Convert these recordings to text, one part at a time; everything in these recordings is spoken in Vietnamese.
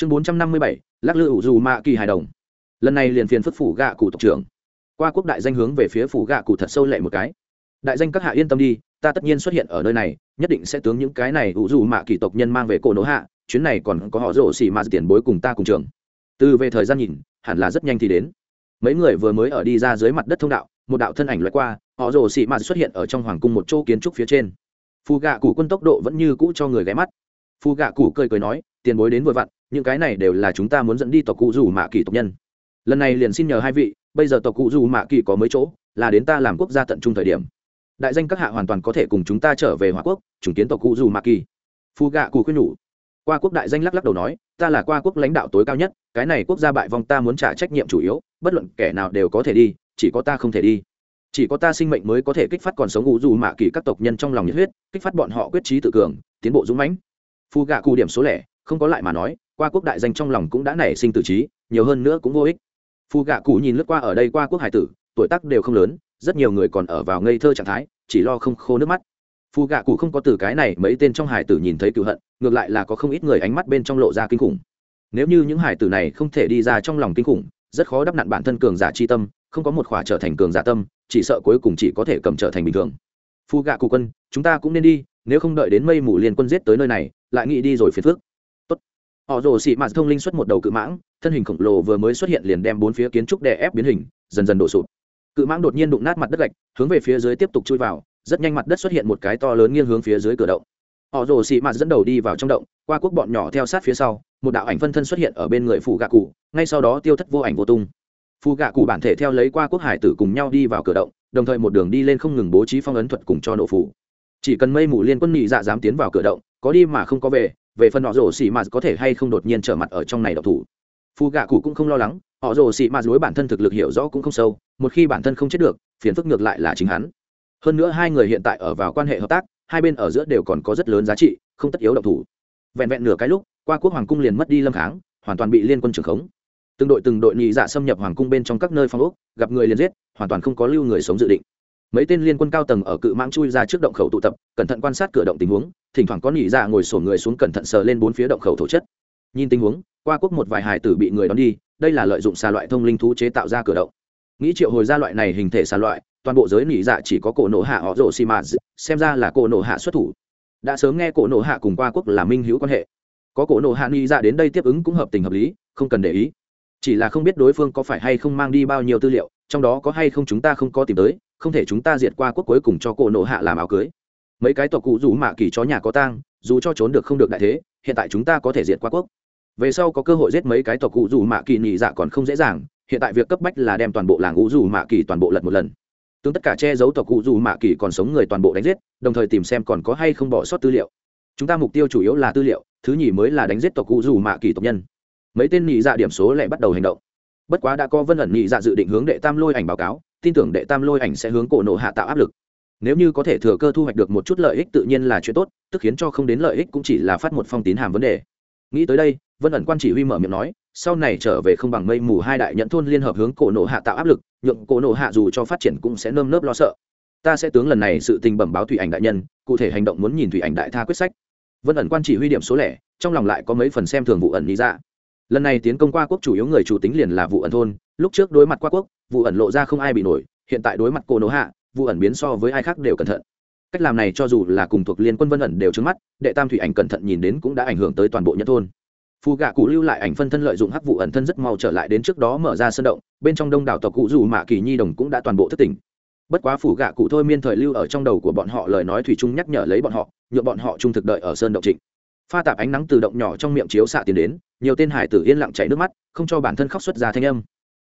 chương bốn trăm năm mươi bảy, lắc lư ủ dù mạ kỳ hài đồng. Lần này liền phiền phất phủ gạ cụ tộc trưởng. Qua quốc đại danh hướng về phía phủ gạ cụ thật sâu lệ một cái. Đại danh các hạ yên tâm đi, ta tất nhiên xuất hiện ở nơi này, nhất định sẽ tướng những cái này ủ dù mạ kỳ tộc nhân mang về cổ nỗ hạ, chuyến này còn có họ rổ xỉ mạ tiền bối cùng ta cùng trường. Từ về thời gian nhìn, hẳn là rất nhanh thì đến. Mấy người vừa mới ở đi ra dưới mặt đất thông đạo, một đạo thân ảnh loại qua, họ rồ xị mạt xuất hiện ở trong hoàng cung một chỗ kiến trúc phía trên. Phù gạ cụ quân tốc độ vẫn như cũ cho người ghé mắt. Phù gạ cụ cười cười nói, tiền bối đến vội vặn những cái này đều là chúng ta muốn dẫn đi tộc cụ dù mạ kỳ tộc nhân. Lần này liền xin nhờ hai vị, bây giờ tộc cụ dù mạ kỳ có mấy chỗ, là đến ta làm quốc gia tận trung thời điểm. Đại danh các hạ hoàn toàn có thể cùng chúng ta trở về hòa quốc chứng kiến tộc cụ dù mạ kỳ. Phu gạ cụ khuyên nhủ. Qua quốc đại danh lắc lắc đầu nói, ta là qua quốc lãnh đạo tối cao nhất, cái này quốc gia bại vong ta muốn trả trách nhiệm chủ yếu, bất luận kẻ nào đều có thể đi, chỉ có ta không thể đi. Chỉ có ta sinh mệnh mới có thể kích phát còn sống ngụ dù mạ kỳ các tộc nhân trong lòng nhiệt huyết, kích phát bọn họ quyết trí tự cường, tiến bộ dũng mãnh. Phu gạ cụ điểm số lẻ, không có lại mà nói qua quốc đại danh trong lòng cũng đã nảy sinh tự trí, nhiều hơn nữa cũng vô ích. Phu gạ cụ nhìn lướt qua ở đây qua quốc hải tử, tuổi tác đều không lớn, rất nhiều người còn ở vào ngây thơ trạng thái, chỉ lo không khô nước mắt. Phu gạ cụ không có từ cái này mấy tên trong hải tử nhìn thấy cựu hận, ngược lại là có không ít người ánh mắt bên trong lộ ra kinh khủng. Nếu như những hải tử này không thể đi ra trong lòng kinh khủng, rất khó đắp nặn bản thân cường giả chi tâm, không có một khỏa trở thành cường giả tâm, chỉ sợ cuối cùng chỉ có thể cầm trở thành bình thường. Phu gạ cụ quân, chúng ta cũng nên đi, nếu không đợi đến mây mù liên quân giết tới nơi này, lại nghĩ đi rồi phiền phước họ rồ xị mạt thông linh xuất một đầu cự mãng, thân hình khổng lồ vừa mới xuất hiện liền đem bốn phía kiến trúc đè ép biến hình, dần dần đổ sụp. Cự mãng đột nhiên đụng nát mặt đất gạch, hướng về phía dưới tiếp tục chui vào, rất nhanh mặt đất xuất hiện một cái to lớn nghiêng hướng phía dưới cửa động. Họ rồ xị mạt dẫn đầu đi vào trong động, qua quốc bọn nhỏ theo sát phía sau, một đạo ảnh phân thân xuất hiện ở bên người phụ gạ cụ, ngay sau đó tiêu thất vô ảnh vô tung. Phù gạ cụ bản thể theo lấy qua quốc hải tử cùng nhau đi vào cửa động, đồng thời một đường đi lên không ngừng bố trí phong ấn thuật cùng cho nổ phủ chỉ cần mây mù liên quân nhị dạ dám tiến vào cửa động, có đi mà không có về về phần họ rồ xì mà có thể hay không đột nhiên trở mặt ở trong này độc thủ. Phù gạ cụ cũng không lo lắng, họ rồ xì mà đối bản thân thực lực hiểu rõ cũng không sâu, một khi bản thân không chết được, phiền phức ngược lại là chính hắn. Hơn nữa hai người hiện tại ở vào quan hệ hợp tác, hai bên ở giữa đều còn có rất lớn giá trị, không tất yếu độc thủ. Vẹn vẹn nửa cái lúc, qua quốc hoàng cung liền mất đi lâm kháng, hoàn toàn bị liên quân trưởng khống. Từng đội từng đội nhị dạ xâm nhập hoàng cung bên trong các nơi phong ốc, gặp người liền giết, hoàn toàn không có lưu người sống dự định mấy tên liên quân cao tầng ở cự mãng chui ra trước động khẩu tụ tập, cẩn thận quan sát cửa động tình huống, thỉnh thoảng có nỉ dạ ngồi sổ người xuống cẩn thận sờ lên bốn phía động khẩu thổ chất. Nhìn tình huống, qua quốc một vài hải tử bị người đón đi, đây là lợi dụng xà loại thông linh thú chế tạo ra cửa động. Nghĩ triệu hồi ra loại này hình thể xà loại, toàn bộ giới nỉ dạ chỉ có cổ nổ hạ họ rổ xi mã xem ra là cổ nổ hạ xuất thủ. Đã sớm nghe cổ nổ hạ cùng qua quốc là minh hữu quan hệ. Có cổ nổ hạ nỉ dạ đến đây tiếp ứng cũng hợp tình hợp lý, không cần để ý. Chỉ là không biết đối phương có phải hay không mang đi bao nhiêu tư liệu, trong đó có hay không chúng ta không có tìm tới không thể chúng ta diệt qua quốc cuối cùng cho cổ nộ hạ làm áo cưới. Mấy cái tộc cụ dù mạ kỳ chó nhà có tang, dù cho trốn được không được đại thế, hiện tại chúng ta có thể diệt qua quốc. Về sau có cơ hội giết mấy cái tộc cụ dù mạ kỳ nhị dạ còn không dễ dàng, hiện tại việc cấp bách là đem toàn bộ làng ngũ dù mạ kỳ toàn bộ lật một lần. Tướng tất cả che giấu tộc cụ dù mạ kỳ còn sống người toàn bộ đánh giết, đồng thời tìm xem còn có hay không bỏ sót tư liệu. Chúng ta mục tiêu chủ yếu là tư liệu, thứ nhì mới là đánh giết tộc cụ dù mạ kỳ tộc nhân. Mấy tên nhị dạ điểm số lại bắt đầu hành động. Bất quá đã có vân ẩn nhị dạ dự định hướng đệ tam lôi ảnh báo cáo tin tưởng đệ tam lôi ảnh sẽ hướng cổ nộ hạ tạo áp lực. Nếu như có thể thừa cơ thu hoạch được một chút lợi ích tự nhiên là chuyện tốt, tức khiến cho không đến lợi ích cũng chỉ là phát một phong tín hàm vấn đề. Nghĩ tới đây, vân ẩn quan chỉ huy mở miệng nói, sau này trở về không bằng mây mù hai đại nhận thôn liên hợp hướng cổ nộ hạ tạo áp lực, nhượng cổ nộ hạ dù cho phát triển cũng sẽ nơm nớp lo sợ. Ta sẽ tướng lần này sự tình bẩm báo thủy ảnh đại nhân, cụ thể hành động muốn nhìn thủy ảnh đại tha quyết sách. Vân ẩn quan chỉ huy điểm số lẻ, trong lòng lại có mấy phần xem thường vụ ẩn lý ra dạ lần này tiến công qua quốc chủ yếu người chủ tính liền là vụ ẩn thôn, lúc trước đối mặt qua quốc vụ ẩn lộ ra không ai bị nổi, hiện tại đối mặt cô nỗ hạ vụ ẩn biến so với ai khác đều cẩn thận. Cách làm này cho dù là cùng thuộc liên quân vân ẩn đều trứng mắt, đệ tam thủy ảnh cẩn thận nhìn đến cũng đã ảnh hưởng tới toàn bộ nhân thôn. Phù gạ cụ lưu lại ảnh phân thân lợi dụng hắc vụ ẩn thân rất mau trở lại đến trước đó mở ra sân động, bên trong đông đảo tộc cụ dù mạ kỳ nhi đồng cũng đã toàn bộ thất tỉnh. Bất quá phủ gạ cụ thôi miên thời lưu ở trong đầu của bọn họ lời nói thủy chung nhắc nhở lấy bọn họ nhựa bọn họ trung thực đợi ở sơn động trịnh pha tạp ánh nắng từ động nhỏ trong miệng chiếu xạ tiến đến, nhiều tên hải tử yên lặng chảy nước mắt, không cho bản thân khóc xuất ra thanh âm.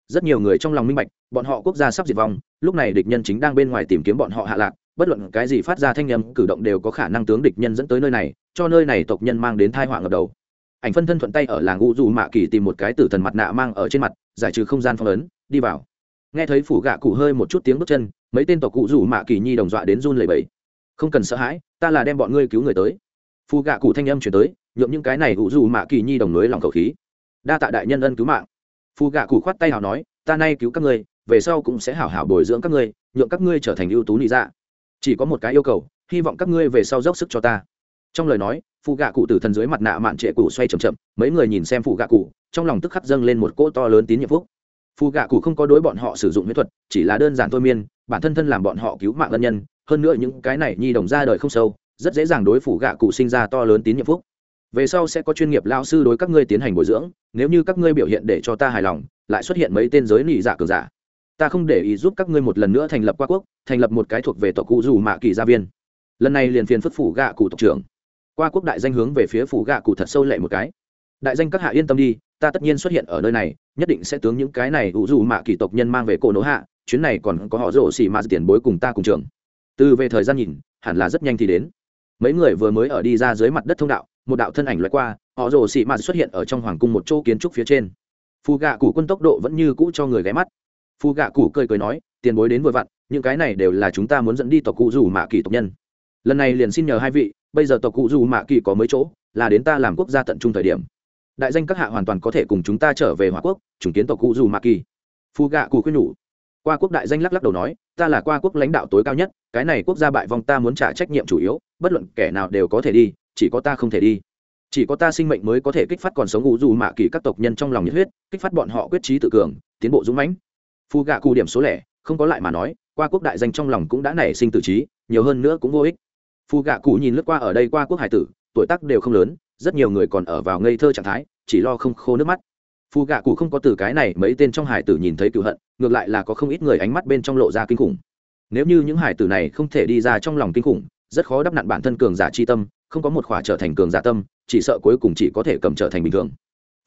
Rất nhiều người trong lòng minh bạch, bọn họ quốc gia sắp diệt vong, lúc này địch nhân chính đang bên ngoài tìm kiếm bọn họ hạ lạc, bất luận cái gì phát ra thanh âm, cử động đều có khả năng tướng địch nhân dẫn tới nơi này, cho nơi này tộc nhân mang đến thai họa ngập đầu. Ảnh phân thân thuận tay ở làng u dù mạ kỳ tìm một cái tử thần mặt nạ mang ở trên mặt, giải trừ không gian phong ấn, đi vào. Nghe thấy phủ gạ cụ hơi một chút tiếng bước chân, mấy tên tộc cụ dù mạ kỳ nhi đồng dọa đến run lầy bẫy không cần sợ hãi, ta là đem bọn ngươi cứu người tới phù gạ cụ thanh âm chuyển tới nhuộm những cái này hữu dù mạ kỳ nhi đồng nối lòng khẩu khí. Đa tạ đại nhân ân cứu mạng. Phù gạ cụ khoát tay hào nói, ta nay cứu các ngươi, về sau cũng sẽ hảo hảo bồi dưỡng các ngươi nhuộm các ngươi trở thành ưu tú nị dạ. Chỉ có một cái yêu cầu, hy vọng các ngươi về sau dốc sức cho ta. Trong lời nói phụ gạ cụ từ thần dưới mặt nạ mạn trệ cụ xoay chậm chậm, mấy người nhìn xem phụ gạ cụ, trong lòng tức khắc dâng lên một cỗ to lớn tín nhiệm phúc. Phụ gạ cụ không có đối bọn họ sử dụng mỹ thuật, chỉ là đơn giản thôi miên, bản thân thân làm bọn họ cứu mạng ân nhân, hơn nữa những cái này nhi đồng ra đời không sâu rất dễ dàng đối phủ gạ cụ sinh ra to lớn tín nhiệm phúc. Về sau sẽ có chuyên nghiệp lao sư đối các ngươi tiến hành bồi dưỡng, nếu như các ngươi biểu hiện để cho ta hài lòng, lại xuất hiện mấy tên giới nỉ giả dạ cường giả. Ta không để ý giúp các ngươi một lần nữa thành lập qua quốc, thành lập một cái thuộc về tộc cụ dù mạ kỳ gia viên. Lần này liền phiền phất phủ gạ cụ tộc trưởng. Qua quốc đại danh hướng về phía phủ gạ cụ thật sâu lệ một cái. Đại danh các hạ yên tâm đi, ta tất nhiên xuất hiện ở nơi này, nhất định sẽ tướng những cái này ủ dù mạ kỳ tộc nhân mang về cổ nỗ hạ, chuyến này còn có họ rổ xỉ mạ tiền bối cùng ta cùng trường. Từ về thời gian nhìn, hẳn là rất nhanh thì đến mấy người vừa mới ở đi ra dưới mặt đất thông đạo, một đạo thân ảnh loại qua, họ rồ xị mạt xuất hiện ở trong hoàng cung một chỗ kiến trúc phía trên. Phù gạ cụ quân tốc độ vẫn như cũ cho người ghé mắt. Phù gạ cụ cười cười nói, tiền bối đến vừa vặn, những cái này đều là chúng ta muốn dẫn đi tộc cụ dù mạ kỳ tộc nhân. Lần này liền xin nhờ hai vị, bây giờ tộc cụ dù mạ kỳ có mấy chỗ, là đến ta làm quốc gia tận trung thời điểm. Đại danh các hạ hoàn toàn có thể cùng chúng ta trở về hòa quốc chứng kiến tộc cụ dù mạ kỳ. Phù gạ cụ khuyên nhủ qua quốc đại danh lắc lắc đầu nói, ta là qua quốc lãnh đạo tối cao nhất, cái này quốc gia bại vong ta muốn trả trách nhiệm chủ yếu, bất luận kẻ nào đều có thể đi, chỉ có ta không thể đi. Chỉ có ta sinh mệnh mới có thể kích phát còn sống ngũ dù mạ kỳ các tộc nhân trong lòng nhiệt huyết, kích phát bọn họ quyết trí tự cường, tiến bộ dũng mãnh. Phu gạ cụ điểm số lẻ, không có lại mà nói, qua quốc đại danh trong lòng cũng đã nảy sinh tự trí, nhiều hơn nữa cũng vô ích. Phu gạ cụ nhìn lướt qua ở đây qua quốc hải tử, tuổi tác đều không lớn, rất nhiều người còn ở vào ngây thơ trạng thái, chỉ lo không khô nước mắt phù gạ cụ không có từ cái này mấy tên trong hải tử nhìn thấy cựu hận, ngược lại là có không ít người ánh mắt bên trong lộ ra kinh khủng. Nếu như những hải tử này không thể đi ra trong lòng kinh khủng, rất khó đắp nặn bản thân cường giả chi tâm, không có một khỏa trở thành cường giả tâm, chỉ sợ cuối cùng chỉ có thể cầm trở thành bình thường.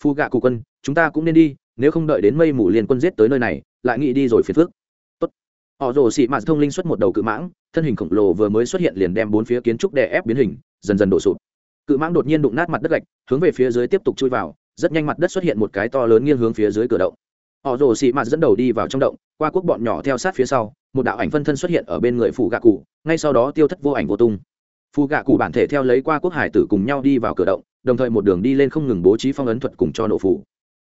Phu gạ cụ quân, chúng ta cũng nên đi, nếu không đợi đến mây mù liền quân giết tới nơi này, lại nghĩ đi rồi phiền phước Tốt. họ rồ xị mạt thông linh xuất một đầu cự mãng, thân hình khổng lồ vừa mới xuất hiện liền đem bốn phía kiến trúc đè ép biến hình, dần dần đổ sụp. Cự mãng đột nhiên đụng nát mặt đất gạch, hướng về phía dưới tiếp tục chui vào rất nhanh mặt đất xuất hiện một cái to lớn nghiêng hướng phía dưới cửa động. Họ rồ xị mạt dẫn đầu đi vào trong động, qua quốc bọn nhỏ theo sát phía sau, một đạo ảnh phân thân xuất hiện ở bên người phù gạ cụ, ngay sau đó tiêu thất vô ảnh vô tung. Phù gạ cụ bản thể theo lấy qua quốc hải tử cùng nhau đi vào cửa động, đồng thời một đường đi lên không ngừng bố trí phong ấn thuật cùng cho nổ phủ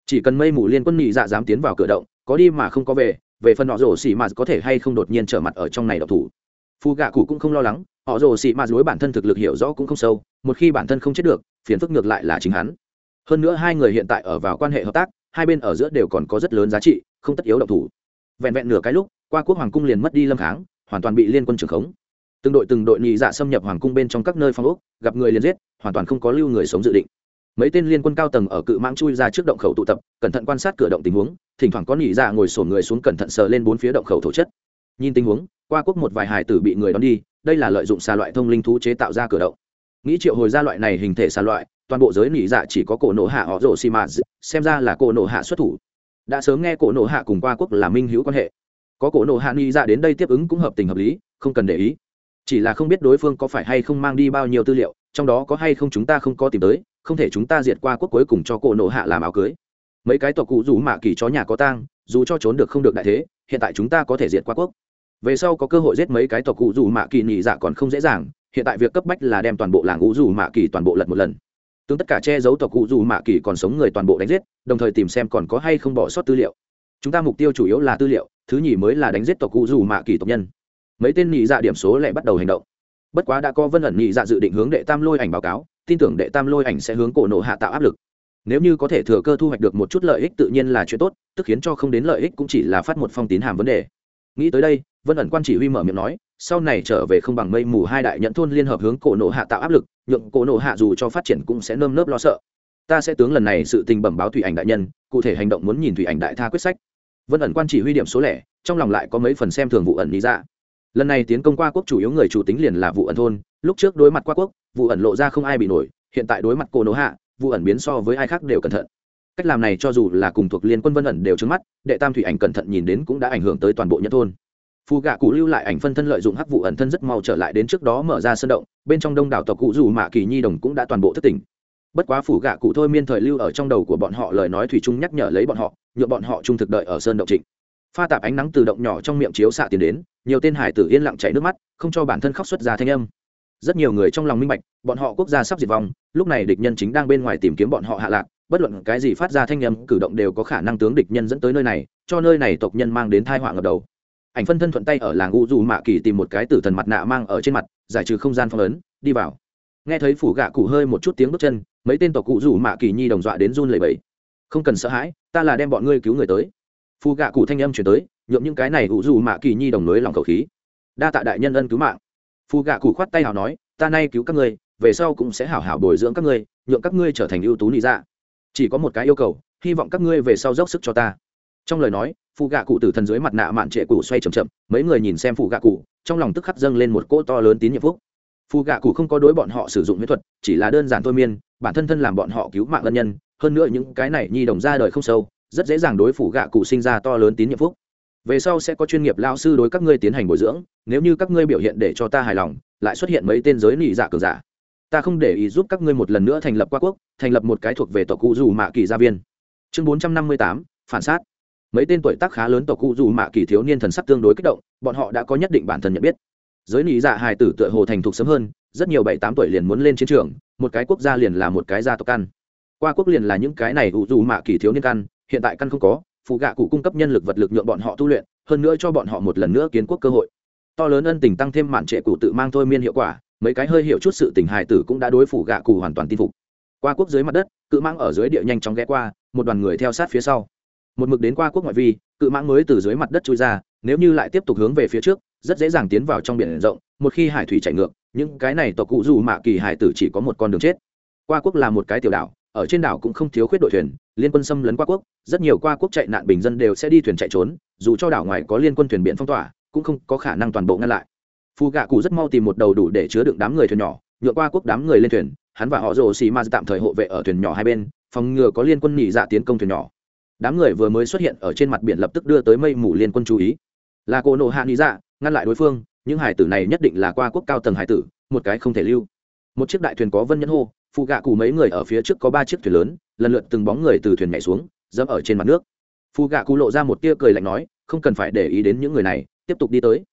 chỉ cần mây mù liên quân nhị dạ dám tiến vào cửa động, có đi mà không có về về phần họ rồ xì mạt có thể hay không đột nhiên trở mặt ở trong này độc thủ. Phù gạ cụ cũng không lo lắng, họ rồ xì mạt đối bản thân thực lực hiểu rõ cũng không sâu, một khi bản thân không chết được, phiền phức ngược lại là chính hắn hơn nữa hai người hiện tại ở vào quan hệ hợp tác, hai bên ở giữa đều còn có rất lớn giá trị, không tất yếu độc thủ. Vẹn vẹn nửa cái lúc, qua quốc hoàng cung liền mất đi lâm kháng, hoàn toàn bị liên quân trưởng khống. Từng đội từng đội nhị dạ xâm nhập hoàng cung bên trong các nơi phong ốc, gặp người liền giết, hoàn toàn không có lưu người sống dự định. Mấy tên liên quân cao tầng ở cự mãng chui ra trước động khẩu tụ tập, cẩn thận quan sát cửa động tình huống, thỉnh thoảng có nhị dạ ngồi sổ người xuống cẩn thận sờ lên bốn phía động khẩu thổ chất. Nhìn tình huống, qua quốc một vài hải tử bị người đón đi, đây là lợi dụng xà loại thông linh thú chế tạo ra cửa động. Nghĩ triệu hồi ra loại này hình thể xà loại toàn bộ giới nỉ dạ chỉ có cổ nổ hạ họ rổ xi mã xem ra là cổ nổ hạ xuất thủ. Đã sớm nghe cổ nổ hạ cùng qua quốc là minh hữu quan hệ. Có cổ nổ hạ nỉ dạ đến đây tiếp ứng cũng hợp tình hợp lý, không cần để ý. Chỉ là không biết đối phương có phải hay không mang đi bao nhiêu tư liệu, trong đó có hay không chúng ta không có tìm tới, không thể chúng ta diệt qua quốc cuối cùng cho cổ nổ hạ làm áo cưới. Mấy cái tộc cụ rủ mạ kỳ chó nhà có tang, dù cho trốn được không được đại thế, hiện tại chúng ta có thể diệt qua quốc. Về sau có cơ hội giết mấy cái tộc cụ rủ mạ kỳ nhị dạ còn không dễ dàng, hiện tại việc cấp bách là đem toàn bộ làng ngũ rủ mạ kỳ toàn bộ lật một lần tương tất cả che giấu tộc cụ dù mạ kỳ còn sống người toàn bộ đánh giết, đồng thời tìm xem còn có hay không bỏ sót tư liệu. Chúng ta mục tiêu chủ yếu là tư liệu, thứ nhì mới là đánh giết tộc cụ dù mạ kỳ tộc nhân. Mấy tên nhị dạ điểm số lại bắt đầu hành động. Bất quá đã có vân ẩn nhị dạ dự định hướng đệ tam lôi ảnh báo cáo, tin tưởng đệ tam lôi ảnh sẽ hướng cổ nộ hạ tạo áp lực. Nếu như có thể thừa cơ thu hoạch được một chút lợi ích tự nhiên là chuyện tốt, tức khiến cho không đến lợi ích cũng chỉ là phát một phong tín hàm vấn đề. Nghĩ tới đây, vân ẩn quan chỉ huy mở miệng nói sau này trở về không bằng mây mù hai đại nhận thôn liên hợp hướng cổ nộ hạ tạo áp lực, nhượng cổ nộ hạ dù cho phát triển cũng sẽ nơm nớp lo sợ. Ta sẽ tướng lần này sự tình bẩm báo thủy ảnh đại nhân, cụ thể hành động muốn nhìn thủy ảnh đại tha quyết sách. Vân ẩn quan chỉ huy điểm số lẻ, trong lòng lại có mấy phần xem thường vụ ẩn lý ra lần này tiến công qua quốc chủ yếu người chủ tính liền là vụ ẩn thôn, lúc trước đối mặt qua quốc, vụ ẩn lộ ra không ai bị nổi, hiện tại đối mặt cô nỗ hạ, vụ ẩn biến so với ai khác đều cẩn thận. Cách làm này cho dù là cùng thuộc liên quân vân ẩn đều trứng mắt, đệ tam thủy ảnh cẩn thận nhìn đến cũng đã ảnh hưởng tới toàn bộ nhân thôn phù gạ cụ lưu lại ảnh phân thân lợi dụng hắc vụ ẩn thân rất mau trở lại đến trước đó mở ra sân động, bên trong đông đảo tộc cụ dù mạ kỳ nhi đồng cũng đã toàn bộ thất tỉnh. Bất quá phủ gạ cụ thôi miên thời lưu ở trong đầu của bọn họ lời nói thủy chung nhắc nhở lấy bọn họ nhuộm bọn họ trung thực đợi ở sơn động trịnh. Pha tạp ánh nắng từ động nhỏ trong miệng chiếu xạ tiền đến, nhiều tên hải tử yên lặng chảy nước mắt, không cho bản thân khóc xuất ra thanh âm. Rất nhiều người trong lòng minh bạch, bọn họ quốc gia sắp diệt vong, lúc này địch nhân chính đang bên ngoài tìm kiếm bọn họ hạ lạc, bất luận cái gì phát ra thanh âm cử động đều có khả năng tướng địch nhân dẫn tới nơi này, cho nơi này tộc nhân mang đến thai họa ngập đầu ảnh phân thân thuận tay ở làng u dù mạ kỳ tìm một cái tử thần mặt nạ mang ở trên mặt, giải trừ không gian phong ấn, đi vào. Nghe thấy phủ gạ cụ hơi một chút tiếng bước chân, mấy tên tộc cụ rủ mạ kỳ nhi đồng dọa đến run lầy bẫy không cần sợ hãi, ta là đem bọn ngươi cứu người tới. Phù gạ cụ thanh âm chuyển tới nhuộm những cái này cụ rủ mạ kỳ nhi đồng nới lòng khẩu khí. Đa tạ đại nhân ân cứu mạng. Phù gạ cụ khoát tay hào nói, ta nay cứu các ngươi, về sau cũng sẽ hảo hảo bồi dưỡng các ngươi nhuộm các ngươi trở thành ưu tú lý dạ. Chỉ có một cái yêu cầu, hy vọng các ngươi về sau dốc sức cho ta. Trong lời nói Phụ gạ cụ từ thần dưới mặt nạ mạn trệ cụ xoay c h ậ m chậm, mấy người nhìn xem phụ gạ cụ, trong lòng tức khắc dâng lên một cỗ to lớn tín nhiệm phúc. Phụ gạ cụ không có đối bọn họ sử dụng mỹ thuật, chỉ là đơn giản thôi miên, bản thân thân làm bọn họ cứu mạng ân nhân, hơn nữa những cái này nhi đồng ra đời không sâu, rất dễ dàng đối phụ gạ cụ sinh ra to lớn tín nhiệm phúc. Về sau sẽ có chuyên nghiệp lao sư đối các ngươi tiến hành bồi dưỡng, nếu như các ngươi biểu hiện để cho ta hài lòng, lại xuất hiện mấy tên giới nị dạ cường giả. Ta không để ý giúp các ngươi một lần nữa thành lập qua quốc, thành lập một cái thuộc về tộc cụ dù mạ kỳ gia viên. Chương bốn trăm năm mươi tám, phản sát mấy tên tuổi tác khá lớn tộc cụ dù mạ kỳ thiếu niên thần sắc tương đối kích động, bọn họ đã có nhất định bản thân nhận biết. Giới nị dạ hài tử tựa hồ thành thục sớm hơn, rất nhiều bảy tám tuổi liền muốn lên chiến trường, một cái quốc gia liền là một cái gia tộc căn. Qua quốc liền là những cái này ủ dù mạ kỳ thiếu niên căn, hiện tại căn không có, phụ gạ cụ cung cấp nhân lực vật lực nhượng bọn họ tu luyện, hơn nữa cho bọn họ một lần nữa kiến quốc cơ hội. To lớn ân tình tăng thêm mạn trệ cụ tự mang thôi miên hiệu quả, mấy cái hơi hiểu chút sự tình hài tử cũng đã đối phủ gạ cụ hoàn toàn tin phục. Qua quốc dưới mặt đất, cự mang ở dưới địa nhanh chóng ghé qua, một đoàn người theo sát phía sau một mực đến qua quốc ngoại vi, cự mãng mới từ dưới mặt đất trôi ra, nếu như lại tiếp tục hướng về phía trước, rất dễ dàng tiến vào trong biển rộng, một khi hải thủy chạy ngược, những cái này tộc cụ dù mạ kỳ hải tử chỉ có một con đường chết. Qua quốc là một cái tiểu đảo, ở trên đảo cũng không thiếu khuyết đội thuyền, liên quân xâm lấn qua quốc, rất nhiều qua quốc chạy nạn bình dân đều sẽ đi thuyền chạy trốn, dù cho đảo ngoài có liên quân thuyền biển phong tỏa, cũng không có khả năng toàn bộ ngăn lại. Phù gạ cụ rất mau tìm một đầu đủ để chứa đựng đám người thuyền nhỏ nhựa qua quốc đám người lên thuyền, hắn và họ rồ xì ma tạm thời hộ vệ ở thuyền nhỏ hai bên, phòng ngừa có liên quân nhị dạ tiến công thuyền nhỏ đám người vừa mới xuất hiện ở trên mặt biển lập tức đưa tới mây mù liên quân chú ý. Là cô nộ hạ nhị dạ ngăn lại đối phương, những hải tử này nhất định là qua quốc cao tầng hải tử, một cái không thể lưu. Một chiếc đại thuyền có vân nhẫn hô phụ gạ cụ mấy người ở phía trước có ba chiếc thuyền lớn, lần lượt từng bóng người từ thuyền nhảy xuống, dẫm ở trên mặt nước. Phụ gạ cụ lộ ra một tia cười lạnh nói, không cần phải để ý đến những người này, tiếp tục đi tới.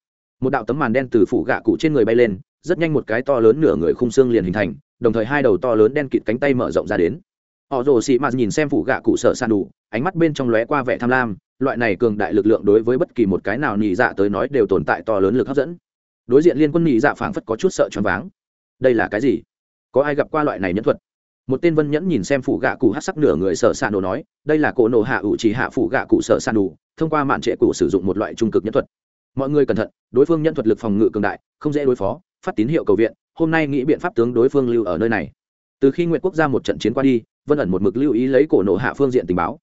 Một đạo tấm màn đen từ phụ gạ cụ trên người bay lên, rất nhanh một cái to lớn nửa người khung xương liền hình thành, đồng thời hai đầu to lớn đen kịt cánh tay mở rộng ra đến họ rồ xị mạt nhìn xem phụ gạ cụ sở san đủ ánh mắt bên trong lóe qua vẻ tham lam, loại này cường đại lực lượng đối với bất kỳ một cái nào nhị dạ tới nói đều tồn tại to lớn lực hấp dẫn. Đối diện liên quân nhị dạ phảng phất có chút sợ choáng váng. Đây là cái gì? Có ai gặp qua loại này nhẫn thuật? Một tên vân nhẫn nhìn xem phụ gạ cụ hát sắc nửa người sở san đủ nói, đây là cổ nổ hạ ủ chỉ hạ phụ gạ cụ sở san đủ thông qua mạn trệ cụ sử dụng một loại trung cực nhẫn thuật. Mọi người cẩn thận, đối phương nhẫn thuật lực phòng ngự cường đại, không dễ đối phó, phát tín hiệu cầu viện, hôm nay nghĩ biện pháp tướng đối phương lưu ở nơi này. Từ khi nguyện quốc gia một trận chiến qua đi vân ẩn một mực lưu ý lấy cổ nộ hạ phương diện tình báo.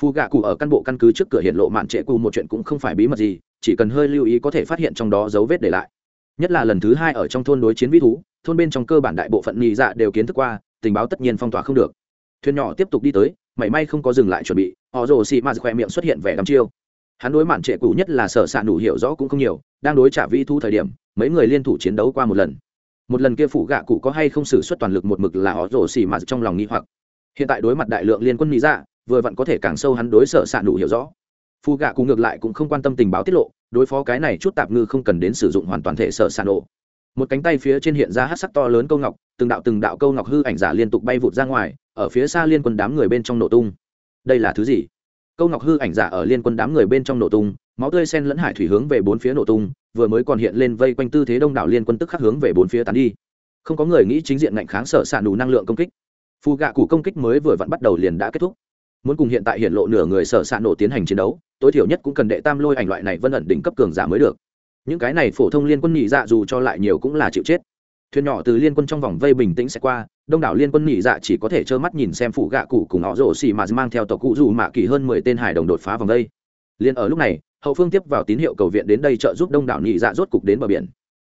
Phù gạ cụ ở căn bộ căn cứ trước cửa hiện lộ mạn trệ cụ một chuyện cũng không phải bí mật gì, chỉ cần hơi lưu ý có thể phát hiện trong đó dấu vết để lại. Nhất là lần thứ hai ở trong thôn đối chiến vĩ thú, thôn bên trong cơ bản đại bộ phận nhị dạ đều kiến thức qua, tình báo tất nhiên phong tỏa không được. Thuyền nhỏ tiếp tục đi tới, mảy may không có dừng lại chuẩn bị, họ rồ xị mạt khoe miệng xuất hiện vẻ đắm chiêu. Hắn đối mạn trệ cụ nhất là sở s đủ hiểu rõ cũng không nhiều, đang đối trả vĩ thú thời điểm, mấy người liên thủ chiến đấu qua một lần. Một lần kia phủ gạ cụ có hay không xử suất toàn lực một mực là họ rồ xì mạt trong lòng nghi hoặc hiện tại đối mặt đại lượng liên quân mỹ dạ vừa vặn có thể càng sâu hắn đối sở s đủ hiểu rõ. Phu gạ cùng ngược lại cũng không quan tâm tình báo tiết lộ, đối phó cái này chút tạp ngư không cần đến sử dụng hoàn toàn thể sở s nổ một cánh tay phía trên hiện ra hát sắc to lớn câu ngọc, từng đạo từng đạo câu ngọc hư ảnh giả liên tục bay vụt ra ngoài, ở phía xa liên quân đám người bên trong nổ tung. Đây là thứ gì? Câu ngọc hư ảnh giả ở liên quân đám người bên trong nổ tung, máu tươi sen lẫn hải thủy hướng về bốn phía nổ tung, vừa mới còn hiện lên vây quanh tư thế đông đảo liên quân tức khắc hướng về bốn phía tán đi. Không có người nghĩ chính diện ngạnh kháng sở s đủ năng lượng công kích phù gạ cụ công kích mới vừa vặn bắt đầu liền đã kết thúc. Muốn cùng hiện tại hiện lộ nửa người sở s nổ tiến hành chiến đấu, tối thiểu nhất cũng cần đệ tam lôi ảnh loại này vân ẩn đỉnh cấp cường giả mới được. Những cái này phổ thông liên quân nhị dạ dù cho lại nhiều cũng là chịu chết. Thuyền nhỏ từ liên quân trong vòng vây bình tĩnh sẽ qua, đông đảo liên quân nhị dạ chỉ có thể trơ mắt nhìn xem phụ gạ cụ cùng họ rổ xì mà mang theo tộc cụ dù mạ kỳ hơn mười tên hải đồng đột phá vòng vây liên ở lúc này, hậu phương tiếp vào tín hiệu cầu viện đến đây trợ giúp đông đảo nhị dạ rốt cục đến bờ biển.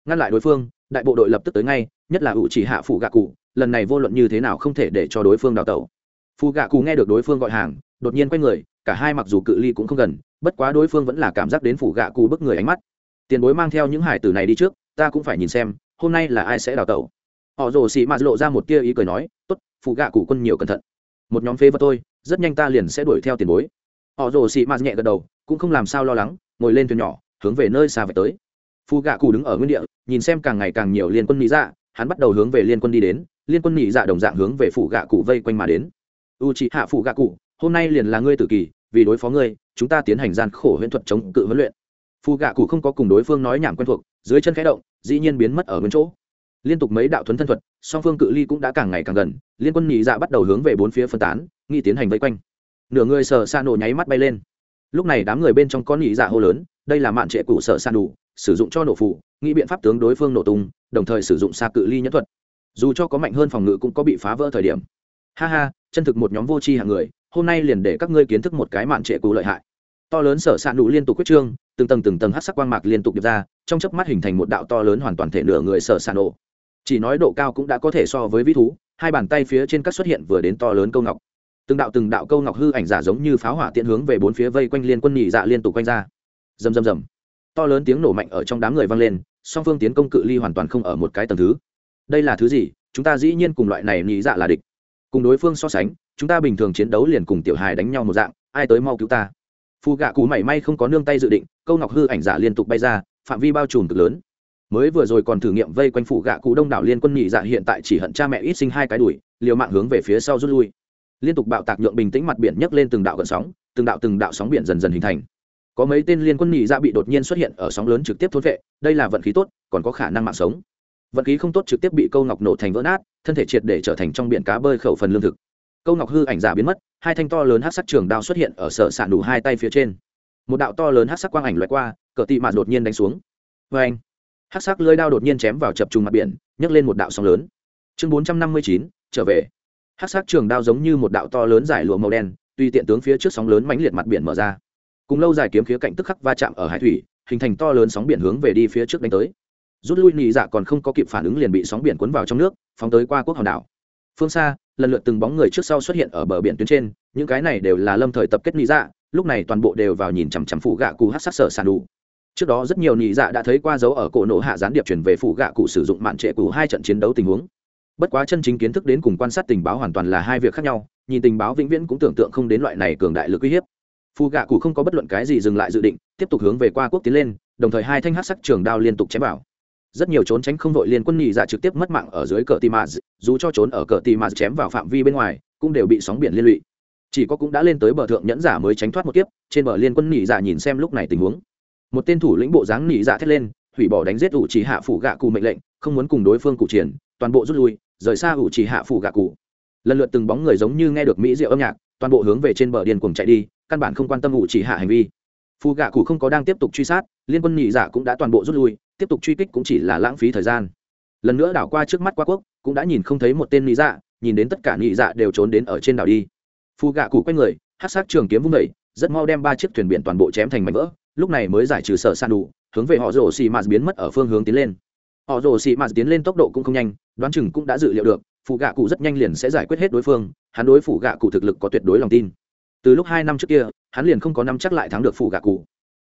Ngăn lại đối phương, đại bộ đội lập tức tới ngay, nhất là ủ chỉ hạ phụ gạ cụ lần này vô luận như thế nào không thể để cho đối phương đào tẩu. Phù gạ cụ nghe được đối phương gọi hàng, đột nhiên quay người, cả hai mặc dù cự ly cũng không gần, bất quá đối phương vẫn là cảm giác đến phủ gạ cụ bức người ánh mắt. Tiền bối mang theo những hải tử này đi trước, ta cũng phải nhìn xem, hôm nay là ai sẽ đào tẩu. Họ rồ xì mạt lộ ra một tia ý cười nói, tốt phụ gạ cụ quân nhiều cẩn thận. Một nhóm phế vật tôi rất nhanh ta liền sẽ đuổi theo tiền bối. Họ rồ xì mạt nhẹ gật đầu, cũng không làm sao lo lắng, ngồi lên thuyền nhỏ, hướng về nơi xa về tới. Phụ gạ cụ đứng ở nguyên địa, nhìn xem càng ngày càng nhiều liên quân mỹ dạ hắn bắt đầu hướng về liên quân đi đến liên quân nhị dạ đồng dạng hướng về phủ gạ cụ vây quanh mà đến. U chị hạ phủ gạ cụ, hôm nay liền là ngươi tử kỳ, vì đối phó ngươi, chúng ta tiến hành gian khổ huyễn thuật chống cự huấn luyện. Phù gạ cụ không có cùng đối phương nói nhảm quen thuộc, dưới chân khẽ động, dĩ nhiên biến mất ở nguyên chỗ. Liên tục mấy đạo thuấn thân thuật, song phương cự ly cũng đã càng ngày càng gần, liên quân nhị dạ bắt đầu hướng về bốn phía phân tán nghi tiến hành vây quanh. Nửa người sợ xa nổ nháy mắt bay lên. Lúc này đám người bên trong có nhị dạ hô lớn, đây là mạn trệ cụ sợ xa nổ, sử dụng cho nổ phụ nghĩ biện pháp tướng đối phương nổ tung, đồng thời sử dụng xa cự ly nhẫn thuật dù cho có mạnh hơn phòng ngự cũng có bị phá vỡ thời điểm. Ha ha, chân thực một nhóm vô tri hạng người, hôm nay liền để các ngươi kiến thức một cái mạn trệ cụ lợi hại. To lớn sở s ạ nụ liên tục quyết trương, từng tầng từng tầng hát sắc quang mạc liên tục điệp ra, trong chớp mắt hình thành một đạo to lớn hoàn toàn thể nửa người sở s ạ nổ chỉ nói độ cao cũng đã có thể so với vĩ thú, hai bàn tay phía trên các xuất hiện vừa đến to lớn câu ngọc. Từng đạo từng đạo câu ngọc hư ảnh giả giống như pháo hỏa tiện hướng về bốn phía vây quanh liên quân nhị dạ liên tục quanh ra. Rầm rầm rầm. To lớn tiếng nổ mạnh ở trong đám người vang lên, song phương tiến công cự ly hoàn toàn không ở một cái tầng thứ đây là thứ gì? Chúng ta dĩ nhiên cùng loại này nghĩ dạ là địch. Cùng đối phương so sánh, chúng ta bình thường chiến đấu liền cùng tiểu hài đánh nhau một dạng, ai tới mau cứu ta? Phù gạ cú mảy may không có nương tay dự định, câu ngọc hư ảnh giả liên tục bay ra, phạm vi bao trùm cực lớn. Mới vừa rồi còn thử nghiệm vây quanh phủ gạ cụ đông đảo liên quân nhị dạ hiện tại chỉ hận cha mẹ ít sinh hai cái đuổi, liều mạng hướng về phía sau rút lui. Liên tục bạo tạc nhượng bình tĩnh mặt biển nhấc lên từng đạo gần sóng, từng đạo từng đạo sóng biển dần dần hình thành. Có mấy tên liên quân nhị dạ bị đột nhiên xuất hiện ở sóng lớn trực tiếp thối vệ, đây là vận khí tốt, còn có khả năng mạng sống vận khí không tốt trực tiếp bị câu ngọc nổ thành vỡ nát, thân thể triệt để trở thành trong biển cá bơi khẩu phần lương thực. Câu ngọc hư ảnh giả biến mất, hai thanh to lớn hát sắc trường đao xuất hiện ở sở s đủ hai tay phía trên. Một đạo to lớn hát sắc quang ảnh loại qua, cờ tị mạt đột nhiên đánh xuống. Vê anh hát sắc lưới đao đột nhiên chém vào chập trùng mặt biển, nhấc lên một đạo sóng lớn. Chương bốn trăm năm mươi chín, trở về. Hát sắc trường đao giống như một đạo to lớn giải lụa màu đen tuy tiện tướng phía trước sóng lớn mãnh liệt mặt biển mở ra. Cùng lâu dài kiếm khía cạnh tức khắc va chạm ở hải thủy, hình thành to lớn sóng biển hướng về đi phía trước đánh tới rút lui nhị dạ còn không có kịp phản ứng liền bị sóng biển cuốn vào trong nước, phóng tới qua quốc hòn đảo. Phương xa, lần lượt từng bóng người trước sau xuất hiện ở bờ biển tuyến trên, những cái này đều là lâm thời tập kết nhị dạ lúc này toàn bộ đều vào nhìn chằm chằm phụ gạ cụ hát sắc sở sàn đủ. Trước đó rất nhiều nhị dạ đã thấy qua dấu ở cổ nổ hạ gián điệp chuyển về phụ gạ cụ sử dụng mạn trệ cụ hai trận chiến đấu tình huống. Bất quá chân chính kiến thức đến cùng quan sát tình báo hoàn toàn là hai việc khác nhau, nhìn tình báo vĩnh viễn cũng tưởng tượng không đến loại này cường đại lực uy hiếp. Phụ gạ cụ không có bất luận cái gì dừng lại dự định, tiếp tục hướng về qua quốc tiến lên, đồng thời hai thanh hát sắc trường đao liên tục chém vào rất nhiều trốn tránh không đội liên quân nhị dạ trực tiếp mất mạng ở dưới cờ tì mạt dù cho trốn ở cờ tì mạt chém vào phạm vi bên ngoài, cũng đều bị sóng biển liên lụy. Chỉ có cũng đã lên tới bờ thượng nhẫn giả mới tránh thoát một kiếp, trên bờ liên quân nhị dạ nhìn xem lúc này tình huống. Một tên thủ lĩnh bộ dáng nhị dạ thét lên, hủy bỏ đánh giết ủ chỉ hạ phủ gạ cụ mệnh lệnh, không muốn cùng đối phương cụ triển, toàn bộ rút lui, rời xa ủ chỉ hạ phủ gạ cụ. Lần lượt từng bóng người giống như nghe được mỹ diệu âm nhạc, toàn bộ hướng về trên bờ điên cuồng chạy đi, căn bản không quan tâm ủ chỉ hạ hành vi. Phù gạ cụ không có đang tiếp tục truy sát, liên quân nhị dạ cũng đã toàn bộ rút lui tiếp tục truy kích cũng chỉ là lãng phí thời gian. Lần nữa đảo qua trước mắt qua quốc, cũng đã nhìn không thấy một tên Nị dạ nhìn đến tất cả nhị dạ đều trốn đến ở trên đảo đi. Phù gạ cụ quay người hát sát trường kiếm vung vẩy rất mau đem ba chiếc thuyền biển toàn bộ chém thành mảnh vỡ, lúc này mới giải trừ sở san đủ, hướng về họ rổ xì mạt biến mất ở phương hướng tiến lên. Họ rổ xì mạt tiến lên tốc độ cũng không nhanh, đoán chừng cũng đã dự liệu được phụ gạ cụ rất nhanh liền sẽ giải quyết hết đối phương, hắn đối phụ gạ cụ thực lực có tuyệt đối lòng tin. Từ lúc hai năm trước kia, hắn liền không có năm chắc lại thắng được phụ gạ cụ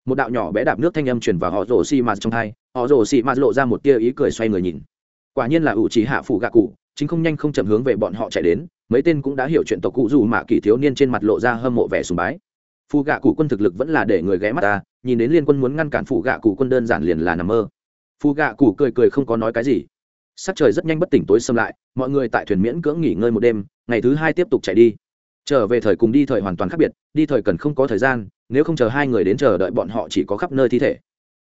một đạo nhỏ bé đạp nước thanh âm truyền vào họ rổ xì mạt trong thai, họ rổ xì mạt lộ ra một tia ý cười xoay người nhìn. Quả nhiên là ủ trí hạ phủ gạ cụ, chính không nhanh không chậm hướng về bọn họ chạy đến, mấy tên cũng đã hiểu chuyện tộc cụ dù mà kỳ thiếu niên trên mặt lộ ra hâm mộ vẻ sùng bái. Phù gạ cụ quân thực lực vẫn là để người ghé mắt ta, nhìn đến liên quân muốn ngăn cản phù gạ cụ quân đơn giản liền là nằm mơ. Phù gạ cụ cười cười không có nói cái gì. Sắc trời rất nhanh bất tỉnh tối xâm lại, mọi người tại thuyền miễn cưỡng nghỉ ngơi một đêm, ngày thứ hai tiếp tục chạy đi. Trở về thời cùng đi thời hoàn toàn khác biệt, đi thời cần không có thời gian nếu không chờ hai người đến chờ đợi bọn họ chỉ có khắp nơi thi thể.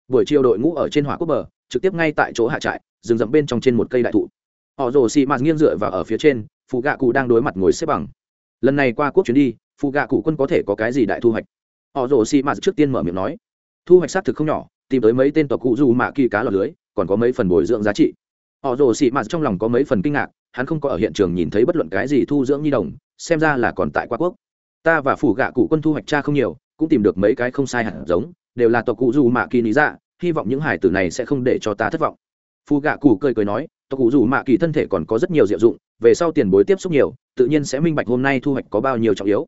Buổi chiều đội ngũ ở trên hỏa quốc bờ, trực tiếp ngay tại chỗ hạ trại, rừng rậm bên trong trên một cây đại thụ. Họ rồ xì mạt nghiêng dựa vào ở phía trên, phụ gạ cụ đang đối mặt ngồi xếp bằng. Lần này qua quốc chuyến đi, phụ gạ cụ quân có thể có cái gì đại thu hoạch? Họ rồ xì mạt trước tiên mở miệng nói. Thu hoạch xác thực không nhỏ, tìm tới mấy tên tộc cụ dù mạ kỳ cá lọt lưới, còn có mấy phần bồi dưỡng giá trị. Họ rồ xì mạt trong lòng có mấy phần kinh ngạc, hắn không có ở hiện trường nhìn thấy bất luận cái gì thu dưỡng nhi đồng, xem ra là còn tại qua quốc. Ta và phủ gạ cụ quân thu hoạch cha không nhiều cũng tìm được mấy cái không sai hẳn giống, đều là tộc cụ dù mạ kỳ lý dạ hy vọng những hải tử này sẽ không để cho ta thất vọng. Phù gạ cụ cười cười nói, tộc cụ dù mạ kỳ thân thể còn có rất nhiều diệu dụng, về sau tiền bối tiếp xúc nhiều, tự nhiên sẽ minh bạch hôm nay thu hoạch có bao nhiêu trọng yếu.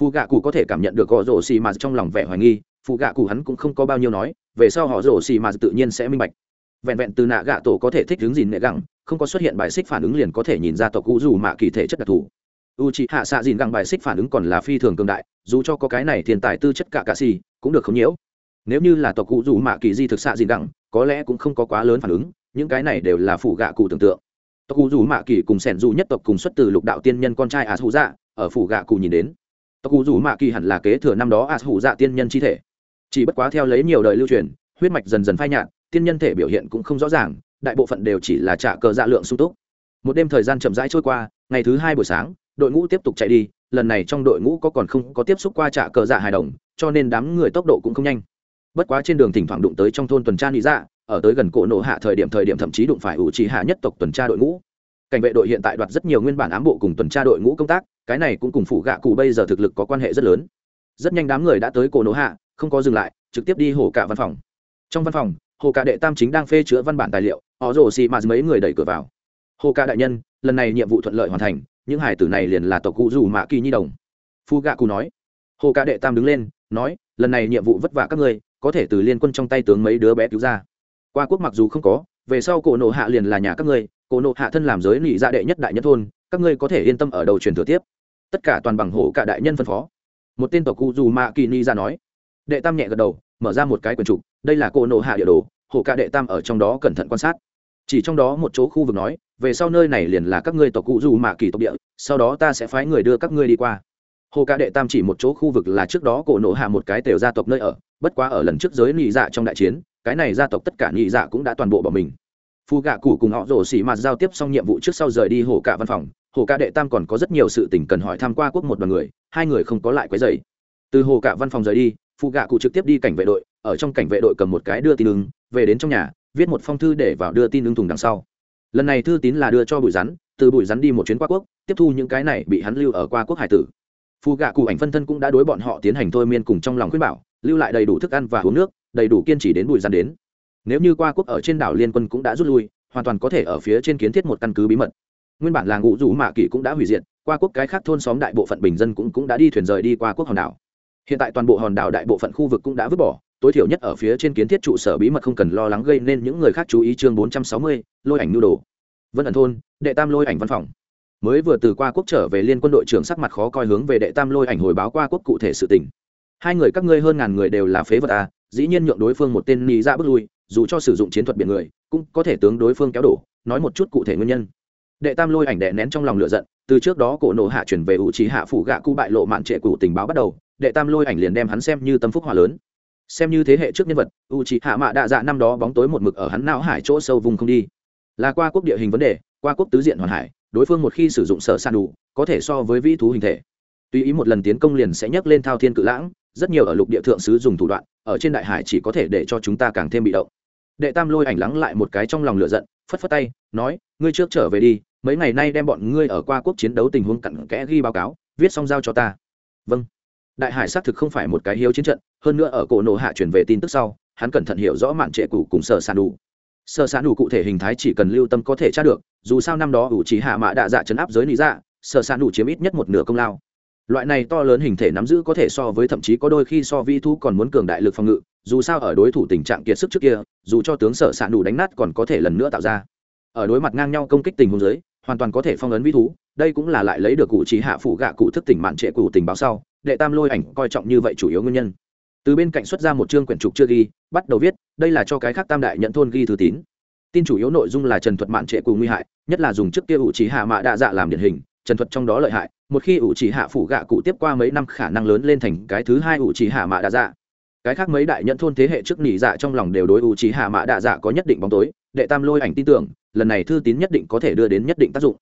Phù gạ cụ có thể cảm nhận được gõ rổ xì mà trong lòng vẻ hoài nghi phù gạ cụ hắn cũng không có bao nhiêu nói, về sau họ rổ xì mà tự nhiên sẽ minh bạch. Vẹn vẹn từ nạ gạ tổ có thể thích hướng gì nệ gẳng không có xuất hiện bài xích phản ứng liền có thể nhìn ra tộc cụ dù mạ kỳ thể chất đặc thù u c h ị hạ xạ dìn gặng bài xích phản ứng còn là phi thường cường đại dù cho có cái này thiên tài tư chất cả cạ xì cũng được không nhiễu. Nếu như là tộc cụ dù mạ kỳ di thực xạ dìn gặng, có lẽ cũng không có quá lớn phản ứng những cái này đều là phủ gạ cụ tưởng tượng. Tộc cụ dù mạ kỳ cùng sẻn dù nhất tộc cùng xuất từ lục đạo tiên nhân con trai a hủ dạ ở phủ gạ cụ nhìn đến. Tộc cụ dù mạ kỳ hẳn là kế thừa năm đó a hủ dạ tiên nhân chi thể. Chỉ bất quá theo lấy nhiều đời lưu truyền huyết mạch dần dần phai nhạt tiên nhân thể biểu hiện cũng không rõ ràng đại bộ phận đều chỉ là trả cờ dạ lượng sung túc. Một đêm thời gian chậm rãi trôi qua ngày thứ hai buổi sáng đội ngũ tiếp tục chạy đi, lần này trong đội ngũ có còn không có tiếp xúc qua trạ cờ dạ hài đồng, cho nên đám người tốc độ cũng không nhanh. Bất quá trên đường thỉnh thoảng đụng tới trong thôn tuần tra lý dạ ở tới gần cổ nổ hạ thời điểm thời điểm thậm chí đụng phải ủ trì hạ nhất tộc tuần tra đội ngũ. Cảnh vệ đội hiện tại đoạt rất nhiều nguyên bản ám bộ cùng tuần tra đội ngũ công tác, cái này cũng cùng phụ gạ cụ bây giờ thực lực có quan hệ rất lớn. Rất nhanh đám người đã tới cổ nổ hạ, không có dừng lại, trực tiếp đi hồ cả văn phòng. Trong văn phòng, hồ cả đệ tam chính đang phê chữa văn bản tài liệu, họ rồ xì mà mấy người đẩy cửa vào. Hồ cả đại nhân, lần này nhiệm vụ thuận lợi hoàn thành những hải tử này liền là tộc cụ dù mạ kỳ nhi đồng. Phu gạ cụ nói. Hồ cả đệ tam đứng lên, nói, lần này nhiệm vụ vất vả các ngươi, có thể từ liên quân trong tay tướng mấy đứa bé cứu ra. Qua quốc mặc dù không có, về sau cổ nộ hạ liền là nhà các ngươi, cổ nộ hạ thân làm giới lỵ gia dạ đệ nhất đại nhất thôn, các ngươi có thể yên tâm ở đầu truyền thừa tiếp. Tất cả toàn bằng hộ cả đại nhân phân phó. Một tên tộc cụ dù mạ kỳ ni ra dạ nói. Đệ tam nhẹ gật đầu, mở ra một cái quần trục, đây là cổ nộ hạ địa đồ hộ cả đệ tam ở trong đó cẩn thận quan sát chỉ trong đó một chỗ khu vực nói, về sau nơi này liền là các ngươi tộc cụ dù mạ kỳ tộc địa, sau đó ta sẽ phái người đưa các ngươi đi qua. Hồ ca đệ tam chỉ một chỗ khu vực là trước đó cổ nộ hạ một cái tều gia tộc nơi ở, bất quá ở lần trước giới nhị dạ trong đại chiến, cái này gia tộc tất cả nhị dạ cũng đã toàn bộ bỏ mình. Phu gạ cụ cùng họ rổ xỉ mà giao tiếp xong nhiệm vụ trước sau rời đi hồ cả văn phòng, hồ ca đệ tam còn có rất nhiều sự tình cần hỏi tham q u a quốc một đoàn người, hai người không có lại quấy dày từ hồ cả văn phòng rời đi, phu gạ cụ trực tiếp đi cảnh vệ đội, ở trong cảnh vệ đội cầm một cái đưa tin ứng, về đến trong nhà viết một phong thư để vào đưa tin ứng thùng đằng sau. Lần này thư tín là đưa cho bùi rắn từ bùi rắn đi một chuyến qua quốc tiếp thu những cái này bị hắn lưu ở qua quốc hải tử. Phù gạ cụ ảnh phân thân cũng đã đối bọn họ tiến hành thôi miên cùng trong lòng khuyên bảo lưu lại đầy đủ thức ăn và uống nước đầy đủ kiên trì đến bùi rắn đến. Nếu như qua quốc ở trên đảo liên quân cũng đã rút lui hoàn toàn có thể ở phía trên kiến thiết một căn cứ bí mật. Nguyên bản làng Ngụ rủ mạ kỷ cũng đã hủy diệt qua quốc cái khác thôn xóm đại bộ phận bình dân cũng, cũng đã đi thuyền rời đi qua quốc hòn đảo. Hiện tại toàn bộ hòn đảo đại bộ phận khu vực cũng đã vứt bỏ tối thiểu nhất ở phía trên kiến thiết trụ sở bí mật không cần lo lắng gây nên những người khác chú ý chương bốn trăm sáu mươi, lôi ảnh nhu đồ. Vân ẩn thôn, đệ tam lôi ảnh văn phòng. Mới vừa từ qua quốc trở về liên quân đội trưởng sắc mặt khó coi hướng về đệ tam lôi ảnh hồi báo qua quốc cụ thể sự tình. Hai người các ngươi hơn ngàn người đều là phế vật à dĩ nhiên nhượng đối phương một tên nị ra dạ bước lui, dù cho sử dụng chiến thuật biển người, cũng có thể tướng đối phương kéo đổ, nói một chút cụ thể nguyên nhân. Đệ tam lôi ảnh đệ nén trong lòng lửa giận, từ trước đó cổ nổ hạ chuyển về ủ trí hạ phủ gạ cụ bại lộ mạn trệ cụ tình báo bắt đầu, đệ tam lôi ảnh liền đem hắn xem như tâm phúc hòa lớn xem như thế hệ trước nhân vật u trí hạ mạ đạ dạ năm đó bóng tối một mực ở hắn não hải chỗ sâu vùng không đi. Là qua quốc địa hình vấn đề, qua quốc tứ diện hoàn hải, đối phương một khi sử dụng sở san đủ, có thể so với vĩ thú hình thể. Tuy ý một lần tiến công liền sẽ nhấc lên thao thiên cự lãng, rất nhiều ở lục địa thượng sứ dùng thủ đoạn, ở trên đại hải chỉ có thể để cho chúng ta càng thêm bị động. Đệ tam lôi ảnh lắng lại một cái trong lòng lửa giận, phất phất tay, nói, ngươi trước trở về đi, mấy ngày nay đem bọn ngươi ở qua quốc chiến đấu tình huống cặn kẽ ghi báo cáo, viết xong giao cho ta. Vâng đại hải xác thực không phải một cái hiếu chiến trận, hơn nữa ở cổ nổ hạ chuyển về tin tức sau, hắn cẩn thận hiểu rõ mạn trệ cụ cùng sở sàn đủ. Sở sàn đủ cụ thể hình thái chỉ cần lưu tâm có thể tra được, dù sao năm đó ủ chỉ hạ mạ đạ dạ chấn áp giới lý dạ sở sàn đủ chiếm ít nhất một nửa công lao. Loại này to lớn hình thể nắm giữ có thể so với thậm chí có đôi khi so vi thu còn muốn cường đại lực phòng ngự, dù sao ở đối thủ tình trạng kiệt sức trước kia, dù cho tướng sở sản đủ đánh nát còn có thể lần nữa tạo ra. Ở đối mặt ngang nhau công kích tình huống giới hoàn toàn có thể phong ấn vi thú, đây cũng là lại lấy được cụ trí hạ phủ gạ cụ thức tỉnh mạn trệ cụ tình báo sau đệ tam lôi ảnh coi trọng như vậy chủ yếu nguyên nhân. Từ bên cạnh xuất ra một chương quyển trục chưa ghi, bắt đầu viết, đây là cho cái khác tam đại nhận thôn ghi thư tín. Tin chủ yếu nội dung là trần thuật mạn trệ cùng nguy hại, nhất là dùng trước kia ủ trí hạ mạ đa dạ làm điển hình, trần thuật trong đó lợi hại, một khi ủ chỉ hạ phủ gạ cụ tiếp qua mấy năm khả năng lớn lên thành cái thứ hai ủ chỉ hạ mạ đa dạ. Cái khác mấy đại nhận thôn thế hệ trước nỉ dạ trong lòng đều đối ủ chỉ hạ mạ đa dạ có nhất định bóng tối, đệ tam lôi ảnh tin tưởng, lần này thư tín nhất định có thể đưa đến nhất định tác dụng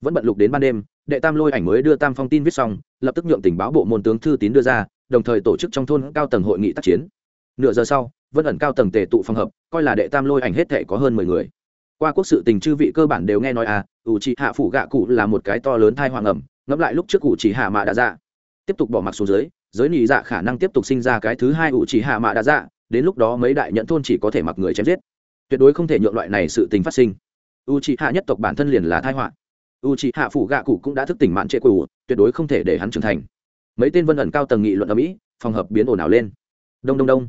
vẫn bận lục đến ban đêm đệ tam lôi ảnh mới đưa tam phong tin viết xong lập tức nhượng tình báo bộ môn tướng thư tín đưa ra đồng thời tổ chức trong thôn cao tầng hội nghị tác chiến. Nửa giờ sau vẫn ẩn cao tầng tề tụ phòng hợp coi là đệ tam lôi ảnh hết thể có hơn mười người. Qua quốc sự tình chư vị cơ bản đều nghe nói à ủ trị hạ phủ gạ cụ là một cái to lớn thai hoàng ẩm ngẫm lại lúc trước ủ chỉ hạ mạ đã dạ. tiếp tục bỏ mặc xuống dưới giới nị dạ khả năng tiếp tục sinh ra cái thứ hai ủ trị hạ mạ đã dạ, đến lúc đó mấy đại nhận thôn chỉ có thể mặc người chém giết. Tuyệt đối không thể nhượng loại này sự tình phát sinh. U trị hạ nhất tộc bản thân liền là thai họa u chỉ hạ phủ gạ cụ cũng đã thức tỉnh mạn trệ cụ tuyệt đối không thể để hắn trưởng thành. Mấy tên vân ẩn cao tầng nghị luận ở mỹ, phòng hợp biến ồn ào lên. Đông đông đông.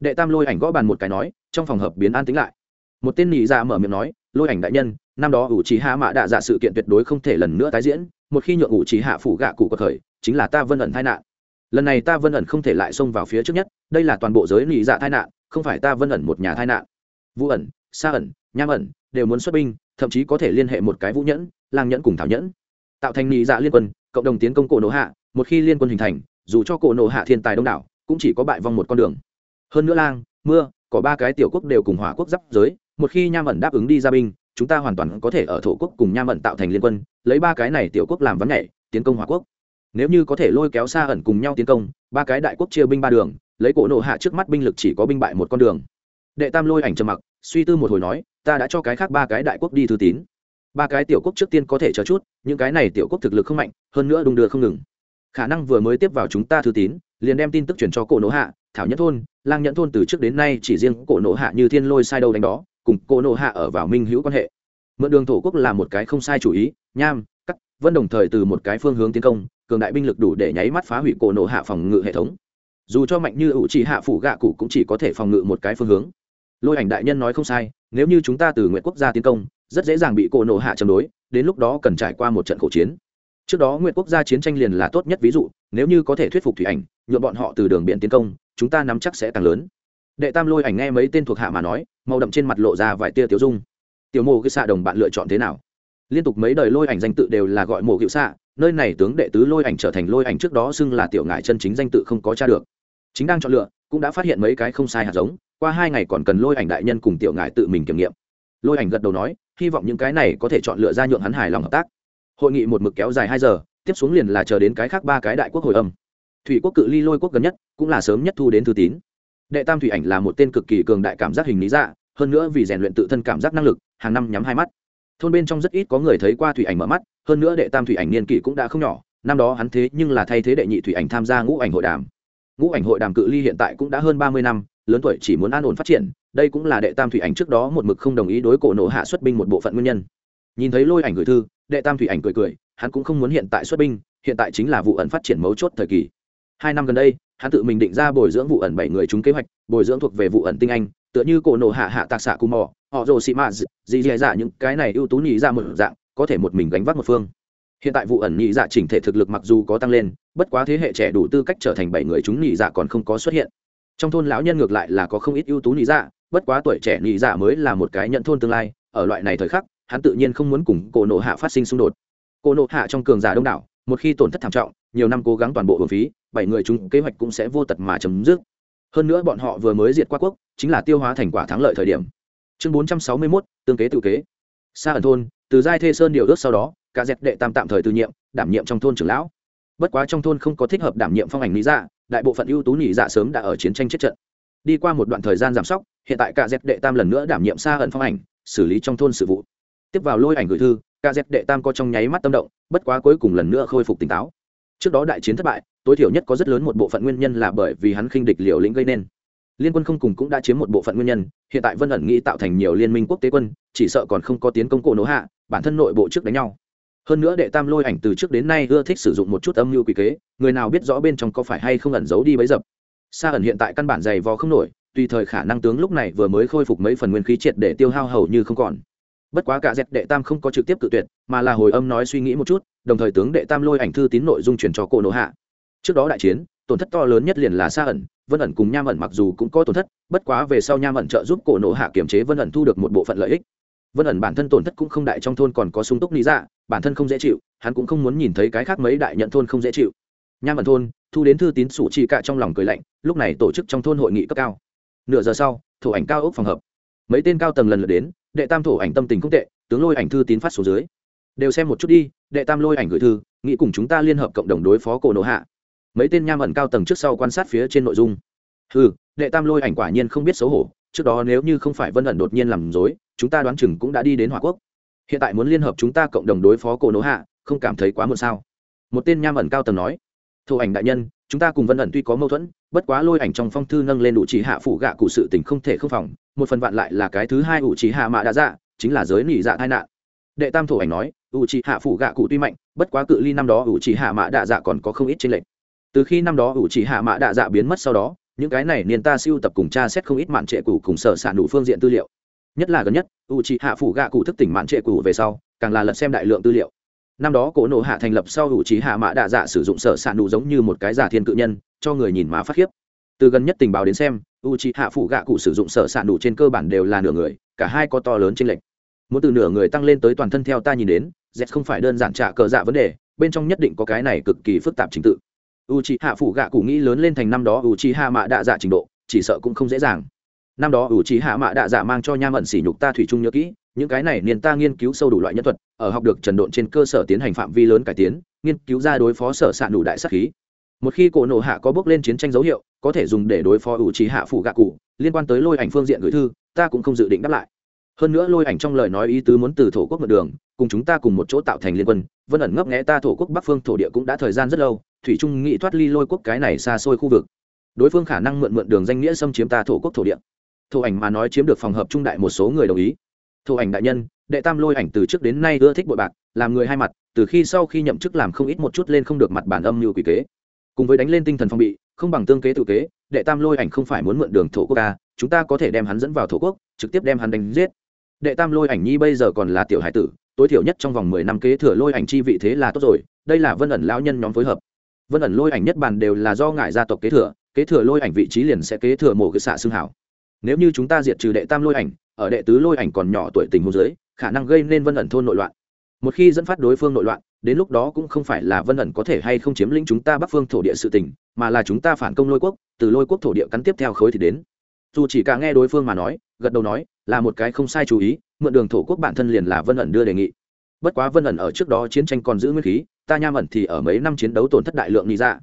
Đệ tam lôi ảnh gõ bàn một cái nói, trong phòng hợp biến an tính lại. Một tên nị dạ mở miệng nói, lôi ảnh đại nhân, năm đó ủ trí hạ mạ đạ dạ sự kiện tuyệt đối không thể lần nữa tái diễn, một khi nhượng ủ trí hạ phủ gạ cụ cuộc thời chính là ta vân ẩn tai nạn. Lần này ta vân ẩn không thể lại xông vào phía trước nhất, đây là toàn bộ giới nị dạ tai nạn, không phải ta vân ẩn một nhà tai nạn. Vũ ẩn, sa ẩn, nham ẩn, đều muốn xuất binh, thậm chí có thể liên hệ một cái vũ nhẫn lang nhẫn cùng thảo nhẫn. Tạo thành nhị dạ liên quân, cộng đồng tiến công cổ nổ hạ, một khi liên quân hình thành, dù cho cổ nổ hạ thiên tài đông đảo, cũng chỉ có bại vong một con đường. Hơn nữa lang, mưa, có ba cái tiểu quốc đều cùng hỏa quốc giáp giới, một khi nham ẩn đáp ứng đi ra binh, chúng ta hoàn toàn có thể ở thổ quốc cùng nham ẩn tạo thành liên quân, lấy ba cái này tiểu quốc làm vấn nhảy, tiến công hỏa quốc. Nếu như có thể lôi kéo xa ẩn cùng nhau tiến công, ba cái đại quốc chia binh ba đường, lấy cổ nộ hạ trước mắt binh lực chỉ có binh bại một con đường. Đệ tam lôi ảnh trầm mặc, suy tư một hồi nói, ta đã cho cái khác ba cái đại quốc đi thư tín ba cái tiểu quốc trước tiên có thể chờ chút, những cái này tiểu quốc thực lực không mạnh, hơn nữa đung đưa không ngừng. Khả năng vừa mới tiếp vào chúng ta thư tín, liền đem tin tức truyền cho cổ nộ hạ, thảo nhất thôn, lang nhẫn thôn từ trước đến nay chỉ riêng cổ nộ hạ như thiên lôi sai đâu đánh đó, cùng cổ nộ hạ ở vào minh hữu quan hệ. Mượn đường thổ quốc là một cái không sai chủ ý, nham, cắt, vân đồng thời từ một cái phương hướng tiến công, cường đại binh lực đủ để nháy mắt phá hủy cổ nộ hạ phòng ngự hệ thống. Dù cho mạnh như ủ trì hạ phủ gạ cụ cũng chỉ có thể phòng ngự một cái phương hướng. Lôi ảnh đại nhân nói không sai, nếu như chúng ta từ nguyện quốc gia tiến công rất dễ dàng bị cổ nộ hạ chống đối, đến lúc đó cần trải qua một trận khổ chiến. Trước đó nguyện quốc gia chiến tranh liền là tốt nhất ví dụ, nếu như có thể thuyết phục thủy ảnh, nhuộm bọn họ từ đường biển tiến công, chúng ta nắm chắc sẽ càng lớn. Đệ tam lôi ảnh nghe mấy tên thuộc hạ mà nói, màu đậm trên mặt lộ ra vài tia tiểu dung. Tiểu mộ cái xạ đồng bạn lựa chọn thế nào? Liên tục mấy đời lôi ảnh danh tự đều là gọi mộ cựu xạ nơi này tướng đệ tứ lôi ảnh trở thành lôi ảnh trước đó xưng là tiểu ngại chân chính danh tự không có tra được. Chính đang chọn lựa, cũng đã phát hiện mấy cái không sai hạt giống, qua hai ngày còn cần lôi ảnh đại nhân cùng tiểu ngại tự mình kiểm nghiệm. Lôi ảnh gật đầu nói hy vọng những cái này có thể chọn lựa ra nhượng hắn hài lòng hợp tác. Hội nghị một mực kéo dài hai giờ, tiếp xuống liền là chờ đến cái khác ba cái đại quốc hồi âm. Thủy quốc cự ly lôi quốc gần nhất, cũng là sớm nhất thu đến thư tín. Đệ tam thủy ảnh là một tên cực kỳ cường đại cảm giác hình lý dạ hơn nữa vì rèn luyện tự thân cảm giác năng lực, hàng năm nhắm hai mắt. Thôn bên trong rất ít có người thấy qua thủy ảnh mở mắt, hơn nữa đệ tam thủy ảnh niên kỷ cũng đã không nhỏ, năm đó hắn thế nhưng là thay thế đệ nhị thủy ảnh tham gia ngũ ảnh hội đàm. Ngũ ảnh hội đàm cự ly hiện tại cũng đã hơn ba mươi năm, lớn tuổi chỉ muốn an ổn phát triển đây cũng là đệ tam thủy ảnh trước đó một mực không đồng ý đối cổ nổ hạ xuất binh một bộ phận nguyên nhân. Nhìn thấy lôi ảnh gửi thư, đệ tam thủy ảnh cười cười, hắn cũng không muốn hiện tại xuất binh, hiện tại chính là vụ ẩn phát triển mấu chốt thời kỳ. Hai năm gần đây, hắn tự mình định ra bồi dưỡng vụ ẩn bảy người chúng kế hoạch, bồi dưỡng thuộc về vụ ẩn tinh anh, tựa như cổ nổ hạ hạ tạc xạ cù mò, họ rồ xị mạ dì dì dạ những cái này ưu tú nhị ra một dạng, có thể một mình gánh vác một phương. Hiện tại vụ ẩn nhị dạ chỉnh thể thực lực mặc dù có tăng lên, bất quá thế hệ trẻ đủ tư cách trở thành bảy người chúng nhị dạ còn không có xuất hiện. Trong thôn lão nhân ngược lại là có không ít ưu tú nhị dạ bất quá tuổi trẻ nhị dạ mới là một cái nhận thôn tương lai, ở loại này thời khắc, hắn tự nhiên không muốn cùng cổ nộ hạ phát sinh xung đột. Cổ nộ hạ trong cường giả đông đảo, một khi tổn thất thảm trọng, nhiều năm cố gắng toàn bộ hưởng phí, bảy người chúng kế hoạch cũng sẽ vô tật mà chấm dứt. Hơn nữa bọn họ vừa mới diệt qua quốc, chính là tiêu hóa thành quả thắng lợi thời điểm. Chương bốn trăm sáu mươi mốt, tương kế tự kế. Xa ẩn thôn, từ giai thê sơn điều ước sau đó, cả dẹp đệ tam tạm thời từ nhiệm, đảm nhiệm trong thôn trưởng lão. Bất quá trong thôn không có thích hợp đảm nhiệm phong ảnh lý dạ đại bộ phận ưu tú nhị dạ sớm đã ở chiến tranh chết trận đi qua một đoạn thời gian giảm sóc, hiện tại cả dẹp đệ tam lần nữa đảm nhiệm xa ẩn phong ảnh, xử lý trong thôn sự vụ. Tiếp vào lôi ảnh gửi thư cả dẹp đệ tam có trong nháy mắt tâm động, bất quá cuối cùng lần nữa khôi phục tỉnh táo. Trước đó đại chiến thất bại, tối thiểu nhất có rất lớn một bộ phận nguyên nhân là bởi vì hắn khinh địch liều lĩnh gây nên. Liên quân không cùng cũng đã chiếm một bộ phận nguyên nhân, hiện tại vân ẩn nghĩ tạo thành nhiều liên minh quốc tế quân, chỉ sợ còn không có tiến công cổ nỗ hạ, bản thân nội bộ trước đánh nhau. Hơn nữa đệ tam lôi ảnh từ trước đến nay ưa thích sử dụng một chút âm mưu quy kế, người nào biết rõ bên trong có phải hay không ẩn giấu đi bấy dập sa ẩn hiện tại căn bản dày vò không nổi, tùy thời khả năng tướng lúc này vừa mới khôi phục mấy phần nguyên khí triệt để tiêu hao hầu như không còn. Bất quá cả dẹp đệ tam không có trực tiếp cự tuyệt, mà là hồi âm nói suy nghĩ một chút, đồng thời tướng đệ tam lôi ảnh thư tín nội dung chuyển cho cổ nộ hạ. Trước đó đại chiến, tổn thất to lớn nhất liền là sa ẩn, vân ẩn cùng nham ẩn mặc dù cũng có tổn thất, bất quá về sau nham ẩn trợ giúp cổ nộ hạ kiểm chế vân ẩn thu được một bộ phận lợi ích. Vân ẩn bản thân tổn thất cũng không đại trong thôn còn có sung túc lý dạ bản thân không dễ chịu, hắn cũng không muốn nhìn thấy cái khác mấy đại nhận thôn không dễ chịu. Nham ẩn thôn thu đến thư tín sủ chỉ cả trong lòng cười lạnh, lúc này tổ chức trong thôn hội nghị cấp cao. Nửa giờ sau thủ ảnh cao ốc phòng hợp. Mấy tên cao tầng lần lượt đến, đệ tam thổ ảnh tâm tình cũng tệ, tướng lôi ảnh thư tín phát số dưới. Đều xem một chút đi, đệ tam lôi ảnh gửi thư, nghĩ cùng chúng ta liên hợp cộng đồng đối phó cổ nổ hạ. Mấy tên nham ẩn cao tầng trước sau quan sát phía trên nội dung. Ừ đệ tam lôi ảnh quả nhiên không biết xấu hổ, trước đó nếu như không phải vân ẩn đột nhiên làm dối chúng ta đoán chừng cũng đã đi đến hòa quốc. Hiện tại muốn liên hợp chúng ta cộng đồng đối phó cổ nổ hạ, không cảm thấy quá muộn sao? Một tên nham ẩn cao tầng nói thổ ảnh đại nhân, chúng ta cùng vân ẩn tuy có mâu thuẫn, bất quá lôi ảnh trong phong thư nâng lên ủ trí hạ phủ gạ cụ sự tình không thể không phòng, một phần vạn lại là cái thứ hai ủ trí hạ mạ đã dạ chính là giới nỉ dạ tai nạn. Đệ tam thổ ảnh nói ủ trí hạ phủ gạ cụ tuy mạnh, bất quá cự ly năm đó ủ trí hạ mạ đạ dạ còn có không ít tranh lệch. Từ khi năm đó ủ trí hạ mạ đạ dạ biến mất sau đó, những cái này niên ta siêu tập cùng tra xét không ít mạn trệ cụ cùng sở sản đủ phương diện tư liệu. Nhất là gần nhất u c hạ phủ gạ cụ thức tỉnh mạn trệ cụ về sau, càng là lật xem đại lượng tư liệu năm đó cổ nộ hạ thành lập sau u trí hạ mã đạ dạ sử dụng sở sản đủ giống như một cái giả thiên cự nhân, cho người nhìn má phát khiếp. Từ gần nhất tình báo đến xem u trí hạ phụ gạ cụ sử dụng sở sản đủ trên cơ bản đều là nửa người, cả hai có to lớn trên lệch. Muốn từ nửa người tăng lên tới toàn thân theo ta nhìn đến, z không phải đơn giản trả cờ dạ vấn đề, bên trong nhất định có cái này cực kỳ phức tạp trình tự. U trí hạ phụ gạ cụ nghĩ lớn lên thành năm đó u trí hạ mã đạ dạ trình độ, chỉ sợ cũng không dễ dàng. Năm đó u trí hạ mã đạ dạ mang cho nham ẩn sỉ nhục ta thủy chung nhớ kỹ những cái này niên ta nghiên cứu sâu đủ loại nhân thuật, ở học được trần độn trên cơ sở tiến hành phạm vi lớn cải tiến, nghiên cứu ra đối phó sở s ạ đủ đại sắc khí. Một khi cổ nổ hạ có bước lên chiến tranh dấu hiệu, có thể dùng để đối phó ủ trí hạ phủ gạ cụ, liên quan tới lôi ảnh phương diện gửi thư, ta cũng không dự định đáp lại. Hơn nữa lôi ảnh trong lời nói ý tứ muốn từ thổ quốc mượn đường, cùng chúng ta cùng một chỗ tạo thành liên quân, vân ẩn ngấp nghẽ ta thổ quốc bắc phương thổ địa cũng đã thời gian rất lâu, thủy trung nghị thoát ly lôi quốc cái này xa xôi khu vực. Đối phương khả năng mượn mượn đường danh nghĩa xâm chiếm ta thổ quốc thổ địa. Thổ ảnh mà nói chiếm được phòng hợp trung đại một số người đồng ý thủ ảnh đại nhân, đệ tam lôi ảnh từ trước đến nay ưa thích bội bạc, làm người hai mặt, từ khi sau khi nhậm chức làm không ít một chút lên không được mặt bản âm như quỷ kế. Cùng với đánh lên tinh thần phong bị, không bằng tương kế tự kế, đệ tam lôi ảnh không phải muốn mượn đường thổ quốc ca chúng ta có thể đem hắn dẫn vào thổ quốc, trực tiếp đem hắn đánh giết. Đệ tam lôi ảnh nhi bây giờ còn là tiểu hải tử, tối thiểu nhất trong vòng mười năm kế thừa lôi ảnh chi vị thế là tốt rồi, đây là vân ẩn lão nhân nhóm phối hợp. Vân ẩn lôi ảnh nhất bàn đều là do ngại gia tộc kế thừa kế thừa lôi ảnh vị trí liền sẽ kế thừa mổ cái xạ xương hảo. Nếu như chúng ta diệt trừ đệ tam lôi ảnh ở đệ tứ lôi ảnh còn nhỏ tuổi tình hôn giới khả năng gây nên vân ẩn thôn nội loạn. Một khi dẫn phát đối phương nội loạn, đến lúc đó cũng không phải là vân ẩn có thể hay không chiếm lĩnh chúng ta bắc phương thổ địa sự tỉnh mà là chúng ta phản công lôi quốc, từ lôi quốc thổ địa cắn tiếp theo khối thì đến. Dù chỉ cả nghe đối phương mà nói, gật đầu nói, là một cái không sai chú ý, mượn đường thổ quốc bản thân liền là vân ẩn đưa đề nghị. Bất quá vân ẩn ở trước đó chiến tranh còn giữ nguyên khí, ta nham ẩn thì ở mấy năm chiến đấu tổn thất đại lượng nị dạ.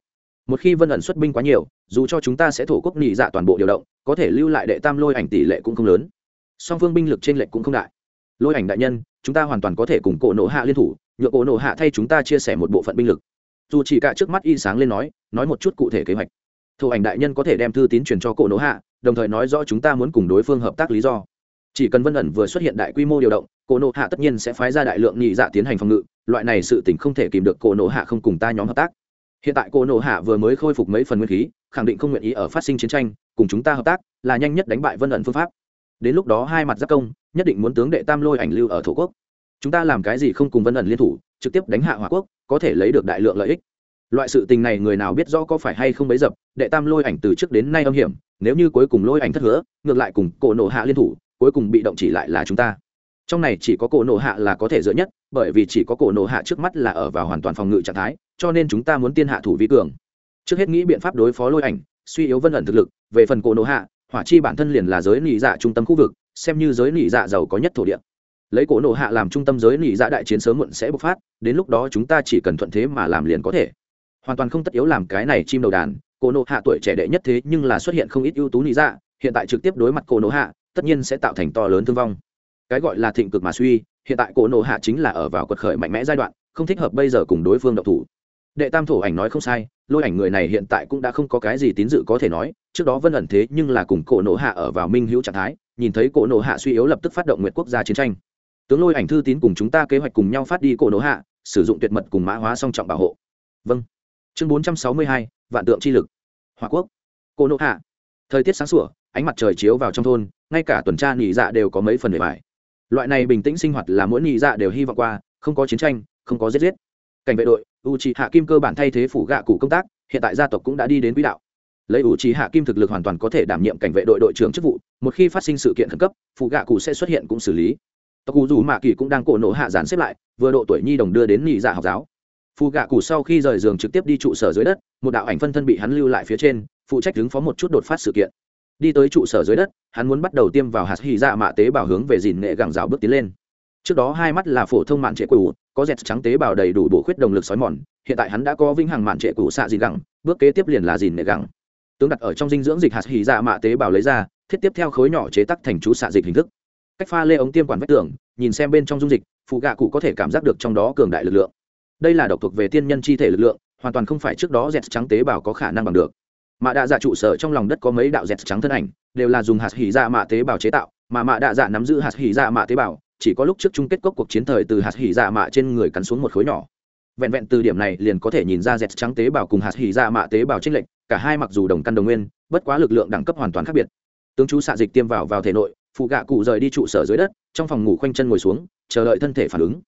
Một khi vân ẩn xuất binh quá nhiều, dù cho chúng ta sẽ thổ quốc nị dạ toàn bộ điều động, có thể lưu lại đệ tam lôi ảnh tỷ lệ cũng không lớn song phương binh lực trên lệnh cũng không đại. Lôi ảnh đại nhân, chúng ta hoàn toàn có thể cùng cổ nổ hạ liên thủ nhựa cổ nổ hạ thay chúng ta chia sẻ một bộ phận binh lực. Dù chỉ cả trước mắt y sáng lên nói nói một chút cụ thể kế hoạch. Thủ ảnh đại nhân có thể đem thư tín truyền cho cổ nổ hạ, đồng thời nói rõ chúng ta muốn cùng đối phương hợp tác lý do. Chỉ cần vân ẩn vừa xuất hiện đại quy mô điều động, cổ nộ hạ tất nhiên sẽ phái ra đại lượng nhị dạ tiến hành phòng ngự, loại này sự tỉnh không thể kìm được cổ nộ hạ không cùng ta nhóm hợp tác. Hiện tại cổ nộ hạ vừa mới khôi phục mấy phần nguyên khí, khẳng định không nguyện ý ở phát sinh chiến tranh, cùng chúng ta hợp tác là nhanh nhất đánh bại vân ẩn phương pháp đến lúc đó hai mặt giáp công, nhất định muốn tướng đệ tam lôi ảnh lưu ở thổ quốc. Chúng ta làm cái gì không cùng vân ẩn liên thủ, trực tiếp đánh hạ hòa quốc, có thể lấy được đại lượng lợi ích. Loại sự tình này người nào biết rõ có phải hay không bấy dập, đệ tam lôi ảnh từ trước đến nay âm hiểm, nếu như cuối cùng lôi ảnh thất hứa, ngược lại cùng cổ nộ hạ liên thủ, cuối cùng bị động chỉ lại là chúng ta. Trong này chỉ có cổ nộ hạ là có thể dựa nhất, bởi vì chỉ có cổ nộ hạ trước mắt là ở vào hoàn toàn phòng ngự trạng thái, cho nên chúng ta muốn tiên hạ thủ vi cường. Trước hết nghĩ biện pháp đối phó lôi ảnh, suy yếu vân ẩn thực lực, về phần cổ nộ hạ hỏa chi bản thân liền là giới nỉ dạ trung tâm khu vực, xem như giới nỉ dạ giàu có nhất thổ địa. Lấy cổ nộ hạ làm trung tâm giới nỉ dạ đại chiến sớm muộn sẽ bộc phát, đến lúc đó chúng ta chỉ cần thuận thế mà làm liền có thể. Hoàn toàn không tất yếu làm cái này chim đầu đàn, cổ nộ hạ tuổi trẻ đệ nhất thế nhưng là xuất hiện không ít ưu tú nỉ dạ hiện tại trực tiếp đối mặt cổ nộ hạ, tất nhiên sẽ tạo thành to lớn thương vong. Cái gọi là thịnh cực mà suy, hiện tại cổ nộ hạ chính là ở vào quật khởi mạnh mẽ giai đoạn, không thích hợp bây giờ cùng đối phương độc thủ đệ tam thổ ảnh nói không sai, lôi ảnh người này hiện tại cũng đã không có cái gì tín dự có thể nói, trước đó vân ẩn thế nhưng là cùng cổ nộ hạ ở vào minh hữu trạng thái, nhìn thấy cổ nộ hạ suy yếu lập tức phát động nguyệt quốc gia chiến tranh. Tướng lôi ảnh thư tín cùng chúng ta kế hoạch cùng nhau phát đi cổ nộ hạ, sử dụng tuyệt mật cùng mã hóa song trọng bảo hộ. Vâng. Chương bốn trăm sáu mươi hai, vạn tượng chi lực. Hòa quốc. Cổ nộ hạ. Thời tiết sáng sủa, ánh mặt trời chiếu vào trong thôn, ngay cả tuần tra nhị dạ đều có mấy phần bề bài loại này bình tĩnh sinh hoạt là mỗi nhị dạ đều hy vọng qua, không có chiến tranh, không có giết giết. Cảnh vệ đội u trì hạ kim cơ bản thay thế phủ gạ cụ công tác, hiện tại gia tộc cũng đã đi đến quỹ đạo. Lấy u trì hạ kim thực lực hoàn toàn có thể đảm nhiệm cảnh vệ đội đội trưởng chức vụ, một khi phát sinh sự kiện khẩn cấp, phủ gạ cụ sẽ xuất hiện cũng xử lý. Tộc cụ dù mạ kỳ cũng đang cổ nổ hạ gián xếp lại, vừa độ tuổi nhi đồng đưa đến nhị dạ học giáo. Phù gạ cụ sau khi rời giường trực tiếp đi trụ sở dưới đất, một đạo ảnh phân thân bị hắn lưu lại phía trên, phụ trách ứng phó một chút đột phát sự kiện. Đi tới trụ sở dưới đất, hắn muốn bắt đầu tiêm vào hạt hy dạ mạ tế bào hướng về dìn nghệ gẳng rào bước tiến lên trước đó hai mắt là phổ thông mạn trệ cũ có dẹt trắng tế bào đầy đủ bổ khuyết động lực sói mòn, hiện tại hắn đã có vinh hằng mạn trệ cũ xạ dìn gẳng, bước kế tiếp liền là dìn nệ gẳng. Tướng đặt ở trong dinh dưỡng dịch hạt hỉ dạ mạ tế bào lấy ra, thiết tiếp theo khối nhỏ chế tắc thành chú xạ dịch hình thức. Cách pha lê ống tiêm quản vách tường, nhìn xem bên trong dung dịch, phụ gạ cụ có thể cảm giác được trong đó cường đại lực lượng. Đây là độc thuộc về tiên nhân chi thể lực lượng, hoàn toàn không phải trước đó dẹt trắng tế bào có khả năng bằng được. Mạ đạ dạ trụ sở trong lòng đất có mấy đạo dẹt trắng thân ảnh, đều là dùng hạt hỉ dạ mạ tế bào chế tạo, mà mạ đạ dạ nắm giữ hạt hỉ dạ mạ tế bào chỉ có lúc trước chung kết cốc cuộc chiến thời từ hạt hỉ dạ mạ trên người cắn xuống một khối nhỏ. Vẹn vẹn từ điểm này liền có thể nhìn ra dẹt trắng tế bào cùng hạt hỉ dạ mạ tế bào trích lệnh cả hai mặc dù đồng căn đồng nguyên, bất quá lực lượng đẳng cấp hoàn toàn khác biệt. Tướng chú xạ dịch tiêm vào vào thể nội, phụ gạ cụ rời đi trụ sở dưới đất, trong phòng ngủ khoanh chân ngồi xuống, chờ đợi thân thể phản ứng.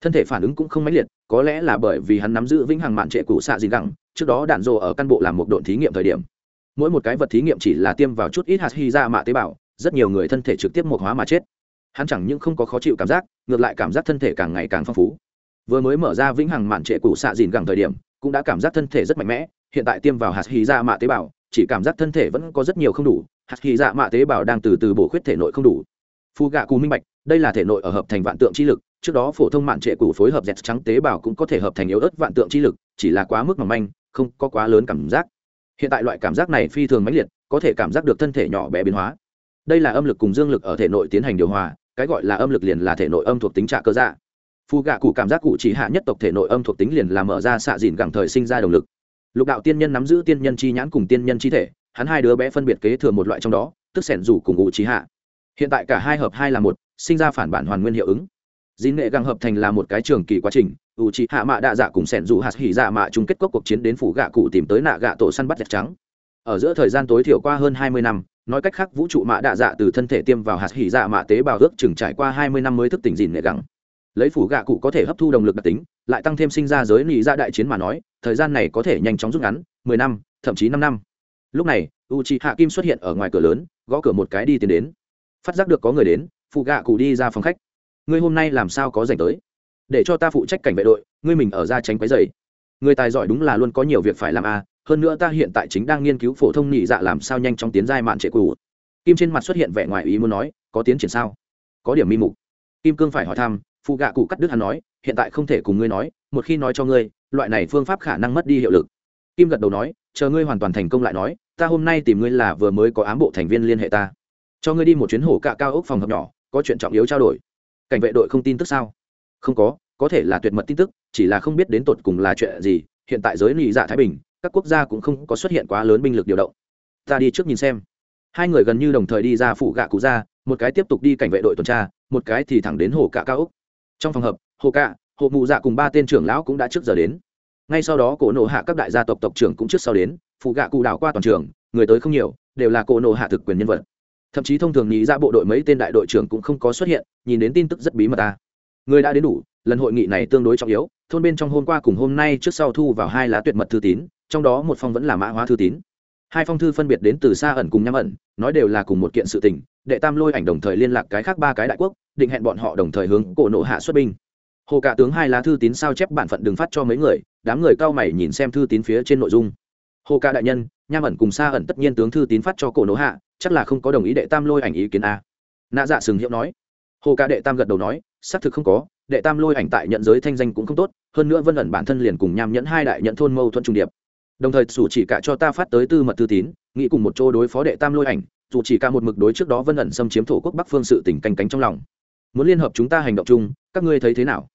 Thân thể phản ứng cũng không mãnh liệt, có lẽ là bởi vì hắn nắm giữ vĩnh hằng mạn trệ cụ xạ gì gẳng, trước đó đạn rồ ở căn bộ làm một độn thí nghiệm thời điểm. Mỗi một cái vật thí nghiệm chỉ là tiêm vào chút ít hạt hy ra dạ mạ tế bào, rất nhiều người thân thể trực tiếp một hóa mà chết hắn chẳng những không có khó chịu cảm giác, ngược lại cảm giác thân thể càng ngày càng phong phú. Vừa mới mở ra vĩnh hằng mạn trệ cũ xạ dìn gẳng thời điểm, cũng đã cảm giác thân thể rất mạnh mẽ, hiện tại tiêm vào hạt hy ra dạ mạ tế bào, chỉ cảm giác thân thể vẫn có rất nhiều không đủ, hạt hy dạ mạ tế bào đang từ từ bổ khuyết thể nội không đủ. Phù gạ cù minh bạch, đây là thể nội ở hợp thành vạn tượng chi lực, trước đó phổ thông mạn trệ cũ phối hợp dẹt trắng tế bào cũng có thể hợp thành yếu ớt vạn tượng chi lực, chỉ là quá mức mỏng manh, không có quá lớn cảm giác. Hiện tại loại cảm giác này phi thường mãnh liệt, có thể cảm giác được thân thể nhỏ bé biến hóa. Đây là âm lực cùng dương lực ở thể nội tiến hành điều hòa cái gọi là âm lực liền là thể nội âm thuộc tính trạ cơ dạ. Phù gạ cụ cảm giác cụ chỉ hạ nhất tộc thể nội âm thuộc tính liền là mở ra xạ dìn gẳng thời sinh ra động lực. Lục đạo tiên nhân nắm giữ tiên nhân chi nhãn cùng tiên nhân chi thể, hắn hai đứa bé phân biệt kế thừa một loại trong đó, tức sẻn rủ cùng ngụ chỉ hạ. Hiện tại cả hai hợp hai là một, sinh ra phản bản hoàn nguyên hiệu ứng. Dìn nghệ găng hợp thành là một cái trường kỳ quá trình ủ trí hạ mạ đạ dạ cùng sẻn rủ hạt hỉ dạ mạ chung kết cốc cuộc chiến đến phủ gạ cụ tìm tới nạ gạ tổ săn bắt dẹp trắng. Ở giữa thời gian tối thiểu qua hơn hai mươi năm nói cách khác, vũ trụ mạ đạ dạ từ thân thể tiêm vào hạt hỉ dạ mạ tế bào ước chừng trải qua hai mươi năm mới thức tỉnh dìn nghệ gẳng. Lấy phủ gạ cụ có thể hấp thu động lực đặc tính, lại tăng thêm sinh ra giới nị ra đại chiến mà nói, thời gian này có thể nhanh chóng rút ngắn, mười năm, thậm chí năm năm. Lúc này u c hạ kim xuất hiện ở ngoài cửa lớn, gõ cửa một cái đi tiến đến. Phát giác được có người đến phụ gạ cụ đi ra phòng khách. Ngươi hôm nay làm sao có dành tới? Để cho ta phụ trách cảnh vệ đội, ngươi mình ở ra tránh quấy dày người tài giỏi đúng là luôn có nhiều việc phải làm à hơn nữa ta hiện tại chính đang nghiên cứu phổ thông nhị dạ làm sao nhanh chóng tiến giai mạn trệ cụ kim trên mặt xuất hiện vẻ ngoài ý muốn nói, có tiến triển sao? Có điểm mi mục. Kim cương phải hỏi thăm phụ gạ cụ cắt đứt hắn nói, hiện tại không thể cùng ngươi nói, một khi nói cho ngươi, loại này phương pháp khả năng mất đi hiệu lực. Kim gật đầu nói, chờ ngươi hoàn toàn thành công lại nói, ta hôm nay tìm ngươi là vừa mới có ám bộ thành viên liên hệ ta. Cho ngươi đi một chuyến hổ cạ cao ốc phòng hợp nhỏ, có chuyện trọng yếu trao đổi. Cảnh vệ đội không tin tức sao? Không có có thể là tuyệt mật tin tức, chỉ là không biết đến tột cùng là chuyện gì, hiện tại giới lì dạ thái bình các quốc gia cũng không có xuất hiện quá lớn binh lực điều động. Ta đi trước nhìn xem. Hai người gần như đồng thời đi ra phụ gạ cụ ra, một cái tiếp tục đi cảnh vệ đội tuần tra, một cái thì thẳng đến hồ cạ cao úc. trong phòng hợp, hồ cạ hộ mụ dạ cùng ba tên trưởng lão cũng đã trước giờ đến. Ngay sau đó cổ nộ hạ các đại gia tộc tộc trưởng cũng trước sau đến phụ gạ cụ đảo qua toàn trường, người tới không nhiều, đều là cổ nộ hạ thực quyền nhân vật. Thậm chí thông thường nghĩ ra dạ bộ đội mấy tên đại đội trưởng cũng không có xuất hiện, nhìn đến tin tức rất bí mật ta. Người đã đến đủ lần hội nghị này tương đối trọng yếu, thôn bên trong hôm qua cùng hôm nay trước sau thu vào hai lá tuyệt mật thư tín, trong đó một phong vẫn là mã hóa thư tín. Hai phong thư phân biệt đến từ xa ẩn cùng nham ẩn, nói đều là cùng một kiện sự tình, đệ tam lôi ảnh đồng thời liên lạc cái khác ba cái đại quốc, định hẹn bọn họ đồng thời hướng cổ nộ hạ xuất binh. Hồ cả tướng hai lá thư tín sao chép bản phận đừng phát cho mấy người, đám người cao mày nhìn xem thư tín phía trên nội dung. Hồ ca đại nhân, nham ẩn cùng xa ẩn tất nhiên tướng thư tín phát cho cổ nộ hạ, chắc là không có đồng ý đệ tam lôi ảnh ý kiến a. Nạ dạ sừng hiệu nói. Hồ ca đệ tam gật đầu nói, xác thực không có đệ tam lôi ảnh tại nhận giới thanh danh cũng không tốt, hơn nữa vân ẩn bản thân liền cùng nham nhẫn hai đại nhận thôn mâu thuẫn trung điệp. Đồng thời, dù chỉ cả cho ta phát tới tư mật thư tín, nghĩ cùng một chỗ đối phó đệ tam lôi ảnh, dù chỉ cả một mực đối trước đó vân ẩn xâm chiếm thổ quốc bắc phương sự tỉnh canh cánh trong lòng. Muốn liên hợp chúng ta hành động chung, các ngươi thấy thế nào?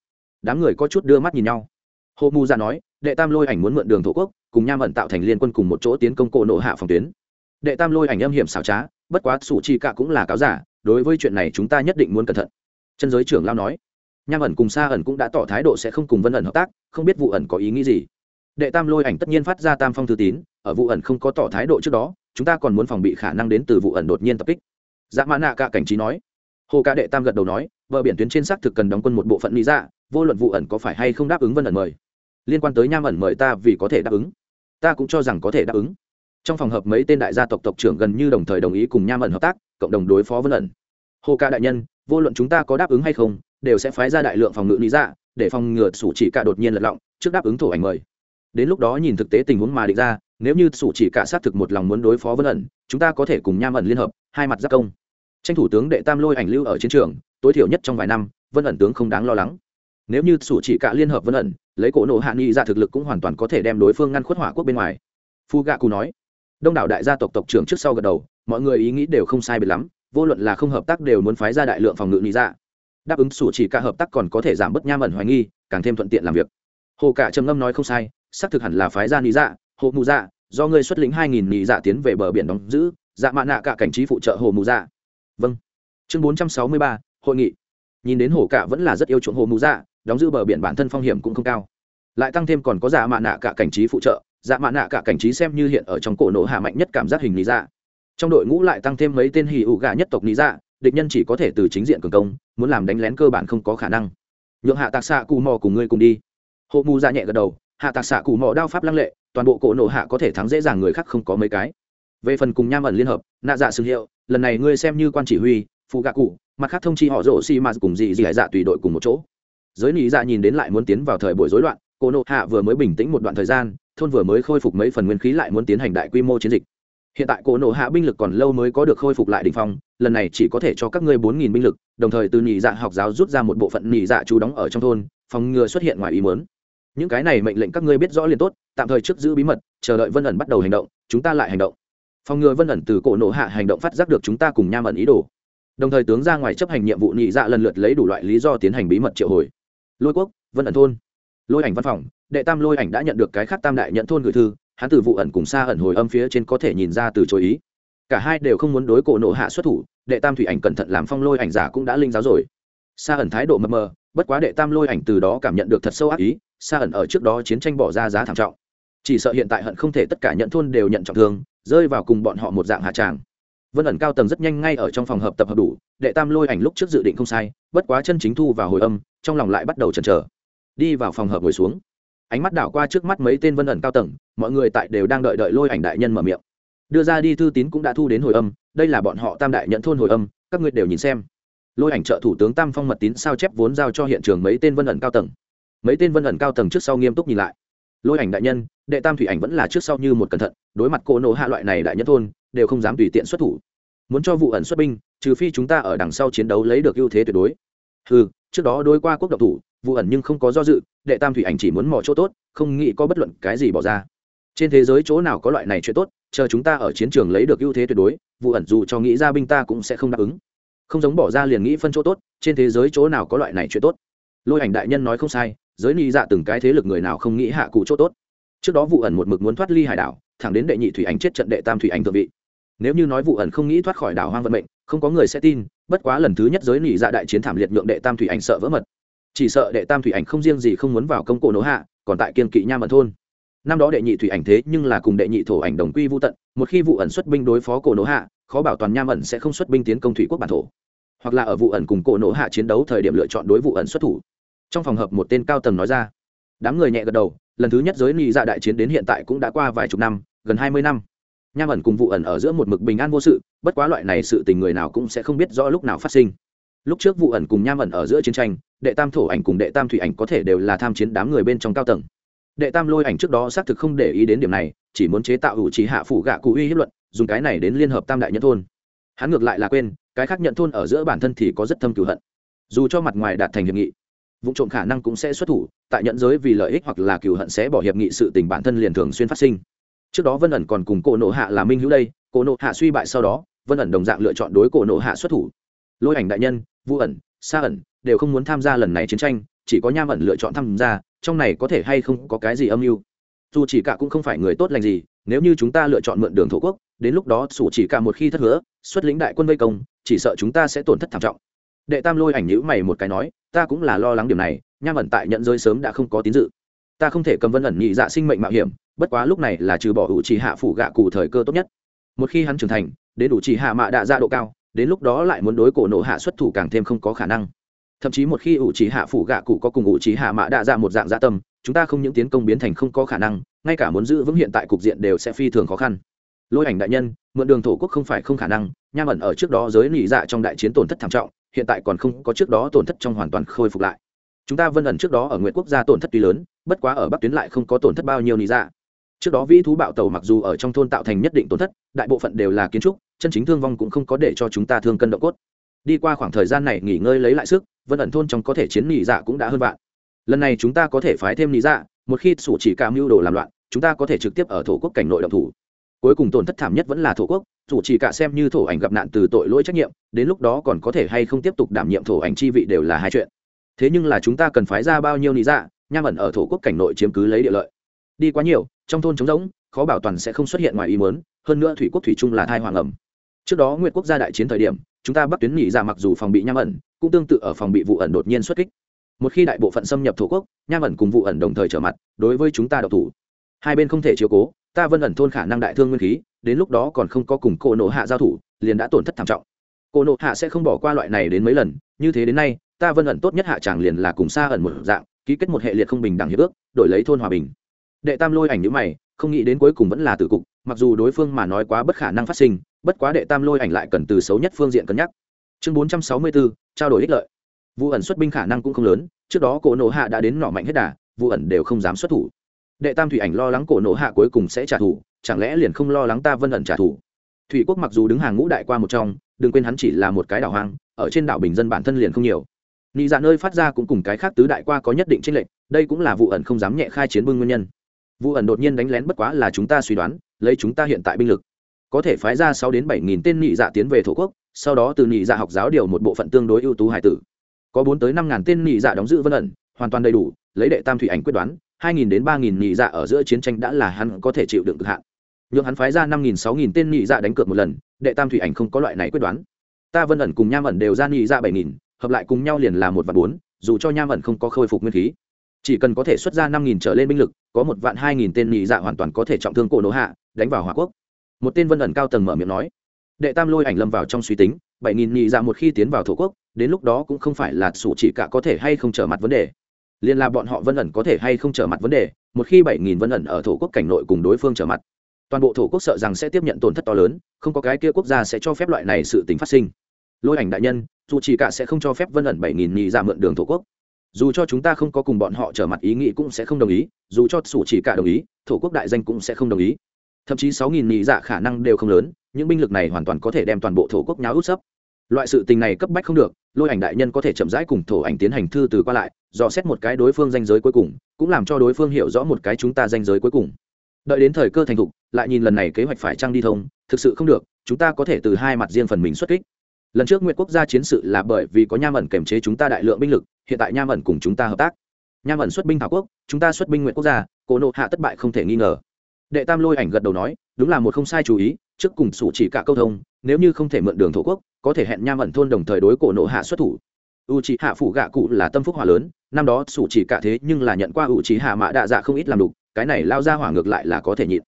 Đám người có chút đưa mắt nhìn nhau. Hồ mù ra nói, đệ tam lôi ảnh muốn mượn đường thổ quốc, cùng nham ẩn tạo thành liên quân cùng một chỗ tiến công cổ nộ hạ phòng tuyến. Đệ tam lôi ảnh âm hiểm xảo trá, bất quá sủ chi cả cũng là cáo giả, đối với chuyện này chúng ta nhất định muốn cẩn thận. Chân giới trưởng lao nói nham ẩn cùng Sa ẩn cũng đã tỏ thái độ sẽ không cùng vân ẩn hợp tác, không biết vụ ẩn có ý nghĩ gì. Đệ tam lôi ảnh tất nhiên phát ra tam phong thư tín, ở vụ ẩn không có tỏ thái độ trước đó, chúng ta còn muốn phòng bị khả năng đến từ vụ ẩn đột nhiên tập kích. Dạ mã nạ cả cảnh trí nói. Hồ ca đệ tam gật đầu nói, bờ biển tuyến trên xác thực cần đóng quân một bộ phận lý dạ vô luận vụ ẩn có phải hay không đáp ứng vân ẩn mời. Liên quan tới nham ẩn mời ta vì có thể đáp ứng. Ta cũng cho rằng có thể đáp ứng. Trong phòng hợp mấy tên đại gia tộc tộc trưởng gần như đồng thời đồng ý cùng nham ẩn hợp tác, cộng đồng đối phó vân ẩn. Hồ ca đại nhân, vô luận chúng ta có đáp ứng hay không đều sẽ phái ra đại lượng phòng ngự lý dạ để phòng ngừa sủ chỉ cả đột nhiên lật lọng, trước đáp ứng thổ ảnh mời. Đến lúc đó nhìn thực tế tình huống mà định ra, nếu như sủ chỉ cả xác thực một lòng muốn đối phó vân ẩn, chúng ta có thể cùng nham ẩn liên hợp, hai mặt giác công. Tranh thủ tướng đệ tam lôi ảnh lưu ở chiến trường, tối thiểu nhất trong vài năm, vân ẩn tướng không đáng lo lắng. Nếu như sủ chỉ cả liên hợp vân ẩn, lấy cổ nộ hạ nghị ra thực lực cũng hoàn toàn có thể đem đối phương ngăn khuất hỏa quốc bên ngoài. Phu gạ cù nói, đông đảo đại gia tộc tộc trưởng trước sau gật đầu, mọi người ý nghĩ đều không sai biệt lắm, vô luận là không hợp tác đều muốn phái ra đại lượng phòng ngự nghị ra đáp ứng sủ chỉ cả hợp tác còn có thể giảm bớt nham ẩn hoài nghi, càng thêm thuận tiện làm việc. Hồ cả trầm ngâm nói không sai, xác thực hẳn là phái ra nghị dạ hồ mù dạ do ngươi xuất lĩnh hai nghìn nghị dạ tiến về bờ biển đóng giữ dạ mạ nạ cả cảnh trí phụ trợ hồ mù dạ. Vâng. Chương bốn trăm sáu mươi ba, hội nghị. Nhìn đến hồ cả vẫn là rất yêu chuộng hồ mù dạ đóng giữ bờ biển bản thân phong hiểm cũng không cao. Lại tăng thêm còn có dạ mạ nạ cả cảnh trí phụ trợ dạ mạ nạ cả cảnh trí xem như hiện ở trong cổ nổ hạ mạnh nhất cảm giác hình lý dạ. Trong đội ngũ lại tăng thêm mấy tên hì ụ gà nhất tộc lý dạ địch nhân chỉ có thể từ chính diện cường công, muốn làm đánh lén cơ bản không có khả năng. Nhượng hạ tạc xạ cù mò cùng ngươi cùng đi. Hộ mù ra nhẹ gật đầu, hạ tạc xạ cù mò đao pháp lăng lệ, toàn bộ cổ nổ hạ có thể thắng dễ dàng người khác không có mấy cái. Về phần cùng nham ẩn liên hợp, nạ dạ xưng hiệu, lần này ngươi xem như quan chỉ huy phụ gạ cụ, mặt khác thông chi họ rổ xi mà cùng dị dị dạ tùy đội cùng một chỗ. Giới nị dạ nhìn đến lại muốn tiến vào thời buổi rối loạn, cổ nộ hạ vừa mới bình tĩnh một đoạn thời gian, thôn vừa mới khôi phục mấy phần nguyên khí lại muốn tiến hành đại quy mô chiến dịch hiện tại cổ nộ hạ binh lực còn lâu mới có được khôi phục lại đỉnh phong, lần này chỉ có thể cho các ngươi bốn nghìn binh lực, đồng thời từ nhị dạ học giáo rút ra một bộ phận nhị dạ chú đóng ở trong thôn, phòng ngừa xuất hiện ngoài ý mớn những cái này mệnh lệnh các ngươi biết rõ liền tốt, tạm thời trước giữ bí mật, chờ đợi vân ẩn bắt đầu hành động, chúng ta lại hành động. Phòng ngừa vân ẩn từ cổ nộ hạ hành động phát giác được chúng ta cùng nham ẩn ý đồ. Đồng thời tướng ra ngoài chấp hành nhiệm vụ nhị dạ lần lượt lấy đủ loại lý do tiến hành bí mật triệu hồi. Lôi quốc, vân ẩn thôn. Lôi ảnh văn phòng, đệ tam lôi ảnh đã nhận được cái khác tam đại nhận thôn gửi thư hắn từ vụ ẩn cùng xa ẩn hồi âm phía trên có thể nhìn ra từ chối ý. Cả hai đều không muốn đối cổ nộ hạ xuất thủ, đệ tam thủy ảnh cẩn thận làm phong lôi ảnh giả cũng đã linh giáo rồi. Xa ẩn thái độ mập mờ, bất quá đệ tam lôi ảnh từ đó cảm nhận được thật sâu ác ý xa ẩn ở trước đó chiến tranh bỏ ra giá thảm trọng. Chỉ sợ hiện tại hận không thể tất cả nhận thôn đều nhận trọng thương, rơi vào cùng bọn họ một dạng hạ tràng. Vân ẩn cao tầng rất nhanh ngay ở trong phòng hợp tập hợp đủ, đệ tam lôi ảnh lúc trước dự định không sai, bất quá chân chính thu vào hồi âm, trong lòng lại bắt đầu chần chờ. Đi vào phòng hợp ngồi xuống ánh mắt đảo qua trước mắt mấy tên vân ẩn cao tầng, mọi người tại đều đang đợi đợi lôi ảnh đại nhân mở miệng. Đưa ra đi thư tín cũng đã thu đến hồi âm, đây là bọn họ tam đại nhận thôn hồi âm, các ngươi đều nhìn xem. Lôi ảnh trợ thủ tướng tam phong mật tín sao chép vốn giao cho hiện trường mấy tên vân ẩn cao tầng. Mấy tên vân ẩn cao tầng trước sau nghiêm túc nhìn lại. Lôi ảnh đại nhân, đệ tam thủy ảnh vẫn là trước sau như một cẩn thận, đối mặt cỗ nổ hạ loại này đại nhất thôn, đều không dám tùy tiện xuất thủ. Muốn cho vụ ẩn xuất binh, trừ phi chúng ta ở đằng sau chiến đấu lấy được ưu thế tuyệt đối. Ừ trước đó đối qua quốc độc thủ vụ ẩn nhưng không có do dự, đệ tam thủy ảnh chỉ muốn mò chỗ tốt, không nghĩ có bất luận cái gì bỏ ra. Trên thế giới chỗ nào có loại này chuyện tốt, chờ chúng ta ở chiến trường lấy được ưu thế tuyệt đối vụ ẩn dù cho nghĩ ra binh ta cũng sẽ không đáp ứng. Không giống bỏ ra liền nghĩ phân chỗ tốt, trên thế giới chỗ nào có loại này chuyện tốt. Lôi ảnh đại nhân nói không sai, giới ni dạ từng cái thế lực người nào không nghĩ hạ cụ chỗ tốt. Trước đó vụ ẩn một mực muốn thoát ly hải đảo, thẳng đến đệ nhị thủy ảnh chết trận đệ tam thủy ảnh thượng vị. Nếu như nói vụ ẩn không nghĩ thoát khỏi đảo hoang vận mệnh, không có người sẽ tin, bất quá lần thứ nhất giới nỉ dạ đại chiến thảm liệt nhượng đệ tam thủy ảnh sợ vỡ mật chỉ sợ đệ tam thủy ảnh không riêng gì không muốn vào công cổ nỗ hạ, còn tại kiên kỵ nha mận thôn. Năm đó đệ nhị thủy ảnh thế nhưng là cùng đệ nhị thổ ảnh đồng quy vô tận, một khi vụ ẩn xuất binh đối phó cổ nỗ hạ, khó bảo toàn nha mận sẽ không xuất binh tiến công thủy quốc bản thổ. Hoặc là ở vụ ẩn cùng cổ nỗ hạ chiến đấu thời điểm lựa chọn đối vụ ẩn xuất thủ. Trong phòng hợp một tên cao tầng nói ra. Đám người nhẹ gật đầu, lần thứ nhất giới nghị dạ đại chiến đến hiện tại cũng đã qua vài chục năm, gần hai mươi năm. Nham ẩn cùng vụ ẩn ở giữa một mực bình an vô sự, bất quá loại này sự tình người nào cũng sẽ không biết rõ lúc nào phát sinh lúc trước vụ ẩn cùng nham ẩn ở giữa chiến tranh, đệ tam thổ ảnh cùng đệ tam thủy ảnh có thể đều là tham chiến đám người bên trong cao tầng. Đệ tam lôi ảnh trước đó xác thực không để ý đến điểm này, chỉ muốn chế tạo hữu trí hạ phủ gạ cụ uy hiếp luận, dùng cái này đến liên hợp tam đại nhân thôn. Hắn ngược lại là quên, cái khác nhận thôn ở giữa bản thân thì có rất thâm cửu hận. Dù cho mặt ngoài đạt thành hiệp nghị, vụ trộm khả năng cũng sẽ xuất thủ, tại nhận giới vì lợi ích hoặc là cửu hận sẽ bỏ hiệp nghị sự tình bản thân liền thường xuyên phát sinh. Trước đó vân ẩn còn cùng cổ nộ hạ là minh hữu đây, cổ nộ hạ suy bại sau đó, vân ẩn đồng dạng lựa chọn đối cổ nộ hạ xuất thủ. Lôi ảnh đại nhân vũ ẩn, sa ẩn, đều không muốn tham gia lần này chiến tranh, chỉ có nham ẩn lựa chọn tham gia, trong này có thể hay không có cái gì âm mưu. Dù chỉ cả cũng không phải người tốt lành gì, nếu như chúng ta lựa chọn mượn đường thổ quốc, đến lúc đó dù chỉ cả một khi thất hứa, xuất lĩnh đại quân vây công, chỉ sợ chúng ta sẽ tổn thất thảm trọng. Đệ tam lôi ảnh nhữ mày một cái nói, ta cũng là lo lắng điểm này, nham ẩn tại nhận rơi sớm đã không có tín dự. Ta không thể cầm vân ẩn nhị dạ sinh mệnh mạo hiểm, bất quá lúc này là trừ bỏ ủ chỉ hạ phủ gạ cụ thời cơ tốt nhất. Một khi hắn trưởng thành, đến đủ chỉ hạ mạ đạ ra độ cao đến lúc đó lại muốn đối cổ nộ hạ xuất thủ càng thêm không có khả năng. Thậm chí một khi ủ trí hạ phủ gạ cụ có cùng ủ trí hạ mạ đạ ra một dạng gia tâm, chúng ta không những tiến công biến thành không có khả năng, ngay cả muốn giữ vững hiện tại cục diện đều sẽ phi thường khó khăn. Lôi ảnh đại nhân, mượn đường thổ quốc không phải không khả năng, nham ẩn ở trước đó giới nỉ dạ trong đại chiến tổn thất thảm trọng, hiện tại còn không có trước đó tổn thất trong hoàn toàn khôi phục lại. Chúng ta vân ẩn trước đó ở nguyện quốc gia tổn thất tuy lớn, bất quá ở bắc tuyến lại không có tổn thất bao nhiêu nỉ dạ trước đó vĩ thú bạo tàu mặc dù ở trong thôn tạo thành nhất định tổn thất, đại bộ phận đều là kiến trúc, chân chính thương vong cũng không có để cho chúng ta thương cân động cốt. Đi qua khoảng thời gian này nghỉ ngơi lấy lại sức, vân ẩn thôn trong có thể chiến nỉ dạ cũng đã hơn vạn. Lần này chúng ta có thể phái thêm nỉ dạ một khi sủ chỉ cả mưu đồ làm loạn, chúng ta có thể trực tiếp ở thổ quốc cảnh nội động thủ. Cuối cùng tổn thất thảm nhất vẫn là thổ quốc thủ chỉ cả xem như thổ ảnh gặp nạn từ tội lỗi trách nhiệm, đến lúc đó còn có thể hay không tiếp tục đảm nhiệm thổ ảnh chi vị đều là hai chuyện. Thế nhưng là chúng ta cần phái ra bao nhiêu lý dạ nham ẩn ở thổ quốc cảnh nội chiếm cứ lấy địa lợi đi quá nhiều, trong thôn trống rỗng, khó bảo toàn sẽ không xuất hiện ngoài ý mớn hơn nữa thủy quốc thủy chung là thai hoàng ẩm. Trước đó nguyện quốc gia đại chiến thời điểm, chúng ta bắt tuyến nhị ra mặc dù phòng bị nham ẩn, cũng tương tự ở phòng bị vụ ẩn đột nhiên xuất kích. Một khi đại bộ phận xâm nhập thổ quốc, nham ẩn cùng vụ ẩn đồng thời trở mặt, đối với chúng ta độc thủ. Hai bên không thể chiếu cố, ta vân ẩn thôn khả năng đại thương nguyên khí, đến lúc đó còn không có cùng cô nộ hạ giao thủ, liền đã tổn thất thảm trọng. Cô nộ hạ sẽ không bỏ qua loại này đến mấy lần, như thế đến nay, ta vân ẩn tốt nhất hạ tràng liền là cùng xa ẩn một dạng, ký kết một hệ liệt không bình đẳng hiệp ước, đổi lấy thôn hòa bình đệ tam lôi ảnh nhữ mày, không nghĩ đến cuối cùng vẫn là tử cục, mặc dù đối phương mà nói quá bất khả năng phát sinh, bất quá đệ tam lôi ảnh lại cần từ xấu nhất phương diện cân nhắc. Chương bốn trăm sáu mươi bốn trao đổi ích lợi. Vụ ẩn xuất binh khả năng cũng không lớn, trước đó cổ nộ hạ đã đến nọ mạnh hết đà vụ ẩn đều không dám xuất thủ. Đệ tam thủy ảnh lo lắng cổ nộ hạ cuối cùng sẽ trả thù, chẳng lẽ liền không lo lắng ta vân ẩn trả thù? Thủy quốc mặc dù đứng hàng ngũ đại qua một trong, đừng quên hắn chỉ là một cái đảo hoang, ở trên đảo bình dân bản thân liền không nhiều. Nị dạ nơi phát ra cũng cùng cái khác tứ đại qua có nhất định tranh lệch, đây cũng là vụ ẩn không dám nhẹ khai chiến bưng nguyên nhân vụ ẩn đột nhiên đánh lén bất quá là chúng ta suy đoán, lấy chúng ta hiện tại binh lực. Có thể phái ra sáu đến bảy nghìn tên nị dạ tiến về thổ quốc, sau đó từ nị dạ học giáo điều một bộ phận tương đối ưu tú hải tử. Có bốn tới năm ngàn tên nị dạ đóng giữ vân ẩn, hoàn toàn đầy đủ, lấy đệ tam thủy ảnh quyết đoán, hai nghìn đến ba nghìn nị dạ ở giữa chiến tranh đã là hắn có thể chịu đựng cực hạn. Nhưng hắn phái ra năm nghìn sáu nghìn tên nị dạ đánh cược một lần, đệ tam thủy ảnh không có loại này quyết đoán. Ta vân ẩn cùng nham ẩn đều ra nị dạ bảy nghìn, hợp lại cùng nhau liền là một vạn bốn, dù cho nham ẩn không có khôi phục nguyên khí chỉ cần có thể xuất ra năm nghìn trở lên binh lực, có một vạn hai nghìn tên nhị dạ hoàn toàn có thể trọng thương cổ nổ hạ, đánh vào hòa quốc. Một tên vân ẩn cao tầng mở miệng nói. Đệ tam lôi ảnh lâm vào trong suy tính, bảy nghìn nhị dạ một khi tiến vào thổ quốc, đến lúc đó cũng không phải là sủ chỉ cả có thể hay không trở mặt vấn đề. Liên là bọn họ vân ẩn có thể hay không trở mặt vấn đề, một khi bảy nghìn vân ẩn ở thổ quốc cảnh nội cùng đối phương trở mặt, toàn bộ thổ quốc sợ rằng sẽ tiếp nhận tổn thất to lớn, không có cái kia quốc gia sẽ cho phép loại này sự tình phát sinh. Lôi ảnh đại nhân, dù chỉ cả sẽ không cho phép vân ẩn bảy nghìn nhị dạ mượn đường thổ quốc dù cho chúng ta không có cùng bọn họ trở mặt ý nghĩ cũng sẽ không đồng ý, dù cho sủ chỉ cả đồng ý, thổ quốc đại danh cũng sẽ không đồng ý. Thậm chí sáu nghìn nhị dạ khả năng đều không lớn, những binh lực này hoàn toàn có thể đem toàn bộ thổ quốc nháo út sấp. Loại sự tình này cấp bách không được, lôi ảnh đại nhân có thể chậm rãi cùng thổ ảnh tiến hành thư từ qua lại, dò xét một cái đối phương danh giới cuối cùng, cũng làm cho đối phương hiểu rõ một cái chúng ta danh giới cuối cùng. Đợi đến thời cơ thành thục, lại nhìn lần này kế hoạch phải trăng đi thông, thực sự không được, chúng ta có thể từ hai mặt riêng phần mình xuất kích lần trước nguyện quốc gia chiến sự là bởi vì có nham ẩn kềm chế chúng ta đại lượng binh lực, hiện tại nham ẩn cùng chúng ta hợp tác. Nham ẩn xuất binh thảo quốc, chúng ta xuất binh nguyện quốc gia cổ nộ hạ thất bại không thể nghi ngờ. Đệ tam lôi ảnh gật đầu nói, đúng là một không sai chú ý, trước cùng sủ chỉ cả câu thông, nếu như không thể mượn đường thổ quốc, có thể hẹn nham ẩn thôn đồng thời đối cổ nộ hạ xuất thủ. U chỉ hạ phủ gạ cụ là tâm phúc hỏa lớn, năm đó sủ chỉ cả thế nhưng là nhận qua u chỉ hạ mạ đạ dạ không ít làm đục, cái này lao ra hỏa ngược lại là có thể nhịn.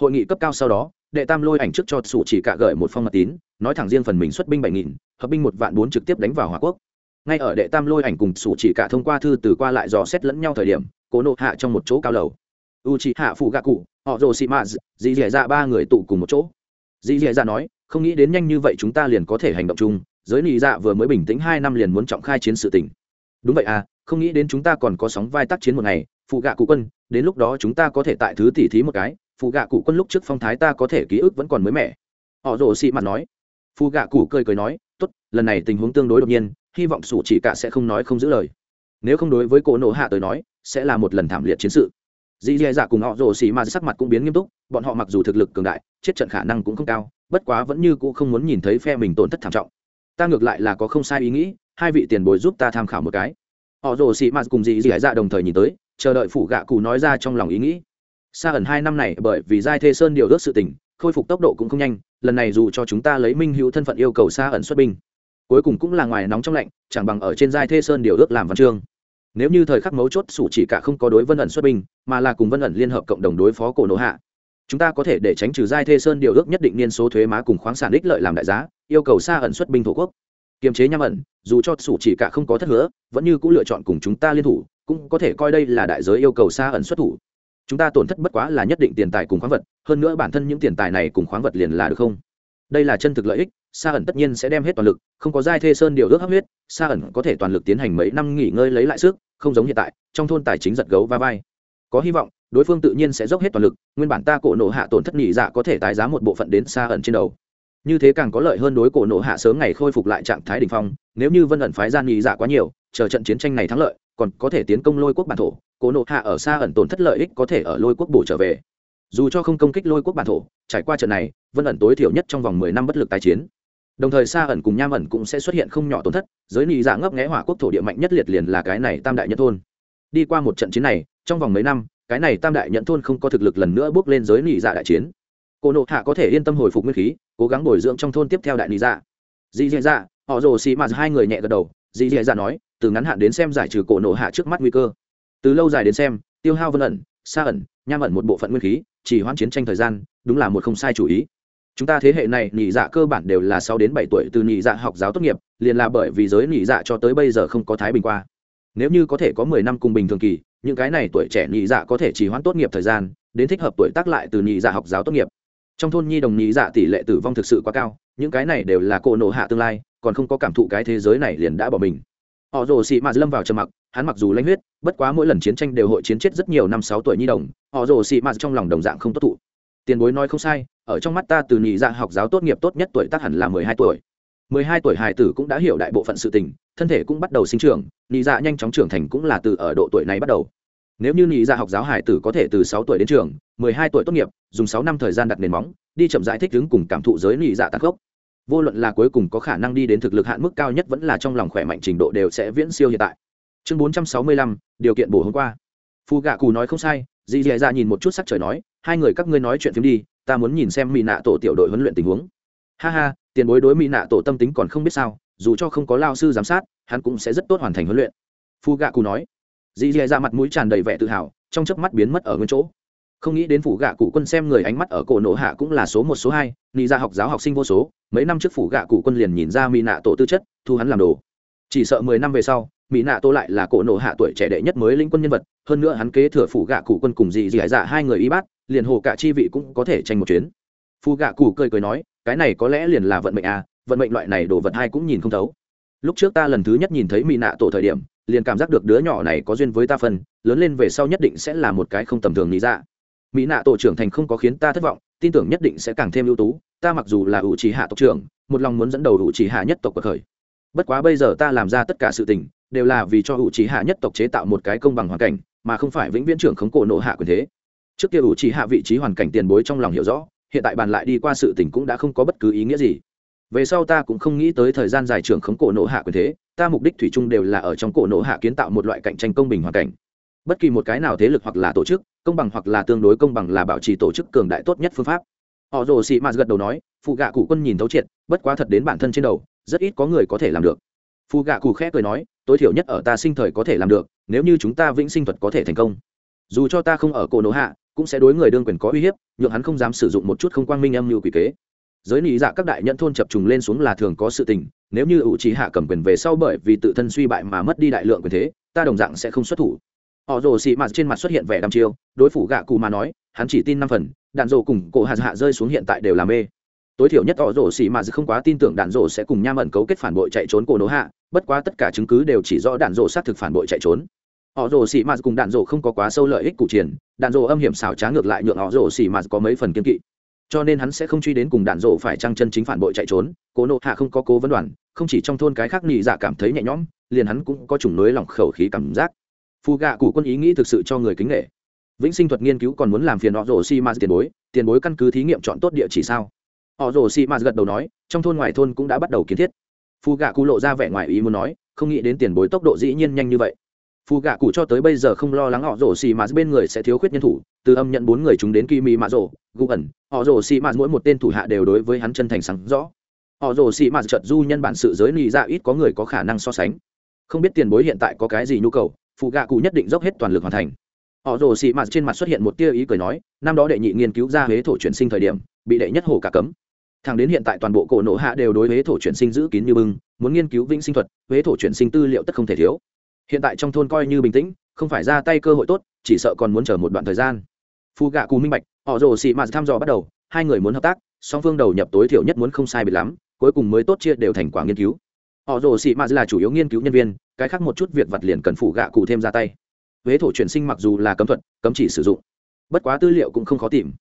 Hội nghị cấp cao sau đó đệ tam lôi ảnh trước cho sủ chỉ cả gửi một phong mật tín, nói thẳng riêng phần mình xuất binh bảy nghìn, hợp binh một vạn bốn trực tiếp đánh vào hòa quốc. Ngay ở đệ tam lôi ảnh cùng sủ chỉ cả thông qua thư từ qua lại dò xét lẫn nhau thời điểm, cố nộ hạ trong một chỗ cao lầu. U chỉ hạ phụ gạ cụ, họ rồ xị mạ dì dẻ dạ ba người tụ cùng một chỗ. Dì dẻ dạ nói, không nghĩ đến nhanh như vậy chúng ta liền có thể hành động chung, giới nị dạ vừa mới bình tĩnh hai năm liền muốn trọng khai chiến sự tỉnh. Đúng vậy à không nghĩ đến chúng ta còn có sóng vai tác chiến một ngày, phụ gạ cụ quân, đến lúc đó chúng ta có thể tại thứ tỉ thí một cái phụ gạ cụ quân lúc trước phong thái ta có thể ký ức vẫn còn mới mẻ. Họ rồ xị mặt nói. Phụ gạ cụ cười cười nói, tốt, lần này tình huống tương đối đột nhiên, hy vọng sủ chỉ cả sẽ không nói không giữ lời. Nếu không đối với cổ nộ hạ tới nói, sẽ là một lần thảm liệt chiến sự. Dì dè dạ cùng họ rồ xì mà sắc mặt cũng biến nghiêm túc, bọn họ mặc dù thực lực cường đại, chết trận khả năng cũng không cao, bất quá vẫn như cũng không muốn nhìn thấy phe mình tổn thất thảm trọng. Ta ngược lại là có không sai ý nghĩ, hai vị tiền bồi giúp ta tham khảo một cái. Họ rồ xì mà cùng dì dè dạ đồng thời nhìn tới, chờ đợi phủ gạ cụ nói ra trong lòng ý nghĩ xa ẩn hai năm này bởi vì giai thê sơn điều ước sự tình, khôi phục tốc độ cũng không nhanh, lần này dù cho chúng ta lấy minh hữu thân phận yêu cầu xa ẩn xuất binh, cuối cùng cũng là ngoài nóng trong lạnh, chẳng bằng ở trên giai thê sơn điều ước làm văn chương. Nếu như thời khắc mấu chốt sủ chỉ cả không có đối vân ẩn xuất binh, mà là cùng vân ẩn liên hợp cộng đồng đối phó cổ nộ hạ, chúng ta có thể để tránh trừ giai thê sơn điều ước nhất định niên số thuế má cùng khoáng sản ích lợi làm đại giá, yêu cầu xa ẩn xuất binh thổ quốc. Kiềm chế nham ẩn, dù cho sủ chỉ cả không có thất hứa, vẫn như cũng lựa chọn cùng chúng ta liên thủ, cũng có thể coi đây là đại giới yêu cầu xa ẩn xuất thủ chúng ta tổn thất bất quá là nhất định tiền tài cùng khoáng vật, hơn nữa bản thân những tiền tài này cùng khoáng vật liền là được không? Đây là chân thực lợi ích, sa ẩn tất nhiên sẽ đem hết toàn lực, không có giai thê sơn điều ước hấp huyết, sa ẩn có thể toàn lực tiến hành mấy năm nghỉ ngơi lấy lại sức, không giống hiện tại, trong thôn tài chính giật gấu va vai. Có hy vọng, đối phương tự nhiên sẽ dốc hết toàn lực, nguyên bản ta cổ nộ hạ tổn thất nhị dạ có thể tái giá một bộ phận đến sa ẩn trên đầu. Như thế càng có lợi hơn đối cổ nộ hạ sớm ngày khôi phục lại trạng thái đ ỉ n h phong, nếu như vân ẩn phái gian nhị dạ quá nhiều, chờ trận chiến tranh này thắng lợi còn có thể tiến công lôi quốc bản thổ cổ nộ hạ ở xa ẩn tổn thất lợi ích có thể ở lôi quốc bổ trở về. Dù cho không công kích lôi quốc bản thổ, trải qua trận này, vân ẩn tối thiểu nhất trong vòng mười năm bất lực tái chiến. Đồng thời xa ẩn cùng nham ẩn cũng sẽ xuất hiện không nhỏ tổn thất, giới nị dạ ngấp nghẽ hỏa quốc thổ địa mạnh nhất liệt liền là cái này tam đại nhất thôn. Đi qua một trận chiến này, trong vòng mấy năm, cái này tam đại nhận thôn không có thực lực lần nữa bước lên giới nị dạ đại chiến. Cô nộ hạ có thể yên tâm hồi phục nguyên khí, cố gắng bồi dưỡng trong thôn tiếp theo đại nị dạ. Dì dì dạ họ rồ xì mạt hai người nhẹ gật đầu dì dì dạ nói từ ngắn hạn đến xem giải trừ cổ nổ hạ trước mắt nguy cơ. Từ lâu dài đến xem, tiêu hao vân ẩn xa ẩn, nham ẩn một bộ phận nguyên khí, chỉ hoãn chiến tranh thời gian, đúng là một không sai chủ ý. Chúng ta thế hệ này, nhị dạ cơ bản đều là sáu đến bảy tuổi từ nhị dạ học giáo tốt nghiệp, liền là bởi vì giới nhị dạ cho tới bây giờ không có thái bình qua. Nếu như có thể có mười năm cùng bình thường kỳ, những cái này tuổi trẻ nhị dạ có thể chỉ hoãn tốt nghiệp thời gian, đến thích hợp tuổi tác lại từ nhị dạ học giáo tốt nghiệp. Trong thôn nhi đồng nhị dạ tỷ lệ tử vong thực sự quá cao, những cái này đều là cô nộ hạ tương lai, còn không có cảm thụ cái thế giới này liền đã bỏ mình họ rồ xị mạt lâm vào trầm mặc, hắn mặc dù lãnh huyết, bất quá mỗi lần chiến tranh đều hội chiến chết rất nhiều năm sáu tuổi nhi đồng, họ rồ xị mạt trong lòng đồng dạng không tốt thụ. Tiền bối nói không sai, ở trong mắt ta từ nhị dạ học giáo tốt nghiệp tốt nhất tuổi tác hẳn là mười hai tuổi. Mười hai tuổi hài tử cũng đã hiểu đại bộ phận sự tình, thân thể cũng bắt đầu sinh trưởng, nhị dạ nhanh chóng trưởng thành cũng là từ ở độ tuổi này bắt đầu. Nếu như nhị dạ học giáo hài tử có thể từ sáu tuổi đến trường, mười hai tuổi tốt nghiệp, dùng sáu năm thời gian đặt nền móng, đi chậm giải thích ứng cùng cảm thụ giới nhị dạ tạc gốc vô luận là cuối cùng có khả năng đi đến thực lực hạn mức cao nhất vẫn là trong lòng khỏe mạnh trình độ đều sẽ viễn siêu hiện tại. Chương bốn trăm sáu mươi lăm, điều kiện bổ hôm qua. Phù gạ cù nói không sai, dì dì dạ nhìn một chút sắc trời nói, hai người các ngươi nói chuyện phim đi, ta muốn nhìn xem mỹ nạ tổ tiểu đội huấn luyện tình huống. Ha ha, tiền bối đối mỹ nạ tổ tâm tính còn không biết sao, dù cho không có lao sư giám sát, hắn cũng sẽ rất tốt hoàn thành huấn luyện. Phù gạ cù nói. Dì dì dạ mặt mũi tràn đầy vẻ tự hào, trong chớp mắt biến mất ở nguyên chỗ không nghĩ đến phủ gạ cụ quân xem người ánh mắt ở cổ nổ hạ cũng là số một, số hai, nị ra học giáo học sinh vô số, mấy năm trước phủ gạ cụ quân liền nhìn ra mỹ nạ tổ tư chất, thu hắn làm đồ. Chỉ sợ mười năm về sau mỹ nạ tổ lại là cổ nổ hạ tuổi trẻ đệ nhất mới lĩnh quân nhân vật, hơn nữa hắn kế thừa phủ gạ cụ quân cùng dì dì dạ hai người y bát, liền hồ cả chi vị cũng có thể tranh một chuyến. Phù gạ cụ cười cười nói, cái này có lẽ liền là vận mệnh à vận mệnh loại này đồ vật hai cũng nhìn không thấu. Lúc trước ta lần thứ nhất nhìn thấy mỹ nạ tổ thời điểm, liền cảm giác được đứa nhỏ này có duyên với ta phần, lớn lên về sau nhất định sẽ là một cái không tầm thường nghĩ ra dạ mỹ nạ tổ trưởng thành không có khiến ta thất vọng, tin tưởng nhất định sẽ càng thêm ưu tú. Ta mặc dù là ủ trì hạ tộc trưởng, một lòng muốn dẫn đầu ủ trì hạ nhất tộc cuộc khởi. Bất quá bây giờ ta làm ra tất cả sự tình, đều là vì cho ủ trì hạ nhất tộc chế tạo một cái công bằng hoàn cảnh, mà không phải vĩnh viễn trưởng khống cổ nộ hạ quyền thế. Trước kia ủ trì hạ vị trí hoàn cảnh tiền bối trong lòng hiểu rõ, hiện tại bàn lại đi qua sự tình cũng đã không có bất cứ ý nghĩa gì. Về sau ta cũng không nghĩ tới thời gian dài trưởng khống cổ nộ hạ quyền thế, ta mục đích thủy chung đều là ở trong cổ nộ hạ kiến tạo một loại cạnh tranh công bình hoàn cảnh bất kỳ một cái nào thế lực hoặc là tổ chức, công bằng hoặc là tương đối công bằng là bảo trì tổ chức cường đại tốt nhất phương pháp. Họ rồ sĩ mạt gật đầu nói phụ gạ cụ quân nhìn thấu triệt, bất quá thật đến bản thân trên đầu, rất ít có người có thể làm được. Phụ gạ cụ khẽ cười nói, tối thiểu nhất ở ta sinh thời có thể làm được, nếu như chúng ta vĩnh sinh thuật có thể thành công. Dù cho ta không ở cổ nổ hạ, cũng sẽ đối người đương quyền có uy hiếp, nhượng hắn không dám sử dụng một chút không quang minh âm như quỷ kế. Giới lý dạ các đại nhận thôn chập trùng lên xuống là thường có sự tình, nếu như ủ trí hạ cầm quyền về sau bởi vì tự thân suy bại mà mất đi đại lượng quyền thế, ta đồng dạng sẽ không xuất thủ họ rồ xị mạt trên mặt xuất hiện vẻ đăm chiêu, đối phủ gạ cụ mà nói, hắn chỉ tin năm phần, đạn rồ cùng cổ hạt hạ rơi xuống hiện tại đều là mê. Tối thiểu nhất họ rồ xị mạt không quá tin tưởng đạn rồ sẽ cùng nham ẩn cấu kết phản bội chạy trốn cổ nỗ hạ, bất quá tất cả chứng cứ đều chỉ rõ đạn rồ xác thực phản bội chạy trốn. Họ rồ xị mạt cùng đạn rồ không có quá sâu lợi ích cụ triển đạn rồ âm hiểm xảo trá ngược lại nhượng họ rồ xị mạt có mấy phần kiên kỵ. Cho nên hắn sẽ không truy đến cùng đạn rồ phải trăng chân chính phản bội chạy trốn cố nộ hạ không có cố vấn đoàn, không chỉ trong thôn cái khác nhị dạ cảm thấy nhẹ nhõm, liền hắn cũng có chủng nối lòng khẩu khí cảm giác phù gạ cụ quân ý nghĩ thực sự cho người kính nghệ. Vĩnh sinh thuật nghiên cứu còn muốn làm phiền họ rồ si ma tiền bối tiền bối căn cứ thí nghiệm chọn tốt địa chỉ sao? Họ rồ si ma gật đầu nói, trong thôn ngoài thôn cũng đã bắt đầu kiến thiết. Phù gạ cụ lộ ra vẻ ngoài ý muốn nói, không nghĩ đến tiền bối tốc độ dĩ nhiên nhanh như vậy. Phù gạ cụ cho tới bây giờ không lo lắng họ rồ xì mà bên người sẽ thiếu khuyết nhân thủ, từ âm nhận bốn người chúng đến kỳ mị mạ rồ, gu ẩn, họ rồ xì mà mỗi một tên thủ hạ đều đối với hắn chân thành sáng rõ. Họ rồ xì mà chợt du nhân bản sự giới lì ra dạ ít có người có khả năng so sánh. Không biết tiền bối hiện tại có cái gì nhu cầu phụ gạ cụ nhất định dốc hết toàn lực hoàn thành. Họ rồ xị mạt trên mặt xuất hiện một tia ý cười nói, năm đó đệ nhị nghiên cứu ra huế thổ chuyển sinh thời điểm, bị đệ nhất hồ cả cấm. Thằng đến hiện tại toàn bộ cổ nộ hạ đều đối huế thổ chuyển sinh giữ kín như bưng, muốn nghiên cứu vĩnh sinh thuật, huế thổ chuyển sinh tư liệu tất không thể thiếu. Hiện tại trong thôn coi như bình tĩnh, không phải ra tay cơ hội tốt, chỉ sợ còn muốn chờ một đoạn thời gian. Phu gạ cụ minh bạch, họ rồ xị mạt thăm dò bắt đầu, hai người muốn hợp tác, song phương đầu nhập tối thiểu nhất muốn không sai bị lắm, cuối cùng mới tốt chia đều thành quả nghiên cứu họ rồ xị mạt là chủ yếu nghiên cứu nhân viên, cái khác một chút việc vặt liền cần phủ gạ cụ thêm ra tay. Huế thổ chuyển sinh mặc dù là cấm thuật, cấm chỉ sử dụng. Bất quá tư liệu cũng không khó tìm.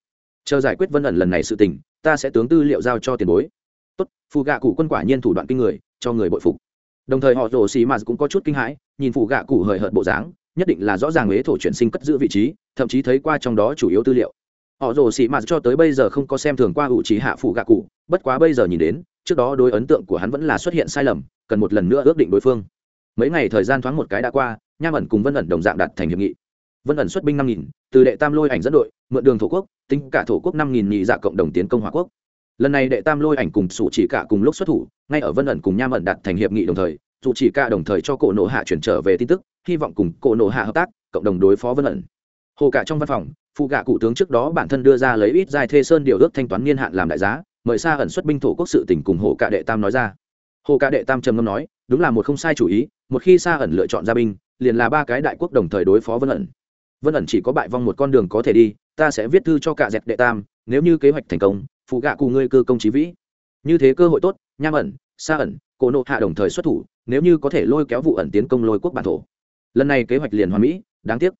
Chờ giải quyết vân ẩn lần này sự tình, ta sẽ tướng tư liệu giao cho tiền bối. Tốt phụ gạ cụ quân quả nhiên thủ đoạn kinh người, cho người bội phục. Đồng thời họ rồ xì mạt cũng có chút kinh hãi, nhìn phụ gạ cụ hời hợt bộ dáng, nhất định là rõ ràng huế thổ chuyển sinh cất giữ vị trí, thậm chí thấy qua trong đó chủ yếu tư liệu họ rồ xì mạt cho tới bây giờ không có xem thường qua ủ trí hạ phụ gạ cụ, bất quá bây giờ nhìn đến, trước đó đối ấn tượng của hắn vẫn là xuất hiện sai lầm, cần một lần nữa ước định đối phương. Mấy ngày thời gian thoáng một cái đã qua, nham ẩn cùng vân ẩn đồng dạng đặt thành hiệp nghị. Vân ẩn xuất binh năm nghìn, từ đệ tam lôi ảnh dẫn đội, mượn đường thổ quốc, tính cả thổ quốc năm nghìn nhị dạ cộng đồng tiến công hòa quốc. Lần này đệ tam lôi ảnh cùng sủ chỉ cả cùng lúc xuất thủ, ngay ở vân ẩn cùng nham ẩn đặt thành hiệp nghị đồng thời dù chỉ cả đồng thời cho cổ nộ hạ chuyển trở về tin tức, hy vọng cùng cổ nộ hạ hợp tác, cộng đồng đối phó vân ẩn hồ cả trong văn phòng, phụ gạ cụ tướng trước đó bản thân đưa ra lấy ít giai thê sơn điều ước thanh toán niên hạn làm đại giá, mời xa ẩn xuất binh thổ quốc sự tỉnh cùng hồ cả đệ tam nói ra. Hồ cả đệ tam trầm ngâm nói, đúng là một không sai chủ ý, một khi xa ẩn lựa chọn gia binh, liền là ba cái đại quốc đồng thời đối phó vân ẩn. Vân ẩn chỉ có bại vong một con đường có thể đi, ta sẽ viết thư cho cả dẹp đệ tam, nếu như kế hoạch thành công, phụ gạ cụ ngươi cơ công trí vĩ. Như thế cơ hội tốt, nham ẩn xa ẩn, cổ nộ hạ đồng thời xuất thủ, nếu như có thể lôi kéo vụ ẩn tiến công lôi quốc bản thổ. Lần này kế hoạch liền hoàn mỹ, đáng tiếc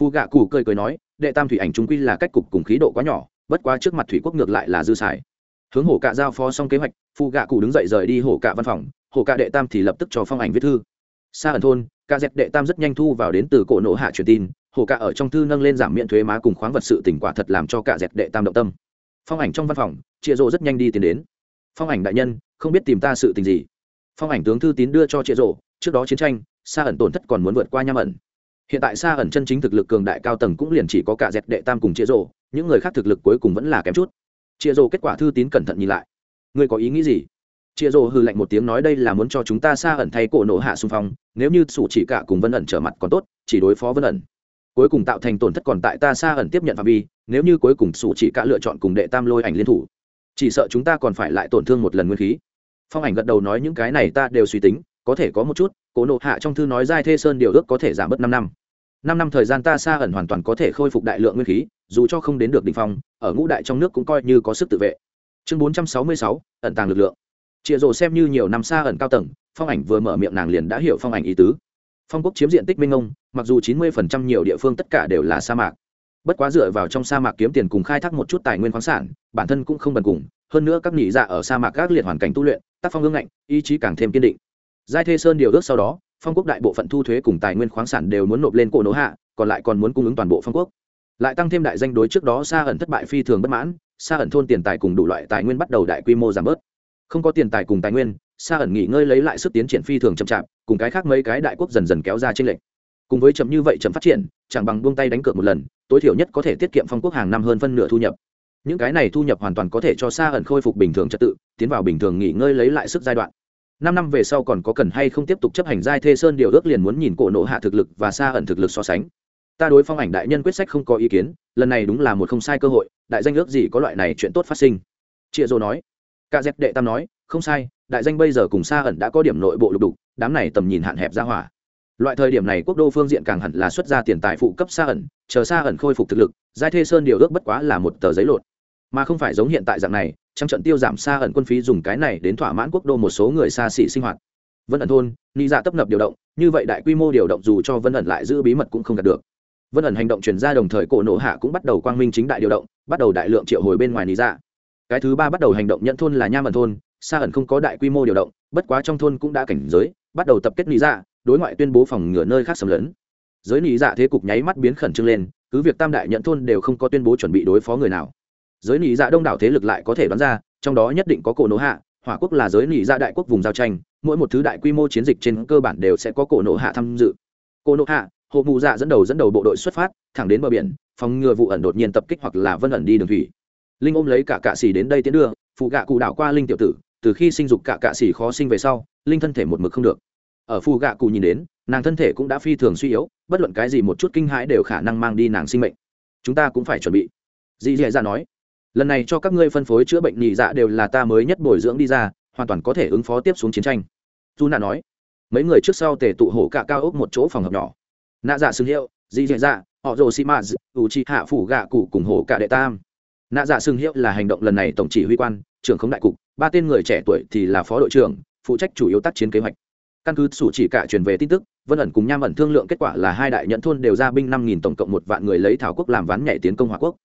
phù gạ cụ cười cười nói, đệ tam thủy ảnh chúng quy là cách cục cùng khí độ quá nhỏ, bất quá trước mặt thủy quốc ngược lại là dư xài. Hướng hổ cạ giao phó xong kế hoạch phù gạ cụ đứng dậy rời đi hổ cạ văn phòng, hổ cạ đệ tam thì lập tức cho phong ảnh viết thư. Xa ẩn thôn ca dẹp đệ tam rất nhanh thu vào đến từ cổ nộ hạ truyền tin, hổ cạ ở trong thư nâng lên giảm miễn thuế má cùng khoáng vật sự tỉnh quả thật làm cho cả dẹp đệ tam động tâm. Phong ảnh trong văn phòng, chia rộ rất nhanh đi tiến đến. Phong ảnh đại nhân, không biết tìm ta sự tình gì? Phong ảnh tướng thư tín đưa cho chia rộ trước đó chiến tranh xa ẩn tổn thất còn muốn vượt qua nham ẩn hiện tại xa ẩn chân chính thực lực cường đại cao tầng cũng liền chỉ có cả dẹp đệ tam cùng chia rồ, những người khác thực lực cuối cùng vẫn là kém chút. Chia rồ kết quả thư tín cẩn thận nhìn lại. Ngươi có ý nghĩ gì? Chia rồ hư lạnh một tiếng nói đây là muốn cho chúng ta xa ẩn thay cổ nổ hạ xung phong, nếu như sủ chỉ cả cùng vân ẩn trở mặt còn tốt, chỉ đối phó vân ẩn. Cuối cùng tạo thành tổn thất còn tại ta xa ẩn tiếp nhận phạm vi, nếu như cuối cùng sủ chỉ cả lựa chọn cùng đệ tam lôi ảnh liên thủ. Chỉ sợ chúng ta còn phải lại tổn thương một lần nguyên khí. Phong ảnh gật đầu nói những cái này ta đều suy tính có thể có một chút cổ nộ hạ trong thư nói giai thê sơn điều ước có thể giảm bớt năm năm. Năm năm thời gian ta xa ẩn hoàn toàn có thể khôi phục đại lượng nguyên khí, dù cho không đến được đ ỉ n h phong, ở ngũ đại trong nước cũng coi như có sức tự vệ. Chương bốn trăm sáu mươi sáu, ẩn tàng lực lượng. Chịa rộ xem như nhiều năm xa ẩn cao tầng, phong ảnh vừa mở miệng nàng liền đã hiểu phong ảnh ý tứ. Phong quốc chiếm diện tích minh ông mặc dù chín mươi phần trăm nhiều địa phương tất cả đều là sa mạc. Bất quá dựa vào trong sa mạc kiếm tiền cùng khai thác một chút tài nguyên khoáng sản, bản thân cũng không bần cùng, hơn nữa các nghỉ dạ ở sa mạc gác liệt hoàn cảnh tu luyện, tác phong ương ngạnh, ý chí càng thêm kiên định giai thê sơn điều ước sau đó, phong quốc đại bộ phận thu thuế cùng tài nguyên khoáng sản đều muốn nộp lên cổ nỗ hạ, còn lại còn muốn cung ứng toàn bộ phong quốc. Lại tăng thêm đại danh đối trước đó xa ẩn thất bại phi thường bất mãn xa ẩn thôn tiền tài cùng đủ loại tài nguyên bắt đầu đại quy mô giảm bớt. Không có tiền tài cùng tài nguyên xa ẩn nghỉ ngơi lấy lại sức tiến triển phi thường chậm chạp, cùng cái khác mấy cái đại quốc dần dần kéo ra trên lệnh cùng với chậm như vậy chậm phát triển, chẳng bằng buông tay đánh cược một lần, tối thiểu nhất có thể tiết kiệm phong quốc hàng năm hơn phân nửa thu nhập. Những cái này thu nhập hoàn toàn có thể cho xa ẩn khôi phục bình thường trật tự, tiến vào bình thường nghỉ ngơi lấy lại sức giai đoạn năm năm về sau còn có cần hay không tiếp tục chấp hành giai thê sơn điều ước liền muốn nhìn cổ nộ hạ thực lực và xa ẩn thực lực so sánh. Ta đối phong ảnh đại nhân quyết sách không có ý kiến, lần này đúng là một không sai cơ hội, đại danh ước gì có loại này chuyện tốt phát sinh. Triệu Dô nói. Ca dép đệ tam nói, không sai, đại danh bây giờ cùng xa ẩn đã có điểm nội bộ lục đục, đám này tầm nhìn hạn hẹp ra hỏa. Loại thời điểm này quốc đô phương diện càng hẳn là xuất ra tiền tài phụ cấp xa ẩn, chờ xa ẩn khôi phục thực lực, giai thê sơn điều ước bất quá là một tờ giấy lột. Mà không phải giống hiện tại dạng này trong trận tiêu giảm xa ẩn quân phí dùng cái này đến thỏa mãn quốc đô một số người xa xỉ sinh hoạt. Vân ẩn thôn ni dạ tấp nập điều động, như vậy đại quy mô điều động dù cho vân ẩn lại giữ bí mật cũng không đạt được. Vân ẩn hành động chuyển ra đồng thời cổ nộ hạ cũng bắt đầu quang minh chính đại điều động, bắt đầu đại lượng triệu hồi bên ngoài ni dạ. Cái thứ ba bắt đầu hành động nhận thôn là nha ẩn thôn, xa ẩn không có đại quy mô điều động, bất quá trong thôn cũng đã cảnh giới, bắt đầu tập kết ni dạ đối ngoại tuyên bố phòng ngừa nơi khác xâm lấn. Giới ni dạ thế cục nháy mắt biến khẩn trương lên, cứ việc tam đại nhận thôn đều không có tuyên bố chuẩn bị đối phó người nào giới nỉ dạ đông đảo thế lực lại có thể đoán ra, trong đó nhất định có cổ nổ hạ, hỏa quốc là giới nỉ dạ đại quốc vùng giao tranh, mỗi một thứ đại quy mô chiến dịch trên cơ bản đều sẽ có cổ nổ hạ tham dự. Cổ nổ hạ, hộ mù dạ dẫn đầu dẫn đầu bộ đội xuất phát, thẳng đến bờ biển, phòng ngừa vụ ẩn đột nhiên tập kích hoặc là vân ẩn đi đường thủy. Linh ôm lấy cả cạ xỉ đến đây tiến đưa, phụ gạ cụ đảo qua linh tiểu tử, từ khi sinh dục cả cạ xỉ khó sinh về sau, linh thân thể một mực không được. Ở phù gạ cụ nhìn đến, nàng thân thể cũng đã phi thường suy yếu, bất luận cái gì một chút kinh hãi đều khả năng mang đi nàng sinh mệnh. Chúng ta cũng phải chuẩn bị. Dì dì dạ nói lần này cho các ngươi phân phối chữa bệnh nhị dạ đều là ta mới nhất bồi dưỡng đi ra, hoàn toàn có thể ứng phó tiếp xuống chiến tranh. Dù nạ nói. Mấy người trước sau tề tụ hổ cả cao ốc một chỗ phòng hợp nhỏ. Nạ dạ xưng hiệu dị dạ dạ họ rồ xi mã ủ chi hạ phủ gạ cụ cùng hổ cả đệ tam. Nạ dạ xưng hiệu là hành động lần này tổng chỉ huy quan, trưởng không đại cục, ba tên người trẻ tuổi thì là phó đội trưởng, phụ trách chủ yếu tác chiến kế hoạch. Căn cứ sủ chỉ cả truyền về tin tức, vân ẩn cùng nham ẩn thương lượng kết quả là hai đại nhận thôn đều ra binh năm nghìn tổng cộng một vạn người lấy thảo quốc làm ván nhảy tiến công hòa quốc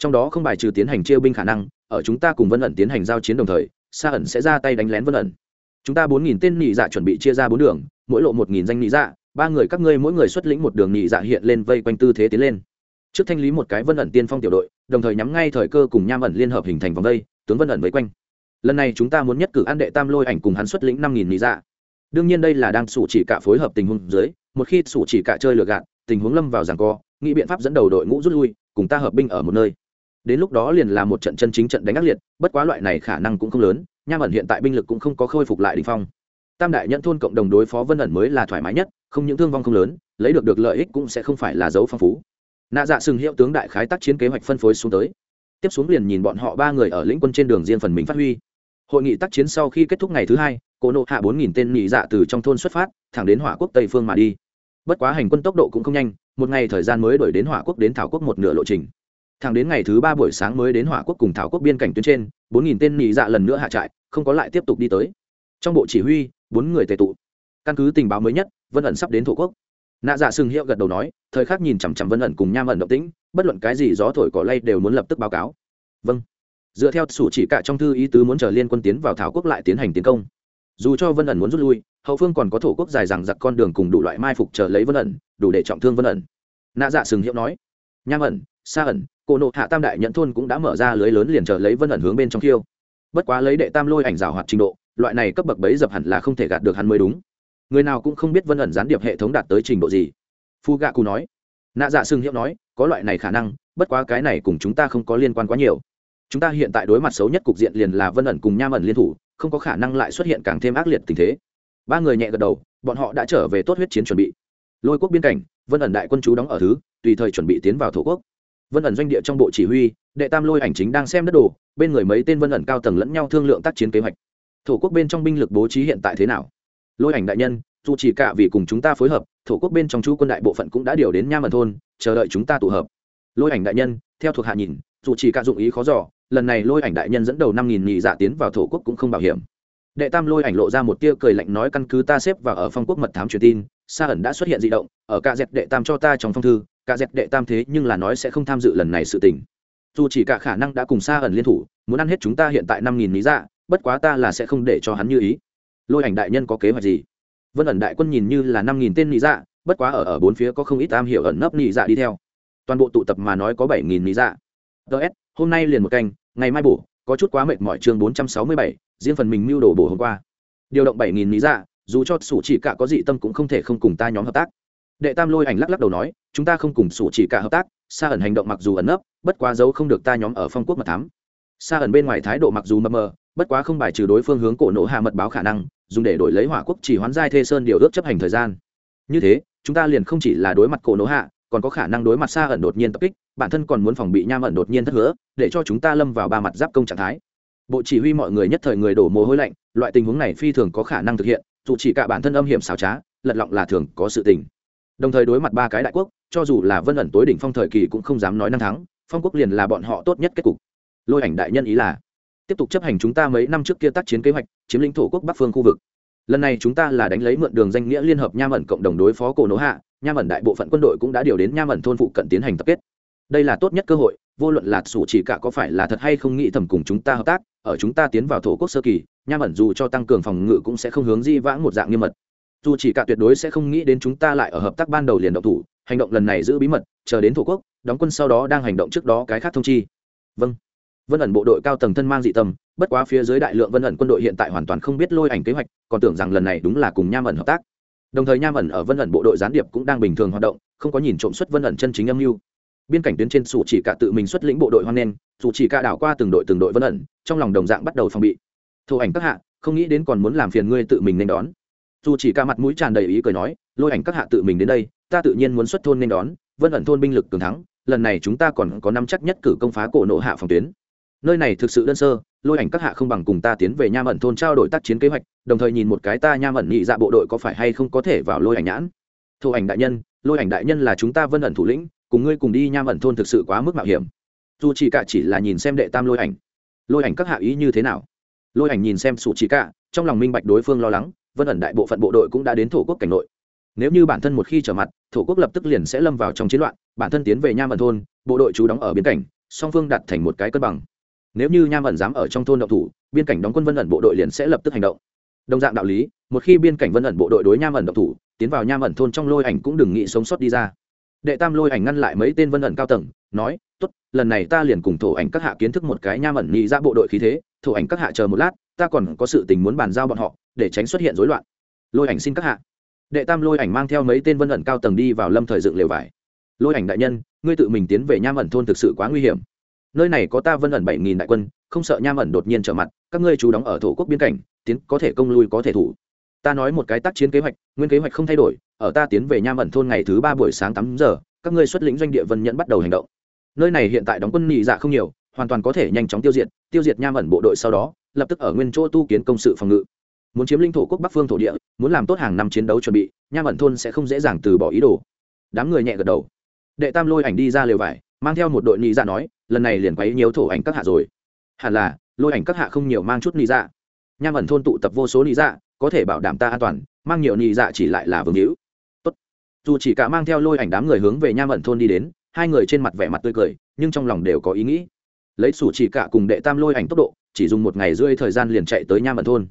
trong đó không bài trừ tiến hành chia binh khả năng, ở chúng ta cùng vân ẩn tiến hành giao chiến đồng thời, sa ẩn sẽ ra tay đánh lén vân ẩn. Chúng ta bốn nghìn tên nhị dạ chuẩn bị chia ra bốn đường, mỗi lộ một nghìn danh nhị dạ ba người các ngươi mỗi người xuất lĩnh một đường nhị dạ hiện lên vây quanh tư thế tiến lên. Trước thanh lý một cái vân ẩn tiên phong tiểu đội, đồng thời nhắm ngay thời cơ cùng nham ẩn liên hợp hình thành vòng vây tướng vân ẩn vây quanh. Lần này chúng ta muốn nhất cử an đệ tam lôi ảnh cùng hắn xuất lĩnh năm nghìn nhị dạ. Đương nhiên đây là đang sủ chỉ cả phối hợp tình huống dưới, một khi sủ chỉ cả chơi lừa gạt, tình huống lâm vào giằng co, nghĩ biện pháp dẫn đầu đội ngũ rút lui, cùng ta hợp binh ở một nơi đến lúc đó liền là một trận chân chính trận đánh ác liệt, bất quá loại này khả năng cũng không lớn, nham ẩn hiện tại binh lực cũng không có khôi phục lại đ ỉ n h phong. Tam đại nhận thôn cộng đồng đối phó vân ẩn mới là thoải mái nhất, không những thương vong không lớn, lấy được được lợi ích cũng sẽ không phải là dấu phong phú. Nạ dạ sừng hiệu tướng đại khái tác chiến kế hoạch phân phối xuống tới. Tiếp xuống liền nhìn bọn họ ba người ở lĩnh quân trên đường riêng phần mình phát huy. Hội nghị tác chiến sau khi kết thúc ngày thứ hai cổ nộ hạ bốn nghìn tên nhị dạ từ trong thôn xuất phát, thẳng đến hỏa quốc tây phương mà đi. Bất quá hành quân tốc độ cũng không nhanh, một ngày thời gian mới đổi đến hỏa quốc đến thảo quốc một nửa lộ trình thẳng đến ngày thứ ba buổi sáng mới đến hỏa quốc cùng thảo quốc biên cảnh tuyến trên, bốn nghìn tên nị dạ lần nữa hạ trại, không có lại tiếp tục đi tới. Trong bộ chỉ huy, bốn người tề tụ. Căn cứ tình báo mới nhất, vân ẩn sắp đến thổ quốc. Nạ dạ sừng hiệu gật đầu nói, thời khắc nhìn chằm chằm vân ẩn cùng nham ẩn động tĩnh, bất luận cái gì gió thổi cỏ lay đều muốn lập tức báo cáo. Vâng. Dựa theo sủ chỉ cả trong thư ý tứ muốn chờ liên quân tiến vào thảo quốc lại tiến hành tiến công. Dù cho vân ẩn muốn rút lui, hậu phương còn có thổ quốc dài rằng giặc con đường cùng đủ loại mai phục chờ lấy vân ẩn, đủ để trọng thương vân ẩn. Nạ dạ sừng hiệu nói, nham ẩn xa ẩn cổ nộ hạ tam đại nhận thôn cũng đã mở ra lưới lớn liền chờ lấy vân ẩn hướng bên trong khiêu. Bất quá lấy đệ tam lôi ảnh rào hoạt trình độ, loại này cấp bậc bấy dập hẳn là không thể gạt được hắn mới đúng. Người nào cũng không biết vân ẩn gián điệp hệ thống đạt tới trình độ gì. Phu gạ cù nói. Nạ dạ sừng hiệu nói, có loại này khả năng, bất quá cái này cùng chúng ta không có liên quan quá nhiều. Chúng ta hiện tại đối mặt xấu nhất cục diện liền là vân ẩn cùng nham ẩn liên thủ, không có khả năng lại xuất hiện càng thêm ác liệt tình thế. Ba người nhẹ gật đầu, bọn họ đã trở về tốt huyết chiến chuẩn bị. Lôi quốc biên cảnh, vân ẩn đại quân chú đóng ở thứ, tùy thời chuẩn bị tiến vào thổ quốc vân ẩn doanh địa trong bộ chỉ huy, đệ tam lôi ảnh chính đang xem đất đồ, bên người mấy tên vân ẩn cao tầng lẫn nhau thương lượng tác chiến kế hoạch. Thổ quốc bên trong binh lực bố trí hiện tại thế nào? Lôi ảnh đại nhân, dù chỉ cả vì cùng chúng ta phối hợp, thổ quốc bên trong chú quân đại bộ phận cũng đã điều đến nham ẩn thôn, chờ đợi chúng ta tụ hợp. Lôi ảnh đại nhân, theo thuộc hạ nhìn, dù chỉ cả dụng ý khó giỏ lần này lôi ảnh đại nhân dẫn đầu năm nghìn nhị dạ tiến vào thổ quốc cũng không bảo hiểm. Đệ tam lôi ảnh lộ ra một tia cười lạnh nói căn cứ ta xếp vào ở phong quốc mật thám truyền tin, sa ẩn đã xuất hiện di động, ở ca dẹp đệ tam cho ta trong phong thư Cả dẹp đệ tam thế nhưng là nói sẽ không tham dự lần này sự tình. Dù chỉ cả khả năng đã cùng xa ẩn liên thủ, muốn ăn hết chúng ta hiện tại năm nghìn lý dạ bất quá ta là sẽ không để cho hắn như ý. Lôi ảnh đại nhân có kế hoạch gì? Vân ẩn đại quân nhìn như là năm nghìn tên lý dạ bất quá ở ở bốn phía có không ít am hiểu ẩn nấp lý dạ đi theo. Toàn bộ tụ tập mà nói có bảy nghìn lý dạ. Ts hôm nay liền một canh, ngày mai bổ, có chút quá mệt mỏi chương bốn trăm sáu mươi bảy, riêng phần mình mưu đồ bổ hôm qua. Điều động bảy nghìn lý dạ dù cho sủ chỉ cả có dị tâm cũng không thể không cùng ta nhóm hợp tác đệ tam lôi ảnh lắc lắc đầu nói, chúng ta không cùng sủ chỉ cả hợp tác xa ẩn hành động mặc dù ẩn nấp, bất quá dấu không được ta nhóm ở phong quốc mật thám. Xa ẩn bên ngoài thái độ mặc dù mập mờ, bất quá không bài trừ đối phương hướng cổ nộ hạ mật báo khả năng, dùng để đổi lấy hỏa quốc chỉ hoán giai thê sơn điều ước chấp hành thời gian. Như thế, chúng ta liền không chỉ là đối mặt cổ nộ hạ, còn có khả năng đối mặt xa ẩn đột nhiên tập kích, bản thân còn muốn phòng bị nham ẩn đột nhiên thất hứa, để cho chúng ta lâm vào ba mặt giáp công trạng thái. Bộ chỉ huy mọi người nhất thời người đổ mồ hôi lạnh, loại tình huống này phi thường có khả năng thực hiện, dù chỉ cả bản thân âm hiểm xảo trá, lật lọng là thường có sự tình đồng thời đối mặt ba cái đại quốc, cho dù là vân ẩn tối đỉnh phong thời kỳ cũng không dám nói năng thắng, phong quốc liền là bọn họ tốt nhất kết cục. Lôi ảnh đại nhân ý là, tiếp tục chấp hành chúng ta mấy năm trước kia tác chiến kế hoạch, chiếm lĩnh thổ quốc bắc phương khu vực. Lần này chúng ta là đánh lấy mượn đường danh nghĩa liên hợp nham ẩn cộng đồng đối phó cổ nỗ hạ, nham ẩn đại bộ phận quân đội cũng đã điều đến nham ẩn thôn phụ cận tiến hành tập kết. Đây là tốt nhất cơ hội, vô luận là sủ chỉ cả có phải là thật hay không nghĩ thầm cùng chúng ta hợp tác, ở chúng ta tiến vào thổ quốc sơ kỳ, nham ẩn dù cho tăng cường phòng ngự cũng sẽ không hướng di vãng một dạng nghiêm mật dù chỉ cả tuyệt đối sẽ không nghĩ đến chúng ta lại ở hợp tác ban đầu liền động thủ, hành động lần này giữ bí mật, chờ đến thổ quốc, đóng quân sau đó đang hành động trước đó cái khác thông chi. Vâng. Vân ẩn bộ đội cao tầng thân mang dị tâm, bất quá phía dưới đại lượng vân ẩn quân đội hiện tại hoàn toàn không biết lôi ảnh kế hoạch, còn tưởng rằng lần này đúng là cùng nham ẩn hợp tác. Đồng thời nham ẩn ở vân ẩn bộ đội gián điệp cũng đang bình thường hoạt động, không có nhìn trộm xuất vân ẩn chân chính âm mưu. Biên cảnh tuyến trên sủ chỉ cả tự mình xuất lĩnh bộ đội hoan nen dù chỉ cả đảo qua từng đội từng đội vân ẩn, trong lòng đồng dạng bắt đầu phòng bị. Thổ ảnh các hạ, không nghĩ đến còn muốn làm phiền ngươi tự mình nên đón dù chỉ cả mặt mũi tràn đầy ý cười nói, lôi ảnh các hạ tự mình đến đây, ta tự nhiên muốn xuất thôn nên đón, vân ẩn thôn binh lực cường thắng, lần này chúng ta còn có năm chắc nhất cử công phá cổ nộ hạ phòng tuyến. Nơi này thực sự đơn sơ, lôi ảnh các hạ không bằng cùng ta tiến về nham ẩn thôn trao đổi tác chiến kế hoạch, đồng thời nhìn một cái ta nham ẩn nhị dạ bộ đội có phải hay không có thể vào lôi ảnh nhãn. Thổ ảnh đại nhân, lôi ảnh đại nhân là chúng ta vân ẩn thủ lĩnh, cùng ngươi cùng đi nham ẩn thôn thực sự quá mức mạo hiểm. Dù chỉ cả chỉ là nhìn xem đệ tam lôi ảnh. Lôi ảnh các hạ ý như thế nào? Lôi ảnh nhìn xem sủ chỉ cả, trong lòng minh bạch đối phương lo lắng vân ẩn đại bộ phận bộ đội cũng đã đến thổ quốc cảnh nội. Nếu như bản thân một khi trở mặt, thổ quốc lập tức liền sẽ lâm vào trong chiến loạn, bản thân tiến về nham ẩn thôn, bộ đội trú đóng ở biên cảnh, song phương đặt thành một cái cân bằng. Nếu như nham ẩn dám ở trong thôn động thủ, biên cảnh đóng quân vân ẩn bộ đội liền sẽ lập tức hành động. Đồng dạng đạo lý, một khi biên cảnh vân ẩn bộ đội đối nham ẩn động thủ, tiến vào nham ẩn thôn trong lôi ảnh cũng đừng nghĩ sống sót đi ra. Đệ tam lôi ảnh ngăn lại mấy tên vân ẩn cao tầng, nói, tốt, lần này ta liền cùng thổ ảnh các hạ kiến thức một cái nham ẩn nghĩ ra dạ bộ đội khí thế, thổ ảnh các hạ chờ một lát ta còn có sự tình muốn bàn giao bọn họ, để tránh xuất hiện rối loạn. Lôi ảnh xin các hạ. Đệ tam lôi ảnh mang theo mấy tên vân ẩn cao tầng đi vào lâm thời dựng lều vải. Lôi ảnh đại nhân, ngươi tự mình tiến về nham ẩn thôn thực sự quá nguy hiểm. Nơi này có ta vân ẩn bảy nghìn đại quân, không sợ nham ẩn đột nhiên trở mặt, các ngươi chú đóng ở thổ quốc biên cảnh, tiến có thể công lui có thể thủ. Ta nói một cái tác chiến kế hoạch, nguyên kế hoạch không thay đổi, ở ta tiến về nham ẩn thôn ngày thứ ba buổi sáng tám giờ, các ngươi xuất lĩnh doanh địa vân nhẫn bắt đầu hành động. Nơi này hiện tại đóng quân nhị dạ không nhiều hoàn toàn có thể nhanh chóng tiêu diệt tiêu diệt nham ẩn bộ đội sau đó, lập tức ở nguyên chỗ tu kiến công sự phòng ngự. Muốn chiếm lĩnh thổ quốc bắc phương thổ địa, muốn làm tốt hàng năm chiến đấu chuẩn bị, nham ẩn thôn sẽ không dễ dàng từ bỏ ý đồ. Đám người nhẹ gật đầu. Đệ tam lôi ảnh đi ra lều vải, mang theo một đội nhị dạ nói, lần này liền quấy nhiều thổ ảnh các hạ rồi. Hẳn là, lôi ảnh các hạ không nhiều mang chút nhị dạ. Nham ẩn thôn tụ tập vô số nhị dạ có thể bảo đảm ta an toàn, mang nhiều nhị dạ chỉ lại là vương hữu. Tốt. Dù chỉ cả mang theo lôi ảnh đám người hướng về nham ẩn thôn đi đến, hai người trên mặt vẻ mặt tươi cười, nhưng trong lòng đều có ý nghĩ lấy sủ chỉ cả cùng đệ tam lôi ảnh tốc độ, chỉ dùng một ngày rưỡi thời gian liền chạy tới nha ẩn thôn.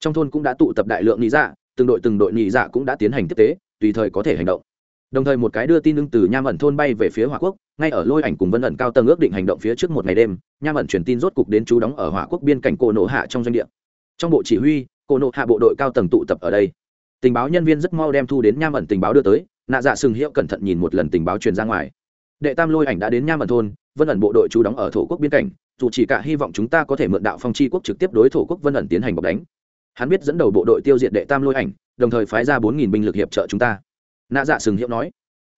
Trong thôn cũng đã tụ tập đại lượng nhị dạ từng đội từng đội nhị dạ cũng đã tiến hành tiếp tế, tùy thời có thể hành động. Đồng thời một cái đưa tin ưng từ nham ẩn thôn bay về phía hỏa quốc, ngay ở lôi ảnh cùng vân ẩn cao tầng ước định hành động phía trước một ngày đêm nham ẩn truyền tin rốt cục đến chú đóng ở hỏa quốc biên cảnh cổ nộ hạ trong doanh địa. Trong bộ chỉ huy, cổ nộ hạ bộ đội cao tầng tụ tập ở đây. Tình báo nhân viên rất mau đem thu đến nham ẩn tình báo đưa tới, nạ dạ sừng hiệu cẩn thận nhìn một lần tình báo truyền ra ngoài. Đệ tam lôi ảnh đã đến nham ẩn thôn vân ẩn bộ đội chú đóng ở thổ quốc biên cảnh, dù chỉ cả hy vọng chúng ta có thể mượn đạo phong chi quốc trực tiếp đối thổ quốc vân ẩn tiến hành bọc đánh. Hắn biết dẫn đầu bộ đội tiêu diệt đệ tam lôi ảnh, đồng thời phái ra bốn nghìn binh lực hiệp trợ chúng ta. Nạ dạ sừng hiệu nói,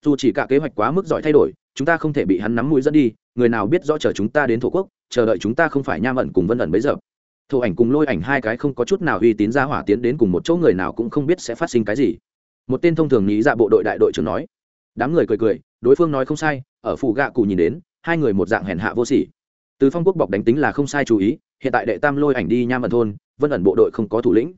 dù chỉ cả kế hoạch quá mức giỏi thay đổi, chúng ta không thể bị hắn nắm mũi dẫn đi, người nào biết rõ chờ chúng ta đến thổ quốc, chờ đợi chúng ta không phải nham ẩn cùng vân ẩn bấy giờ. Thổ ảnh cùng lôi ảnh hai cái không có chút nào uy tín ra hỏa tiến đến cùng một chỗ người nào cũng không biết sẽ phát sinh cái gì. Một tên thông thường nghĩ dạ bộ đội đại đội trưởng nói, đám người cười cười, đối phương nói không sai, ở phủ gạ cụ nhìn đến hai người một dạng hèn hạ vô sỉ. Từ phong quốc bọc đánh tính là không sai chú ý, hiện tại đệ tam lôi ảnh đi nham ẩn thôn, vân ẩn bộ đội không có thủ lĩnh.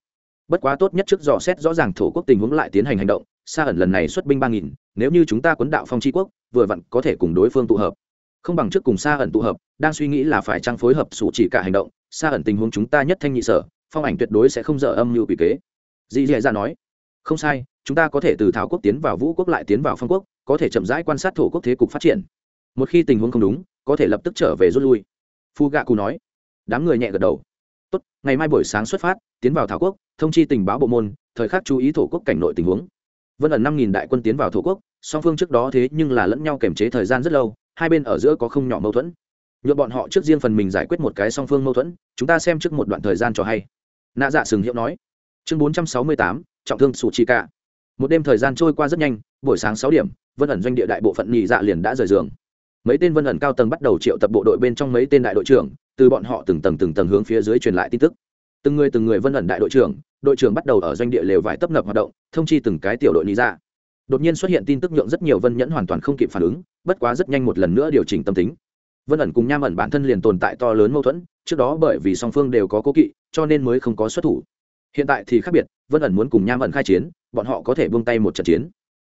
Bất quá tốt nhất trước dò xét rõ ràng thổ quốc tình huống lại tiến hành hành động xa ẩn lần này xuất binh ba nghìn, nếu như chúng ta quấn đạo phong tri quốc, vừa vặn có thể cùng đối phương tụ hợp. Không bằng trước cùng xa ẩn tụ hợp, đang suy nghĩ là phải trang phối hợp sủ chỉ cả hành động xa ẩn tình huống chúng ta nhất thanh nhị sở, phong ảnh tuyệt đối sẽ không dở âm mưu quỷ kế. Dì dì ra nói, không sai, chúng ta có thể từ thảo quốc tiến vào vũ quốc lại tiến vào phong quốc, có thể chậm rãi quan sát thổ quốc thế cục phát triển một khi tình huống không đúng, có thể lập tức trở về rút lui. Phu gạ cù nói. Đám người nhẹ gật đầu. Tốt, ngày mai buổi sáng xuất phát, tiến vào thảo quốc, thông chi tình báo bộ môn, thời khắc chú ý thổ quốc cảnh nội tình huống. Vân ẩn năm nghìn đại quân tiến vào thổ quốc, song phương trước đó thế nhưng là lẫn nhau kềm chế thời gian rất lâu, hai bên ở giữa có không nhỏ mâu thuẫn. Nhuộm bọn họ trước riêng phần mình giải quyết một cái song phương mâu thuẫn, chúng ta xem trước một đoạn thời gian cho hay. Nạ dạ sừng hiệu nói. Chương bốn trăm sáu mươi tám, trọng thương sủ chi cả một đêm thời gian trôi qua rất nhanh, buổi sáng sáu điểm, vân ẩn doanh địa đại bộ phận nhị dạ liền đã rời giường mấy tên vân ẩn cao tầng bắt đầu triệu tập bộ đội bên trong mấy tên đại đội trưởng, từ bọn họ từng tầng từng tầng hướng phía dưới truyền lại tin tức. Từng người từng người vân ẩn đại đội trưởng đội trưởng bắt đầu ở doanh địa lều vải tấp nập hoạt động, thông chi từng cái tiểu đội lý ra dạ. đột nhiên xuất hiện tin tức nhượng rất nhiều vân nhẫn hoàn toàn không kịp phản ứng, bất quá rất nhanh một lần nữa điều chỉnh tâm tính. Vân ẩn cùng nham ẩn bản thân liền tồn tại to lớn mâu thuẫn, trước đó bởi vì song phương đều có cố kỵ, cho nên mới không có xuất thủ. Hiện tại thì khác biệt, vân ẩn muốn cùng nham ẩn khai chiến, bọn họ có thể buông tay một trận chiến.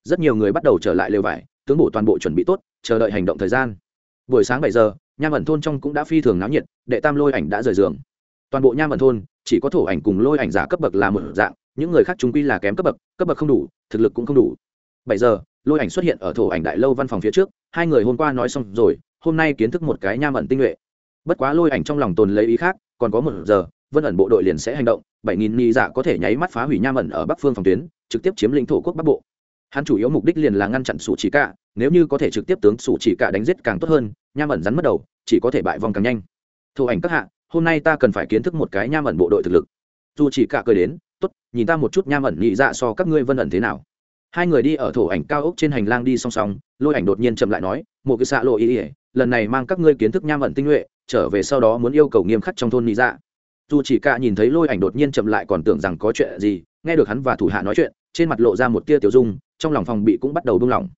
Rất nhiều người bắt đầu trở lại lều vải, tướng bộ toàn bộ chuẩn bị tốt chờ đợi hành động thời gian. Buổi sáng bảy giờ, nham ẩn thôn trong cũng đã phi thường náo nhiệt, đệ tam lôi ảnh đã rời giường. Toàn bộ nham ẩn thôn, chỉ có thổ ảnh cùng lôi ảnh giả cấp bậc là một dạng, những người khác chúng quy là kém cấp bậc cấp bậc không đủ, thực lực cũng không đủ. Bảy giờ, lôi ảnh xuất hiện ở thổ ảnh đại lâu văn phòng phía trước, hai người hôm qua nói xong rồi, hôm nay kiến thức một cái nham ẩn tinh nhuệ. Bất quá lôi ảnh trong lòng tồn lấy ý khác, còn có một giờ, vân ẩn bộ đội liền sẽ hành động, bảy nghìn ni dạ có thể nháy mắt phá hủy nham ẩn ở bắc phương phòng tuyến, trực tiếp chiếm lĩnh thổ quốc bắc bộ hắn chủ yếu mục đích liền là ngăn chặn sủ chỉ cả, nếu như có thể trực tiếp tướng sủ chỉ cả đánh giết càng tốt hơn, nham ẩn rắn mất đầu, chỉ có thể bại vòng càng nhanh. Thủ ảnh các hạ, hôm nay ta cần phải kiến thức một cái nham ẩn bộ đội thực lực. Dù chỉ cả cười đến, tốt, nhìn ta một chút nham ẩn nhị dạ so các ngươi vân ẩn thế nào. Hai người đi ở thổ ảnh cao ốc trên hành lang đi song song, lôi ảnh đột nhiên chậm lại nói, một cái xạ lộ ý ỉa lần này mang các ngươi kiến thức nham ẩn tinh nhuệ, trở về sau đó muốn yêu cầu nghiêm khắc trong thôn nhị dạ. Dù chỉ cả nhìn thấy lôi ảnh đột nhiên chậm lại còn tưởng rằng có chuyện gì, nghe được hắn và thủ hạ nói chuyện trên mặt lộ ra một tia tiểu dung, trong lòng phòng bị cũng bắt đầu buông lỏng.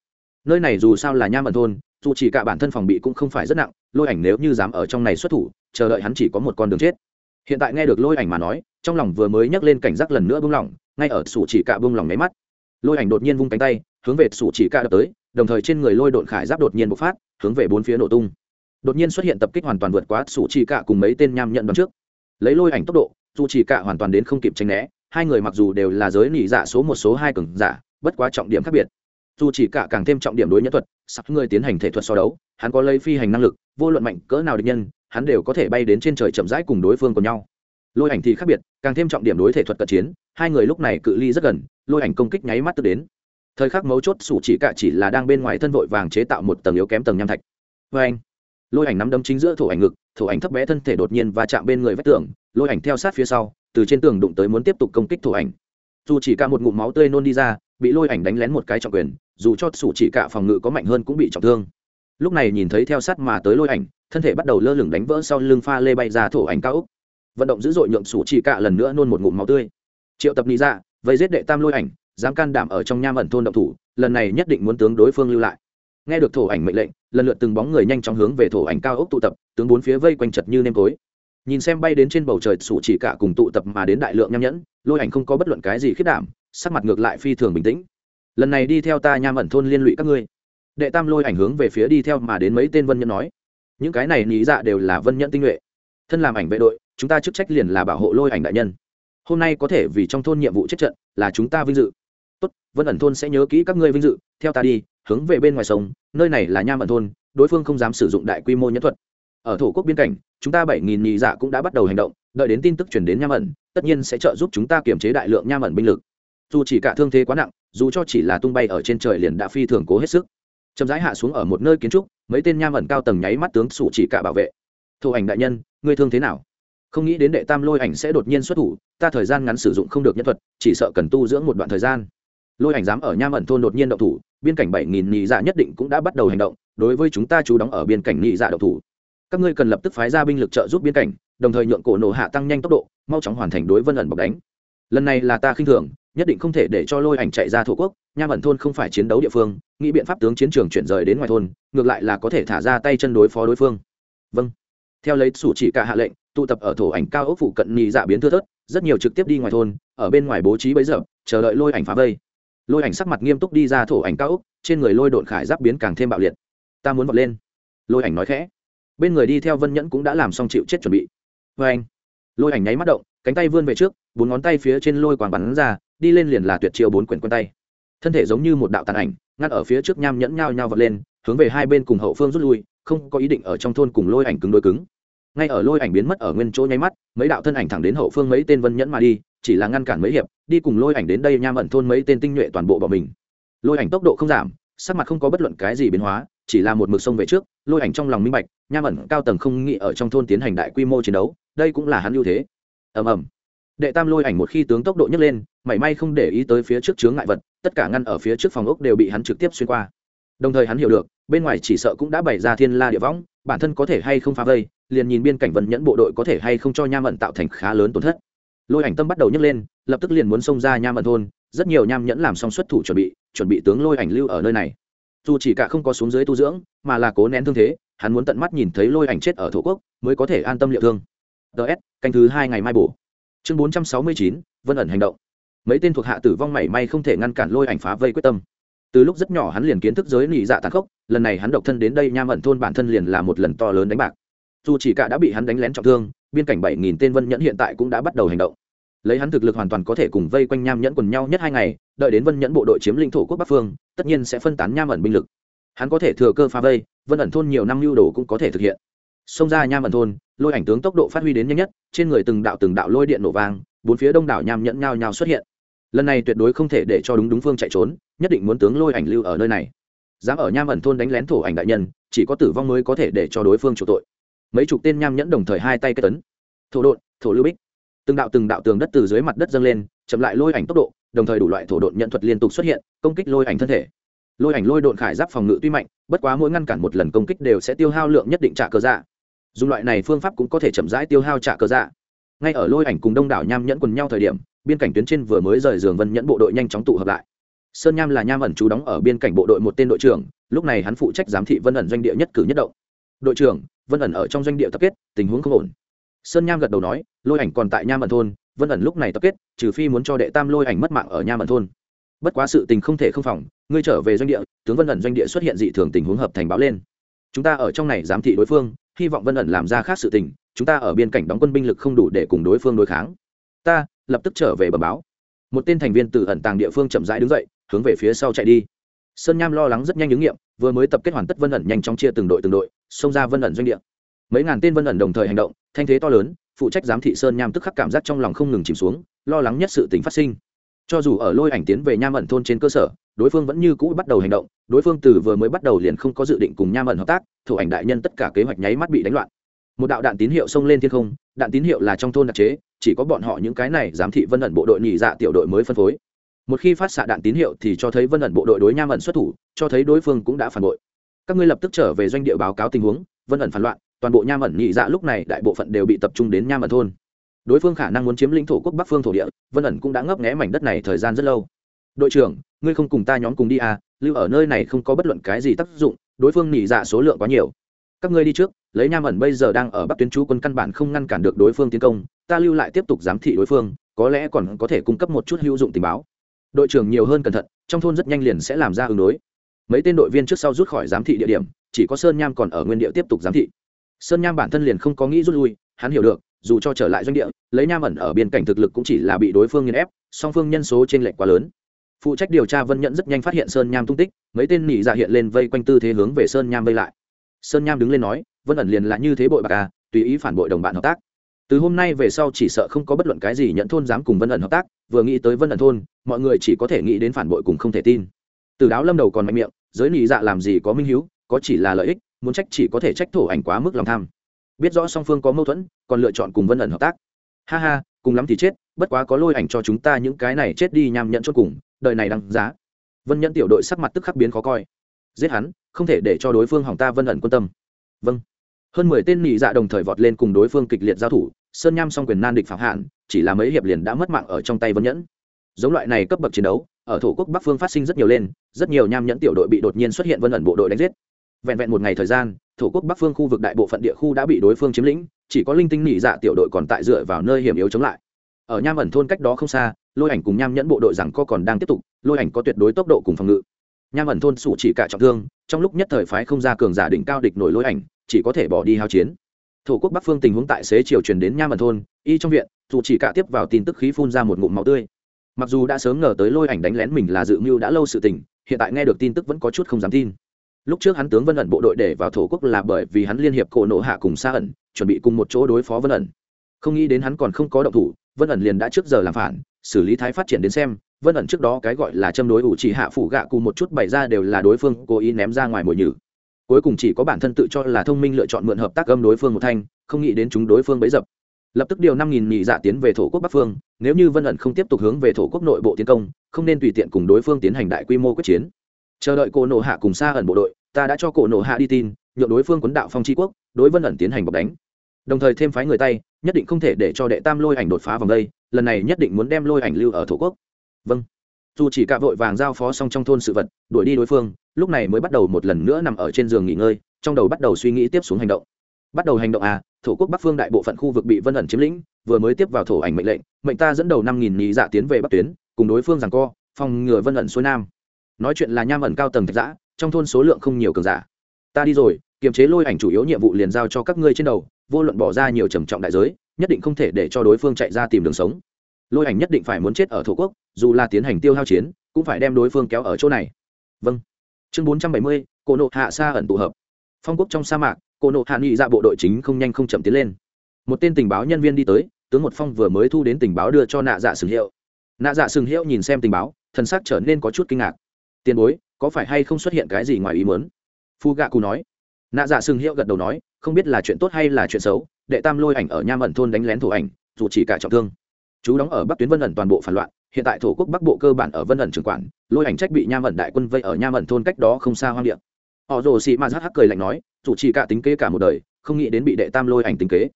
Nơi này dù sao là nham ẩn thôn, dù chỉ cả bản thân phòng bị cũng không phải rất nặng, lôi ảnh nếu như dám ở trong này xuất thủ, chờ đợi hắn chỉ có một con đường chết. Hiện tại nghe được lôi ảnh mà nói, trong lòng vừa mới nhắc lên cảnh giác lần nữa buông lỏng, ngay ở sủ chỉ cả buông lỏng máy mắt. Lôi ảnh đột nhiên vung cánh tay, hướng về sủ chỉ cả đập tới, đồng thời trên người lôi độn khải giáp đột nhiên bộc phát, hướng về bốn phía nổ tung. Đột nhiên xuất hiện tập kích hoàn toàn vượt quá sủ chỉ cả cùng mấy tên nham nhận đón trước. Lấy lôi ảnh tốc độ, dù chỉ cả hoàn toàn đến không kịp tranh né hai người mặc dù đều là giới nỉ dạ số một số hai cường giả, bất quá trọng điểm khác biệt. Dù chỉ cả càng thêm trọng điểm đối nhân thuật, sắp người tiến hành thể thuật so đấu, hắn có lấy phi hành năng lực, vô luận mạnh cỡ nào địch nhân, hắn đều có thể bay đến trên trời chậm rãi cùng đối phương cùng nhau. Lôi ảnh thì khác biệt, càng thêm trọng điểm đối thể thuật cận chiến, hai người lúc này cự ly rất gần, lôi ảnh công kích nháy mắt tức đến. Thời khắc mấu chốt, sủ chỉ cả chỉ là đang bên ngoài thân vội vàng chế tạo một tầng yếu kém tầng nham thạch. Vê anh. Lôi ảnh nắm đấm chính giữa thổ ảnh ngực, thổ ảnh thấp bé thân thể đột nhiên và chạm bên người vách tường, lôi ảnh theo sát phía sau từ trên tường đụng tới muốn tiếp tục công kích thổ ảnh. Dù chỉ cả một ngụm máu tươi nôn đi ra, bị lôi ảnh đánh lén một cái trọng quyền, dù cho sủ chỉ cả phòng ngự có mạnh hơn cũng bị trọng thương. Lúc này nhìn thấy theo sát mà tới lôi ảnh, thân thể bắt đầu lơ lửng đánh vỡ sau lưng pha lê bay ra thổ ảnh cao úc vận động dữ dội nhượng sủ chỉ cả lần nữa nôn một ngụm máu tươi. Triệu tập lý ra dạ, vây giết đệ tam lôi ảnh, dám can đảm ở trong nham ẩn thôn động thủ, lần này nhất định muốn tướng đối phương lưu lại. Nghe được thổ ảnh mệnh lệnh, lần lượt từng bóng người nhanh chóng hướng về thổ ảnh cao ốc tụ tập, tướng bốn phía vây quanh chật như nêm tối nhìn xem bay đến trên bầu trời sủ chỉ cả cùng tụ tập mà đến đại lượng nham nhẫn, lôi ảnh không có bất luận cái gì khiết đảm, sắc mặt ngược lại phi thường bình tĩnh. Lần này đi theo ta nham ẩn thôn liên lụy các ngươi. Đệ tam lôi ảnh hướng về phía đi theo mà đến mấy tên vân nhẫn nói. Những cái này nghĩ dạ đều là vân nhẫn tinh nhuệ. Thân làm ảnh vệ đội, chúng ta chức trách liền là bảo hộ lôi ảnh đại nhân. Hôm nay có thể vì trong thôn nhiệm vụ chết trận, là chúng ta vinh dự. Tốt, vân ẩn thôn sẽ nhớ kỹ các ngươi vinh dự. Theo ta đi, hướng về bên ngoài sông, nơi này là nham ẩn thôn, đối phương không dám sử dụng đại quy mô nhẫn thuật ở thổ quốc biên cảnh, chúng ta bảy nghìn nhị dạ cũng đã bắt đầu hành động, đợi đến tin tức chuyển đến nham ẩn, tất nhiên sẽ trợ giúp chúng ta kiềm chế đại lượng nham ẩn binh lực. Dù chỉ cả thương thế quá nặng, dù cho chỉ là tung bay ở trên trời liền đã phi thường cố hết sức. Chậm rãi hạ xuống ở một nơi kiến trúc, mấy tên nham ẩn cao tầng nháy mắt tướng sủ chỉ cả bảo vệ. Thủ ảnh đại nhân, ngươi thương thế nào? Không nghĩ đến đệ tam lôi ảnh sẽ đột nhiên xuất thủ, ta thời gian ngắn sử dụng không được nhân thuật, chỉ sợ cần tu dưỡng một đoạn thời gian. Lôi ảnh dám ở nham ẩn thôn đột nhiên động thủ, biên cảnh bảy nghìn nhị dạ nhất định cũng đã bắt đầu hành động, đối với chúng ta chú đóng ở biên cảnh nhị dạ động thủ các ngươi cần lập tức phái ra binh lực trợ giúp biên cảnh, đồng thời nhượng cổ nổ hạ tăng nhanh tốc độ, mau chóng hoàn thành đối vân ẩn bọc đánh. Lần này là ta khinh thường, nhất định không thể để cho lôi ảnh chạy ra thổ quốc nham ẩn thôn không phải chiến đấu địa phương, nghĩ biện pháp tướng chiến trường chuyển rời đến ngoài thôn, ngược lại là có thể thả ra tay chân đối phó đối phương. Vâng. Theo lấy sủ chỉ cả hạ lệnh, tụ tập ở thổ ảnh cao ốc phụ cận nhị dạ biến thưa thớt, rất nhiều trực tiếp đi ngoài thôn, ở bên ngoài bố trí bấy giờ, chờ đợi lôi ảnh phá vây. Lôi ảnh sắc mặt nghiêm túc đi ra thổ ảnh cao ốc, trên người lôi độn khải giáp biến càng thêm bạo liệt. Ta muốn vọt lên. Lôi ảnh nói khẽ bên người đi theo vân nhẫn cũng đã làm xong chịu chết chuẩn bị vê anh lôi ảnh nháy mắt động cánh tay vươn về trước bốn ngón tay phía trên lôi quàng bắn ra đi lên liền là tuyệt chiêu bốn quyển quân tay thân thể giống như một đạo tàn ảnh ngăn ở phía trước nham nhẫn nhao nhao vật lên hướng về hai bên cùng hậu phương rút lui không có ý định ở trong thôn cùng lôi ảnh cứng đôi cứng ngay ở lôi ảnh biến mất ở nguyên chỗ nháy mắt mấy đạo thân ảnh thẳng đến hậu phương mấy tên vân nhẫn mà đi chỉ là ngăn cản mấy hiệp đi cùng lôi ảnh đến đây nham ẩn thôn mấy tên tinh nhuệ toàn bộ bọn mình lôi ảnh tốc độ không giảm sắc mặt không có bất luận cái gì biến hóa chỉ là một mực sông về trước, lôi ảnh trong lòng minh bạch, nham ẩn cao tầng không nghĩ ở trong thôn tiến hành đại quy mô chiến đấu, đây cũng là hắn ưu thế. Ầm ầm. Đệ tam lôi ảnh một khi tướng tốc độ nhấc lên, mảy may không để ý tới phía trước chướng ngại vật, tất cả ngăn ở phía trước phòng ốc đều bị hắn trực tiếp xuyên qua. Đồng thời hắn hiểu được, bên ngoài chỉ sợ cũng đã bày ra thiên la địa võng, bản thân có thể hay không phá vây, liền nhìn biên cảnh vận nhẫn bộ đội có thể hay không cho nham ẩn tạo thành khá lớn tổn thất. Lôi ảnh tâm bắt đầu nhấc lên, lập tức liền muốn xông ra nham ẩn thôn, rất nhiều nham nhẫn làm xong xuất thủ chuẩn bị chuẩn bị tướng lôi ảnh lưu ở nơi này dù chỉ cả không có xuống dưới tu dưỡng, mà là cố nén thương thế, hắn muốn tận mắt nhìn thấy lôi ảnh chết ở thổ quốc, mới có thể an tâm liệu thương. Ts canh thứ hai ngày mai bổ. Chương bốn trăm sáu mươi chín, vân ẩn hành động. Mấy tên thuộc hạ tử vong mảy may không thể ngăn cản lôi ảnh phá vây quyết tâm. Từ lúc rất nhỏ hắn liền kiến thức giới nị dạ tàn khốc, lần này hắn độc thân đến đây nham ẩn thôn bản thân liền là một lần to lớn đánh bạc. Dù chỉ cả đã bị hắn đánh lén trọng thương, biên cảnh bảy nghìn tên vân nhẫn hiện tại cũng đã bắt đầu hành động. Lấy hắn thực lực hoàn toàn có thể cùng vây quanh nham nhẫn quần nhau nhất hai ngày đợi đến vân nhẫn bộ đội chiếm lĩnh thổ quốc bắc phương, tất nhiên sẽ phân tán nham ẩn binh lực. Hắn có thể thừa cơ phá vây, vân ẩn thôn nhiều năm lưu đồ cũng có thể thực hiện. Xông ra nham ẩn thôn, lôi ảnh tướng tốc độ phát huy đến nhanh nhất, trên người từng đạo từng đạo lôi điện nổ vang, bốn phía đông đảo nham nhẫn nhao nhao xuất hiện. Lần này tuyệt đối không thể để cho đúng đúng phương chạy trốn, nhất định muốn tướng lôi ảnh lưu ở nơi này. Dám ở nham ẩn thôn đánh lén thổ ảnh đại nhân, chỉ có tử vong mới có thể để cho đối phương chủ tội. Mấy chục tên nham nhẫn đồng thời hai tay kết tấn. Thổ đột thổ lưu bích. Từng đạo từng đạo tường đất từ dưới mặt đất dâng lên, chậm lại lôi ảnh tốc độ đồng thời đủ loại thổ độn nhận thuật liên tục xuất hiện, công kích lôi ảnh thân thể. Lôi ảnh lôi độn khải giáp phòng ngự tuy mạnh, bất quá mỗi ngăn cản một lần công kích đều sẽ tiêu hao lượng nhất định trả cơ dạ. Dùng loại này phương pháp cũng có thể chậm rãi tiêu hao trả cơ dạ. Ngay ở lôi ảnh cùng đông đảo nham nhẫn quần nhau thời điểm, biên cảnh tuyến trên vừa mới rời giường vân nhẫn bộ đội nhanh chóng tụ hợp lại. Sơn nham là nham ẩn chú đóng ở biên cảnh bộ đội một tên đội trưởng, lúc này hắn phụ trách giám thị vân ẩn doanh địa nhất cử nhất động. Đội trưởng, vân ẩn ở trong doanh địa tập kết, tình huống không ổn. Sơn nham gật đầu nói, lôi ảnh còn tại nham ẩn thôn vân ẩn lúc này tập kết, trừ phi muốn cho đệ tam lôi ảnh mất mạng ở nha mận thôn. Bất quá sự tình không thể không phòng, ngươi trở về doanh địa, tướng vân ẩn doanh địa xuất hiện dị thường tình huống hợp thành báo lên. Chúng ta ở trong này giám thị đối phương, hy vọng vân ẩn làm ra khác sự tình, chúng ta ở biên cảnh đóng quân binh lực không đủ để cùng đối phương đối kháng. Ta, lập tức trở về bờ báo. Một tên thành viên từ ẩn tàng địa phương chậm rãi đứng dậy, hướng về phía sau chạy đi. Sơn nham lo lắng rất nhanh ứng nghiệm, vừa mới tập kết hoàn tất vân ẩn nhanh chóng chia từng đội từng đội, xông ra vân ẩn doanh địa. Mấy ngàn tên vân ẩn đồng thời hành động, thanh thế to lớn phụ trách giám thị sơn nham tức khắc cảm giác trong lòng không ngừng chìm xuống, lo lắng nhất sự tình phát sinh. Cho dù ở lôi ảnh tiến về nham ẩn thôn trên cơ sở, đối phương vẫn như cũ bắt đầu hành động, đối phương từ vừa mới bắt đầu liền không có dự định cùng nham ẩn hợp tác, thủ ảnh đại nhân tất cả kế hoạch nháy mắt bị đánh loạn. Một đạo đạn tín hiệu xông lên thiên không, đạn tín hiệu là trong thôn đặc chế, chỉ có bọn họ những cái này giám thị vân ẩn bộ đội nhị dạ tiểu đội mới phân phối. Một khi phát xạ đạn tín hiệu thì cho thấy vân ẩn bộ đội đối nham ẩn xuất thủ, cho thấy đối phương cũng đã phản bội. Các ngươi lập tức trở về doanh địa báo cáo tình huống, vân ẩn phản loạn toàn bộ nham ẩn nhị dạ lúc này đại bộ phận đều bị tập trung đến nham ẩn thôn. Đối phương khả năng muốn chiếm lĩnh thổ quốc bắc phương thổ địa, vân ẩn cũng đã ngấp nghé mảnh đất này thời gian rất lâu. Đội trưởng, ngươi không cùng ta nhóm cùng đi à lưu ở nơi này không có bất luận cái gì tác dụng, đối phương nhị dạ số lượng quá nhiều. Các ngươi đi trước, lấy nham ẩn bây giờ đang ở bắc tuyến chú quân căn bản không ngăn cản được đối phương tiến công, ta lưu lại tiếp tục giám thị đối phương, có lẽ còn có thể cung cấp một chút hữu dụng tình báo. Đội trưởng nhiều hơn cẩn thận, trong thôn rất nhanh liền sẽ làm ra ứng đối. Mấy tên đội viên trước sau rút khỏi giám thị địa điểm, chỉ có sơn nham còn ở nguyên địa tiếp tục giám thị sơn nham bản thân liền không có nghĩ rút lui, hắn hiểu được, dù cho trở lại doanh địa, lấy nham ẩn ở biên cảnh thực lực cũng chỉ là bị đối phương nghiền ép, song phương nhân số trên lệch quá lớn. Phụ trách điều tra vân nhẫn rất nhanh phát hiện sơn nham tung tích, mấy tên nỉ dạ hiện lên vây quanh tư thế hướng về sơn nham vây lại. Sơn nham đứng lên nói, vân ẩn liền là như thế bội bạc à tùy ý phản bội đồng bạn hợp tác. Từ hôm nay về sau chỉ sợ không có bất luận cái gì nhận thôn dám cùng vân ẩn hợp tác, vừa nghĩ tới vân ẩn thôn, mọi người chỉ có thể nghĩ đến phản bội cùng không thể tin. Từ đáo lâm đầu còn mạnh miệng, giới nị dạ làm gì có minh hiếu, có chỉ là lợi ích muốn trách chỉ có thể trách thổ ảnh quá mức lòng tham. Biết rõ song phương có mâu thuẫn, còn lựa chọn cùng vân ẩn hợp tác. Ha ha, cùng lắm thì chết, bất quá có lôi ảnh cho chúng ta những cái này chết đi nhằm nhận cho cùng, đời này đăng giá. Vân nhẫn tiểu đội sắc mặt tức khắc biến khó coi. Giết hắn, không thể để cho đối phương hỏng ta vân ẩn quan tâm. Vâng. Hơn mười tên nị dạ đồng thời vọt lên cùng đối phương kịch liệt giao thủ, sơn nham song quyền nan địch phạm hạn, chỉ là mấy hiệp liền đã mất mạng ở trong tay vân nhẫn. Giống loại này cấp bậc chiến đấu, ở thổ quốc bắc phương phát sinh rất nhiều lên, rất nhiều nham nhẫn tiểu đội bị đột nhiên xuất hiện vân ẩn bộ đội đánh giết vẹn vẹn một ngày thời gian, thổ quốc bắc phương khu vực đại bộ phận địa khu đã bị đối phương chiếm lĩnh, chỉ có linh tinh nỉ dạ tiểu đội còn tại dựa vào nơi hiểm yếu chống lại. Ở nham ẩn thôn cách đó không xa, lôi ảnh cùng nham nhẫn bộ đội rằng co còn đang tiếp tục, lôi ảnh có tuyệt đối tốc độ cùng phòng ngự. Nham ẩn thôn sủ chỉ cả trọng thương, trong lúc nhất thời phái không ra cường giả đỉnh cao địch nổi lôi ảnh, chỉ có thể bỏ đi hao chiến. Thổ quốc bắc phương tình huống tại xế chiều truyền đến nham ẩn thôn, y trong viện dù chỉ cả tiếp vào tin tức khí phun ra một ngụm máu tươi. Mặc dù đã sớm ngờ tới lôi ảnh đánh lén mình là dự mưu đã lâu sự tình, hiện tại nghe được tin tức vẫn có chút không dám tin lúc trước hắn tướng vân ẩn bộ đội để vào thổ quốc là bởi vì hắn liên hiệp cổ nộ hạ cùng xa ẩn, chuẩn bị cùng một chỗ đối phó vân ẩn. Không nghĩ đến hắn còn không có động thủ, vân ẩn liền đã trước giờ làm phản, xử lý thái phát triển đến xem, vân ẩn trước đó cái gọi là châm đối ủ chỉ hạ phủ gạ cùng một chút bày ra đều là đối phương cố ý ném ra ngoài mồi nhử. Cuối cùng chỉ có bản thân tự cho là thông minh lựa chọn mượn hợp tác âm đối phương một thanh, không nghĩ đến chúng đối phương bấy dập. Lập tức điều năm nghìn nhị dạ tiến về thổ quốc bắc phương, nếu như vân ẩn không tiếp tục hướng về thổ quốc nội bộ tiến công, không nên tùy tiện cùng đối phương tiến hành đại quy mô quyết chiến chờ đợi cổ nổ hạ cùng xa ẩn bộ đội, ta đã cho cổ nổ hạ đi tin, nhượng đối phương quấn đạo phong tri quốc, đối vân ẩn tiến hành bọc đánh. Đồng thời thêm phái người tay, nhất định không thể để cho đệ tam lôi ảnh đột phá vòng đây, lần này nhất định muốn đem lôi ảnh lưu ở thổ quốc. Vâng. Dù chỉ cả vội vàng giao phó xong trong thôn sự vật, đuổi đi đối phương, lúc này mới bắt đầu một lần nữa nằm ở trên giường nghỉ ngơi, trong đầu bắt đầu suy nghĩ tiếp xuống hành động. Bắt đầu hành động à thổ quốc bắc phương đại bộ phận khu vực bị vân ẩn chiếm lĩnh, vừa mới tiếp vào thổ ảnh mệnh lệnh, mệnh ta dẫn đầu năm nghìn nhị dạ tiến về bắc tuyến, cùng đối phương rằng co, phòng ngừa vân ẩn xuôi nam nói chuyện là nham ẩn cao tầng thạch giã, trong thôn số lượng không nhiều cường giả. Ta đi rồi, kiềm chế lôi ảnh chủ yếu nhiệm vụ liền giao cho các ngươi trên đầu, vô luận bỏ ra nhiều trầm trọng đại giới, nhất định không thể để cho đối phương chạy ra tìm đường sống. Lôi ảnh nhất định phải muốn chết ở thổ quốc, dù là tiến hành tiêu hao chiến, cũng phải đem đối phương kéo ở chỗ này. Vâng. Chương bốn trăm bảy mươi, cổ nộ hạ xa ẩn tụ hợp. Phong quốc trong sa mạc, cổ nộ hạ nghị ra bộ đội chính không nhanh không chậm tiến lên. Một tên tình báo nhân viên đi tới, tướng một phong vừa mới thu đến tình báo đưa cho nạ dạ sừng hiệu. Nạ dạ sừng hiệu nhìn xem tình báo, thần sắc trở nên có chút kinh ngạc tiền bối, có phải hay không xuất hiện cái gì ngoài ý mớn phu gạ cù nói. Nạ dạ sừng hiệu gật đầu nói, không biết là chuyện tốt hay là chuyện xấu, đệ tam lôi ảnh ở nham ẩn thôn đánh lén thổ ảnh, dù chỉ cả trọng thương. Chú đóng ở bắc tuyến vân ẩn toàn bộ phản loạn, hiện tại thổ quốc bắc bộ cơ bản ở vân ẩn trường quản, lôi ảnh trách bị nham ẩn đại quân vây ở nham ẩn thôn cách đó không xa hoang địa. Họ rồ xị ma hắc cười lạnh nói, dù chỉ cả tính kế cả một đời, không nghĩ đến bị đệ tam lôi ảnh tính kế.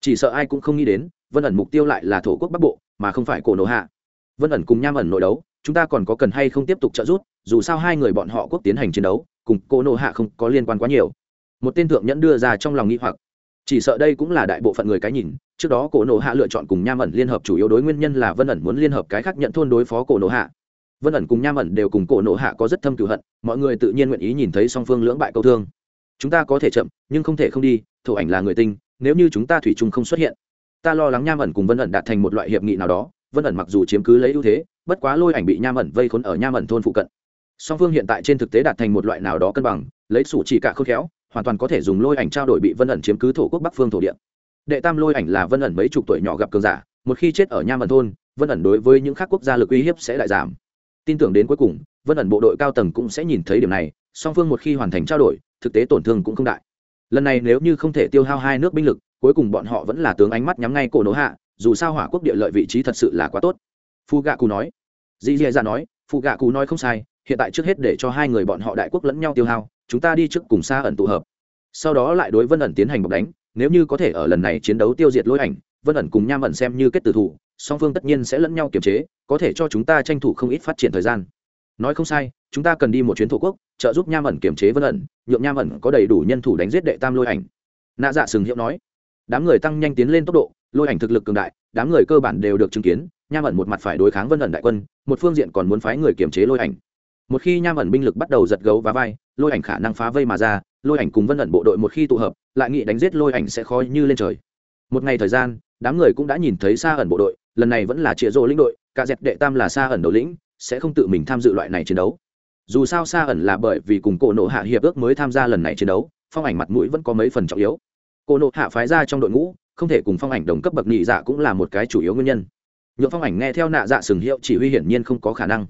Chỉ sợ ai cũng không nghĩ đến, vân ẩn mục tiêu lại là thổ quốc bắc bộ, mà không phải cổ nổ hạ. Vân ẩn cùng nham ẩn nội đấu chúng ta còn có cần hay không tiếp tục trợ giúp, dù sao hai người bọn họ quốc tiến hành chiến đấu, cùng cổ nô hạ không có liên quan quá nhiều. Một tên thượng nhẫn đưa ra trong lòng nghi hoặc. Chỉ sợ đây cũng là đại bộ phận người cái nhìn, trước đó cổ nộ hạ lựa chọn cùng nham ẩn liên hợp chủ yếu đối nguyên nhân là vân ẩn muốn liên hợp cái khác nhận thôn đối phó cổ nộ hạ. Vân ẩn cùng nham ẩn đều cùng cổ nộ hạ có rất thâm cửu hận, mọi người tự nhiên nguyện ý nhìn thấy song phương lưỡng bại câu thương. Chúng ta có thể chậm, nhưng không thể không đi, thổ ảnh là người tinh, nếu như chúng ta thủy chung không xuất hiện, ta lo lắng nham ẩn cùng vân ẩn đạt thành một loại hiệp nghị nào đó vân ẩn mặc dù chiếm cứ lấy ưu thế bất quá lôi ảnh bị nham ẩn vây khốn ở nham ẩn thôn phụ cận song phương hiện tại trên thực tế đạt thành một loại nào đó cân bằng lấy sủ chỉ cả khôn khéo hoàn toàn có thể dùng lôi ảnh trao đổi bị vân ẩn chiếm cứ thổ quốc bắc phương thổ địa đệ tam lôi ảnh là vân ẩn mấy chục tuổi nhỏ gặp cường giả một khi chết ở nham ẩn thôn vân ẩn đối với những khác quốc gia lực uy hiếp sẽ đại giảm tin tưởng đến cuối cùng vân ẩn bộ đội cao tầng cũng sẽ nhìn thấy điểm này song phương một khi hoàn thành trao đổi thực tế tổn thương cũng không đại lần này nếu như không thể tiêu hao hai nước binh lực cuối cùng bọn họ vẫn là tướng ánh mắt nhắm ngay cổ nổ hạ dù sao hỏa quốc địa lợi vị trí thật sự là quá tốt. Phu gạ cù nói. Dì dì dạ nói phu gạ cù nói không sai, hiện tại trước hết để cho hai người bọn họ đại quốc lẫn nhau tiêu hao, chúng ta đi trước cùng xa ẩn tụ hợp. Sau đó lại đối vân ẩn tiến hành bọc đánh, nếu như có thể ở lần này chiến đấu tiêu diệt lôi ảnh, vân ẩn cùng nham ẩn xem như kết tử thủ, song phương tất nhiên sẽ lẫn nhau kiềm chế, có thể cho chúng ta tranh thủ không ít phát triển thời gian. Nói không sai, chúng ta cần đi một chuyến thổ quốc, trợ giúp nham ẩn kiềm chế vân ẩn, nhượng nham ẩn có đầy đủ nhân thủ đánh giết đệ tam lôi ảnh. Nạ dạ sừng hiệu nói. Đám người tăng nhanh tiến lên tốc độ lôi ảnh thực lực cường đại, đám người cơ bản đều được chứng kiến, nham ẩn một mặt phải đối kháng vân ẩn đại quân, một phương diện còn muốn phái người kiềm chế lôi ảnh. Một khi nham ẩn binh lực bắt đầu giật gấu và vai, lôi ảnh khả năng phá vây mà ra, lôi ảnh cùng vân ẩn bộ đội một khi tụ hợp, lại nghĩ đánh giết lôi ảnh sẽ khó như lên trời. Một ngày thời gian, đám người cũng đã nhìn thấy xa ẩn bộ đội, lần này vẫn là chĩa rô lĩnh đội, cả dẹp đệ tam là xa ẩn đầu lĩnh, sẽ không tự mình tham dự loại này chiến đấu. Dù sao xa ẩn là bởi vì cùng cổ nộ hạ hiệp ước mới tham gia lần này chiến đấu, phong ảnh mặt mũi vẫn có mấy phần trọng yếu. Cổ nộ hạ phái ra trong đội ngũ không thể cùng phong ảnh đồng cấp bậc nhị dạ cũng là một cái chủ yếu nguyên nhân. Nhượng phong ảnh nghe theo nạ dạ sừng hiệu chỉ huy hiển nhiên không có khả năng.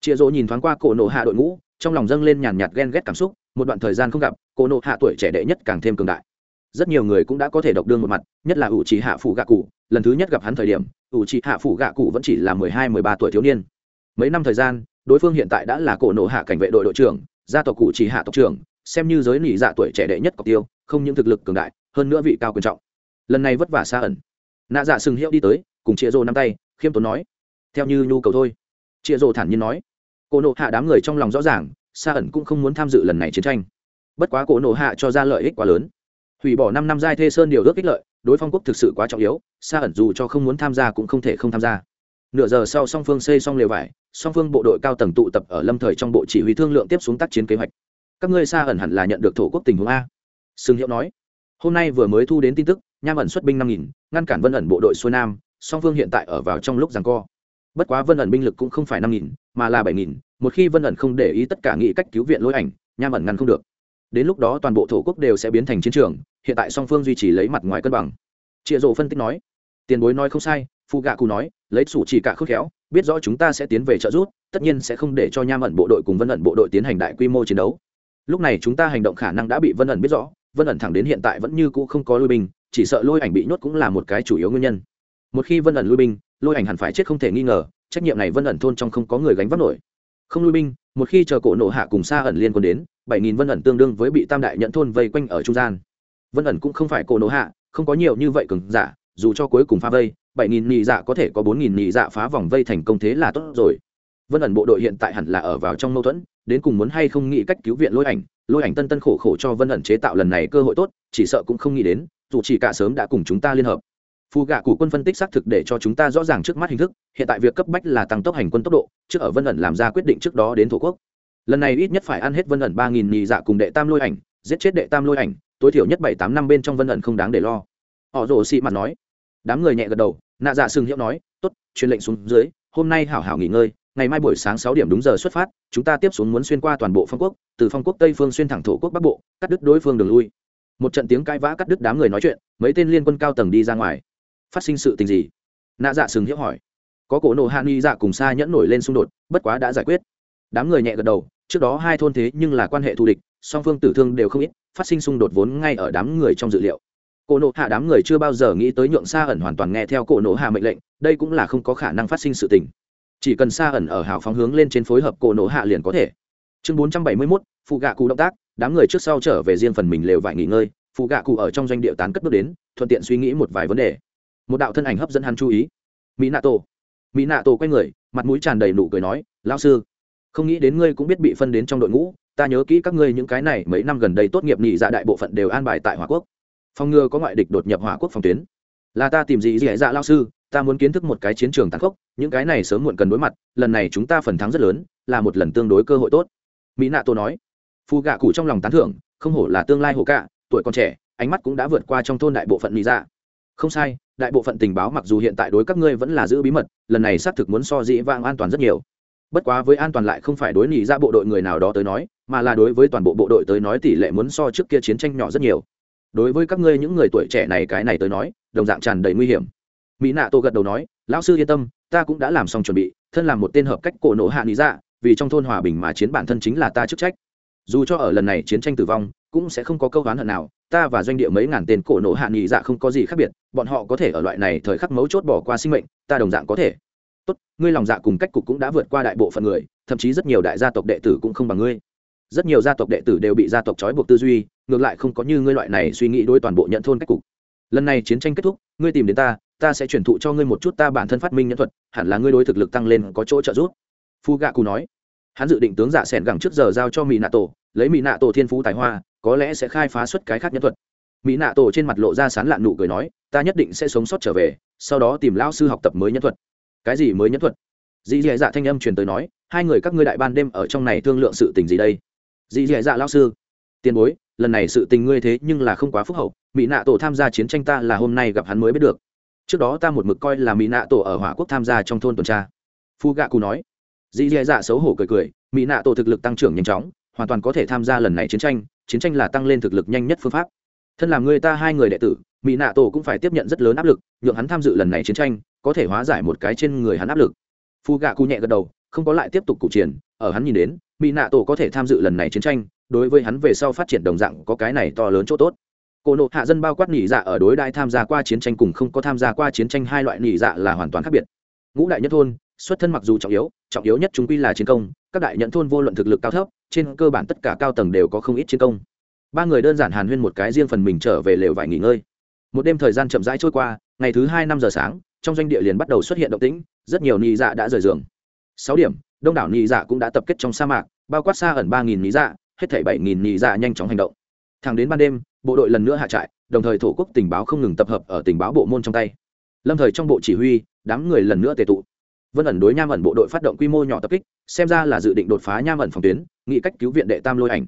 Chịa rỗ nhìn thoáng qua cổ nộ hạ đội ngũ, trong lòng dâng lên nhàn nhạt ghen ghét cảm xúc, một đoạn thời gian không gặp, cổ nộ hạ tuổi trẻ đệ nhất càng thêm cường đại. Rất nhiều người cũng đã có thể độc đương một mặt, nhất là ủ trì hạ phủ gạ cụ, lần thứ nhất gặp hắn thời điểm, ủ trì hạ phủ gạ cụ vẫn chỉ là mười hai, mười ba tuổi thiếu niên. Mấy năm thời gian, đối phương hiện tại đã là cổ nộ hạ cảnh vệ đội đội trưởng, gia tộc cụ trì hạ tộc trưởng, xem như giới nỉ dạ tuổi trẻ đệ nhất cọc tiêu, không những thực lực cường đại, hơn nữa vị cao quan trọng lần này vất vả xa ẩn. Nạ dạ sừng hiệu đi tới, cùng chịa rô nắm tay, khiêm tốn nói, theo như nhu cầu thôi. Chịa rô thản nhiên nói, cổ nộ hạ đám người trong lòng rõ ràng, xa ẩn cũng không muốn tham dự lần này chiến tranh. Bất quá cổ nộ hạ cho ra lợi ích quá lớn. Hủy bỏ năm năm giai thê sơn điều ước ích lợi, đối phong quốc thực sự quá trọng yếu, xa ẩn dù cho không muốn tham gia cũng không thể không tham gia. Nửa giờ sau song phương xây xong lều vải, song phương bộ đội cao tầng tụ tập ở lâm thời trong bộ chỉ huy thương lượng tiếp xuống tác chiến kế hoạch. Các ngươi xa ẩn hẳn là nhận được thổ quốc tình huống a. Sừng hiệu nói, hôm nay vừa mới thu đến tin tức nham ẩn xuất binh năm nghìn, ngăn cản vân ẩn bộ đội xuôi nam, song phương hiện tại ở vào trong lúc giằng co. Bất quá vân ẩn binh lực cũng không phải năm nghìn, mà là bảy nghìn, một khi vân ẩn không để ý tất cả nghĩ cách cứu viện lối ảnh, nham ẩn ngăn không được. Đến lúc đó toàn bộ thổ quốc đều sẽ biến thành chiến trường, hiện tại song phương duy trì lấy mặt ngoài cân bằng. Chịa rộ phân tích nói, tiền bối nói không sai phụ gạ cụ nói, lấy sủ chỉ cả khước khéo, biết rõ chúng ta sẽ tiến về trợ giúp, tất nhiên sẽ không để cho nham ẩn bộ đội cùng vân ẩn bộ đội tiến hành đại quy mô chiến đấu. Lúc này chúng ta hành động khả năng đã bị vân ẩn biết rõ, vân ẩn thẳng đến hiện tại vẫn như cũ không có lui binh chỉ sợ lôi ảnh bị nhốt cũng là một cái chủ yếu nguyên nhân. Một khi vân ẩn lui binh, lôi ảnh hẳn phải chết không thể nghi ngờ, trách nhiệm này vân ẩn thôn trong không có người gánh vác nổi. Không lui binh, một khi chờ cổ nộ hạ cùng xa ẩn liên quân đến, bảy nghìn vân ẩn tương đương với bị tam đại nhận thôn vây quanh ở trung gian. Vân ẩn cũng không phải cổ nộ hạ, không có nhiều như vậy cường giả, dù cho cuối cùng phá vây, bảy nghìn nhị dạ có thể có bốn nghìn nhị dạ phá vòng vây thành công thế là tốt rồi. Vân ẩn bộ đội hiện tại hẳn là ở vào trong mâu thuẫn, đến cùng muốn hay không nghĩ cách cứu viện lôi ảnh lôi ảnh tân tân khổ khổ cho vân ẩn chế tạo lần này cơ hội tốt, chỉ sợ cũng không nghĩ đến dù chỉ cả sớm đã cùng chúng ta liên hợp. Phù gạ của quân phân tích xác thực để cho chúng ta rõ ràng trước mắt hình thức, hiện tại việc cấp bách là tăng tốc hành quân tốc độ, trước ở vân ẩn làm ra quyết định trước đó đến thổ quốc. Lần này ít nhất phải ăn hết vân ẩn ba nghìn nhị dạ cùng đệ tam lôi ảnh, giết chết đệ tam lôi ảnh, tối thiểu nhất bảy tám năm bên trong vân ẩn không đáng để lo. Họ rồ xị mặt nói. Đám người nhẹ gật đầu, nạ dạ sừng hiệu nói t ố t truyền lệnh xuống dưới, hôm nay hảo hảo nghỉ ngơi, ngày mai buổi sáng sáu điểm đúng giờ xuất phát, chúng ta tiếp xuống muốn xuyên qua toàn bộ phong quốc, từ phong quốc tây phương xuyên thẳng thổ quốc bắc bộ, cắt đứt đối phương đường lui một trận tiếng cãi vã cắt đứt đám người nói chuyện, mấy tên liên quân cao tầng đi ra ngoài. Phát sinh sự tình gì? Nạ dạ sừng hiếu hỏi. Có cổ nộ hạ nghi dạ cùng xa nhẫn nổi lên xung đột, bất quá đã giải quyết. Đám người nhẹ gật đầu, trước đó hai thôn thế nhưng là quan hệ thù địch, song phương tử thương đều không ít, phát sinh xung đột vốn ngay ở đám người trong dự liệu. Cổ nộ hạ đám người chưa bao giờ nghĩ tới nhượng xa ẩn hoàn toàn nghe theo cổ nộ hạ mệnh lệnh, đây cũng là không có khả năng phát sinh sự tình. Chỉ cần xa ẩn ở hào phóng hướng lên trên phối hợp cổ nộ hạ liền có thể. Chương bốn trăm bảy mươi mốt, phụ gạ cụ động tác đám người trước sau trở về riêng phần mình lều vải nghỉ ngơi, phụ gạ cụ ở trong doanh địa tán cất bước đến, thuận tiện suy nghĩ một vài vấn đề. Một đạo thân ảnh hấp dẫn hắn chú ý. Mỹ nạ tổ mỹ nạ tổ quay người, mặt mũi tràn đầy nụ cười nói lao sư, không nghĩ đến ngươi cũng biết bị phân đến trong đội ngũ, ta nhớ kỹ các ngươi những cái này mấy năm gần đây tốt nghiệp nhị dạ đại bộ phận đều an bài tại hỏa quốc. Phòng ngừa có ngoại địch đột nhập hỏa quốc phòng tuyến. Là ta tìm gì dễ dạ lao sư? Ta muốn kiến thức một cái chiến trường tàn khốc, những cái này sớm muộn cần đối mặt, lần này chúng ta phần thắng rất lớn, là một lần tương đối cơ hội tốt. Mỹ nạ tô nói phù gạ cụ trong lòng tán thưởng, không hổ là tương lai hổ cạ, tuổi còn trẻ, ánh mắt cũng đã vượt qua trong thôn đại bộ phận mỹ dạ. Không sai, đại bộ phận tình báo mặc dù hiện tại đối các ngươi vẫn là giữ bí mật, lần này xác thực muốn so dĩ vang an toàn rất nhiều. Bất quá với an toàn lại không phải đối nghỉ ra dạ bộ đội người nào đó tới nói, mà là đối với toàn bộ bộ đội tới nói tỷ lệ muốn so trước kia chiến tranh nhỏ rất nhiều. Đối với các ngươi những người tuổi trẻ này cái này tới nói, đồng dạng tràn đầy nguy hiểm. Mỹ nạ tô gật đầu nói, lão sư yên tâm, ta cũng đã làm xong chuẩn bị, thân làm một tên hợp cách cổ nộ hạ lý dạ vì trong thôn hòa bình mà chiến bản thân chính là ta chức trách dù cho ở lần này chiến tranh tử vong, cũng sẽ không có câu oán hận nào, ta và doanh địa mấy ngàn tên cổ nổ hạ nghị dạ không có gì khác biệt, bọn họ có thể ở loại này thời khắc mấu chốt bỏ qua sinh mệnh, ta đồng dạng có thể. Tốt, ngươi lòng dạ cùng cách cục cũng đã vượt qua đại bộ phận người, thậm chí rất nhiều đại gia tộc đệ tử cũng không bằng ngươi. Rất nhiều gia tộc đệ tử đều bị gia tộc trói buộc tư duy, ngược lại không có như ngươi loại này suy nghĩ đối toàn bộ nhận thôn cách cục. Lần này chiến tranh kết thúc, ngươi tìm đến ta ta sẽ chuyển thụ cho ngươi một chút ta bản thân phát minh nhân thuật, hẳn là ngươi đối thực lực tăng lên có chỗ trợ giúp. Phu gạ cù nói hắn dự định tướng giả sẻn gẳng trước giờ giao cho mỹ nạ tổ, lấy mỹ nạ tổ thiên phú tài hoa, có lẽ sẽ khai phá xuất cái khác nhân thuật. Mỹ nạ tổ trên mặt lộ ra sán lạn nụ cười nói, ta nhất định sẽ sống sót trở về, sau đó tìm lao sư học tập mới nhân thuật. Cái gì mới nhân thuật? Dì dì dạ thanh âm truyền tới nói, hai người các ngươi đại ban đêm ở trong này thương lượng sự tình gì đây? Dì dì dạ lao sư, tiền bối, lần này sự tình ngươi thế nhưng là không quá phúc hậu mỹ nạ tổ tham gia chiến tranh ta là hôm nay gặp hắn mới biết được. Trước đó ta một mực coi là mỹ nạ tổ ở hỏa quốc tham gia trong thôn tuần tra. Phu gạ cù nói dì dì dạ xấu hổ cười cười, mỹ nạ tổ thực lực tăng trưởng nhanh chóng, hoàn toàn có thể tham gia lần này chiến tranh chiến tranh là tăng lên thực lực nhanh nhất phương pháp. Thân làm người ta hai người đệ tử, mỹ nạ tổ cũng phải tiếp nhận rất lớn áp lực, nhượng hắn tham dự lần này chiến tranh, có thể hóa giải một cái trên người hắn áp lực. Phu gạ cụ nhẹ gật đầu, không có lại tiếp tục cụ triển, ở hắn nhìn đến, mỹ nạ tổ có thể tham dự lần này chiến tranh, đối với hắn về sau phát triển đồng dạng có cái này to lớn chỗ tốt. Cổ nộ hạ dân bao quát nhị dạ ở đối đại tham gia qua chiến tranh cùng không có tham gia qua chiến tranh hai loại nhị dạ là hoàn toàn khác biệt. Ngũ đại nhất thôn xuất thân mặc dù trọng yếu trọng yếu nhất chúng quy là chiến công, các đại nhận thôn vô luận thực lực cao thấp, trên cơ bản tất cả cao tầng đều có không ít chiến công. Ba người đơn giản hàn huyên một cái riêng phần mình trở về lều vải nghỉ ngơi. Một đêm thời gian chậm rãi trôi qua, ngày thứ hai năm giờ sáng, trong doanh địa liền bắt đầu xuất hiện động tĩnh, rất nhiều nị dạ đã rời giường. Sáu điểm, đông đảo nị dạ cũng đã tập kết trong sa mạc, bao quát xa ẩn ba nghìn nị dạ hết thảy bảy nghìn nị dạ nhanh chóng hành động. Thẳng đến ban đêm, bộ đội lần nữa hạ trại, đồng thời thổ quốc tình báo không ngừng tập hợp ở tình báo bộ môn trong tay. Lâm thời trong bộ chỉ huy, đám người lần nữa tề tụ vân ẩn đối nham ẩn bộ đội phát động quy mô nhỏ tập kích, xem ra là dự định đột phá nham ẩn phòng tuyến nghị cách cứu viện đệ tam lôi ảnh.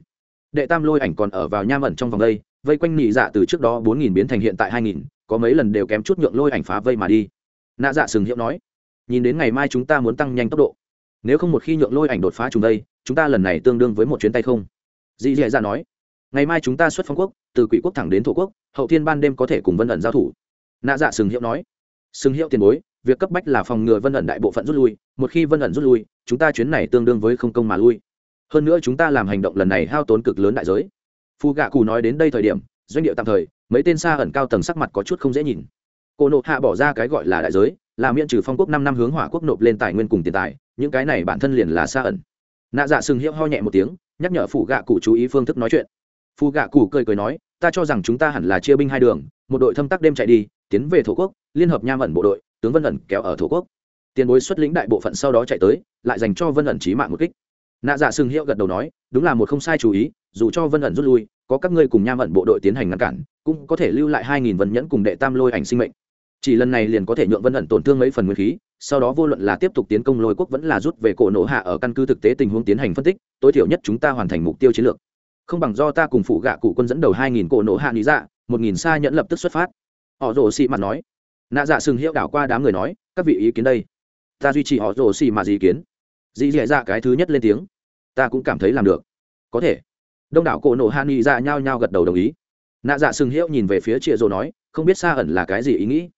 Đệ tam lôi ảnh còn ở vào nham ẩn trong vòng đây, vây quanh nhị dạ từ trước đó bốn nghìn biến thành hiện tại hai nghìn, có mấy lần đều kém chút nhượng lôi ảnh phá vây mà đi. Nạ dạ sừng hiệu nói, nhìn đến ngày mai chúng ta muốn tăng nhanh tốc độ. Nếu không một khi nhượng lôi ảnh đột phá chúng đây, chúng ta lần này tương đương với một chuyến tay không? Dì dì dạ nói, ngày mai chúng ta xuất phong quốc, từ quỷ quốc thẳng đến thổ quốc, hậu thiên ban đêm có thể cùng vân ẩn giao thủ. Nạ dạ sừng hiệu nói, sừng hiệu tiền bối việc cấp bách là phòng ngừa vân ẩn đại bộ phận rút lui, một khi vân ẩn rút lui, chúng ta chuyến này tương đương với không công mà lui. Hơn nữa chúng ta làm hành động lần này hao tốn cực lớn đại giới. Phù gạ cù nói đến đây thời điểm, doanh điệu tạm thời, mấy tên xa ẩn cao tầng sắc mặt có chút không dễ nhìn. Cô nộp hạ bỏ ra cái gọi là đại giới, là miễn trừ phong quốc năm năm hướng hỏa quốc nộp lên tài nguyên cùng tiền tài, những cái này bản thân liền là xa ẩn. Nạ dạ sừng hiệu ho nhẹ một tiếng, nhắc nhở phụ gạ cụ chú ý phương thức nói chuyện. Phù gạ cụ cười cười nói, ta cho rằng chúng ta hẳn là chia binh hai đường, một đội thâm tắc đêm chạy đi, tiến về thổ quốc, liên hợp nham ẩn bộ đội tướng vân ẩn kéo ở thổ quốc. Tiền bối xuất lĩnh đại bộ phận sau đó chạy tới, lại dành cho vân ẩn trí mạng một kích. Nạ dạ sừng hiệu gật đầu nói, đúng là một không sai chú ý, dù cho vân ẩn rút lui, có các ngươi cùng nham ẩn bộ đội tiến hành ngăn cản, cũng có thể lưu lại hai nghìn vân nhẫn cùng đệ tam lôi ảnh sinh mệnh. Chỉ lần này liền có thể nhượng vân ẩn tổn thương mấy phần nguyên khí, sau đó vô luận là tiếp tục tiến công lôi quốc vẫn là rút về cổ nổ hạ ở căn cứ thực tế tình huống tiến hành phân tích, tối thiểu nhất chúng ta hoàn thành mục tiêu chiến lược. Không bằng do ta cùng phụ gạ cụ quân dẫn đầu hai nghìn cổ nổ hạ lý dạ một nghìn xa nhẫn lập tức xuất phát. Họ rồ xị mặt nói nạ dạ sừng hiệu đảo qua đám người nói, các vị ý kiến đây? Ta duy trì họ rồ xì mà gì ý kiến? Dì dì dạ cái thứ nhất lên tiếng, ta cũng cảm thấy làm được. Có thể. Đông đảo cổ nổ hạ nghị dạ nhao nhao gật đầu đồng ý. Nạ dạ sừng hiệu nhìn về phía chịa rồ nói, không biết xa ẩn là cái gì ý nghĩ?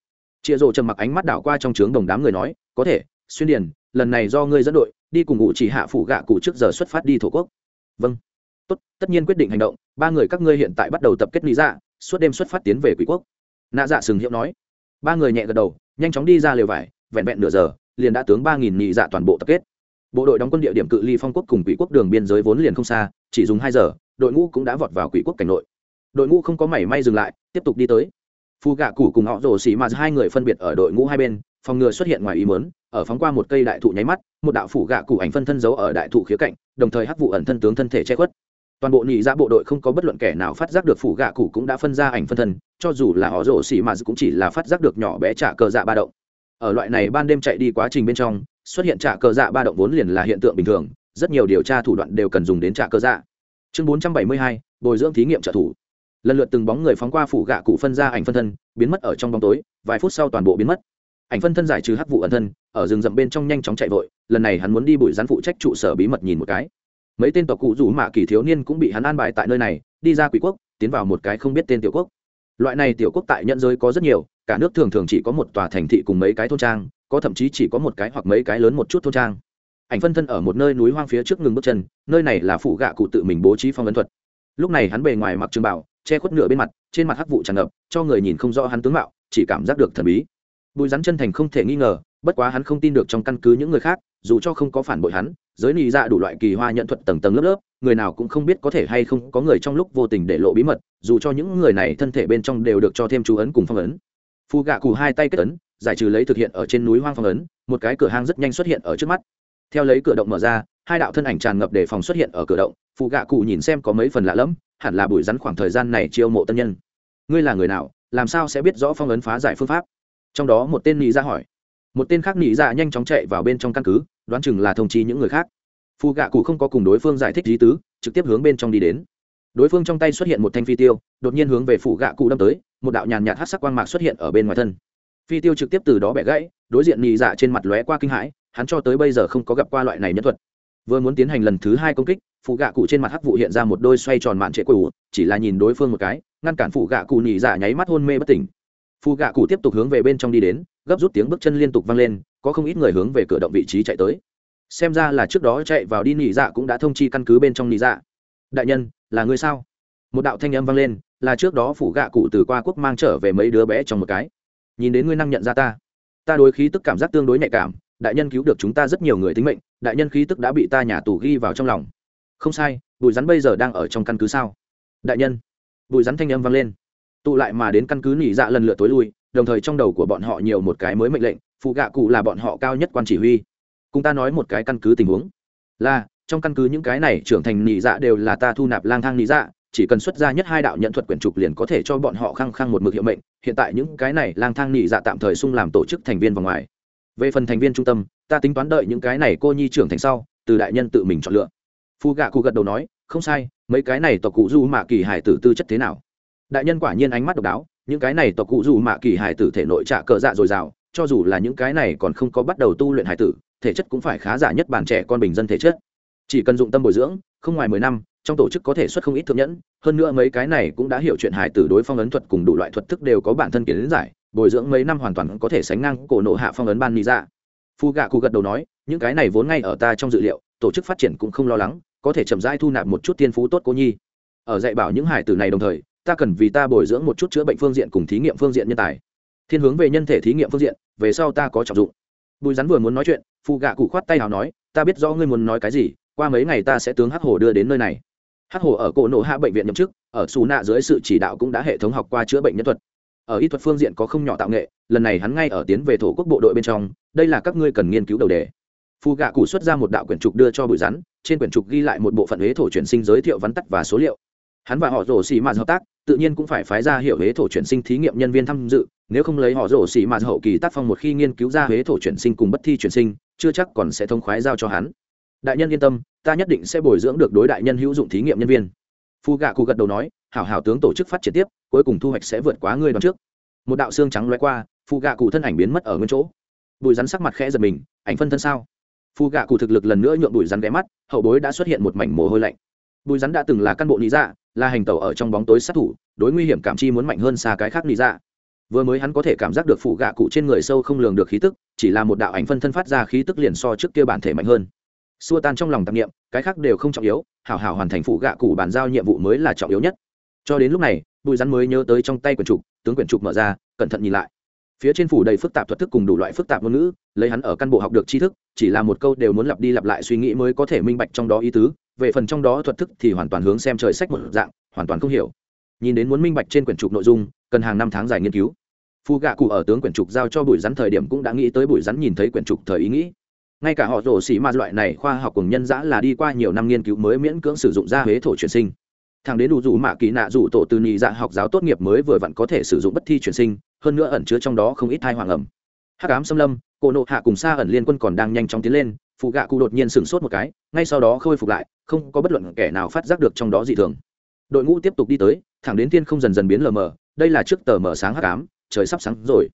Chịa rồ trầm mặc ánh mắt đảo qua trong trướng đồng đám người nói, có thể, xuyên điền, lần này do ngươi dẫn đội, đi cùng ngụ chỉ hạ phủ gạ cụ trước giờ xuất phát đi thổ quốc. Vâng. Tốt, tất nhiên quyết định hành động, ba người các ngươi hiện tại bắt đầu tập kết lý dạ suốt đêm xuất phát tiến về quỷ quốc. Nạ dạ sừng hiệu nói ba người nhẹ gật đầu, nhanh chóng đi ra lều vải, vẹn vẹn nửa giờ, liền đã tướng ba nghìn nhị dạ toàn bộ tập kết. Bộ đội đóng quân địa điểm cự ly phong quốc cùng quỷ quốc đường biên giới vốn liền không xa, chỉ dùng hai giờ, đội ngũ cũng đã vọt vào quỷ quốc cảnh nội. Đội ngũ không có mảy may dừng lại, tiếp tục đi tới. Phù gạ Củ cùng họ rổ xỉ mà hai người phân biệt ở đội ngũ hai bên, phòng ngừa xuất hiện ngoài ý mớn ở phóng qua một cây đại thụ nháy mắt, một đạo phủ gạ cụ ảnh phân thân giấu ở đại thụ khía cạnh, đồng thời hắc vụ ẩn thân tướng thân thể che khuất. Toàn bộ nhị ra bộ đội không có bất luận kẻ nào phát giác được phủ gạ cụ cũng đã phân ra ảnh phân thân cho dù là họ rổ xỉ mà cũng chỉ là phát giác được nhỏ bé trả cờ dạ ba động. Ở loại này ban đêm chạy đi quá trình bên trong, xuất hiện trả cờ dạ ba động vốn liền là hiện tượng bình thường, rất nhiều điều tra thủ đoạn đều cần dùng đến trả cờ dạ. Chương bốn trăm bảy mươi hai, bồi dưỡng thí nghiệm trợ thủ. Lần lượt từng bóng người phóng qua phủ gạ cụ phân ra ảnh phân thân, biến mất ở trong bóng tối, vài phút sau toàn bộ biến mất. Ảnh phân thân giải trừ hắc vụ ẩn thân, ở rừng rậm bên trong nhanh chóng chạy vội, lần này hắn muốn đi bụi rắn phụ trách trụ sở bí mật nhìn một cái. Mấy tên tộc cụ rủ mạ kỳ thiếu niên cũng bị hắn an bài tại nơi này, đi ra quỷ quốc, tiến vào một cái không biết tên tiểu quốc loại này tiểu quốc tại nhân giới có rất nhiều, cả nước thường thường chỉ có một tòa thành thị cùng mấy cái thôn trang, có thậm chí chỉ có một cái hoặc mấy cái lớn một chút thôn trang. Ảnh phân thân ở một nơi núi hoang phía trước ngừng bước chân, nơi này là phủ gạ cụ tự mình bố trí phong ấn thuật. Lúc này hắn bề ngoài mặc trường bảo, che khuất nửa bên mặt, trên mặt hắc vụ tràn ngập, cho người nhìn không rõ hắn tướng mạo, chỉ cảm giác được thần bí. Bùi rắn chân thành không thể nghi ngờ, bất quá hắn không tin được trong căn cứ những người khác, dù cho không có phản bội hắn, giới nị dạ đủ loại kỳ hoa nhận thuật tầng tầng lớp lớp người nào cũng không biết có thể hay không có người trong lúc vô tình để lộ bí mật, dù cho những người này thân thể bên trong đều được cho thêm chú ấn cùng phong ấn. Phù gạ cụ hai tay kết ấn, giải trừ lấy thực hiện ở trên núi hoang phong ấn, một cái cửa hang rất nhanh xuất hiện ở trước mắt. Theo lấy cửa động mở ra, hai đạo thân ảnh tràn ngập để phòng xuất hiện ở cửa động phù gạ cụ nhìn xem có mấy phần lạ lẫm, hẳn là bùi rắn khoảng thời gian này chiêu mộ tân nhân. Ngươi là người nào, làm sao sẽ biết rõ phong ấn phá giải phương pháp? Trong đó một tên nị ra hỏi. Một tên khác nị ra nhanh chóng chạy vào bên trong căn cứ, đoán chừng là thông chi những người khác phù gạ cụ không có cùng đối phương giải thích lý tứ, trực tiếp hướng bên trong đi đến. Đối phương trong tay xuất hiện một thanh phi tiêu, đột nhiên hướng về phủ gạ cụ đâm tới, một đạo nhàn nhạt hát sắc quang mạc xuất hiện ở bên ngoài thân. Phi tiêu trực tiếp từ đó bẻ gãy, đối diện nhị dạ trên mặt lóe qua kinh hãi, hắn cho tới bây giờ không có gặp qua loại này nhân thuật. Vừa muốn tiến hành lần thứ hai công kích phụ gạ cụ trên mặt hắc vụ hiện ra một đôi xoay tròn mạn trệ cụ chỉ là nhìn đối phương một cái, ngăn cản phụ gạ cụ nhị dạ nháy mắt hôn mê bất tỉnh. Phụ gạ cụ tiếp tục hướng về bên trong đi đến, gấp rút tiếng bước chân liên tục vang lên, có không ít người hướng về cửa động vị trí chạy tới xem ra là trước đó chạy vào đi nỉ dạ cũng đã thông chi căn cứ bên trong nỉ dạ. Đại nhân, là người sao? Một đạo thanh âm vang lên, là trước đó phủ gạ cụ từ qua quốc mang trở về mấy đứa bé trong một cái. Nhìn đến ngươi năng nhận ra ta. Ta đối khí tức cảm giác tương đối nhạy cảm, đại nhân cứu được chúng ta rất nhiều người tính mệnh, đại nhân khí tức đã bị ta nhà tù ghi vào trong lòng. Không sai, bụi rắn bây giờ đang ở trong căn cứ sao? Đại nhân, bụi rắn thanh âm vang lên. Tụ lại mà đến căn cứ nỉ dạ lần lượt tối lui, đồng thời trong đầu của bọn họ nhiều một cái mới mệnh lệnh phụ gạ cụ là bọn họ cao nhất quan chỉ huy cùng ta nói một cái căn cứ tình huống. Là, trong căn cứ những cái này trưởng thành nị dạ đều là ta thu nạp lang thang nị dạ chỉ cần xuất ra nhất hai đạo nhận thuật quyển trục liền có thể cho bọn họ khăng khăng một mực hiệu mệnh. Hiện tại những cái này lang thang nị dạ tạm thời sung làm tổ chức thành viên vào ngoài. Về phần thành viên trung tâm, ta tính toán đợi những cái này cô nhi trưởng thành sau, từ đại nhân tự mình chọn lựa. Phu gạ cụ gật đầu nói, không sai, mấy cái này tộc cụ du mạ kỳ hải tử tư chất thế nào? Đại nhân quả nhiên ánh mắt độc đáo, những cái này tộc cụ du mạ kỳ hải tử thể nội trạ cờ dạ dồi dào, cho dù là những cái này còn không có bắt đầu tu luyện hải tử thể chất cũng phải khá giả nhất bản trẻ con bình dân thể chất. Chỉ cần dụng tâm bồi dưỡng, không ngoài mười năm, trong tổ chức có thể xuất không ít thượng nhẫn. Hơn nữa mấy cái này cũng đã hiểu chuyện hải tử đối phong ấn thuật cùng đủ loại thuật thức đều có bản thân kiến giải, bồi dưỡng mấy năm hoàn toàn có thể sánh ngang cổ nộ hạ phong ấn ban ni ra dạ. phu gạ cụ gật đầu nói, những cái này vốn ngay ở ta trong dự liệu, tổ chức phát triển cũng không lo lắng, có thể chậm rãi thu nạp một chút tiên phú tốt cô nhi. Ở dạy bảo những hải tử này đồng thời, ta cần vì ta bồi dưỡng một chút chữa bệnh phương diện cùng thí nghiệm phương diện nhân tài. Thiên hướng về nhân thể thí nghiệm phương diện, về sau ta có trọng dụng bùi rắn vừa muốn nói chuyện phụ gạ cụ khoát tay nào nói, ta biết rõ ngươi muốn nói cái gì, qua mấy ngày ta sẽ tướng hắc hồ đưa đến nơi này. Hắc hồ ở cổ nộ hạ bệnh viện nhậm chức, ở xù nạ dưới sự chỉ đạo cũng đã hệ thống học qua chữa bệnh nhân thuật. Ở y thuật phương diện có không nhỏ tạo nghệ, lần này hắn ngay ở tiến về thổ quốc bộ đội bên trong, đây là các ngươi cần nghiên cứu đầu đề. Phù gạ cụ xuất ra một đạo quyển trục đưa cho bụi rắn trên quyển trục ghi lại một bộ phận huế thổ chuyển sinh giới thiệu vắn tắt và số liệu hắn và họ rổ xì mạt hợp tác, tự nhiên cũng phải phái ra hiệu huế thổ chuyển sinh thí nghiệm nhân viên tham dự, nếu không lấy họ rổ xì mạt hậu kỳ tác phong một khi nghiên cứu ra huế thổ chuyển sinh cùng bất thi chuyển sinh, chưa chắc còn sẽ thông khoái giao cho hắn. Đại nhân yên tâm, ta nhất định sẽ bồi dưỡng được đối đại nhân hữu dụng thí nghiệm nhân viên. Phu gạ cụ gật đầu nói, hảo hảo tướng tổ chức phát triển tiếp, cuối cùng thu hoạch sẽ vượt quá ngươi đoạn trước. Một đạo xương trắng loay qua, phu gạ cụ thân ảnh biến mất ở nguyên chỗ. Bùi rắn sắc mặt khẽ giật mình, ảnh phân thân sao? Phu gạ cụ thực lực lần nữa nhuộm bùi rắn ghé mắt, hậu bối đã xuất hiện một mảnh mồ hôi lạnh. Bùi rắn đã từng là căn bộ lý dạ là hành tẩu ở trong bóng tối sát thủ, đối nguy hiểm cảm chi muốn mạnh hơn xa cái khác lý dạ vừa mới hắn có thể cảm giác được phụ gạ cụ trên người sâu không lường được khí tức, chỉ là một đạo ảnh phân thân phát ra khí tức liền so trước kia bản thể mạnh hơn. Xua tan trong lòng tạp nghiệm cái khác đều không trọng yếu, hảo hảo hoàn thành phụ gạ cụ bàn giao nhiệm vụ mới là trọng yếu nhất. Cho đến lúc này bùi rắn mới nhớ tới trong tay quyển trục, tướng quyển trục mở ra, cẩn thận nhìn lại. Phía trên phủ đầy phức tạp thuật thức cùng đủ loại phức tạp ngôn ngữ, lấy hắn ở căn bộ học được tri thức, chỉ là một câu đều muốn lặp đi lặp lại suy nghĩ mới có thể minh bạch trong đó ý tứ về phần trong đó thuật thức thì hoàn toàn hướng xem trời sách một dạng, hoàn toàn không hiểu. Nhìn đến muốn minh bạch trên quyển trục nội dung, cần hàng năm tháng dài nghiên cứu. Phu gạ cụ ở tướng quyển trục giao cho bụi rắn thời điểm cũng đã nghĩ tới bụi rắn nhìn thấy quyển trục thời ý nghĩ. Ngay cả họ rổ xỉ ma loại này khoa học cùng nhân giã là đi qua nhiều năm nghiên cứu mới miễn cưỡng sử dụng ra huế thổ chuyển sinh. Thằng đến đủ dù mạ kỳ nạ dù tổ từ nhị dạ học giáo tốt nghiệp mới vừa vặn có thể sử dụng bất thi chuyển sinh, hơn nữa ẩn chứa trong đó không ít thai hoàng ẩm hắc ám xâm lâm, cổ nộ hạ cùng xa ẩn liên quân còn đang nhanh chóng tiến lên phụ gạ cụ đột nhiên sửng sốt một cái, ngay sau đó khôi phục lại, không có bất luận kẻ nào phát giác được trong đó dị thường. Đội ngũ tiếp tục đi tới, thẳng đến thiên không dần dần biến lờ mờ, đây là trước tờ mở sáng hắc ám, trời sắp sáng rồi.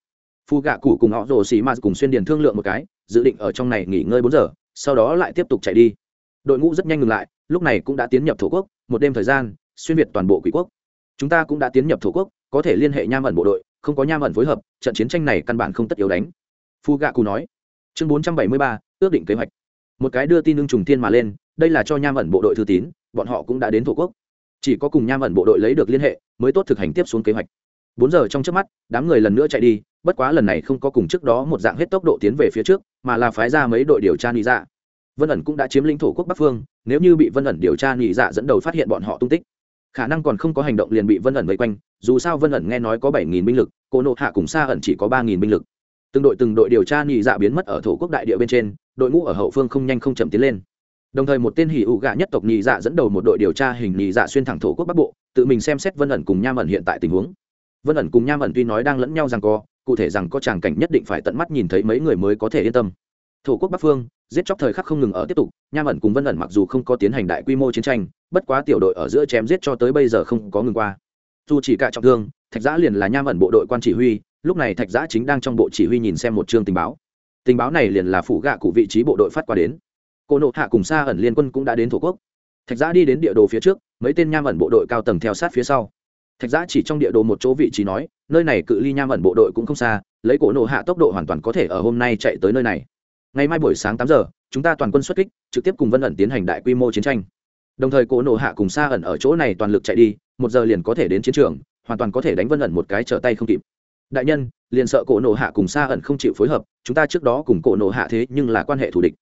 Phụ gạ cụ cùng họ rồ xì ma cùng xuyên điền thương lượng một cái, dự định ở trong này nghỉ ngơi bốn giờ, sau đó lại tiếp tục chạy đi. Đội ngũ rất nhanh ngừng lại, lúc này cũng đã tiến nhập thổ quốc, một đêm thời gian, xuyên việt toàn bộ quỷ quốc. Chúng ta cũng đã tiến nhập thổ quốc, có thể liên hệ nham ẩn bộ đội, không có nham ẩn phối hợp, trận chiến tranh này căn bản không tất yếu đánh. Phu gạ cù nói. Chương bốn trăm bảy mươi ba ước định kế hoạch. Một cái đưa tin ưng trùng tiên mà lên, đây là cho nham ẩn bộ đội thư tín, bọn họ cũng đã đến thổ quốc. Chỉ có cùng nham ẩn bộ đội lấy được liên hệ, mới tốt thực hành tiếp xuống kế hoạch. Bốn giờ trong trước mắt, đám người lần nữa chạy đi, bất quá lần này không có cùng trước đó một dạng hết tốc độ tiến về phía trước, mà là phái ra mấy đội điều tra nghĩ dạ. Vân ẩn cũng đã chiếm lĩnh thổ quốc bắc phương, nếu như bị vân ẩn điều tra nghĩ dạ dẫn đầu phát hiện bọn họ tung tích, khả năng còn không có hành động liền bị vân ẩn vây quanh, dù sao vân ẩn nghe nói có bảy nghìn binh lực, cô nộ hạ cùng xa ẩn chỉ có ba nghìn binh lực. Từng đội từng đội điều tra nhị dạ biến mất ở thổ quốc đại địa bên trên đội ngũ ở hậu phương không nhanh không chậm tiến lên. Đồng thời một tên hỉ ụ gạ nhất tộc nhị dạ dẫn đầu một đội điều tra hình nhị dạ xuyên thẳng thổ quốc bắc bộ, tự mình xem xét vân ẩn cùng nham ẩn hiện tại tình huống. Vân ẩn cùng nham ẩn tuy nói đang lẫn nhau rằng co, cụ thể rằng có tràng cảnh nhất định phải tận mắt nhìn thấy mấy người mới có thể yên tâm. Thổ quốc bắc phương, giết chóc thời khắc không ngừng ở tiếp tục, nham ẩn cùng vân ẩn mặc dù không có tiến hành đại quy mô chiến tranh, bất quá tiểu đội ở giữa chém giết cho tới bây giờ không có ngừng qua. Dù chỉ cả trọng thương, thạch giã liền là nham ẩn bộ đội quan chỉ huy, lúc này thạch giã chính đang trong bộ chỉ huy nhìn xem một chương tình báo tình báo này liền là phủ gạ cụ vị trí bộ đội phát qua đến. Cô nộ hạ cùng xa ẩn liên quân cũng đã đến thổ quốc. Thạch giã đi đến địa đồ phía trước, mấy tên nham ẩn bộ đội cao tầng theo sát phía sau. Thạch giã chỉ trong địa đồ một chỗ vị trí nói, nơi này cự ly nham ẩn bộ đội cũng không xa, lấy cổ nộ hạ tốc độ hoàn toàn có thể ở hôm nay chạy tới nơi này. Ngày mai buổi sáng tám giờ, chúng ta toàn quân xuất kích, trực tiếp cùng vân ẩn tiến hành đại quy mô chiến tranh. Đồng thời cổ nộ hạ cùng xa ẩn ở chỗ này toàn lực chạy đi, một giờ liền có thể đến chiến trường, hoàn toàn có thể đánh vân ẩn một cái trở tay không kịp. Đại nhân, liền sợ cổ nộ hạ cùng xa ẩn không chịu phối hợp chúng ta trước đó cùng cổ nộ hạ thế nhưng là quan hệ thù địch.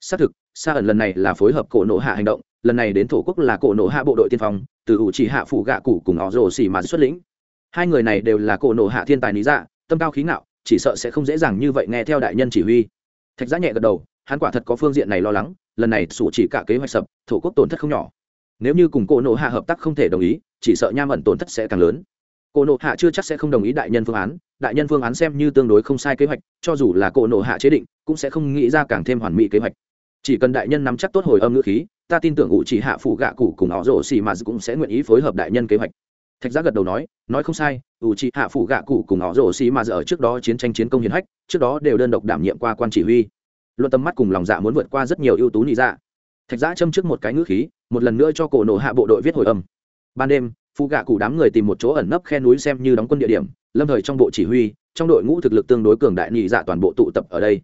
Xác thực xa ẩn lần này là phối hợp cổ nộ hạ hành động, lần này đến thổ quốc là cổ nộ hạ bộ đội tiên phong, từ ủ chỉ hạ phụ gạ cụ cùng họ rồ xỉ mà xuất lĩnh. Hai người này đều là cổ nộ hạ thiên tài lý dạ tâm cao khí ngạo, chỉ sợ sẽ không dễ dàng như vậy nghe theo đại nhân chỉ huy. Thạch giã nhẹ gật đầu, hắn quả thật có phương diện này lo lắng, lần này sủ chỉ cả kế hoạch sập, thổ quốc tổn thất không nhỏ. Nếu như cùng cổ nộ hạ hợp tác không thể đồng ý, chỉ sợ nham ẩn tổn thất sẽ càng lớn. Cổ nộ hạ chưa chắc sẽ không đồng ý đại nhân phương án đại nhân phương án xem như tương đối không sai kế hoạch, cho dù là cổ nộ hạ chế định, cũng sẽ không nghĩ ra càng thêm hoàn mỹ kế hoạch. Chỉ cần đại nhân nắm chắc tốt hồi âm ngữ khí, ta tin tưởng ủ chỉ hạ phụ gạ cụ cùng họ rổ xì mà cũng sẽ nguyện ý phối hợp đại nhân kế hoạch. Thạch giác gật đầu nói nói không sai, ủ chỉ hạ phụ gạ cụ cùng họ rổ xì mà ở trước đó chiến tranh chiến công hiển hách, trước đó đều đơn độc đảm nhiệm qua quan chỉ huy. Luận tâm mắt cùng lòng dạ muốn vượt qua rất nhiều ưu tú nị dạ. Thạch giã châm trước một cái ngữ khí, một lần nữa cho cổ nổ hạ bộ đội viết hồi âm. Ban đêm phụ gạ cụ đám người tìm một chỗ ẩn nấp khe núi xem như đóng quân địa điểm lâm thời trong bộ chỉ huy, trong đội ngũ thực lực tương đối cường đại nhị dạ toàn bộ tụ tập ở đây.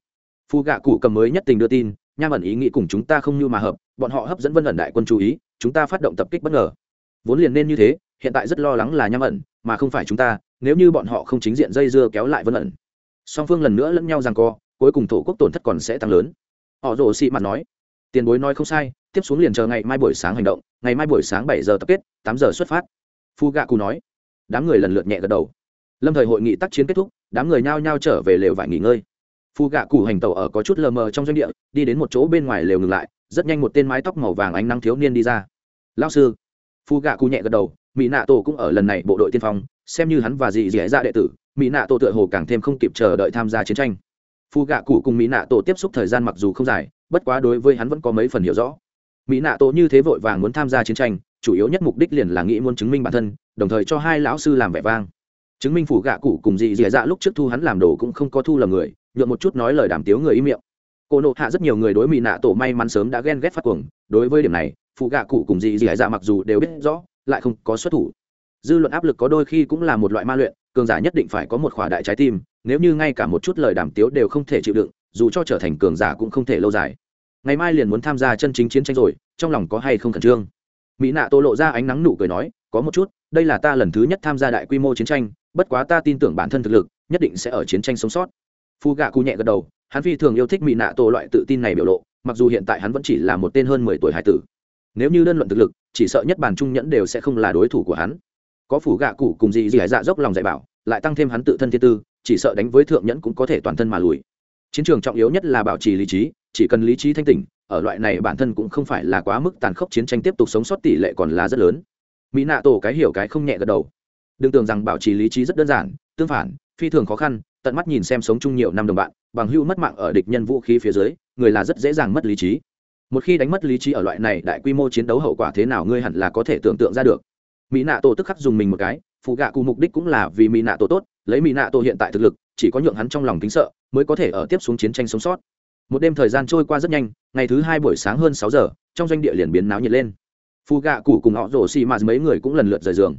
Phu gạ cụ cầm mới nhất tình đưa tin, nham ẩn ý nghĩ cùng chúng ta không như mà hợp, bọn họ hấp dẫn vân ẩn đại quân chú ý, chúng ta phát động tập kích bất ngờ. Vốn liền nên như thế, hiện tại rất lo lắng là nham ẩn, mà không phải chúng ta, nếu như bọn họ không chính diện dây dưa kéo lại vân ẩn. Song phương lần nữa lẫn nhau rằng co, cuối cùng thổ quốc tổn thất còn sẽ tăng lớn. Họ rồ xị mặt nói, tiền bối nói không sai, tiếp xuống liền chờ ngày mai buổi sáng hành động, ngày mai buổi sáng bảy giờ tập kết, tám giờ xuất phát. Phu gạ Cụ nói. Đám người lần lượt nhẹ gật đầu lâm thời hội nghị tác chiến kết thúc, đám người nhao nhao trở về lều vải nghỉ ngơi. Phu gạ Cụ hành tàu ở có chút lờ mờ trong doanh địa, đi đến một chỗ bên ngoài lều ngừng lại, rất nhanh một tên mái tóc màu vàng ánh nắng thiếu niên đi ra. Lao sư. Phu gạ Cụ nhẹ gật đầu mỹ nạ tổ cũng ở lần này bộ đội tiên phong, xem như hắn và dì dì ra đệ tử mỹ nạ tổ tựa hồ càng thêm không kịp chờ đợi tham gia chiến tranh. Phu gạ cụ cùng mỹ nạ tổ tiếp xúc thời gian mặc dù không dài, bất quá đối với hắn vẫn có mấy phần hiểu rõ. Mỹ nạ tổ như thế vội vàng muốn tham gia chiến tranh, chủ yếu nhất mục đích liền là nghĩ muốn chứng minh bản thân, đồng thời cho hai lão sư làm vẻ vang chứng minh phủ gạ cụ cùng dị dì dạ lúc trước thu hắn làm đồ cũng không có thu lầm người nhuộm một chút nói lời đàm tiếu người im miệng. Cô nộ hạ rất nhiều người đối mỹ nạ tổ may mắn sớm đã ghen ghét phát cuồng, đối với điểm này phụ gạ cụ cùng dị dì dạ mặc dù đều biết rõ, lại không có xuất thủ. Dư luận áp lực có đôi khi cũng là một loại ma luyện, cường giả nhất định phải có một khỏa đại trái tim, nếu như ngay cả một chút lời đàm tiếu đều không thể chịu đựng, dù cho trở thành cường giả cũng không thể lâu dài. Ngày mai liền muốn tham gia chân chính chiến tranh rồi, trong lòng có hay không khẩn trương? Mỹ nạ tô lộ ra ánh nắng nụ cười nói, có một chút, đây là ta lần thứ nhất tham gia đại quy mô chiến tranh bất quá ta tin tưởng bản thân thực lực, nhất định sẽ ở chiến tranh sống sót. Phu gạ cụ nhẹ gật đầu, hắn phi thường yêu thích mỹ nạ tổ loại tự tin này biểu lộ, mặc dù hiện tại hắn vẫn chỉ là một tên hơn mười tuổi hải tử. Nếu như đơn luận thực lực, chỉ sợ nhất bản trung nhẫn đều sẽ không là đối thủ của hắn. Có phủ gạ cụ cùng gì gì hải dạ dốc lòng dạy bảo, lại tăng thêm hắn tự thân thiên tư, chỉ sợ đánh với thượng nhẫn cũng có thể toàn thân mà lùi. Chiến trường trọng yếu nhất là bảo trì lý trí, chỉ cần lý trí thanh tỉnh, ở loại này bản thân cũng không phải là quá mức tàn khốc chiến tranh tiếp tục sống sót tỷ lệ còn là rất lớn. Mỹ nạ tổ cái hiểu cái không nhẹ gật đầu đừng tưởng rằng bảo trì lý trí rất đơn giản, tương phản, phi thường khó khăn, tận mắt nhìn xem sống chung nhiều năm đồng bạn, bằng hưu mất mạng ở địch nhân vũ khí phía dưới, người là rất dễ dàng mất lý trí. Một khi đánh mất lý trí ở loại này đại quy mô chiến đấu hậu quả thế nào ngươi hẳn là có thể tưởng tượng ra được. Mỹ nạ tổ tức khắc dùng mình một cái phụ gạ cụ mục đích cũng là vì mỹ nạ tổ tốt, lấy mỹ nạ tổ hiện tại thực lực, chỉ có nhượng hắn trong lòng kính sợ, mới có thể ở tiếp xuống chiến tranh sống sót. Một đêm thời gian trôi qua rất nhanh, ngày thứ hai buổi sáng hơn sáu giờ, trong doanh địa liền biến náo nhiệt lên. Phụ gạ cụ cùng họ rổ xì mạt mấy người cũng lần lượt rời giường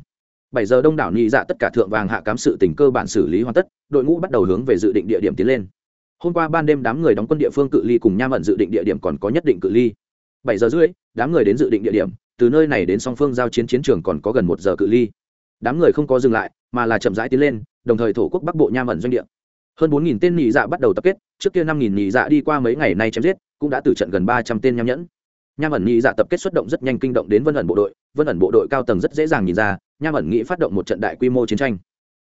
bảy giờ đông đảo nhị dạ tất cả thượng vàng hạ cám sự tình cơ bản xử lý hoàn tất, đội ngũ bắt đầu hướng về dự định địa điểm tiến lên. Hôm qua ban đêm đám người đóng quân địa phương cự ly cùng nham ẩn dự định địa điểm còn có nhất định cự ly. Bảy giờ rưỡi, đám người đến dự định địa điểm, từ nơi này đến song phương giao chiến chiến trường còn có gần một giờ cự ly. Đám người không có dừng lại, mà là chậm rãi tiến lên, đồng thời thổ quốc bắc bộ nham ẩn doanh địa. Hơn bốn nghìn tên nhị dạ bắt đầu tập kết, trước kia năm nghìn nhị dạ đi qua mấy ngày nay chém giết, cũng đã tử trận gần ba trăm tên nham nhẫn. Nham ẩn nhị dạ tập kết xuất động rất nhanh kinh động đến vân ẩn bộ đội, vân ẩn bộ đội cao tầng rất dễ dàng nhìn ra nham ẩn nghĩ phát động một trận đại quy mô chiến tranh.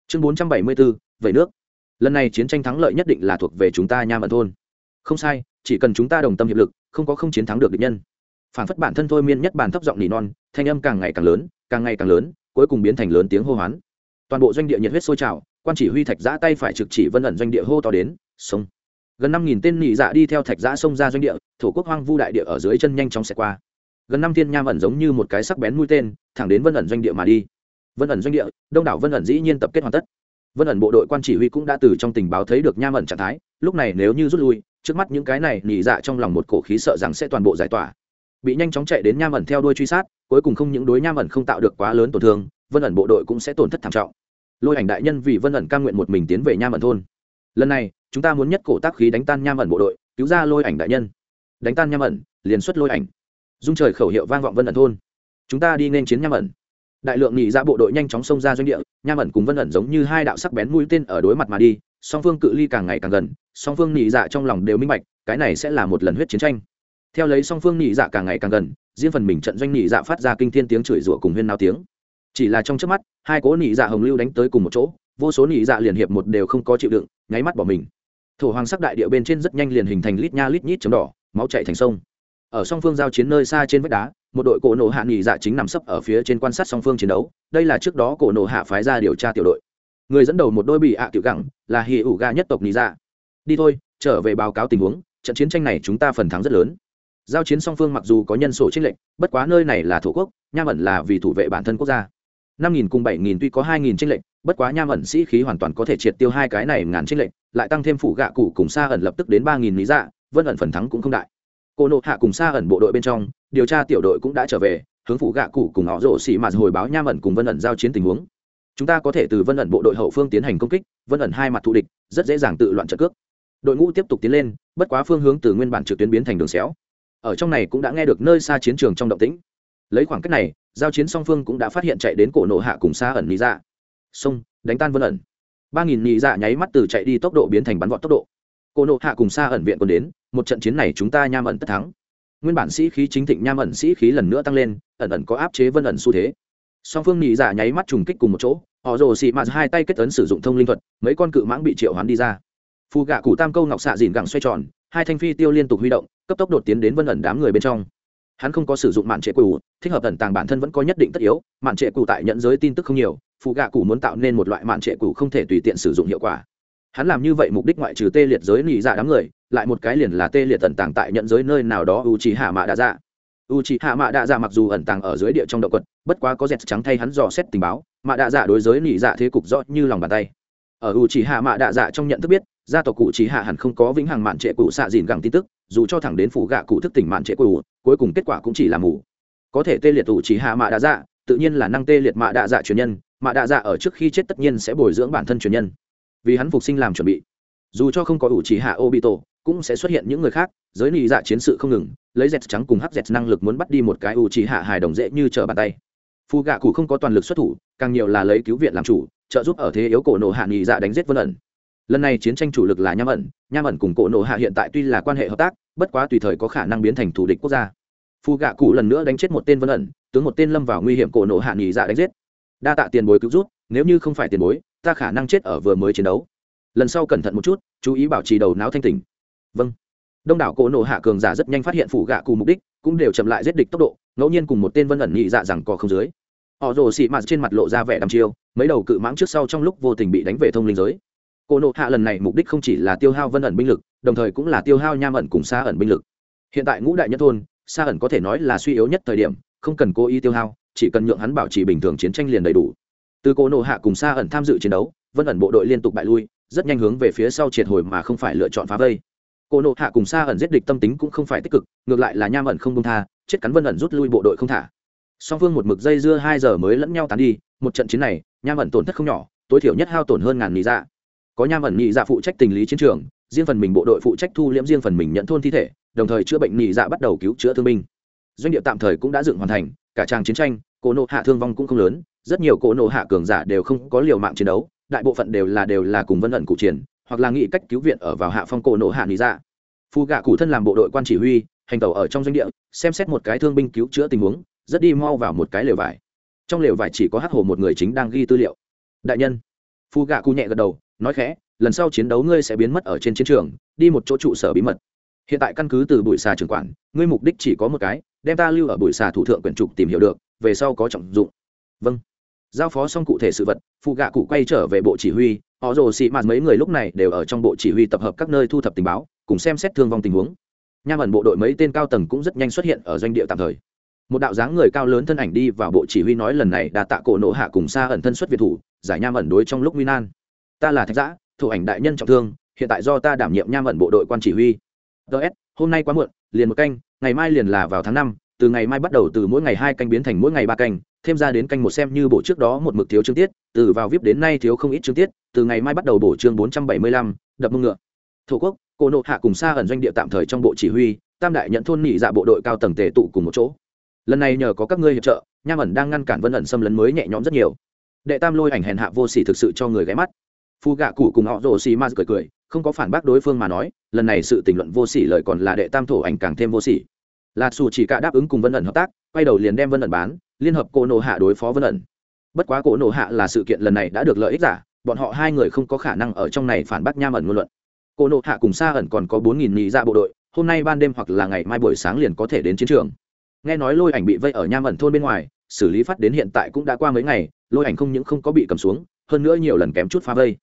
Chương bốn trăm bảy mươi bốn vẩy nước. Lần này chiến tranh thắng lợi nhất định là thuộc về chúng ta nham ẩn thôn. Không sai, chỉ cần chúng ta đồng tâm hiệp lực, không có không chiến thắng được địch nhân. Phản phất bản thân thôi miên nhất bản thấp giọng nỉ non, thanh âm càng ngày càng lớn, càng ngày càng lớn, cuối cùng biến thành lớn tiếng hô hoán. Toàn bộ doanh địa nhiệt huyết sôi trào, quan chỉ huy thạch giã tay phải trực chỉ vân ẩn doanh địa hô to đến, sông. Gần năm nghìn tên nỉ dạ đi theo thạch giã sông ra doanh địa, thổ quốc hoang vu đại địa ở dưới chân nhanh chóng xẹt qua. Gần năm thiên nham ẩn giống như một cái sắc bén mũi tên, thẳng đến vân ẩn doanh địa mà đi vân ẩn doanh địa, đông đảo vân ẩn dĩ nhiên tập kết hoàn tất. Vân ẩn bộ đội quan chỉ huy cũng đã từ trong tình báo thấy được nham ẩn trạng thái, lúc này nếu như rút lui, trước mắt những cái này nhị dạ trong lòng một cổ khí sợ rằng sẽ toàn bộ giải tỏa. Bị nhanh chóng chạy đến nham ẩn theo đuôi truy sát, cuối cùng không những đối nham ẩn không tạo được quá lớn tổn thương, vân ẩn bộ đội cũng sẽ tổn thất thảm trọng. Lôi ảnh đại nhân vì vân ẩn ca nguyện một mình tiến về nham ẩn thôn. Lần này, chúng ta muốn nhất cổ tác khí đánh tan nham ẩn bộ đội, cứu ra lôi ảnh đại nhân. Đánh tan nham ẩn, liền xuất lôi ảnh. Dung trời khẩu hiệu vang vọng vân ẩn thôn. Chúng ta đi nên chiến nham ẩn đại lượng nhị ra bộ đội nhanh chóng xông ra doanh địa, nham ẩn cùng vân ẩn giống như hai đạo sắc bén mũi tên ở đối mặt mà đi, song phương cự ly càng ngày càng gần, song phương nhị dạ trong lòng đều minh bạch, cái này sẽ là một lần huyết chiến tranh. Theo lấy song phương nhị dạ càng ngày càng gần, riêng phần mình trận doanh nhị dạ phát ra kinh thiên tiếng chửi rủa cùng huyên nao tiếng. Chỉ là trong trước mắt, hai cố nhị dạ hồng lưu đánh tới cùng một chỗ, vô số nhị dạ liền hiệp một đều không có chịu đựng, nháy mắt bỏ mình. Thổ hoàng sắc đại địa bên trên rất nhanh liền hình thành lít nha lít nhít chấm đỏ, máu chạy thành sông. Ở song phương giao chiến nơi xa trên vách đá một đội cổ nổ hạ nghỉ dạ chính nằm sấp ở phía trên quan sát song phương chiến đấu, đây là trước đó cổ nổ hạ phái ra điều tra tiểu đội. Người dẫn đầu một đôi bị ạ tiểu gẳng, là hì ủ ga nhất tộc nghỉ dạ. Đi thôi, trở về báo cáo tình huống, trận chiến tranh này chúng ta phần thắng rất lớn. Giao chiến song phương mặc dù có nhân sổ trích lệnh bất quá nơi này là thổ quốc, nham ẩn là vì thủ vệ bản thân quốc gia. Năm nghìn cùng bảy nghìn tuy có hai nghìn trích lệnh bất quá nham ẩn sĩ khí hoàn toàn có thể triệt tiêu hai cái này ngàn trích lệnh lại tăng thêm phủ gạ cụ cùng xa ẩn lập tức đến ba nghìn lý dạ vân ẩn phần thắng cũng không đại. Cô nộ hạ cùng xa ẩn bộ đội bên trong điều tra tiểu đội cũng đã trở về, hướng phủ gạ cụ cùng họ rộ xỉ mạt hồi báo nham ẩn cùng vân ẩn giao chiến tình huống. Chúng ta có thể từ vân ẩn bộ đội hậu phương tiến hành công kích, vân ẩn hai mặt thù địch, rất dễ dàng tự loạn trận cước. Đội ngũ tiếp tục tiến lên, bất quá phương hướng từ nguyên bản trực tuyến biến thành đường xéo. Ở trong này cũng đã nghe được nơi xa chiến trường trong động tĩnh. Lấy khoảng cách này, giao chiến song phương cũng đã phát hiện chạy đến cổ nộ hạ cùng xa ẩn lý dạ. Sông đánh tan vân ẩn. Ba nghìn nhị dạ nháy mắt từ chạy đi tốc độ biến thành bắn vọt tốc độ. Cổ nộ hạ cùng xa ẩn viện còn đến, một trận chiến này chúng ta nham ẩn tất thắng nguyên bản sĩ khí chính thịnh nham ẩn sĩ khí lần nữa tăng lên, ẩn ẩn có áp chế vân ẩn xu thế. Song phương nhị giả nháy mắt trùng kích cùng một chỗ, họ rồ xị mạt hai tay kết ấn sử dụng thông linh thuật, mấy con cự mãng bị triệu hoán đi ra. Phù gạ cụ tam câu ngọc xạ dìn gẳng xoay tròn, hai thanh phi tiêu liên tục huy động, cấp tốc đột tiến đến vân ẩn đám người bên trong. Hắn không có sử dụng mạn trệ cụ thích hợp ẩn tàng bản thân vẫn có nhất định tất yếu, mạn trệ cụ tại nhận giới tin tức không nhiều phụ gạ cụ muốn tạo nên một loại mạn trệ cụ không thể tùy tiện sử dụng hiệu quả hắn làm như vậy mục đích ngoại trừ tê liệt giới nỉ dạ đám người, lại một cái liền là tê liệt ẩn tàng tại nhận giới nơi nào đó u trí hạ mạ đa dạ u trí hạ mạ đa dạ mặc dù ẩn tàng ở dưới địa trong động quật, bất quá có dẹt trắng thay hắn dò xét tình báo mạ đa dạ đối giới nỉ dạ thế cục rõ như lòng bàn tay. Ở u trí hạ mạ đa dạ trong nhận thức biết, gia tộc cụ trí hạ hẳn không có vĩnh hằng mạn trệ cụ xạ dìn gẳng tin tức, dù cho thẳng đến phủ gạ cụ thức tỉnh mạn trệ cụ, cuối cùng kết quả cũng chỉ là mù. Có thể tê liệt u trí hạ mạ đa dạ tự nhiên là năng tê liệt mạ đa dạ truyền nhân mạ đa dạ ở trước khi chết tất nhiên sẽ bồi dưỡng bản thân truyền nhân vì hắn phục sinh làm chuẩn bị. Dù cho không có ủ trí hạ obito, cũng sẽ xuất hiện những người khác, giới nị dạ chiến sự không ngừng, lấy dẹt trắng cùng hắc dẹt năng lực muốn bắt đi một cái ủ trí hạ hài đồng dễ như trở bàn tay. Phù gạ cụ không có toàn lực xuất thủ, càng nhiều là lấy cứu viện làm chủ, trợ giúp ở thế yếu cổ Nộ hạ nị dạ đánh giết vân ẩn. Lần này chiến tranh chủ lực là nham ẩn nham ẩn cùng cổ Nộ hạ hiện tại tuy là quan hệ hợp tác, bất quá tùy thời có khả năng biến thành thủ địch quốc gia. Phù gạ cụ lần nữa đánh chết một tên vân ẩn, tướng một tên lâm vào nguy hiểm cổ Nộ hạ nghị dạ đánh giết. Đa tạ tiền bối cứu rút nếu như không phải tiền bối ta khả năng chết ở vừa mới chiến đấu. Lần sau cẩn thận một chút, chú ý bảo trì đầu não thanh tỉnh. Vâng. Đông đảo cổ nổ hạ cường giả rất nhanh phát hiện phủ gạ cù mục đích, cũng đều chậm lại giết địch tốc độ, ngẫu nhiên cùng một tên vân ẩn nhị dạ rằng có không dưới. Họ rồ xị mạt trên mặt lộ ra vẻ đăm chiêu, mấy đầu cự mãng trước sau trong lúc vô tình bị đánh về thông linh giới. Cổ nộ hạ lần này mục đích không chỉ là tiêu hao vân ẩn binh lực, đồng thời cũng là tiêu hao nham ẩn cùng xa ẩn binh lực. Hiện tại ngũ đại nhất thôn xa ẩn có thể nói là suy yếu nhất thời điểm, không cần cố ý tiêu hao, chỉ cần nhượng hắn bảo trì bình thường chiến tranh liền đầy đủ từ cổ nộ hạ cùng xa ẩn tham dự chiến đấu, vân ẩn bộ đội liên tục bại lui, rất nhanh hướng về phía sau triệt hồi mà không phải lựa chọn phá vây. Cổ nộ hạ cùng xa ẩn giết địch tâm tính cũng không phải tích cực, ngược lại là nham ẩn không công tha, chết cắn vân ẩn rút lui bộ đội không thả. Song phương một mực dây dưa hai giờ mới lẫn nhau tán đi, một trận chiến này, nham ẩn tổn thất không nhỏ, tối thiểu nhất hao tổn hơn ngàn nhị dạ. Có nham ẩn nhị dạ phụ trách tình lý chiến trường, riêng phần mình bộ đội phụ trách thu liễm riêng phần mình nhận thôn thi thể, đồng thời chữa bệnh nhị dạ bắt đầu cứu chữa thương binh. Doanh địa tạm thời cũng đã dựng hoàn thành, cả trang chiến tranh, cổ nộ hạ thương vong cũng không lớn rất nhiều cỗ nộ hạ cường giả đều không có liều mạng chiến đấu, đại bộ phận đều là đều là cùng vân ẩn cụ triển, hoặc là nghĩ cách cứu viện ở vào hạ phong cổ nộ hạ lý ra phù gạ cụ thân làm bộ đội quan chỉ huy, hành tàu ở trong doanh địa, xem xét một cái thương binh cứu chữa tình huống, rất đi mau vào một cái lều vải. Trong lều vải chỉ có hắc hồ một người chính đang ghi tư liệu. Đại nhân. Phù gạ cụ nhẹ gật đầu, nói khẽ, lần sau chiến đấu ngươi sẽ biến mất ở trên chiến trường, đi một chỗ trụ sở bí mật. Hiện tại căn cứ từ bụi xà trường quản, ngươi mục đích chỉ có một cái, đem ta lưu ở bụi xà thủ thượng quyển trục tìm hiểu được, về sau có trọng dụng. Vâng giao phó xong cụ thể sự vật phụ gạ cụ quay trở về bộ chỉ huy, họ rồ xị mạt mấy người lúc này đều ở trong bộ chỉ huy tập hợp các nơi thu thập tình báo, cùng xem xét thương vong tình huống. Nham ẩn bộ đội mấy tên cao tầng cũng rất nhanh xuất hiện ở doanh địa tạm thời. Một đạo dáng người cao lớn thân ảnh đi vào bộ chỉ huy nói lần này đã tạ cổ nộ hạ cùng xa ẩn thân xuất việt thủ, giải nham ẩn đối trong lúc nguy nan. Ta là thạch giã, thủ ảnh đại nhân trọng thương, hiện tại do ta đảm nhiệm nham ẩn bộ đội quan chỉ huy. Ts hôm nay quá muộn, liền một canh, ngày mai liền là vào tháng năm, từ ngày mai bắt đầu từ mỗi ngày hai canh biến thành mỗi ngày ba canh thêm ra đến canh một xem như bộ trước đó một mực thiếu chương tiết, từ vào vip đến nay thiếu không ít chương tiết, từ ngày mai bắt đầu bổ chương bốn trăm bảy mươi lăm, đập mông ngựa. Thổ quốc cô nộ hạ cùng xa ẩn doanh địa tạm thời trong bộ chỉ huy, tam đại nhận thôn nhị dạ bộ đội cao tầng tề tụ cùng một chỗ. Lần này nhờ có các ngươi hiệp trợ, nham ẩn đang ngăn cản vân ẩn xâm lấn mới nhẹ nhõm rất nhiều. Đệ tam lôi ảnh hèn hạ vô sỉ thực sự cho người ghé mắt. Phu gạ cụ cùng họ rồ xì ma cười cười, không có phản bác đối phương mà nói, lần này sự tình luận vô sỉ lời còn là đệ tam thổ ảnh càng thêm vô sỉ. Là xù chỉ cả đáp ứng cùng vân ẩn hợp tác, quay đầu liền đem vân ẩn bán liên hợp cổ nộ hạ đối phó vân ẩn. Bất quá cổ nộ hạ là sự kiện lần này đã được lợi ích giả, bọn họ hai người không có khả năng ở trong này phản bác nham ẩn ngôn luận. Cổ nộ hạ cùng xa ẩn còn có bốn nghìn nhị ra bộ đội, hôm nay ban đêm hoặc là ngày mai buổi sáng liền có thể đến chiến trường. Nghe nói lôi ảnh bị vây ở nham ẩn thôn bên ngoài, xử lý phát đến hiện tại cũng đã qua mấy ngày, lôi ảnh không những không có bị cầm xuống, hơn nữa nhiều lần kém chút phá vây.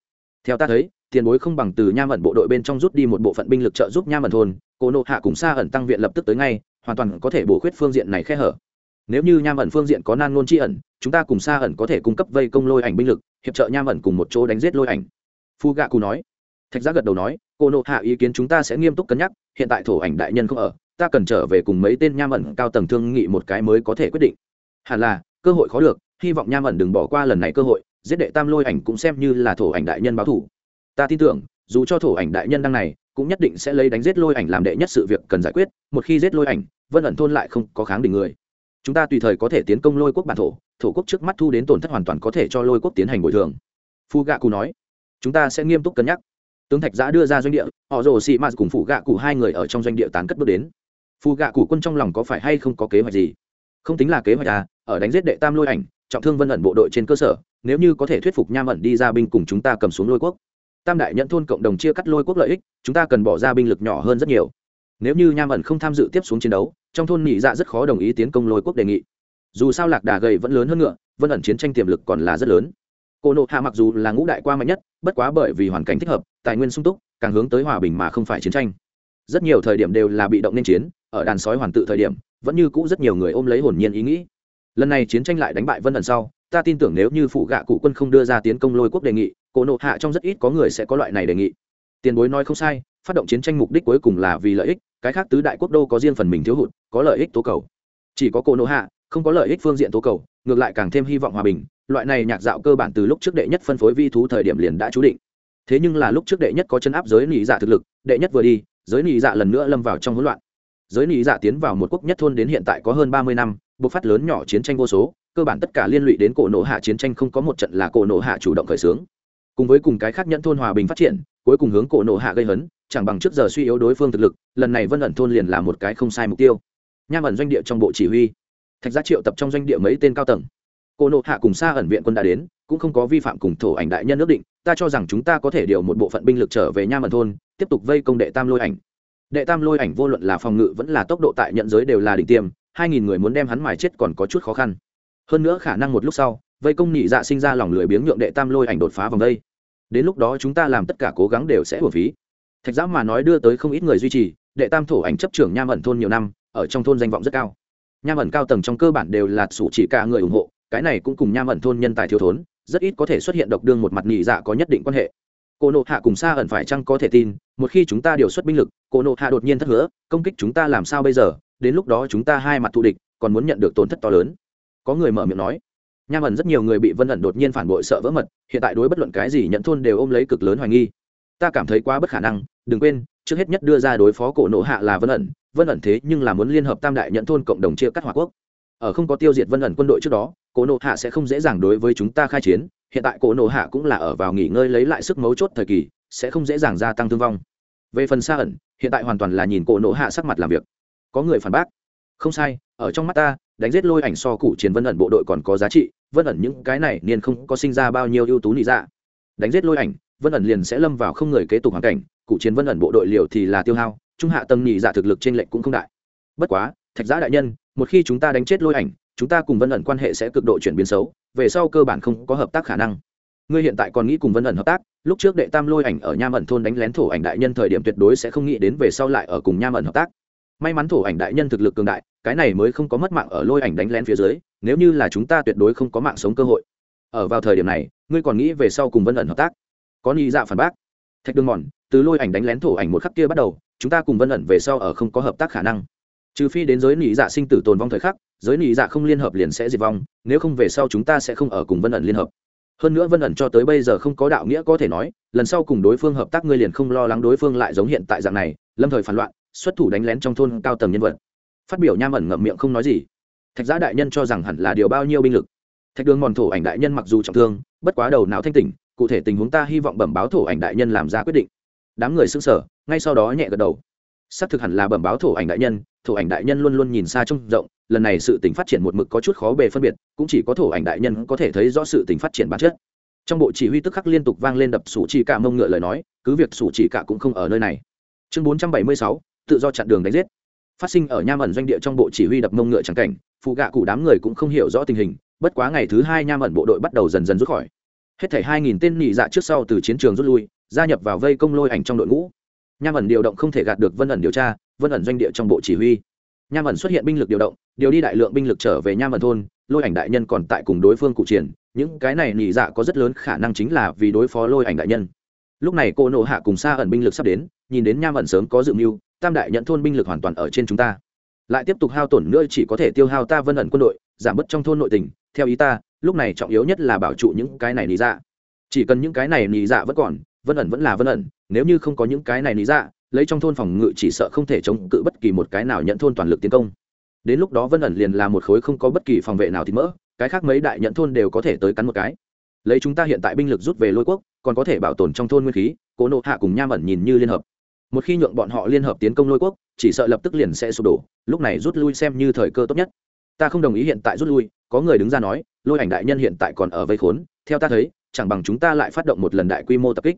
Theo ta thấy, tiền bối không bằng từ nham ẩn bộ đội bên trong rút đi một bộ phận binh lực trợ giúp nham ẩn thôn, cổ nộ hạ cùng xa ẩn tăng viện lập tức tới ngay, hoàn toàn có thể bổ khuyết phương diện này khe hở nếu như nham ẩn phương diện có nan ngôn tri ẩn, chúng ta cùng xa ẩn có thể cung cấp vây công lôi ảnh binh lực, hiệp trợ nham ẩn cùng một chỗ đánh giết lôi ảnh. Phu gạ cù nói. Thạch giác gật đầu nói, cô nộ hạ ý kiến chúng ta sẽ nghiêm túc cân nhắc, hiện tại thổ ảnh đại nhân không ở, ta cần trở về cùng mấy tên nham ẩn cao tầng thương nghị một cái mới có thể quyết định. Hẳn là, cơ hội khó được, hy vọng nham ẩn đừng bỏ qua lần này cơ hội, giết đệ tam lôi ảnh cũng xem như là thổ ảnh đại nhân báo thủ. Ta tin tưởng, dù cho thổ ảnh đại nhân đăng này, cũng nhất định sẽ lấy đánh giết lôi ảnh làm đệ nhất sự việc cần giải quyết, một khi giết lôi ảnh, vân ẩn thôn lại không có kháng đỉnh người chúng ta tùy thời có thể tiến công lôi quốc bản thổ thổ quốc trước mắt thu đến tổn thất hoàn toàn có thể cho lôi quốc tiến hành bồi thường. Phu gạ cụ nói. Chúng ta sẽ nghiêm túc cân nhắc. Tướng thạch giã đưa ra doanh địa, họ rồ xị mạt cùng phụ gạ cụ hai người ở trong doanh địa tán cất bước đến. Phu gạ cụ quân trong lòng có phải hay không có kế hoạch gì? Không tính là kế hoạch à ở đánh giết đệ tam lôi ảnh, trọng thương vân ẩn bộ đội trên cơ sở, nếu như có thể thuyết phục nham ẩn đi ra binh cùng chúng ta cầm xuống lôi quốc. Tam đại nhận thôn cộng đồng chia cắt lôi quốc lợi ích, chúng ta cần bỏ ra binh lực nhỏ hơn rất nhiều. Nếu như nham ẩn không tham dự tiếp xuống chiến đấu trong thôn nhị dạ rất khó đồng ý tiến công lôi quốc đề nghị. Dù sao lạc đà gầy vẫn lớn hơn ngựa, vân ẩn chiến tranh tiềm lực còn là rất lớn. Cô nộ hạ mặc dù là ngũ đại qua mạnh nhất, bất quá bởi vì hoàn cảnh thích hợp, tài nguyên sung túc, càng hướng tới hòa bình mà không phải chiến tranh. Rất nhiều thời điểm đều là bị động nên chiến, ở đàn sói hoàn tự thời điểm, vẫn như cũ rất nhiều người ôm lấy hồn nhiên ý nghĩ. Lần này chiến tranh lại đánh bại vân ẩn sau, ta tin tưởng nếu như phụ gạ cụ quân không đưa ra tiến công lôi quốc đề nghị cổ nộ hạ trong rất ít có người sẽ có loại này đề nghị. Tiền bối nói không sai, phát động chiến tranh mục đích cuối cùng là vì lợi ích cái khác tứ đại quốc đô có riêng phần mình thiếu hụt, có lợi ích tố cầu. Chỉ có cô nô hạ, không có lợi ích phương diện tố cầu, ngược lại càng thêm hy vọng hòa bình, loại này nhạc dạo cơ bản từ lúc trước đệ nhất phân phối vi thú thời điểm liền đã chú định. Thế nhưng là lúc trước đệ nhất có chân áp giới nị dạ thực lực, đệ nhất vừa đi, giới nị dạ lần nữa lâm vào trong hỗn loạn. Giới nị dạ tiến vào một quốc nhất thôn đến hiện tại có hơn ba mươi năm, bộc phát lớn nhỏ chiến tranh vô số, cơ bản tất cả liên lụy đến cổ nổ hạ chiến tranh không có một trận là cổ nổ hạ chủ động khởi xướng. Cùng với cùng cái khác nhận thôn hòa bình phát triển, cuối cùng hướng cổ nổ hạ gây hấn chẳng bằng trước giờ suy yếu đối phương thực lực, lần này vân ẩn thôn liền là một cái không sai mục tiêu. Nham ẩn doanh địa trong bộ chỉ huy. Thạch gia triệu tập trong doanh địa mấy tên cao tầng. Cô nộ hạ cùng xa ẩn viện quân đã đến, cũng không có vi phạm cùng thổ ảnh đại nhân ước định, ta cho rằng chúng ta có thể điều một bộ phận binh lực trở về nham ẩn thôn, tiếp tục vây công đệ tam lôi ảnh. Đệ tam lôi ảnh vô luận là phòng ngự vẫn là tốc độ tại nhận giới đều là đỉnh tiêm, hai nghìn người muốn đem hắn mài chết còn có chút khó khăn. Hơn nữa khả năng một lúc sau, vây công nhị dạ sinh ra lòng lười biếng nhượng đệ tam lôi ảnh đột phá vòng đây. Đến lúc đó chúng ta làm tất cả cố gắng đều sẽ hưởng phí thạch giã mà nói đưa tới không ít người duy trì, đệ tam thổ ảnh chấp trưởng nham ẩn thôn nhiều năm, ở trong thôn danh vọng rất cao. Nham ẩn cao tầng trong cơ bản đều là sủ chỉ cả người ủng hộ, cái này cũng cùng nham ẩn thôn nhân tài thiếu thốn, rất ít có thể xuất hiện độc đương một mặt nhị dạ có nhất định quan hệ. Cô nộ hạ cùng xa ẩn phải chăng có thể tin, một khi chúng ta điều xuất binh lực, cô nộ hạ đột nhiên thất hứa, công kích chúng ta làm sao bây giờ, đến lúc đó chúng ta hai mặt thù địch, còn muốn nhận được tổn thất to lớn. Có người mở miệng nói. Nham ẩn rất nhiều người bị vân ẩn đột nhiên phản bội sợ vỡ mật, hiện tại đối bất luận cái gì nhận thôn đều ôm lấy cực lớn hoài nghi ta cảm thấy quá bất khả năng, đừng quên, trước hết nhất đưa ra đối phó cổ nộ hạ là vân ẩn. Vân ẩn thế nhưng là muốn liên hợp tam đại nhận thôn cộng đồng chia cắt hòa quốc. Ở không có tiêu diệt vân ẩn quân đội trước đó, cổ nộ hạ sẽ không dễ dàng đối với chúng ta khai chiến. Hiện tại cổ nộ hạ cũng là ở vào nghỉ ngơi lấy lại sức mấu chốt thời kỳ, sẽ không dễ dàng gia tăng thương vong. Về phần xa ẩn, hiện tại hoàn toàn là nhìn cổ nộ hạ sắc mặt làm việc. Có người phản bác. Không sai, ở trong mắt ta, đánh giết lôi ảnh so cụ chiến vân ẩn bộ đội còn có giá trị. Vân ẩn những cái này niên không có sinh ra bao nhiêu ưu tú lý dạ. Đánh giết lôi ảnh vân ẩn liền sẽ lâm vào không người kế tục hoàn cảnh, cụ chiến vân ẩn bộ đội liều thì là tiêu hao, trung hạ tầng nhị giả thực lực trên lệnh cũng không đại. Bất quá, thạch giã đại nhân, một khi chúng ta đánh chết lôi ảnh, chúng ta cùng vân ẩn quan hệ sẽ cực độ chuyển biến xấu, về sau cơ bản không có hợp tác khả năng. Ngươi hiện tại còn nghĩ cùng vân ẩn hợp tác, lúc trước đệ tam lôi ảnh ở nham ẩn thôn đánh lén thổ ảnh đại nhân thời điểm tuyệt đối sẽ không nghĩ đến về sau lại ở cùng nham ẩn hợp tác. May mắn thổ ảnh đại nhân thực lực cường đại, cái này mới không có mất mạng ở lôi ảnh đánh lén phía dưới, nếu như là chúng ta tuyệt đối không có mạng sống cơ hội. Ở vào thời điểm này, ngươi còn nghĩ về sau cùng vân ẩn hợp tác? Có nghĩ dạ phản bác. Thạch đường mòn, từ lôi ảnh đánh lén thổ ảnh một khắc kia bắt đầu, chúng ta cùng vân ẩn về sau ở không có hợp tác khả năng. Trừ phi đến giới nỉ dạ sinh tử tồn vong thời khắc, giới nỉ dạ không liên hợp liền sẽ diệt vong, nếu không về sau chúng ta sẽ không ở cùng vân ẩn liên hợp. Hơn nữa vân ẩn cho tới bây giờ không có đạo nghĩa có thể nói, lần sau cùng đối phương hợp tác ngươi liền không lo lắng đối phương lại giống hiện tại dạng này, lâm thời phản loạn, xuất thủ đánh lén trong thôn cao tầng nhân vật. Phát biểu nham ẩn ngậm miệng không nói gì. Thạch giã đại nhân cho rằng hẳn là điều bao nhiêu binh lực. Thạch đường mòn thổ ảnh đại nhân mặc dù trọng thương, bất quá đầu não thanh tỉnh cụ thể tình huống ta hy vọng bẩm báo thổ ảnh đại nhân làm ra quyết định. Đám người xưng sở ngay sau đó nhẹ gật đầu. Xác thực hẳn là bẩm báo thổ ảnh đại nhân, thổ ảnh đại nhân luôn luôn nhìn xa trông rộng, lần này sự tình phát triển một mực có chút khó bề phân biệt, cũng chỉ có thổ ảnh đại nhân có thể thấy rõ sự tình phát triển bản chất. Trong bộ chỉ huy tức khắc liên tục vang lên đập sủ chỉ cả mông ngựa lời nói, cứ việc sủ chỉ cả cũng không ở nơi này. Chương bốn trăm bảy mươi sáu, tự do chặn đường đánh giết. Phát sinh ở nham ẩn doanh địa trong bộ chỉ huy đập mông ngựa trắng cảnh, phụ gạ cụ đám người cũng không hiểu rõ tình hình, bất quá ngày thứ hai nham ẩn bộ đội bắt đầu dần dần rút khỏi hết thảy hai nghìn tên nhị dạ trước sau từ chiến trường rút lui, gia nhập vào vây công lôi ảnh trong đội ngũ. Nham ẩn điều động không thể gạt được vân ẩn điều tra, vân ẩn doanh địa trong bộ chỉ huy. Nham ẩn xuất hiện binh lực điều động, điều đi đại lượng binh lực trở về nham ẩn thôn, lôi ảnh đại nhân còn tại cùng đối phương cụ triển, những cái này nhị dạ có rất lớn khả năng chính là vì đối phó lôi ảnh đại nhân. Lúc này cô nộ hạ cùng xa ẩn binh lực sắp đến, nhìn đến nham ẩn sớm có dự mưu, tam đại nhận thôn binh lực hoàn toàn ở trên chúng ta. Lại tiếp tục hao tổn nữa chỉ có thể tiêu hao ta vân ẩn quân đội giảm bớt trong thôn nội tình, theo ý ta, lúc này trọng yếu nhất là bảo trụ những cái này lý dạ. Chỉ cần những cái này lý dạ vẫn còn, vân ẩn vẫn là vân ẩn, nếu như không có những cái này lý dạ lấy trong thôn phòng ngự chỉ sợ không thể chống cự bất kỳ một cái nào nhận thôn toàn lực tiến công. Đến lúc đó vân ẩn liền là một khối không có bất kỳ phòng vệ nào thì mỡ, cái khác mấy đại nhận thôn đều có thể tới cắn một cái. Lấy chúng ta hiện tại binh lực rút về lôi quốc, còn có thể bảo tồn trong thôn nguyên khí, cố nộ hạ cùng nham ẩn nhìn như liên hợp. Một khi nhượng bọn họ liên hợp tiến công lôi quốc, chỉ sợ lập tức liền sẽ sụp đổ, lúc này rút lui xem như thời cơ tốt nhất ta không đồng ý hiện tại rút lui, có người đứng ra nói, lôi ảnh đại nhân hiện tại còn ở vây khốn, theo ta thấy, chẳng bằng chúng ta lại phát động một lần đại quy mô tập kích.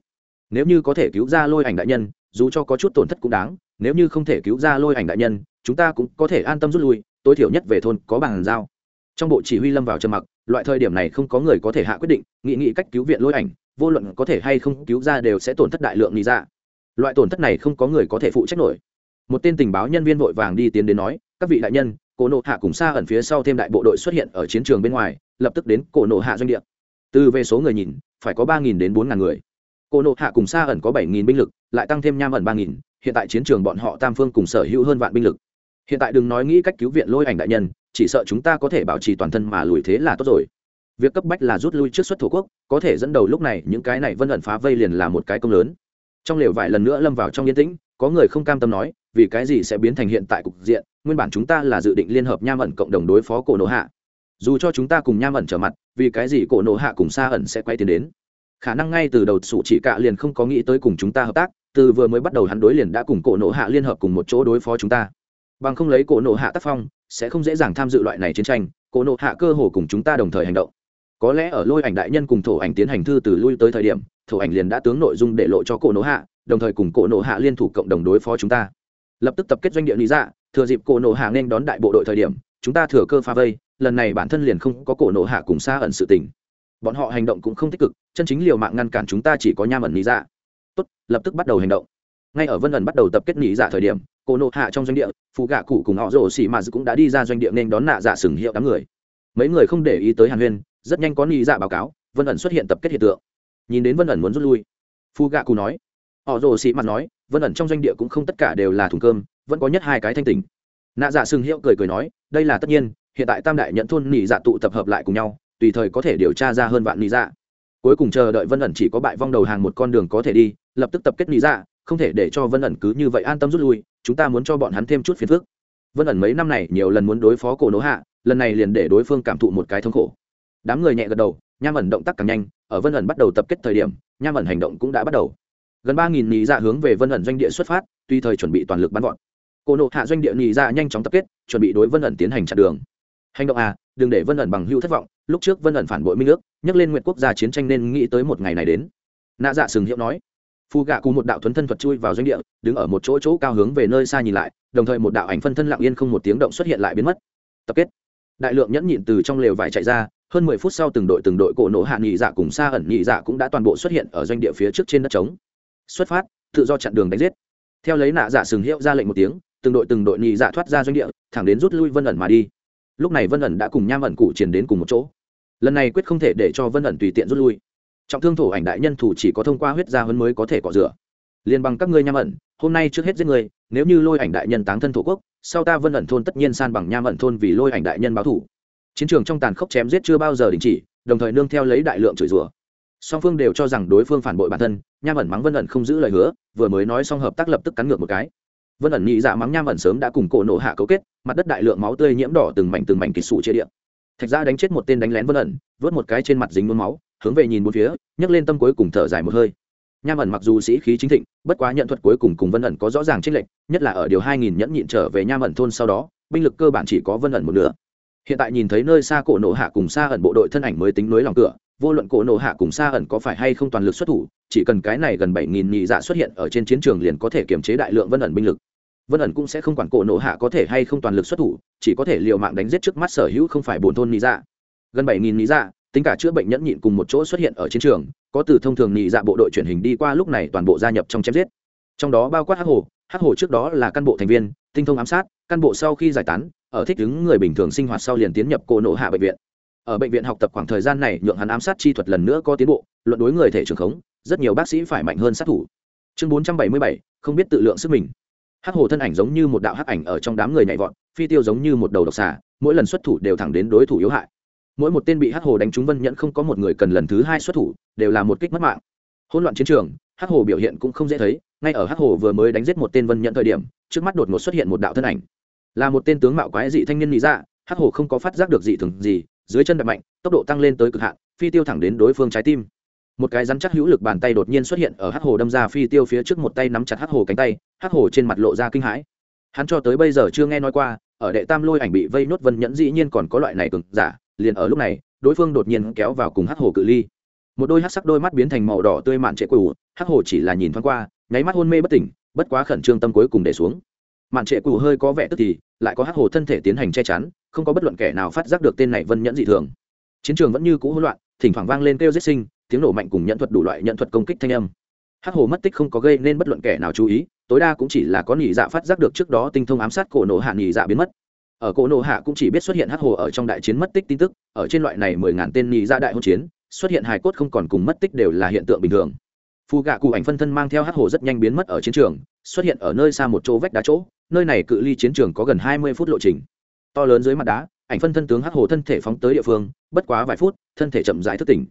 Nếu như có thể cứu ra lôi ảnh đại nhân, dù cho có chút tổn thất cũng đáng, nếu như không thể cứu ra lôi ảnh đại nhân, chúng ta cũng có thể an tâm rút lui, tối thiểu nhất về thôn có bàn giao. Trong bộ chỉ huy lâm vào trầm mặc, loại thời điểm này không có người có thể hạ quyết định nghị nghị cách cứu viện lôi ảnh, vô luận có thể hay không cứu ra đều sẽ tổn thất đại lượng nghĩ ra dạ. loại tổn thất này không có người có thể phụ trách nổi. Một tên tình báo nhân viên vội vàng đi tiến đến nói, các vị đại nhân cổ nộ hạ cùng xa ẩn phía sau thêm đại bộ đội xuất hiện ở chiến trường bên ngoài, lập tức đến cổ nộ hạ doanh địa. Từ về số người nhìn, phải có ba nghìn đến bốn ngàn người. Cổ nộ hạ cùng xa ẩn có bảy nghìn binh lực, lại tăng thêm nham ẩn ba nghìn, hiện tại chiến trường bọn họ tam phương cùng sở hữu hơn vạn binh lực. Hiện tại đừng nói nghĩ cách cứu viện lôi ảnh đại nhân, chỉ sợ chúng ta có thể bảo trì toàn thân mà lùi thế là tốt rồi. Việc cấp bách là rút lui trước xuất thổ quốc, có thể dẫn đầu lúc này những cái này vân ẩn phá vây liền là một cái công lớn. Trong lều vài lần nữa lâm vào trong yên tĩnh, có người không cam tâm nói vì cái gì sẽ biến thành hiện tại cục diện, nguyên bản chúng ta là dự định liên hợp nham ẩn cộng đồng đối phó cổ nổ hạ. Dù cho chúng ta cùng nham ẩn trở mặt, vì cái gì cổ nổ hạ cùng xa ẩn sẽ quay tiến đến? Khả năng ngay từ đầu sủ chỉ cạ liền không có nghĩ tới cùng chúng ta hợp tác, từ vừa mới bắt đầu hắn đối liền đã cùng cổ nổ hạ liên hợp cùng một chỗ đối phó chúng ta. Bằng không lấy cổ nổ hạ tác phong, sẽ không dễ dàng tham dự loại này chiến tranh, cổ nổ hạ cơ hồ cùng chúng ta đồng thời hành động. Có lẽ ở lôi ảnh đại nhân cùng thổ ảnh tiến hành thư từ lui tới thời điểm, thổ ảnh liền đã tướng nội dung để lộ cho cổ nổ hạ, đồng thời cùng cổ nổ hạ liên thủ cộng đồng đối phó chúng ta lập tức tập kết doanh địa lý dạ thừa dịp cổ nổ hạ nên đón đại bộ đội thời điểm, chúng ta thừa cơ pha vây, lần này bản thân liền không có cổ nổ hạ cùng xa ẩn sự tình. Bọn họ hành động cũng không tích cực, chân chính liều mạng ngăn cản chúng ta chỉ có nham ẩn lý dạ. Tốt, lập tức bắt đầu hành động. Ngay ở vân ẩn bắt đầu tập kết lý dạ thời điểm, cổ nổ hạ trong doanh địa phụ gạ cụ cùng họ rổ xỉ mà cũng đã đi ra doanh địa nên đón nạ dạ sừng hiệu đám người. Mấy người không để ý tới hàn huyên, rất nhanh có lý dạ báo cáo, vân ẩn xuất hiện tập kết hiện tượng. Nhìn đến vân ẩn muốn rút lui phụ gạ cụ nói, họ rồ sĩ mặt nói vân ẩn trong doanh địa cũng không tất cả đều là thùng cơm, vẫn có nhất hai cái thanh tình nạ dạ sừng hiệu cười cười nói, đây là tất nhiên, hiện tại tam đại nhận thôn nỉ dạ tụ tập hợp lại cùng nhau, tùy thời có thể điều tra ra hơn vạn nỉ dạ. Cuối cùng chờ đợi vân ẩn chỉ có bại vong đầu hàng một con đường có thể đi, lập tức tập kết nỉ dạ không thể để cho vân ẩn cứ như vậy an tâm rút lui, chúng ta muốn cho bọn hắn thêm chút phiền phức. Vân ẩn mấy năm này nhiều lần muốn đối phó cổ nỗ hạ, lần này liền để đối phương cảm thụ một cái thống khổ. Đám người nhẹ gật đầu, nham ẩn động tác càng nhanh, ở vân ẩn bắt đầu tập kết thời điểm, nham ẩn hành động cũng đã bắt đầu gần ba nghìn nhị dạ hướng về vân ẩn doanh địa xuất phát, tuy thời chuẩn bị toàn lực bắn gọn. Cổ nộ hạ doanh địa nhị dạ nhanh chóng tập kết, chuẩn bị đối vân ẩn tiến hành chặn đường. Hành động à đừng để vân ẩn bằng hưu thất vọng, lúc trước vân ẩn phản bội minh ước, nhắc lên nguyện quốc gia chiến tranh nên nghĩ tới một ngày này đến. Nạ dạ sừng hiệu nói. Phu gạ cùng một đạo thuấn thân thuật chui vào doanh địa, đứng ở một chỗ chỗ cao hướng về nơi xa nhìn lại, đồng thời một đạo ảnh phân thân lặng yên không một tiếng động xuất hiện lại biến mất. Tập kết. Đại lượng nhẫn nhịn từ trong lều vải chạy ra, hơn mười phút sau từng đội từng đội cổ nổ hạ nhị dạ cùng xa ẩn nhị dạ cũng đã toàn bộ xuất hiện ở doanh địa phía trước trên đất trống xuất phát, tự do chặn đường đánh giết. Theo lấy nạ dạ sừng hiệu ra lệnh một tiếng, từng đội từng đội nhị dạ thoát ra doanh địa, thẳng đến rút lui vân ẩn mà đi. Lúc này vân ẩn đã cùng nham ẩn cụ triển đến cùng một chỗ. Lần này quyết không thể để cho vân ẩn tùy tiện rút lui. Trọng thương thổ ảnh đại nhân thủ chỉ có thông qua huyết gia huấn mới có thể cọ rửa. Liền bằng các ngươi nham ẩn, hôm nay trước hết giết người nếu như lôi ảnh đại nhân táng thân thổ quốc, sau ta vân ẩn thôn tất nhiên san bằng nham ẩn thôn vì lôi ảnh đại nhân báo thủ. Chiến trường trong tàn khốc chém giết chưa bao giờ đình chỉ, đồng thời nương theo lấy đại lượng chửi rủa song phương đều cho rằng đối phương phản bội bản thân, nham ẩn mắng vân ẩn không giữ lời hứa, vừa mới nói xong hợp tác lập tức cắn ngược một cái. Vân ẩn nhị dạ mắng nham ẩn sớm đã cùng cổ nổ hạ cấu kết, mặt đất đại lượng máu tươi nhiễm đỏ từng mảnh từng mảnh kịch sụ chia điện. Thạch ra đánh chết một tên đánh lén vân ẩn, vớt một cái trên mặt dính nôn máu, hướng về nhìn một phía, nhấc lên tâm cuối cùng thở dài một hơi. Nham ẩn mặc dù sĩ khí chính thịnh, bất quá nhận thuật cuối cùng cùng vân ẩn có rõ ràng chênh lệch, nhất là ở điều hai nghìn nhẫn nhịn trở về nham ẩn thôn sau đó, binh lực cơ bản chỉ có vân ẩn một nửa. Hiện tại nhìn thấy nơi xa cổ nổ hạ cùng xa ẩn bộ đội thân ảnh mới tính nối lòng cửa vô luận cổ nộ hạ cùng xa ẩn có phải hay không toàn lực xuất thủ, chỉ cần cái này gần bảy nghìn nhị dạ xuất hiện ở trên chiến trường liền có thể kiềm chế đại lượng vân ẩn binh lực. Vân ẩn cũng sẽ không quản cổ nộ hạ có thể hay không toàn lực xuất thủ, chỉ có thể l i ề u mạng đánh giết trước mắt sở hữu không phải bồn thôn nhị dạ. Gần bảy nghìn nhị dạ tính cả chữa bệnh nhẫn nhịn cùng một chỗ xuất hiện ở chiến trường, có từ thông thường nhị dạ bộ đội truyền hình đi qua lúc này toàn bộ gia nhập trong chém giết. Trong đó bao quát hắc hồ hắc hồ trước đó là căn bộ thành viên, tinh thông ám sát, căn bộ sau khi giải tán, ở thích ứng người bình thường sinh hoạt sau liền tiến nhập cổ nộ hạ bệnh viện ở bệnh viện học tập khoảng thời gian này, nhượng hắn ám sát chi thuật lần nữa có tiến bộ, luận đối người thể trường khống, rất nhiều bác sĩ phải mạnh hơn sát thủ. Chương bốn trăm bảy mươi bảy, không biết tự lượng sức mình. Hắc hồ thân ảnh giống như một đạo hắc ảnh ở trong đám người nhảy vọt, phi tiêu giống như một đầu độc xà, mỗi lần xuất thủ đều thẳng đến đối thủ yếu hại. Mỗi một tên bị hắc hồ đánh trúng vân nhẫn không có một người cần lần thứ hai xuất thủ, đều là một kích mất mạng. Hỗn loạn chiến trường, hắc hồ biểu hiện cũng không dễ thấy, ngay ở hắc hồ vừa mới đánh giết một tên vân nhẫn thời điểm, trước mắt đột ngột xuất hiện một đạo thân ảnh. Là một tên tướng mạo quái dị thanh niên mỹ dạ hắc hồ không có phát giác được dị thường gì dưới chân đập mạnh, tốc độ tăng lên tới cực hạn, phi tiêu thẳng đến đối phương trái tim. Một cái rắn chắc hữu lực bàn tay đột nhiên xuất hiện ở hắc hồ đâm ra phi tiêu phía trước một tay nắm chặt hắc hồ cánh tay, hắc hồ trên mặt lộ ra kinh hãi. Hắn cho tới bây giờ chưa nghe nói qua, ở đệ tam lôi ảnh bị vây nốt vân nhẫn dĩ nhiên còn có loại này cực giả, liền ở lúc này, đối phương đột nhiên kéo vào cùng hắc hồ cự ly. Một đôi hắc sắc đôi mắt biến thành màu đỏ tươi mạn trệ quỷ, hắc hồ chỉ là nhìn thoáng qua, nháy mắt hôn mê bất tỉnh, bất quá khẩn trương tâm cuối cùng để xuống mạn trệ cù hơi có vẻ tức thì, lại có hắc hồ thân thể tiến hành che chắn, không có bất luận kẻ nào phát giác được tên này vân nhẫn dị thường. Chiến trường vẫn như cũ hỗn loạn, thỉnh thoảng vang lên kêu giết sinh, tiếng nổ mạnh cùng nhận thuật đủ loại nhận thuật công kích thanh âm. Hắc hồ mất tích không có gây nên bất luận kẻ nào chú ý, tối đa cũng chỉ là có nhị dạ phát giác được trước đó tinh thông ám sát cổ nổ hạ nhị dạ biến mất. Ở cổ nổ hạ cũng chỉ biết xuất hiện hắc hồ ở trong đại chiến mất tích tin tức, ở trên loại này mười ngàn tên nhị dạ đại hỗn chiến, xuất hiện hài cốt không còn cùng mất tích đều là hiện tượng bình thường. Phù gạ cụ ảnh phân thân mang theo hắc hồ rất nhanh biến mất ở chiến trường, xuất hiện ở nơi xa một chỗ vách đá chỗ nơi này cự ly chiến trường có gần hai mươi phút lộ trình. To lớn dưới mặt đá, ảnh phân thân tướng hắc hồ thân thể phóng tới địa phương, bất quá vài phút, thân thể chậm rãi thức tỉnh.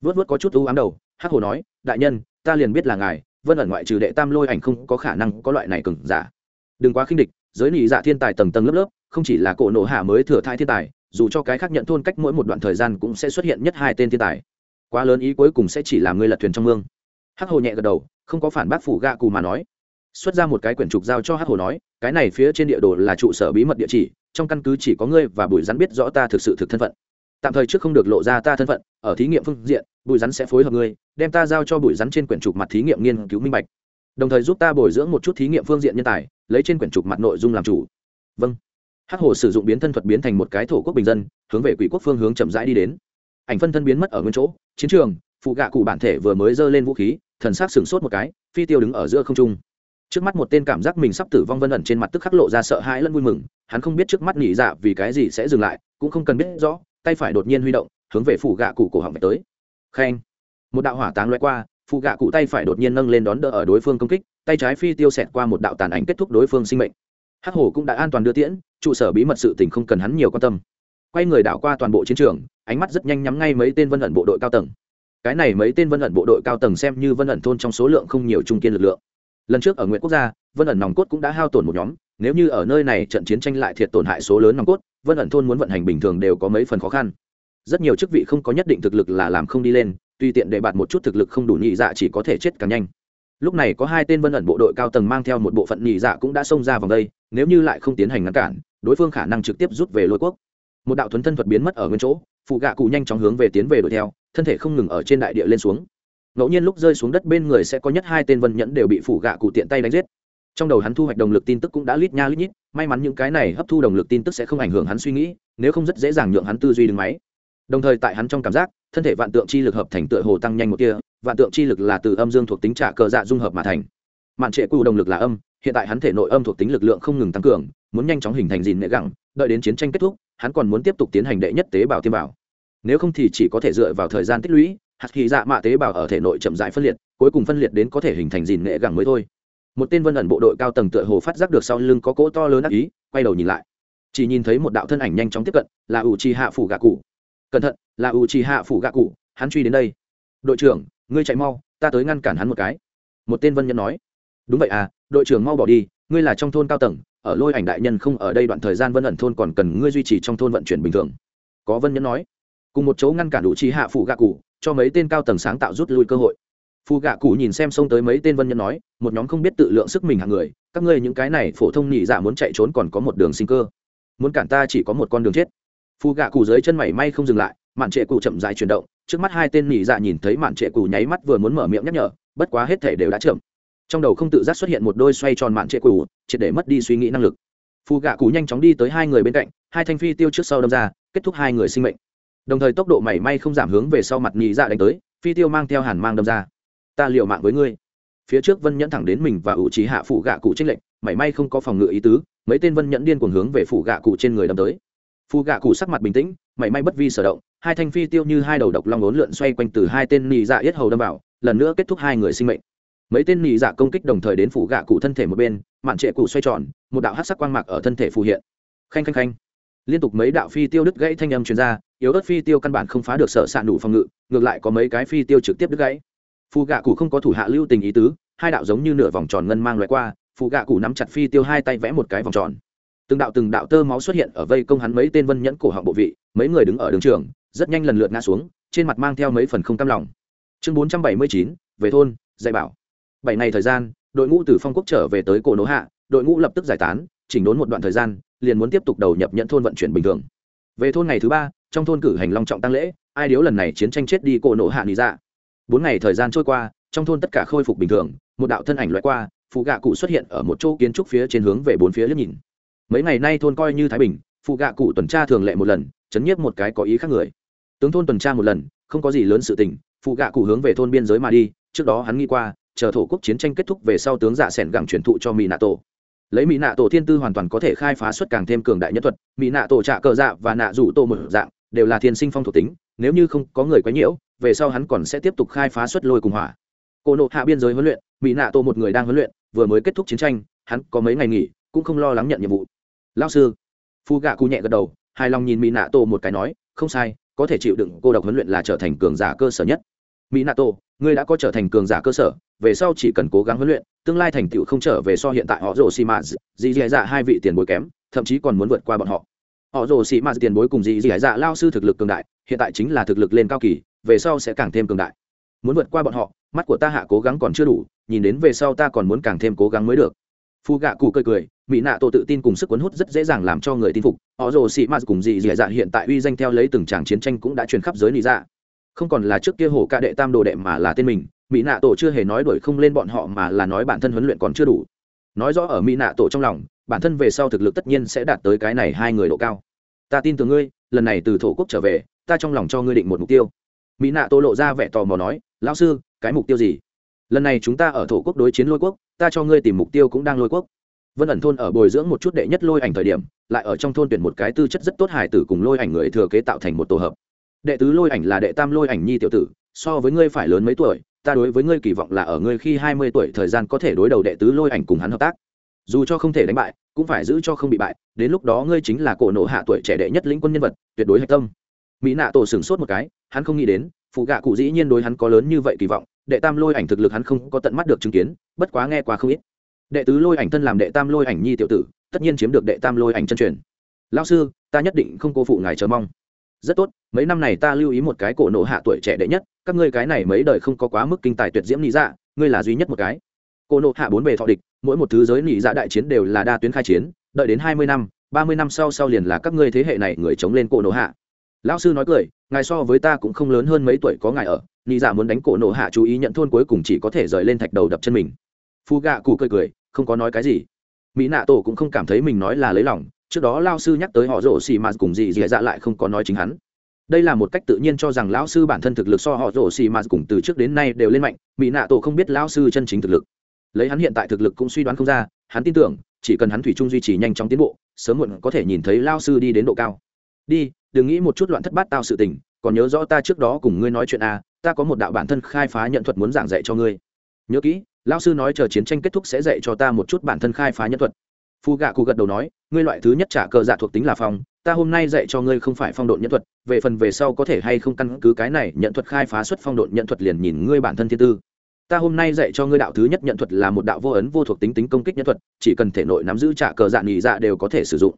Vớt vớt có chút u ám đầu, hắc hồ nói, đại nhân, ta liền biết là ngài, vân ẩn ngoại trừ đệ tam lôi ảnh không có khả năng có loại này cừng giả. Đừng quá khinh địch, giới nị dạ thiên tài tầng tầng lớp lớp, không chỉ là cổ nổ hạ mới thừa thai thiên tài, dù cho cái khác nhận thôn cách mỗi một đoạn thời gian cũng sẽ xuất hiện nhất hai tên thiên tài. Quá lớn ý cuối cùng sẽ chỉ làm ngươi lật thuyền trong mương. Hắc hồ nhẹ gật đầu, không có phản bác phủ gạ cù mà nói xuất ra một cái quyển trục giao cho hắc hồ nói, cái này phía trên địa đồ là trụ sở bí mật địa chỉ, trong căn cứ chỉ có ngươi và bùi rắn biết rõ ta thực sự thực thân phận. Tạm thời trước không được lộ ra ta thân phận, ở thí nghiệm phương diện, bùi rắn sẽ phối hợp ngươi, đem ta giao cho bùi rắn trên quyển trục mặt thí nghiệm nghiên cứu minh bạch. Đồng thời giúp ta bồi dưỡng một chút thí nghiệm phương diện nhân tài, lấy trên quyển trục mặt nội dung làm chủ. Vâng. Hắc hồ sử dụng biến thân thuật biến thành một cái thổ quốc bình dân, hướng về quỷ quốc phương hướng chậm rãi đi đến. Ảnh phân thân biến mất ở nguyên chỗ, chiến trường, phụ gạ cụ bản thể vừa mới giơ lên vũ khí, thần sắc sửng sốt một cái, phi tiêu đứng ở giữa không trung trước mắt một tên cảm giác mình sắp tử vong vân ẩn trên mặt tức khắc lộ ra sợ hãi lẫn vui mừng, hắn không biết trước mắt nghỉ dạ vì cái gì sẽ dừng lại, cũng không cần biết rõ, tay phải đột nhiên huy động, hướng về phủ gạ cụ cổ họng tới. Khen. Một đạo hỏa táng loại qua phụ gạ cụ tay phải đột nhiên nâng lên đón đỡ ở đối phương công kích, tay trái phi tiêu xẹt qua một đạo tàn ảnh kết thúc đối phương sinh mệnh. Hắc hổ cũng đã an toàn đưa tiễn, trụ sở bí mật sự tình không cần hắn nhiều quan tâm. Quay người đảo qua toàn bộ chiến trường, ánh mắt rất nhanh nhắm ngay mấy tên vân ẩn bộ đội cao tầng. Cái này mấy tên vân ẩn bộ đội cao tầng xem như vân ẩn thôn trong số lượng không nhiều trung kiên lực lượng lần trước ở nguyện quốc gia, vân ẩn nòng cốt cũng đã hao tổn một nhóm. Nếu như ở nơi này trận chiến tranh lại thiệt tổn hại số lớn nòng cốt, vân ẩn thôn muốn vận hành bình thường đều có mấy phần khó khăn. Rất nhiều chức vị không có nhất định thực lực là làm không đi lên tuy tiện để bạt một chút thực lực không đủ nhị dạ chỉ có thể chết càng nhanh. Lúc này có hai tên vân ẩn bộ đội cao tầng mang theo một bộ phận nhị dạ cũng đã xông ra vòng đây, nếu như lại không tiến hành ngăn cản, đối phương khả năng trực tiếp rút về lôi quốc. Một đạo thuấn thân thuật biến mất ở nguyên chỗ, phụ gạ cụ nhanh chóng hướng về tiến về đuổi theo, thân thể không ngừng ở trên đại địa lên xuống ngẫu nhiên lúc rơi xuống đất bên người sẽ có nhất hai tên vân nhẫn đều bị phủ gạ cụ tiện tay đánh giết. Trong đầu hắn thu hoạch động lực tin tức cũng đã lít nha lít nhít, may mắn những cái này hấp thu động lực tin tức sẽ không ảnh hưởng hắn suy nghĩ, nếu không rất dễ dàng nhượng hắn tư duy đứng máy. Đồng thời tại hắn trong cảm giác, thân thể vạn tượng chi lực hợp thành tựa hồ tăng nhanh một kia vạn tượng chi lực là từ âm dương thuộc tính trả cờ dạ dung hợp mà thành. Mạn trệ cụ động lực là âm, hiện tại hắn thể nội âm thuộc tính lực lượng không ngừng tăng cường, muốn nhanh chóng hình thành dìn nệ gẳng, đợi đến chiến tranh kết thúc, hắn còn muốn tiếp tục tiến hành đệ nhất tế bào tiêm bảo nếu không thì chỉ có thể dựa vào thời gian tích lũy hạt khí dạ mạ tế bào ở thể nội chậm rãi phân liệt, cuối cùng phân liệt đến có thể hình thành dìn nghệ gẳng mới thôi. Một tên vân ẩn bộ đội cao tầng tựa hồ phát giác được sau lưng có cỗ to lớn ác ý, quay đầu nhìn lại. Chỉ nhìn thấy một đạo thân ảnh nhanh chóng tiếp cận, là ủ trì hạ phủ gạ cụ. Cẩn thận, là ủ trì hạ phủ gạ cụ, hắn truy đến đây. Đội trưởng, ngươi chạy mau, ta tới ngăn cản hắn một cái. Một tên vân nhân nói. Đúng vậy à đội trưởng mau bỏ đi, ngươi là trong thôn cao tầng, ở lôi ảnh đại nhân không ở đây đoạn thời gian vân ẩn thôn còn cần ngươi duy trì trong thôn vận chuyển bình thường. Có vân nhân nói. Cùng một chỗ ngăn cản đủ chi hạ phủ gạ cụ cho mấy tên cao tầng sáng tạo rút lui cơ hội. Phu gạ cụ nhìn xem xông tới mấy tên vân nhân nói, một nhóm không biết tự lượng sức mình hàng người, các ngươi những cái này phổ thông nhị dạ muốn chạy trốn còn có một đường sinh cơ. Muốn cản ta chỉ có một con đường chết. Phu gạ cụ dưới chân mảy may không dừng lại, mạn trệ cụ chậm dài chuyển động, trước mắt hai tên nhị dạ nhìn thấy mạn trệ cụ nháy mắt vừa muốn mở miệng nhắc nhở, bất quá hết thể đều đã chậm. Trong đầu không tự giác xuất hiện một đôi xoay tròn mạn trệ cụ, triệt để mất đi suy nghĩ năng lực. Phù gạ cụ nhanh chóng đi tới hai người bên cạnh, hai thanh phi tiêu trước sau đâm ra, kết thúc hai người sinh mệnh đồng thời tốc độ mảy may không giảm hướng về sau mặt nhị dạ đánh tới, phi tiêu mang theo hàn mang đâm ra. Ta liều mạng với ngươi. Phía trước vân nhẫn thẳng đến mình và ủ trí hạ phụ gạ cụ trích lệnh mảy may không có phòng ngự ý tứ, mấy tên vân nhẫn điên cuồng hướng về phụ gạ cụ trên người đâm tới. Phụ gạ cụ sắc mặt bình tĩnh, mảy may bất vi sở động, hai thanh phi tiêu như hai đầu độc long ốn lượn xoay quanh từ hai tên nhị dạ yết hầu đâm vào, lần nữa kết thúc hai người sinh mệnh. Mấy tên nhị dạ công kích đồng thời đến phủ gạ cụ thân thể một bên, mạn trệ cụ xoay tròn, một đạo hát sắc quang mạc ở thân thể phù hiện. Khanh khanh khanh liên tục mấy đạo phi tiêu đứt gãy thanh âm truyền ra, yếu ớt phi tiêu căn bản không phá được sợ sạn đủ phòng ngự, ngược lại có mấy cái phi tiêu trực tiếp đứt gãy. Phù gạ cụ không có thủ hạ lưu tình ý tứ, hai đạo giống như nửa vòng tròn ngân mang loại qua, phù gạ cụ nắm chặt phi tiêu hai tay vẽ một cái vòng tròn. Từng đạo từng đạo tơ máu xuất hiện ở vây công hắn mấy tên vân nhẫn cổ họng bộ vị, mấy người đứng ở đường trường, rất nhanh lần lượt ngã xuống, trên mặt mang theo mấy phần không cam lòng. Chương bốn trăm bảy mươi chín, về thôn, dạy bảo. Bảy ngày thời gian, đội ngũ từ phong quốc trở về tới cổ nỗ hạ, đội ngũ lập tức giải tán, chỉnh đốn một đoạn thời gian liền muốn tiếp tục đầu nhập nhận thôn vận chuyển bình thường. Về thôn ngày thứ ba, trong thôn cử hành long trọng tăng lễ, ai điếu lần này chiến tranh chết đi cổ nộ hạ lý ra dạ. bốn ngày thời gian trôi qua, trong thôn tất cả khôi phục bình thường, một đạo thân ảnh loại qua phụ gạ cụ xuất hiện ở một chỗ kiến trúc phía trên hướng về bốn phía liếc nhìn. Mấy ngày nay thôn coi như thái bình phụ gạ cụ tuần tra thường lệ một lần, chấn nhiếp một cái có ý khác người. Tướng thôn tuần tra một lần, không có gì lớn sự tình phụ gạ cụ hướng về thôn biên giới mà đi, trước đó hắn nghĩ qua, chờ thổ quốc chiến tranh kết thúc về sau tướng giả sẻn gẳng truyền thụ cho mỹ nato tổ lấy mỹ nạ tổ thiên tư hoàn toàn có thể khai phá xuất càng thêm cường đại nhất thuật, mỹ nạ tổ trạ cờ dạ và nạ rủ tổ một dạng, đều là thiên sinh phong thuộc tính, nếu như không có người quấy nhiễu, về sau hắn còn sẽ tiếp tục khai phá xuất lôi cùng hỏa. Cô nộ hạ biên giới huấn luyện, mỹ nạ tổ một người đang huấn luyện, vừa mới kết thúc chiến tranh, hắn có mấy ngày nghỉ, cũng không lo lắng nhận nhiệm vụ. Lao sư, phu gạ cụ nhẹ gật đầu, hài lòng nhìn mỹ nạ tổ một cái nói, không sai, có thể chịu đựng cô độc huấn luyện là trở thành cường giả cơ sở nhất mỹ nạ tổ ngươi đã có trở thành cường giả cơ sở, về sau chỉ cần cố gắng huấn luyện, tương lai thành tựu không trở về so hiện tại họ rồ xì mạt dì dì dạ hai vị tiền bối kém, thậm chí còn muốn vượt qua bọn họ. Họ rồ xì mạt tiền bối cùng dì dì dạ lao sư thực lực cường đại, hiện tại chính là thực lực lên cao kỳ, về sau sẽ càng thêm cường đại. Muốn vượt qua bọn họ, mắt của ta hạ cố gắng còn chưa đủ, nhìn đến về sau ta còn muốn càng thêm cố gắng mới được. Phu gạ cụ cười cười, mỹ nạ tổ tự tin cùng sức cuốn hút rất dễ dàng làm cho người tin phục, họ rồ xì mạt cùng dì dì dạ hiện tại uy danh theo lấy từng tràng chiến tranh cũng đã truyền khắp giới lý dạ không còn là trước kia hồ ca đệ tam đồ đệ mà là tên mình, mỹ nạ tổ chưa hề nói đuổi không lên bọn họ mà là nói bản thân huấn luyện còn chưa đủ. Nói rõ ở mỹ nạ tổ trong lòng, bản thân về sau thực lực tất nhiên sẽ đạt tới cái này hai người độ cao. Ta tin tưởng ngươi, lần này từ thổ quốc trở về, ta trong lòng cho ngươi định một mục tiêu. Mỹ nạ tổ lộ ra vẻ tò mò nói, lão sư, cái mục tiêu gì? Lần này chúng ta ở thổ quốc đối chiến lôi quốc, ta cho ngươi tìm mục tiêu cũng đang lôi quốc. Vân ẩn thôn ở bồi dưỡng một chút đệ nhất lôi ảnh thời điểm, lại ở trong thôn tuyển một cái tư chất rất tốt hài tử cùng lôi ảnh người thừa kế tạo thành một tổ hợp đệ tứ lôi ảnh là đệ tam lôi ảnh nhi tiểu tử, so với ngươi phải lớn mấy tuổi, ta đối với ngươi kỳ vọng là ở ngươi khi hai mươi tuổi thời gian có thể đối đầu đệ tứ lôi ảnh cùng hắn hợp tác. Dù cho không thể đánh bại, cũng phải giữ cho không bị bại, đến lúc đó ngươi chính là cổ nộ hạ tuổi trẻ đệ nhất lĩnh quân nhân vật, tuyệt đối hạch tâm. Mỹ nạ tổ sửng sốt một cái, hắn không nghĩ đến, phụ gạ cụ dĩ nhiên đối hắn có lớn như vậy kỳ vọng, đệ tam lôi ảnh thực lực hắn không có tận mắt được chứng kiến, bất quá nghe qua không ít. Đệ tứ lôi ảnh thân làm đệ tam lôi ảnh nhi tiểu tử, tất nhiên chiếm được đệ tam lôi ảnh chân truyền. Lao sư, ta nhất định không cô phụ ngài chờ mong rất tốt, mấy năm này ta lưu ý một cái cổ nộ hạ tuổi trẻ đệ nhất, các ngươi cái này mấy đời không có quá mức kinh tài tuyệt diễm lý dạ ngươi là duy nhất một cái. Cổ nộ hạ bốn bề thọ địch, mỗi một thứ giới lý dạ đại chiến đều là đa tuyến khai chiến, đợi đến hai mươi năm, ba mươi năm sau sau liền là các ngươi thế hệ này người chống lên cổ nộ hạ. Lão sư nói cười, ngài so với ta cũng không lớn hơn mấy tuổi có ngài ở lý dạ muốn đánh cổ nộ hạ chú ý nhận thôn cuối cùng chỉ có thể rời lên thạch đầu đập chân mình. Phu gạ cụ cười cười, không có nói cái gì. Mỹ nạ tổ cũng không cảm thấy mình nói là lấy lòng trước đó lao sư nhắc tới họ rổ xì mạt cùng gì dì dạ lại không có nói chính hắn. Đây là một cách tự nhiên cho rằng lão sư bản thân thực lực so họ rổ xì mạt cùng từ trước đến nay đều lên mạnh mỹ nạ tổ không biết lão sư chân chính thực lực. Lấy hắn hiện tại thực lực cũng suy đoán không ra hắn tin tưởng chỉ cần hắn thủy chung duy trì nhanh chóng tiến bộ sớm muộn có thể nhìn thấy lao sư đi đến độ cao. Đi đừng nghĩ một chút loạn thất bát tao sự tình còn nhớ rõ ta trước đó cùng ngươi nói chuyện a à, ta có một đạo bản thân khai phá nhận thuật muốn giảng dạy cho ngươi. Nhớ kỹ lao sư nói chờ chiến tranh kết thúc sẽ dạy cho ta một chút bản thân khai phá nhân thuật phu gạ cụ gật đầu nói, ngươi loại thứ nhất trả cờ dạ thuộc tính là phong, ta hôm nay dạy cho ngươi không phải phong độn nhận thuật, về phần về sau có thể hay không căn cứ cái này nhận thuật khai phá xuất phong độn nhận thuật liền nhìn ngươi bản thân thiên tư. Ta hôm nay dạy cho ngươi đạo thứ nhất nhận thuật là một đạo vô ấn vô thuộc tính tính công kích nhận thuật, chỉ cần thể nội nắm giữ trả cờ dạ nghỉ dạ đều có thể sử dụng.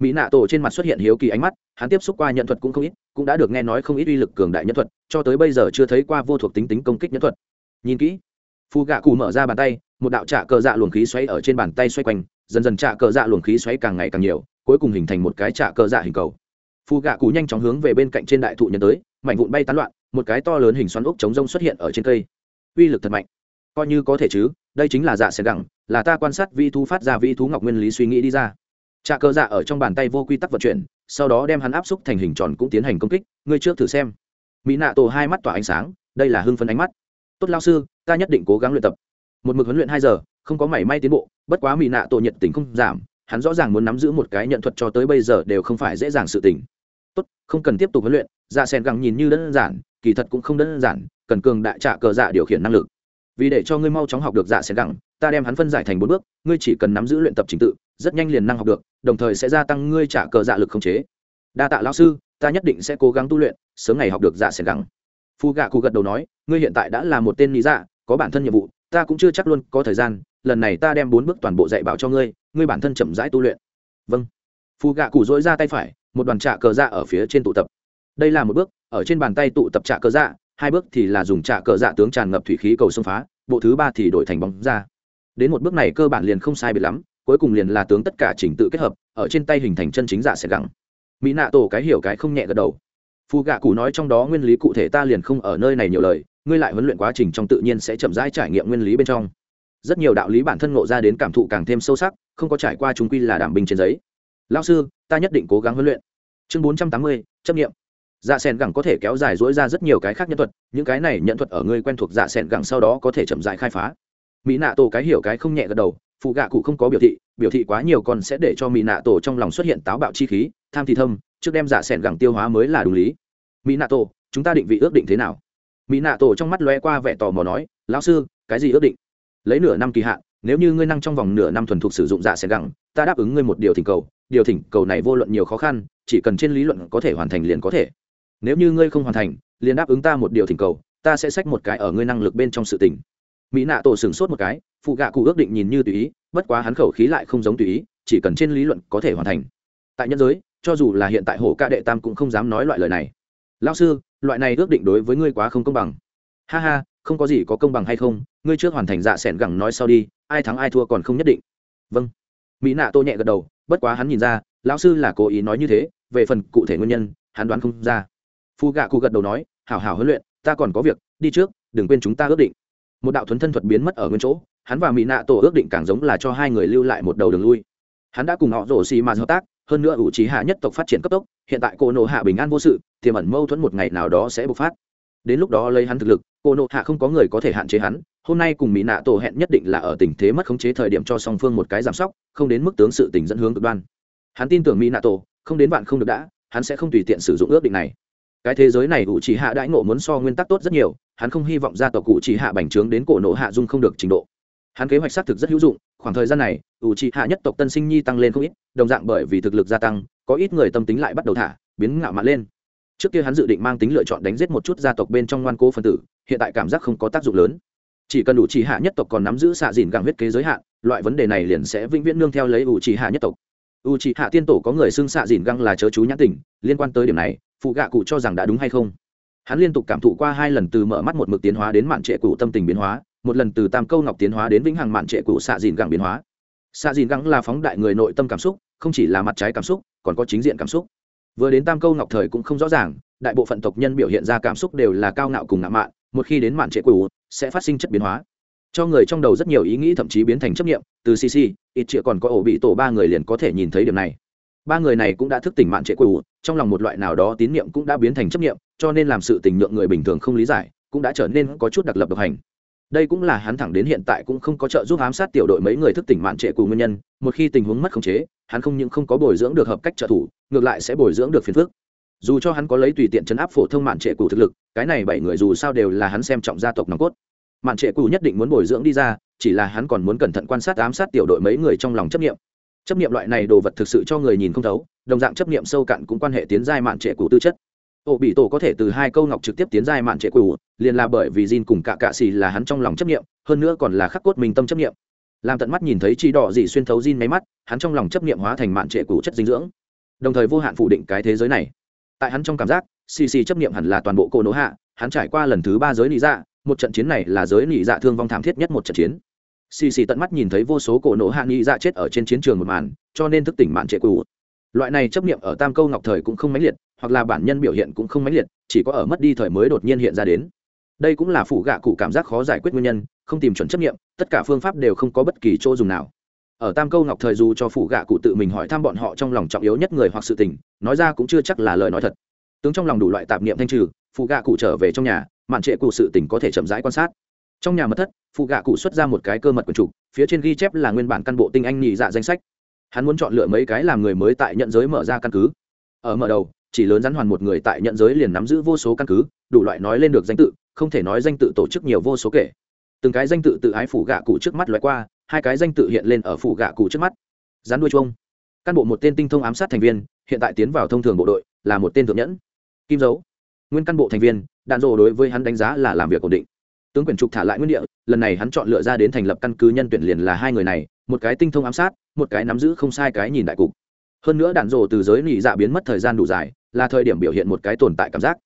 Mỹ nạ tổ trên mặt xuất hiện hiếu kỳ ánh mắt, hắn tiếp xúc qua nhận thuật cũng không ít, cũng đã được nghe nói không ít uy lực cường đại nhân thuật, cho tới bây giờ chưa thấy qua vô thuộc tính tính công kích nhân thuật. Nhìn kỹ phù gạ cụ mở ra bàn tay, một đạo trả cờ dạ luồng khí xoáy ở trên bàn tay xoay quanh dần dần trạ cờ dạ luồng khí xoáy càng ngày càng nhiều, cuối cùng hình thành một cái trạ cờ dạ hình cầu. Phù gạ cụ nhanh chóng hướng về bên cạnh trên đại thụ nhân tới, mảnh vụn bay tán loạn, một cái to lớn hình xoắn ốc chống rông xuất hiện ở trên cây. Uy lực thật mạnh. Coi như có thể chứ, đây chính là dạ xẻ gẳng, là ta quan sát vi thú phát ra vi thú ngọc nguyên lý suy nghĩ đi ra. Trạ cờ dạ ở trong bàn tay vô quy tắc vận chuyển, sau đó đem hắn áp xúc thành hình tròn cũng tiến hành công kích, ngươi trước thử xem. Mỹ nạ tổ hai mắt tỏa ánh sáng, đây là hưng phấn ánh mắt. Tốt lao sư, ta nhất định cố gắng luyện tập. Một mực huấn luyện hai giờ không có mảy may tiến bộ, bất quá mỹ nạ tổ nhiệt tình không giảm, hắn rõ ràng muốn nắm giữ một cái nhận thuật cho tới bây giờ đều không phải dễ dàng sự tình. Tốt, không cần tiếp tục huấn luyện dạ sen gẳng nhìn như đơn giản, kỳ thật cũng không đơn giản, cần cường đại trả cờ dạ điều khiển năng lực. Vì để cho ngươi mau chóng học được dạ sen gẳng ta đem hắn phân giải thành bốn bước, ngươi chỉ cần nắm giữ luyện tập trình tự, rất nhanh liền năng học được, đồng thời sẽ gia tăng ngươi trả cờ dạ lực không chế. Đa tạ lão sư, ta nhất định sẽ cố gắng tu luyện, sớm ngày học được dạ sen gẳng phu gạ cụ gật đầu nói, ngươi hiện tại đã là một tên lý dạ có bản thân nhiệm vụ, ta cũng chưa chắc luôn có thời gian lần này ta đem bốn bước toàn bộ dạy bảo cho ngươi ngươi bản thân chậm rãi tu luyện. Vâng. Phù gạ cụ dỗi ra tay phải, một đoàn trạ cờ dạ ở phía trên tụ tập. Đây là một bước, ở trên bàn tay tụ tập trạ cờ dạ hai bước thì là dùng trạ cờ dạ tướng tràn ngập thủy khí cầu xông phá, bộ thứ ba thì đổi thành bóng ra. Đến một bước này cơ bản liền không sai biệt lắm, cuối cùng liền là tướng tất cả trình tự kết hợp, ở trên tay hình thành chân chính dạ sẽ gẳng. Mỹ nạ tổ cái hiểu cái không nhẹ gật đầu. Phù gạ cụ nói trong đó nguyên lý cụ thể ta liền không ở nơi này nhiều lời, ngươi lại huấn luyện quá trình trong tự nhiên sẽ chậm rãi trải nghiệm nguyên lý bên trong rất nhiều đạo lý bản thân ngộ ra đến cảm thụ càng thêm sâu sắc, không có trải qua chúng quy là đảm bình trên giấy. Lao sư, ta nhất định cố gắng huấn luyện. Chương bốn trăm tám mươi, chấp nghiệm. Dạ s ẻ n gẳng có thể kéo dài dỗi ra rất nhiều cái khác nhân thuật, những cái này nhận thuật ở ngươi quen thuộc dạ s ẻ n gẳng sau đó có thể chậm dại khai phá. Mỹ nạ tổ cái hiểu cái không nhẹ gật đầu, phụ gạ cụ không có biểu thị biểu thị quá nhiều còn sẽ để cho mỹ nạ tổ trong lòng xuất hiện táo bạo chi khí, tham thì thâm, trước đem dạ s ẻ n gẳng tiêu hóa mới là đúng lý. Mỹ nạ tổ, chúng ta định vị ước định thế nào? Mỹ nạ tổ trong mắt lóe qua vẻ tò mò nói, lão sư, cái gì ước định? Lấy nửa năm kỳ hạn, nếu như ngươi năng trong vòng nửa năm thuần thục sử dụng dạ sẽ gẳng, ta đáp ứng ngươi một điều thỉnh cầu, điều thỉnh cầu này vô luận nhiều khó khăn, chỉ cần trên lý luận có thể hoàn thành liền có thể. Nếu như ngươi không hoàn thành, liền đáp ứng ta một điều thỉnh cầu, ta sẽ xách một cái ở ngươi năng lực bên trong sự tình. Mỹ nạ tổ sửng sốt một cái, phụ gạ cụ ước định nhìn như tùy ý, bất quá hắn khẩu khí lại không giống tùy ý, chỉ cần trên lý luận có thể hoàn thành. Tại nhân giới, cho dù là hiện tại hổ ca đệ tam cũng không dám nói loại lời này. Lao sư, loại này ước định đối với ngươi quá không công bằng. Ha ha, không có gì có công bằng hay không ngươi trước hoàn thành dạ s ẻ n gẳng nói sau đi, ai thắng ai thua còn không nhất định. Vâng. Mỹ nạ tô nhẹ gật đầu, bất quá hắn nhìn ra, lão sư là cố ý nói như thế, về phần cụ thể nguyên nhân, hắn đoán không ra. Phu gạ cụ gật đầu nói, hảo hảo huấn luyện, ta còn có việc, đi trước, đừng quên chúng ta ước định. Một đạo thuấn thân thuật biến mất ở nguyên chỗ, hắn và mỹ nạ tổ ước định càng giống là cho hai người lưu lại một đầu đường lui. Hắn đã cùng họ rổ xì mà hợp tác, hơn nữa ủ trí hạ nhất tộc phát triển cấp tốc, hiện tại cô nộ hạ bình an vô sự, tiềm ẩn mâu thuẫn một ngày nào đó sẽ bộc phát. Đến lúc đó lấy hắn thực lực, cô nộ hạ không có người có thể hạn chế hắn hôm nay cùng mỹ nạ tổ hẹn nhất định là ở tình thế mất khống chế thời điểm cho song phương một cái giảm sóc, không đến mức tướng sự tình dẫn hướng cực đoan. Hắn tin tưởng mỹ nạ tổ, không đến bạn không được đã, hắn sẽ không tùy tiện sử dụng ước định này. Cái thế giới này ủ chỉ hạ đãi ngộ muốn so nguyên tắc tốt rất nhiều, hắn không hy vọng gia tộc cụ chỉ hạ bành trướng đến cổ nộ hạ dung không được trình độ. Hắn kế hoạch xác thực rất hữu dụng, khoảng thời gian này ủ chỉ hạ nhất tộc tân sinh nhi tăng lên không ít, đồng dạng bởi vì thực lực gia tăng, có ít người tâm tính lại bắt đầu thả, biến ngạo mạn lên. Trước kia hắn dự định mang tính lựa chọn đánh giết một chút gia tộc bên trong ngoan cố phân tử, hiện tại cảm giác không có tác dụng lớn chỉ cần ủ trì hạ nhất tộc còn nắm giữ xạ dìn gàng huyết kế giới hạn, loại vấn đề này liền sẽ vĩnh viễn nương theo lấy ủ trì hạ nhất tộc. U trì hạ tiên tổ có người xưng xạ dìn găng là chớ chú nhãn tình, liên quan tới điểm này, phụ gạ cụ cho rằng đã đúng hay không? Hắn liên tục cảm thụ qua hai lần từ mở mắt một mực tiến hóa đến mạn trệ cụ tâm tình biến hóa, một lần từ tam câu ngọc tiến hóa đến vĩnh hằng mạn trệ cụ xạ dìn găng biến hóa. Xạ dìn găng là phóng đại người nội tâm cảm xúc, không chỉ là mặt trái cảm xúc, còn có chính diện cảm xúc. Vừa đến tam câu ngọc thời cũng không rõ ràng, đại bộ phận tộc nhân biểu hiện ra cảm xúc đều là cao ngạo cùng ngạo mạn một khi đến mạn trệ quỷ, sẽ phát sinh chất biến hóa. Cho người trong đầu rất nhiều ý nghĩ thậm chí biến thành chấp nghiệm từ cc ít chĩa còn có ổ bị tổ ba người liền có thể nhìn thấy điểm này. Ba người này cũng đã thức tỉnh mạn trệ quỷ trong lòng một loại nào đó tín nhiệm cũng đã biến thành chấp nghiệm cho nên làm sự tình nhượng người bình thường không lý giải cũng đã trở nên có chút đặc lập độc hành. Đây cũng là hắn thẳng đến hiện tại cũng không có trợ giúp ám sát tiểu đội mấy người thức tỉnh mạn trệ cù nguyên nhân một khi tình huống mất khống chế hắn không những không có bồi dưỡng được hợp cách trợ thủ ngược lại sẽ bồi dưỡng được phiền phức dù cho hắn có lấy tùy tiện chấn áp phổ thông mạn trệ cũ thực lực, cái này bảy người dù sao đều là hắn xem trọng gia tộc nòng cốt. Mạn trệ cũ nhất định muốn bồi dưỡng đi ra, chỉ là hắn còn muốn cẩn thận quan sát ám sát tiểu đội mấy người trong lòng chấp nghiệm chấp nghiệm loại này đồ vật thực sự cho người nhìn không thấu, đồng dạng chấp nghiệm sâu cạn cũng quan hệ tiến giai mạn trệ cũ tư chất. Ổ bị tổ có thể từ hai câu ngọc trực tiếp tiến giai mạn trệ cũ, liền là bởi vì Jin cùng cả cạ xì là hắn trong lòng chấp nghiệm hơn nữa còn là khắc cốt mình tâm chấp nghiệm làm tận mắt nhìn thấy chi đỏ gì xuyên thấu Jin máy mắt, hắn trong lòng chấp nghiệm hóa thành mạn trệ cũ chất dinh dưỡng, đồng thời vô hạn phủ định cái thế giới này tại hắn trong cảm giác, xì xì chấp nghiệm hẳn là toàn bộ cô nỗ hạ, hắn trải qua lần thứ ba giới nị dạ một trận chiến này là giới nị dạ thương vong thảm thiết nhất một trận chiến. Xì xì tận mắt nhìn thấy vô số cổ nổ hạ nị dạ chết ở trên chiến trường một màn, cho nên thức tỉnh mạn trệ cũ. Loại này chấp nghiệm ở tam câu ngọc thời cũng không mãnh liệt, hoặc là bản nhân biểu hiện cũng không mãnh liệt, chỉ có ở mất đi thời mới đột nhiên hiện ra đến. Đây cũng là phụ gạ cụ cảm giác khó giải quyết nguyên nhân, không tìm chuẩn chấp nghiệm tất cả phương pháp đều không có bất kỳ chỗ dùng nào ở tam câu ngọc thời dù cho phụ gạ cụ tự mình hỏi thăm bọn họ trong lòng trọng yếu nhất người hoặc sự tình, nói ra cũng chưa chắc là lời nói thật. Tướng trong lòng đủ loại tạp niệm thanh trừ phụ gạ cụ trở về trong nhà, mạn trệ cụ sự tình có thể chậm rãi quan sát. Trong nhà mật thất phụ gạ cụ xuất ra một cái cơ mật quần trục, phía trên ghi chép là nguyên bản căn bộ tinh anh nhị dạ danh sách. Hắn muốn chọn lựa mấy cái làm người mới tại nhận giới mở ra căn cứ. Ở mở đầu, chỉ lớn rắn hoàn một người tại nhận giới liền nắm giữ vô số căn cứ, đủ loại nói lên được danh tự, không thể nói danh tự tổ chức nhiều vô số kể. Từng cái danh tự tự ái phủ gạ cụ trước mắt loại qua hai cái danh tự hiện lên ở phủ gạ cụ trước mắt. Rắn đuôi chuông. Căn bộ một tên tinh thông ám sát thành viên, hiện tại tiến vào thông thường bộ đội, là một tên thượng nhẫn. Kim dấu. Nguyên căn bộ thành viên, đạn rộ đối với hắn đánh giá là làm việc ổn định. Tướng quyền trục thả lại nguyên địa, lần này hắn chọn lựa ra đến thành lập căn cứ nhân tuyển liền là hai người này, một cái tinh thông ám sát, một cái nắm giữ không sai cái nhìn đại cục. Hơn nữa đạn rộ từ giới nỉ dạ biến mất thời gian đủ dài, là thời điểm biểu hiện một cái tồn tại cảm giác.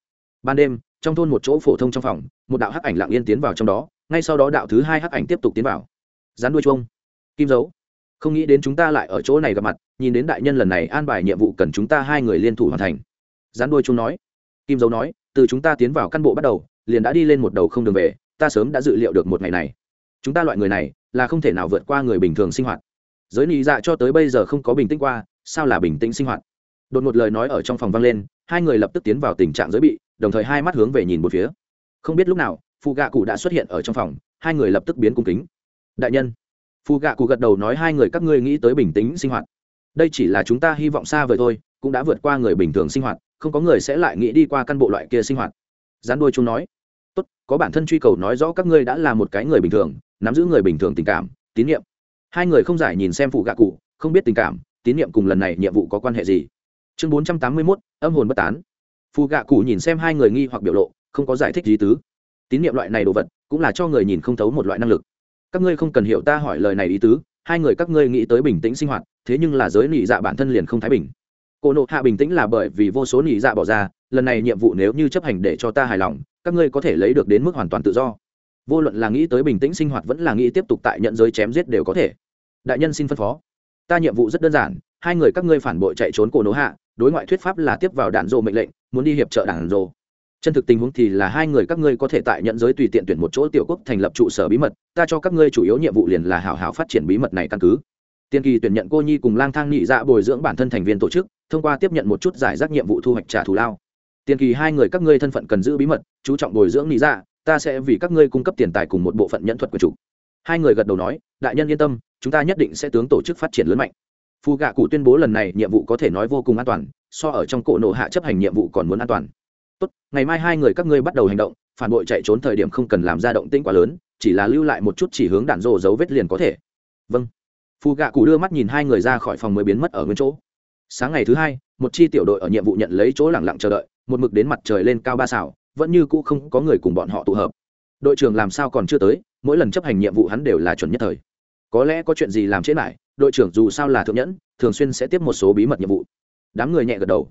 Ban đêm, trong thôn một chỗ phổ thông trong phòng, một đạo hắc ảnh lặng yên tiến vào trong đó, ngay sau đó đạo thứ hai hắc ảnh tiếp tục tiến vào rắn đuôi chuông. Kim dấu, không nghĩ đến chúng ta lại ở chỗ này gặp mặt, nhìn đến đại nhân lần này an bài nhiệm vụ cần chúng ta hai người liên thủ hoàn thành. Rắn đuôi chuông nói. Kim dấu nói, từ chúng ta tiến vào căn bộ bắt đầu, liền đã đi lên một đầu không đường về, ta sớm đã dự liệu được một ngày này. Chúng ta loại người này, là không thể nào vượt qua người bình thường sinh hoạt. Giới nị dạ cho tới bây giờ không có bình tĩnh qua, sao là bình tĩnh sinh hoạt? Đột một lời nói ở trong phòng vang lên, hai người lập tức tiến vào tình trạng giới bị, đồng thời hai mắt hướng về nhìn một phía. Không biết lúc nào, phụ gạ cụ đã xuất hiện ở trong phòng, hai người lập tức biến cung kính đại nhân. Phù gạ cụ gật đầu nói hai người các ngươi nghĩ tới bình tĩnh sinh hoạt. Đây chỉ là chúng ta hy vọng xa vời thôi, cũng đã vượt qua người bình thường sinh hoạt, không có người sẽ lại nghĩ đi qua căn bộ loại kia sinh hoạt. Gián đôi chúng nói. Tốt, có bản thân truy cầu nói rõ các ngươi đã là một cái người bình thường, nắm giữ người bình thường tình cảm, tín nhiệm. Hai người không giải nhìn xem phụ gạ cụ, không biết tình cảm, tín nhiệm cùng lần này nhiệm vụ có quan hệ gì. Chương bốn trăm tám mươi mốt, âm hồn bất tán. Phù gạ cụ nhìn xem hai người nghi hoặc biểu lộ, không có giải thích gì tứ. Tín nhiệm loại này đồ vật, cũng là cho người nhìn không thấu một loại năng lực các ngươi không cần hiểu ta hỏi lời này ý tứ, hai người các ngươi nghĩ tới bình tĩnh sinh hoạt, thế nhưng là giới nị dạ bản thân liền không thái bình. Cổ nộ hạ bình tĩnh là bởi vì vô số nị dạ bỏ ra, lần này nhiệm vụ nếu như chấp hành để cho ta hài lòng, các ngươi có thể lấy được đến mức hoàn toàn tự do. Vô luận là nghĩ tới bình tĩnh sinh hoạt vẫn là nghĩ tiếp tục tại nhận giới chém giết đều có thể. Đại nhân xin phân phó. Ta nhiệm vụ rất đơn giản, hai người các ngươi phản bội chạy trốn cổ nỗ hạ, đối ngoại thuyết pháp là tiếp vào đạn dộ mệnh lệnh, muốn đi hiệp trợ đạn dộ chân thực tình huống thì là hai người các ngươi có thể tại nhận giới tùy tiện tuyển một chỗ tiểu quốc thành lập trụ sở bí mật, ta cho các ngươi chủ yếu nhiệm vụ liền là hảo hảo phát triển bí mật này căn cứ. Tiên kỳ tuyển nhận cô nhi cùng lang thang nhị dạ bồi dưỡng bản thân thành viên tổ chức, thông qua tiếp nhận một chút giải rác nhiệm vụ thu hoạch trả thù lao. Tiên kỳ hai người các ngươi thân phận cần giữ bí mật, chú trọng bồi dưỡng nhị dạ ta sẽ vì các ngươi cung cấp tiền tài cùng một bộ phận nhận thuật của chủ. Hai người gật đầu nói, đại nhân yên tâm, chúng ta nhất định sẽ tướng tổ chức phát triển lớn mạnh. Phù gạ cụ tuyên bố lần này nhiệm vụ có thể nói vô cùng an toàn, so ở trong cổ nộ hạ chấp hành nhiệm vụ còn muốn an toàn tốt, ngày mai hai người các ngươi bắt đầu hành động, phản bội chạy trốn thời điểm không cần làm ra động tĩnh quá lớn, chỉ là lưu lại một chút chỉ hướng đạn rồ dấu vết liền có thể. Vâng. Phù gạ cụ đưa mắt nhìn hai người ra khỏi phòng mới biến mất ở nguyên chỗ. Sáng ngày thứ hai, một chi tiểu đội ở nhiệm vụ nhận lấy chỗ lẳng lặng chờ đợi, một mực đến mặt trời lên cao ba xảo vẫn như cũ không có người cùng bọn họ tụ hợp. Đội trưởng làm sao còn chưa tới, mỗi lần chấp hành nhiệm vụ hắn đều là chuẩn nhất thời. Có lẽ có chuyện gì làm chết lại đội trưởng dù sao là thượng nhẫn, thường xuyên sẽ tiếp một số bí mật nhiệm vụ. Đám người nhẹ gật đầu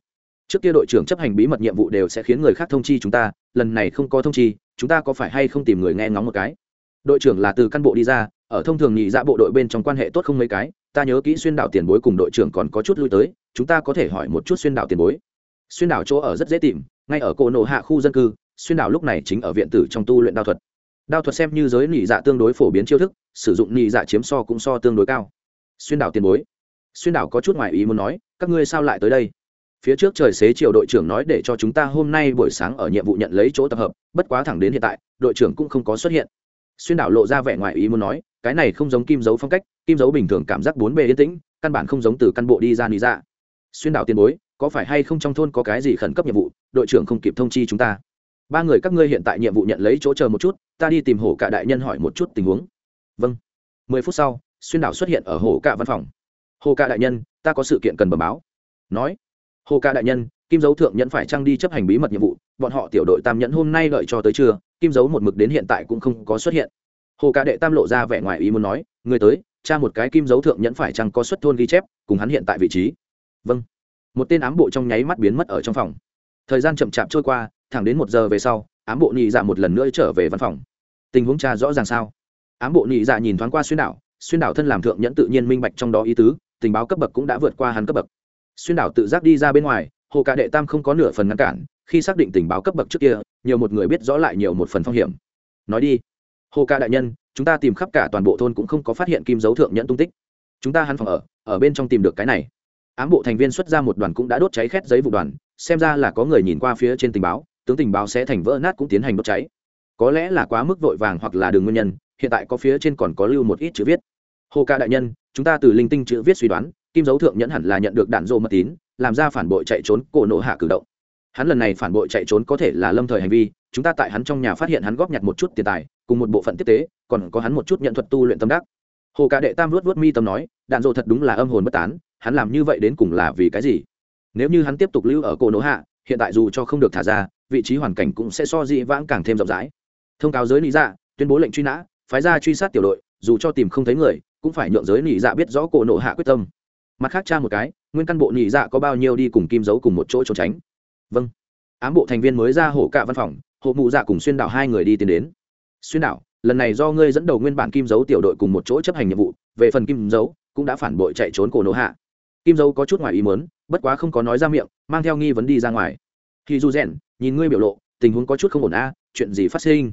trước kia đội trưởng chấp hành bí mật nhiệm vụ đều sẽ khiến người khác thông chi chúng ta, lần này không có thông chi, chúng ta có phải hay không tìm người nghe ngóng một cái? Đội trưởng là từ căn bộ đi ra, ở thông thường nhị dạ bộ đội bên trong quan hệ tốt không mấy cái, ta nhớ kỹ xuyên đảo tiền bối cùng đội trưởng còn có chút lui tới, chúng ta có thể hỏi một chút xuyên đảo tiền bối. Xuyên đảo chỗ ở rất dễ tìm, ngay ở cổ nộ hạ khu dân cư, xuyên đảo lúc này chính ở viện tử trong tu luyện đao thuật. Đao thuật xem như giới nhị dạ tương đối phổ biến chiêu thức, sử dụng nhị dạ chiếm so cũng so tương đối cao. Xuyên đảo tiền bối. Xuyên đảo có chút ngoài ý muốn nói, các ngươi sao lại tới đây? Phía trước trời xế chiều đội trưởng nói để cho chúng ta hôm nay buổi sáng ở nhiệm vụ nhận lấy chỗ tập hợp, bất quá thẳng đến hiện tại, đội trưởng cũng không có xuất hiện. Xuyên đảo lộ ra vẻ ngoài ý muốn nói, cái này không giống kim dấu phong cách, kim dấu bình thường cảm giác bốn bề yên tĩnh, căn bản không giống từ căn bộ đi ra lý ra dạ. xuyên đảo tiền bối, có phải hay không trong thôn có cái gì khẩn cấp nhiệm vụ, đội trưởng không kịp thông chi chúng ta. Ba người các ngươi hiện tại nhiệm vụ nhận lấy chỗ chờ một chút, ta đi tìm hổ cả đại nhân hỏi một chút tình huống. Vâng. Mười phút sau, xuyên đảo xuất hiện ở hồ cả văn phòng. Hồ cả đại nhân, ta có sự kiện cần bờ báo. Nói hồ ca đại nhân, kim dấu thượng nhẫn phải trăng đi chấp hành bí mật nhiệm vụ, bọn họ tiểu đội tam nhẫn hôm nay đợi cho tới trưa, kim dấu một mực đến hiện tại cũng không có xuất hiện. Hồ ca đệ tam lộ ra vẻ ngoài ý muốn nói, người tới cha một cái kim dấu thượng nhẫn phải trăng có xuất thôn ghi chép, cùng hắn hiện tại vị trí. Vâng. Một tên ám bộ trong nháy mắt biến mất ở trong phòng. Thời gian chậm chạp trôi qua, thẳng đến một giờ về sau, ám bộ nhị dạ một lần nữa trở về văn phòng. Tình huống cha rõ ràng sao? Ám bộ nhị dạ nhìn thoáng qua xuyên đảo xuyên đảo thân làm thượng nhẫn tự nhiên minh bạch trong đó ý tứ, tình báo cấp bậc cũng đã vượt qua hắn cấp bậc xuyên đảo tự giác đi ra bên ngoài, hồ cả đệ tam không có nửa phần ngăn cản, khi xác định tình báo cấp bậc trước kia, nhiều một người biết rõ lại nhiều một phần phong hiểm. Nói đi, hồ ca đại nhân, chúng ta tìm khắp cả toàn bộ thôn cũng không có phát hiện kim dấu thượng nhẫn tung tích. Chúng ta hắn phòng ở ở bên trong tìm được cái này. Ám bộ thành viên xuất ra một đoàn cũng đã đốt cháy khét giấy vụ đoàn, xem ra là có người nhìn qua phía trên tình báo, tướng tình báo sẽ thành vỡ nát cũng tiến hành đốt cháy. Có lẽ là quá mức vội vàng hoặc là đường nguyên nhân, hiện tại có phía trên còn có lưu một ít chữ viết. Hồ ca đại nhân, chúng ta từ linh tinh chữ viết suy đoán kim dấu thượng nhẫn hẳn là nhận được đạn dô mật tín, làm ra phản bội chạy trốn cổ nộ hạ cử động. Hắn lần này phản bội chạy trốn có thể là lâm thời hành vi, chúng ta tại hắn trong nhà phát hiện hắn góp nhặt một chút tiền tài, cùng một bộ phận tiếp tế, còn có hắn một chút nhận thuật tu luyện tâm đắc. Hồ cả đệ tam luốt luốt mi tâm nói, đạn dô thật đúng là âm hồn bất tán, hắn làm như vậy đến cùng là vì cái gì? Nếu như hắn tiếp tục lưu ở cổ nỗ hạ, hiện tại dù cho không được thả ra, vị trí hoàn cảnh cũng sẽ so dị vãng càng thêm rộng rãi. Thông cáo giới lý dạ tuyên bố lệnh truy nã, phái ra truy sát tiểu đội, dù cho tìm không thấy người, cũng phải nhượng giới lý dạ biết rõ cổ nộ hạ quyết tâm mặt khác cha một cái, nguyên căn bộ nhị dạ có bao nhiêu đi cùng kim giấu cùng một chỗ trốn tránh? Vâng. Ám bộ thành viên mới ra hổ cả văn phòng hộ mụ dạ cùng xuyên đảo hai người đi tiến đến. Xuyên đảo, lần này do ngươi dẫn đầu nguyên bản kim dấu tiểu đội cùng một chỗ chấp hành nhiệm vụ, về phần kim dấu, cũng đã phản bội chạy trốn cổ nổ hạ. Kim dấu có chút ngoài ý muốn, bất quá không có nói ra miệng, mang theo nghi vấn đi ra ngoài. Khi du rèn nhìn ngươi biểu lộ, tình huống có chút không ổn a, chuyện gì phát sinh?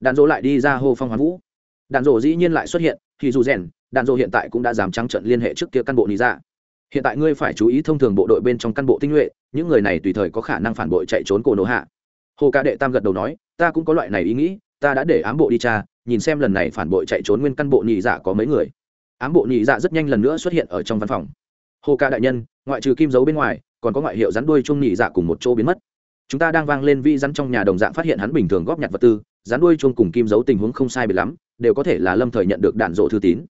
Đạn dỗ lại đi ra hô phong hoán vũ. Đạn dỗ dĩ nhiên lại xuất hiện, khi du rèn đạn dỗ hiện tại cũng đã dám trắng trận liên hệ trước kia căn bộ lý ra dạ hiện tại ngươi phải chú ý thông thường bộ đội bên trong căn bộ tinh nhuệ, những người này tùy thời có khả năng phản bội chạy trốn cổ nổ hạ. Hồ ca đệ tam gật đầu nói, ta cũng có loại này ý nghĩ, ta đã để ám bộ đi tra, nhìn xem lần này phản bội chạy trốn nguyên căn bộ nhị dạ có mấy người. Ám bộ nhị dạ rất nhanh lần nữa xuất hiện ở trong văn phòng. Hồ ca đại nhân, ngoại trừ kim dấu bên ngoài, còn có ngoại hiệu rắn đuôi chung nhị dạ cùng một chỗ biến mất. Chúng ta đang vang lên vi rắn trong nhà đồng dạng phát hiện hắn bình thường góp nhặt vật tư, rắn đuôi chung cùng kim dấu tình huống không sai biệt lắm, đều có thể là lâm thời nhận được đạn rộ thư tín.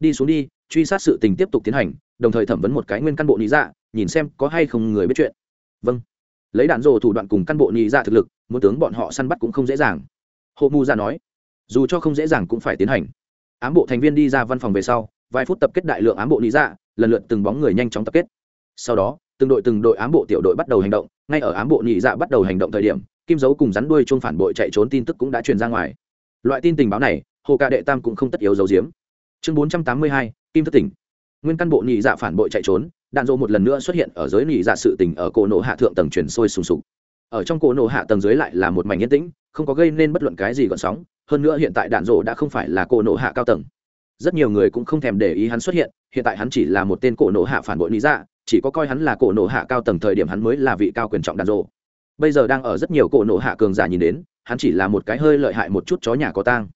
Đi xuống đi truy sát sự tình tiếp tục tiến hành, đồng thời thẩm vấn một cái nguyên căn bộ nị dạ nhìn xem có hay không người biết chuyện. Vâng. Lấy đạn rồ thủ đoạn cùng căn bộ nhị dạ thực lực, muốn tướng bọn họ săn bắt cũng không dễ dàng. Hộ mù ra nói, dù cho không dễ dàng cũng phải tiến hành. Ám bộ thành viên đi ra văn phòng về sau, vài phút tập kết đại lượng ám bộ nhị dạ lần lượt từng bóng người nhanh chóng tập kết. Sau đó, từng đội từng đội ám bộ tiểu đội bắt đầu hành động, ngay ở ám bộ nhị dạ bắt đầu hành động thời điểm, kim dấu cùng rắn đuôi chuông phản bội chạy trốn tin tức cũng đã truyền ra ngoài. Loại tin tình báo này, hồ ca đệ tam cũng không tất yếu giấu giếm. Chương bốn trăm tám mươi hai kim thất tỉnh. Nguyên căn bộ nhị dạ phản bội chạy trốn, đạn dộ một lần nữa xuất hiện ở giới nhị dạ sự tình ở cổ nộ hạ thượng tầng truyền sôi sùng sục. Ở trong cổ nộ hạ tầng dưới lại là một mảnh yên tĩnh, không có gây nên bất luận cái gì gọn sóng, hơn nữa hiện tại đạn dộ đã không phải là cổ nộ hạ cao tầng. Rất nhiều người cũng không thèm để ý hắn xuất hiện hiện tại hắn chỉ là một tên cổ nộ hạ phản bội lý dạ chỉ có coi hắn là cổ nộ hạ cao tầng thời điểm hắn mới là vị cao quyền trọng đạn dộ bây giờ đang ở rất nhiều cổ nộ hạ cường giả nhìn đến, hắn chỉ là một cái hơi lợi hại một chút chó nhà có tang.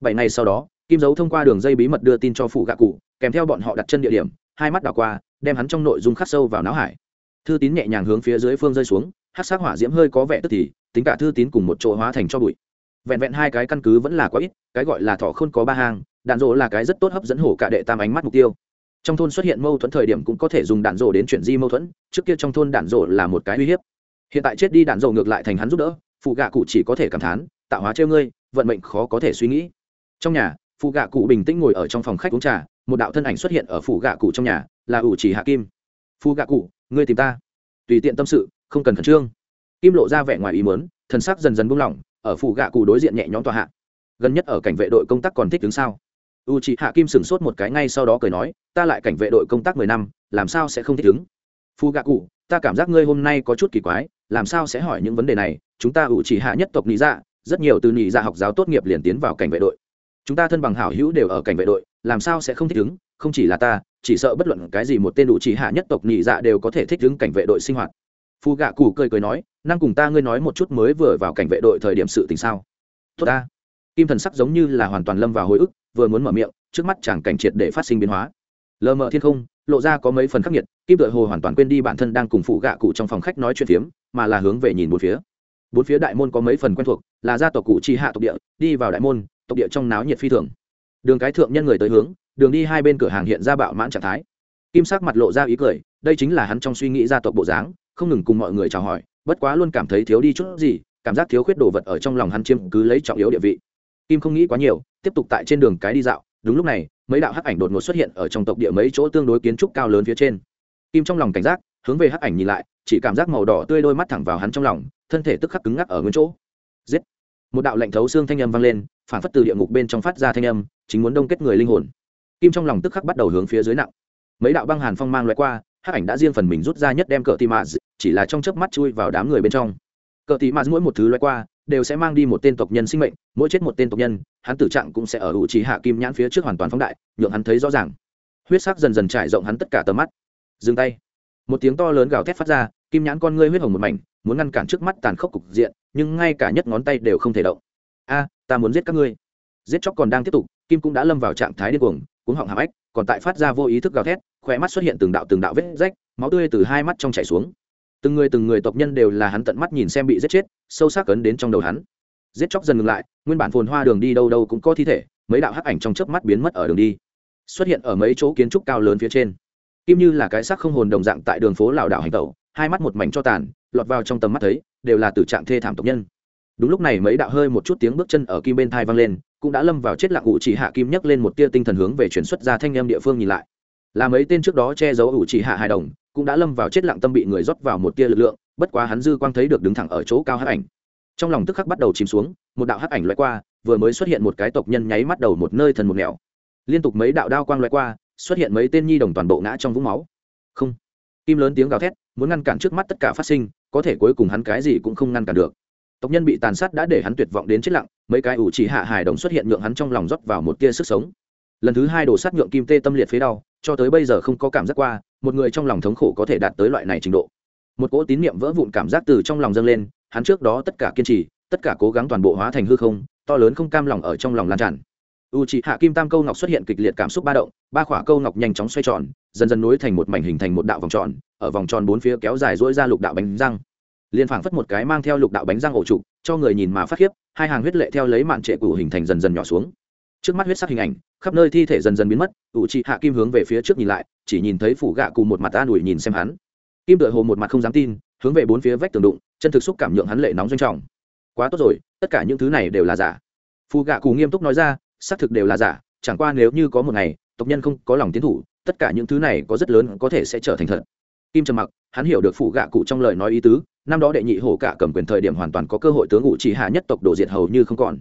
Bảy ngày sau đó kim dấu thông qua đường dây bí mật đưa tin cho phụ gạ cụ, kèm theo bọn họ đặt chân địa điểm, hai mắt đảo qua, đem hắn trong nội dung khắc sâu vào não hải. Thư tín nhẹ nhàng hướng phía dưới phương rơi xuống hát sắc hỏa diễm hơi có vẻ tức thì, tính cả thư tín cùng một chỗ hóa thành cho bụi. Vẹn vẹn hai cái căn cứ vẫn là quá ít, cái gọi là thỏ không có ba hang, đạn rộ là cái rất tốt hấp dẫn hổ cả đệ tam ánh mắt mục tiêu. Trong thôn xuất hiện mâu thuẫn thời điểm cũng có thể dùng đạn rộ đến chuyển di mâu thuẫn, trước kia trong thôn đạn rộ là một cái uy hiếp. Hiện tại chết đi đạn rộ ngược lại thành hắn giúp đỡ phụ gạ cụ chỉ có thể cảm thán, tạo hóa treo ngươi, vận mệnh khó có thể suy nghĩ. Trong nhà phụ gạ cụ bình tĩnh ngồi ở trong phòng khách uống trà, một đạo thân ảnh xuất hiện ở phụ gạ cụ trong nhà, là ủ chỉ hạ kim. Phụ gạ cụ, ngươi tìm ta? Tùy tiện tâm sự, không cần khẩn trương. Kim lộ ra vẻ ngoài ý mớn thần sắc dần dần buông lỏng, ở phụ gạ cụ đối diện nhẹ nhõm tòa hạ. Gần nhất ở cảnh vệ đội công tác còn thích đứng sao? U chị hạ kim sửng sốt một cái ngay sau đó cười nói, ta lại cảnh vệ đội công tác mười năm, làm sao sẽ không thích đứng? phu gạ cụ, ta cảm giác ngươi hôm nay có chút kỳ quái, làm sao sẽ hỏi những vấn đề này? Chúng ta u chỉ hạ nhất tộc nghĩ dạ rất nhiều từ nghĩ dạ học giáo tốt nghiệp liền tiến vào cảnh vệ đội chúng ta thân bằng hảo hữu đều ở cảnh vệ đội, làm sao sẽ không thích ứng? Không chỉ là ta, chỉ sợ bất luận cái gì một tên đủ chỉ hạ nhất tộc nhị dạ đều có thể thích ứng cảnh vệ đội sinh hoạt. Phù gạ cụ cười cười nói, năng cùng ta ngươi nói một chút mới vừa vào cảnh vệ đội thời điểm sự tình sao? Tốt ta. Kim thần sắc giống như là hoàn toàn lâm vào hồi ức, vừa muốn mở miệng, trước mắt chẳng cảnh triệt để phát sinh biến hóa. Lờ mờ thiên không, lộ ra có mấy phần khắc nghiệt, kim đội hồ hoàn toàn quên đi bản thân đang cùng phụ gạ cụ trong phòng khách nói chuyện phiếm, mà là hướng về nhìn bốn phía. Bốn phía đại môn có mấy phần quen thuộc, là gia tộc cụ chi hạ tộc địa, đi vào đại môn tộc địa trong náo nhiệt phi thường. Đường cái thượng nhân người tới hướng, đường đi hai bên cửa hàng hiện ra bạo mãn trạng thái. Kim sắc mặt lộ ra ý cười, đây chính là hắn trong suy nghĩ gia tộc bộ dáng, không ngừng cùng mọi người chào hỏi, bất quá luôn cảm thấy thiếu đi chút gì, cảm giác thiếu khuyết đồ vật ở trong lòng hắn chiếm cứ lấy trọng yếu địa vị. Kim không nghĩ quá nhiều, tiếp tục tại trên đường cái đi dạo, đúng lúc này, mấy đạo hắc ảnh đột ngột xuất hiện ở trong tộc địa mấy chỗ tương đối kiến trúc cao lớn phía trên. Kim trong lòng cảnh giác, hướng về hắc ảnh nhìn lại, chỉ cảm giác màu đỏ tươi đôi mắt thẳng vào hắn trong lòng, thân thể tức khắc cứng ngắc ở nguyên chỗ. Giết! Một đạo lệnh thấu xương thanh âm vang lên phản phất từ địa ngục bên trong phát ra thanh âm, chính muốn đông kết người linh hồn. Kim trong lòng tức khắc bắt đầu hướng phía dưới nặng. Mấy đạo băng hàn phong mang loại qua, hắc ảnh đã riêng phần mình rút ra nhất đem cờ tì mạt, chỉ là trong chớp mắt chui vào đám người bên trong. Cờ tì mạt mỗi một thứ loại qua, đều sẽ mang đi một tên tộc nhân sinh mệnh, mỗi chết một tên tộc nhân, hắn tử trạng cũng sẽ ở hữu trí hạ kim nhãn phía trước hoàn toàn phóng đại, nhượng hắn thấy rõ ràng. Huyết sắc dần dần trải rộng hắn tất cả tầm mắt. Dừng tay. Một tiếng to lớn gào thét phát ra, kim nhãn con ngươi huyết hồng một mảnh, muốn ngăn cản trước mắt tàn khốc cục diện, nhưng ngay cả nhất ngón tay đều không thể động. A ta muốn giết các ngươi. Giết chóc còn đang tiếp tục, kim cũng đã lâm vào trạng thái điên cuồng, cuống họng hàm ếch, còn tại phát ra vô ý thức gào thét khỏe mắt xuất hiện từng đạo từng đạo vết rách, máu tươi từ hai mắt trong chảy xuống. Từng người từng người tộc nhân đều là hắn tận mắt nhìn xem bị giết chết, sâu sắc cấn đến trong đầu hắn. Giết chóc dần ngừng lại, nguyên bản phồn hoa đường đi đâu đâu cũng có thi thể, mấy đạo hắc ảnh trong chớp mắt biến mất ở đường đi. Xuất hiện ở mấy chỗ kiến trúc cao lớn phía trên. Kim như là cái xác không hồn đồng dạng tại đường phố lảo đảo hành tẩu, hai mắt một mảnh cho tàn, lọt vào trong tầm mắt thấy, đều là tử trạng thê thảm tộc nhân đúng lúc này mấy đạo hơi một chút tiếng bước chân ở kim bên thai vang lên, cũng đã lâm vào chết lặng ủ chỉ hạ kim nhấc lên một tia tinh thần hướng về chuyển xuất ra thanh em địa phương nhìn lại. Là mấy tên trước đó che giấu ủ chỉ hạ hài đồng, cũng đã lâm vào chết lặng tâm bị người rót vào một tia lực lượng, bất quá hắn dư quang thấy được đứng thẳng ở chỗ cao hắc ảnh. Trong lòng tức khắc bắt đầu chìm xuống, một đạo hắc ảnh loại qua, vừa mới xuất hiện một cái tộc nhân nháy mắt đầu một nơi thần một nẻo. Liên tục mấy đạo đao quang loại qua, xuất hiện mấy tên nhi đồng toàn bộ ngã trong vũng máu. Không. Kim lớn tiếng gào thét, muốn ngăn cản trước mắt tất cả phát sinh, có thể cuối cùng hắn cái gì cũng không ngăn cản được tộc nhân bị tàn sát đã để hắn tuyệt vọng đến chết lặng, mấy cái ủ chỉ hạ hài đồng xuất hiện nhượng hắn trong lòng rót vào một tia sức sống. Lần thứ hai đổ sát nhượng kim tê tâm liệt phế đau, cho tới bây giờ không có cảm giác qua, một người trong lòng thống khổ có thể đạt tới loại này trình độ. Một cỗ tín niệm vỡ vụn cảm giác từ trong lòng dâng lên, hắn trước đó tất cả kiên trì, tất cả cố gắng toàn bộ hóa thành hư không, to lớn không cam lòng ở trong lòng lan tràn. U c hạ kim tam câu ngọc xuất hiện kịch liệt cảm xúc ba động, ba khỏa câu ngọc nhanh chóng xoay tròn, dần dần nối thành một mảnh hình thành một đạo vòng tròn, ở vòng tròn bốn phía kéo dài dỗi ra lục đạo bánh răng liên phảng phất một cái mang theo lục đạo bánh răng ổ trục cho người nhìn mà phát khiếp, hai hàng huyết lệ theo lấy mạn trệ cũ hình thành dần dần nhỏ xuống. Trước mắt huyết sắc hình ảnh, khắp nơi thi thể dần dần biến mất, ủ trị hạ kim hướng về phía trước nhìn lại, chỉ nhìn thấy phủ gạ cụ một mặt an ủi nhìn xem hắn. Kim đội hồ một mặt không dám tin, hướng về bốn phía vách tường đụng, chân thực xúc cảm nhượng hắn lệ nóng doanh trọng. Quá tốt rồi, tất cả những thứ này đều là giả. Phù gạ cụ nghiêm túc nói ra, xác thực đều là giả, chẳng qua nếu như có một ngày, tộc nhân không có lòng tiến thủ, tất cả những thứ này có rất lớn có thể sẽ trở thành thật. Kim trầm mặc, hắn hiểu được phù gạ cụ trong lời nói ý tứ năm đó đệ nhị hổ cả cầm quyền thời điểm hoàn toàn có cơ hội tướng ủ chỉ hạ nhất tộc đổ diệt hầu như không còn.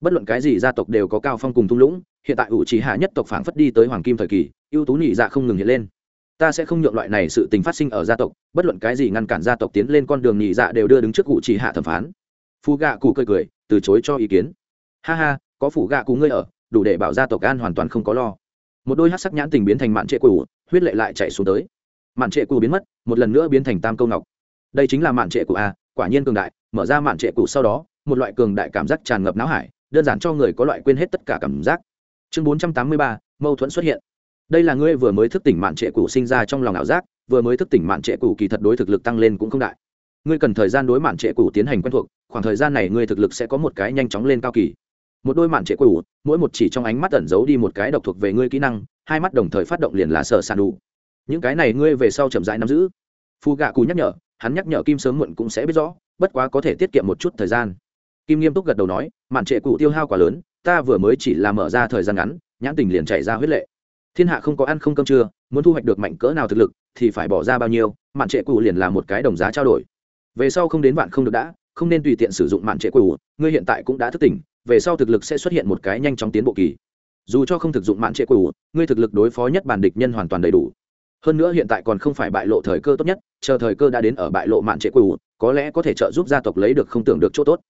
Bất luận cái gì gia tộc đều có cao phong cùng thung lũng, hiện tại ủ chỉ hạ nhất tộc phảng phất đi tới hoàng kim thời kỳ, ưu tú nhị dạ không ngừng hiện lên. Ta sẽ không nhượng loại này sự tình phát sinh ở gia tộc, bất luận cái gì ngăn cản gia tộc tiến lên con đường nhị dạ đều đưa đứng trước ủ chỉ hạ thẩm phán. Phù gạ cụ cười cười, từ chối cho ý kiến. Ha ha, có phủ gạ cụ ngươi ở, đủ để bảo gia tộc an hoàn toàn không có lo. Một đôi hát sắc nhãn tình biến thành mạn trệ cụ huyết lệ lại chạy xuống tới. Mạn trệ cụ biến mất, một lần nữa biến thành tam câu ngọc đây chính là mạn trệ của a, quả nhiên cường đại, mở ra mạn trệ cụ sau đó, một loại cường đại cảm giác tràn ngập não hải, đơn giản cho người có loại quên hết tất cả cảm giác. Chương bốn trăm tám mươi ba, mâu thuẫn xuất hiện. Đây là ngươi vừa mới thức tỉnh mạn trệ cụ sinh ra trong lòng ảo giác, vừa mới thức tỉnh mạn trệ cụ kỳ thật đối thực lực tăng lên cũng không đại. Ngươi cần thời gian đối mạn trệ cụ tiến hành quen thuộc, khoảng thời gian này ngươi thực lực sẽ có một cái nhanh chóng lên cao kỳ. Một đôi mạn trệ cụ mỗi một chỉ trong ánh mắt ẩn giấu đi một cái độc thuộc về ngươi kỹ năng, hai mắt đồng thời phát động liền là sợ sàn đủ. Những cái này ngươi về sau chậm rãi nắm giữ. Phù gạ cù nhắc nhở hắn nhắc nhở kim sớm muộn cũng sẽ biết rõ, bất quá có thể tiết kiệm một chút thời gian. Kim nghiêm túc gật đầu nói, mạn trệ cụ tiêu hao quá lớn, ta vừa mới chỉ là mở ra thời gian ngắn, nhãn tình liền chạy ra huyết lệ. Thiên hạ không có ăn không cơm trưa, muốn thu hoạch được mạnh cỡ nào thực lực thì phải bỏ ra bao nhiêu, mạn trệ cụ liền là một cái đồng giá trao đổi. Về sau không đến vạn không được đã, không nên tùy tiện sử dụng mạn trệ cụ ngươi hiện tại cũng đã thức tỉnh, về sau thực lực sẽ xuất hiện một cái nhanh chóng tiến bộ kỳ. Dù cho không thực dụng mạn trệ cụ ngươi thực lực đối phó nhất bản địch nhân hoàn toàn đầy đủ hơn nữa hiện tại còn không phải bại lộ thời cơ tốt nhất, chờ thời cơ đã đến ở bại lộ mạn trệ cụ có lẽ có thể trợ giúp gia tộc lấy được không tưởng được chỗ tốt.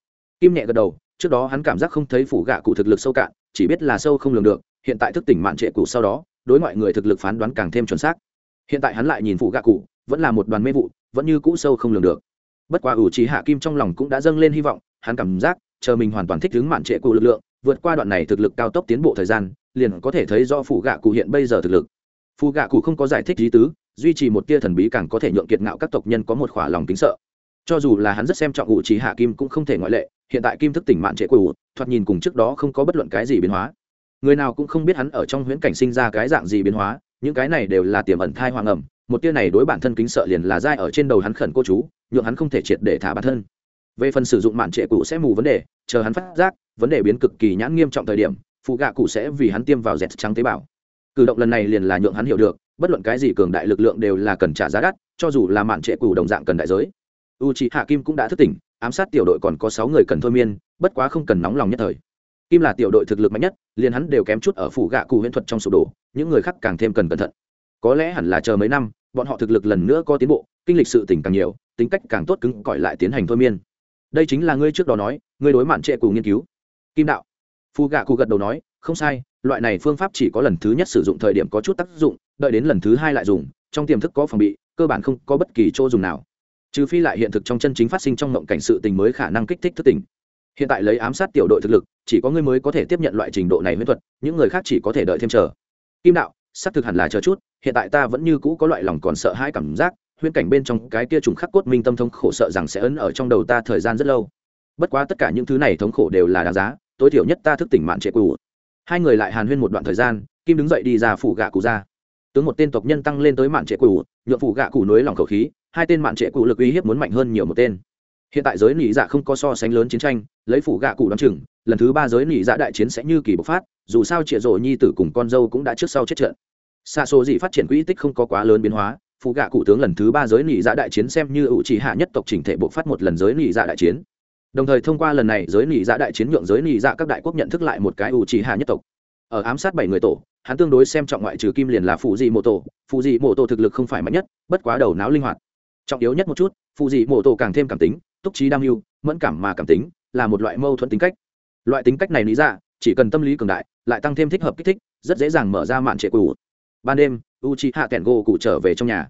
Kim nhẹ gật đầu, trước đó hắn cảm giác không thấy phủ gạ cụ thực lực sâu cạn, chỉ biết là sâu không lường được, hiện tại thức tỉnh mạn trệ cụ sau đó, đối ngoại người thực lực phán đoán càng thêm chuẩn xác. Hiện tại hắn lại nhìn phủ gạ cụ, vẫn là một đoàn mê vụ, vẫn như cũ sâu không lường được. Bất quá ủ trí hạ kim trong lòng cũng đã dâng lên hy vọng, hắn cảm giác, chờ mình hoàn toàn thích ứng mạn trệ cụ lực lượng, vượt qua đoạn này thực lực cao tốc tiến bộ thời gian, liền có thể thấy do phủ gạ cụ hiện bây giờ thực lực phù gạ cụ không có giải thích lý tứ, duy trì một tia thần bí càng có thể nhượng kiệt ngạo các tộc nhân có một khỏa lòng kính sợ. Cho dù là hắn rất xem trọng ủ trí hạ kim cũng không thể ngoại lệ, hiện tại kim thức tỉnh mạn trệ cụ thoạt nhìn cùng trước đó không có bất luận cái gì biến hóa. Người nào cũng không biết hắn ở trong huyễn cảnh sinh ra cái dạng gì biến hóa, những cái này đều là tiềm ẩn thai hoàng ẩm, một tia này đối bản thân kính sợ liền là dai ở trên đầu hắn khẩn cô chú, nhượng hắn không thể triệt để thả bản thân. Về phần sử dụng mạn trệ cụ sẽ mù vấn đề, chờ hắn phát giác, vấn đề biến cực kỳ nhãn nghiêm trọng thời điểm phụ gạ cụ sẽ vì hắn tiêm vào dẹt trắng tế bào cử động lần này liền là nhượng hắn hiểu được, bất luận cái gì cường đại lực lượng đều là cần trả giá đắt, cho dù là mạn trệ cửu đồng dạng cần đại giới. U c hạ kim cũng đã thức tỉnh, ám sát tiểu đội còn có sáu người cần thôi miên, bất quá không cần nóng lòng nhất thời. Kim là tiểu đội thực lực mạnh nhất, liền hắn đều kém chút ở phủ gạ cụ huyễn thuật trong sụp đổ, những người khác càng thêm cần cẩn thận. Có lẽ hẳn là chờ mấy năm, bọn họ thực lực lần nữa có tiến bộ, kinh lịch sự tỉnh càng nhiều, tính cách càng tốt cứng cỏi lại tiến hành thôi miên. Đây chính là ngươi trước đó nói, ngươi đối mạn trệ cụ nghiên cứu. Kim đạo. Phù gạ cụ gật đầu nói, không sai loại này phương pháp chỉ có lần thứ nhất sử dụng thời điểm có chút tác dụng, đợi đến lần thứ hai lại dùng, trong tiềm thức có phòng bị, cơ bản không có bất kỳ chỗ dùng nào. Trừ phi lại hiện thực trong chân chính phát sinh trong mộng cảnh sự tình mới khả năng kích thích thức tỉnh. Hiện tại lấy ám sát tiểu đội thực lực, chỉ có người mới có thể tiếp nhận loại trình độ này huyễn thuật, những người khác chỉ có thể đợi thêm chờ. Kim đạo, xác thực hẳn là chờ chút, hiện tại ta vẫn như cũ có loại lòng còn sợ hãi cảm giác, huyễn cảnh bên trong cái kia trùng khắc cốt minh tâm thông khổ sợ rằng sẽ ấn ở trong đầu ta thời gian rất lâu. Bất quá tất cả những thứ này thống khổ đều là đáng giá, tối thiểu nhất ta thức tỉnh mạn trệ cụ hai người lại hàn huyên một đoạn thời gian, kim đứng dậy đi ra phủ gạ cụ ra. Tướng một tên tộc nhân tăng lên tới mạn trệ cụ nhuộm phủ gạ cụ nối lòng khẩu khí, hai tên mạn trệ cụ lực uy hiếp muốn mạnh hơn nhiều một tên. Hiện tại giới nỉ dạ không có so sánh lớn chiến tranh, lấy phủ gạ cụ đ o á n chừng, lần thứ ba giới nỉ dạ đại chiến sẽ như kỳ bộc phát, dù sao trịa rộ nhi tử cùng con dâu cũng đã trước sau chết trận. Xa số gì phát triển quỹ tích không có quá lớn biến hóa, phủ gạ cụ tướng lần thứ ba giới nỉ dạ đại chiến xem như ủ trì hạ nhất tộc chỉnh thể bộc phát một lần giới nỉ dạ đại chiến đồng thời thông qua lần này giới nị dạ đại chiến nhượng giới nị dạ các đại quốc nhận thức lại một cái ủ trì hạ nhất tộc. Ở ám sát bảy người tổ, hắn tương đối xem trọng ngoại trừ kim liền là phụ dị mô tổ. Phụ dị mô tổ thực lực không phải mạnh nhất, bất quá đầu não linh hoạt. Trọng yếu nhất một chút phụ dị mô tổ càng thêm cảm tính, túc trí đam mưu, mẫn cảm mà cảm tính, là một loại mâu thuẫn tính cách. Loại tính cách này lý ra dạ, chỉ cần tâm lý cường đại, lại tăng thêm thích hợp kích thích, rất dễ dàng mở ra mạn trệ cũ ban đêm u chi hạ kẹn gỗ cụ trở về trong nhà.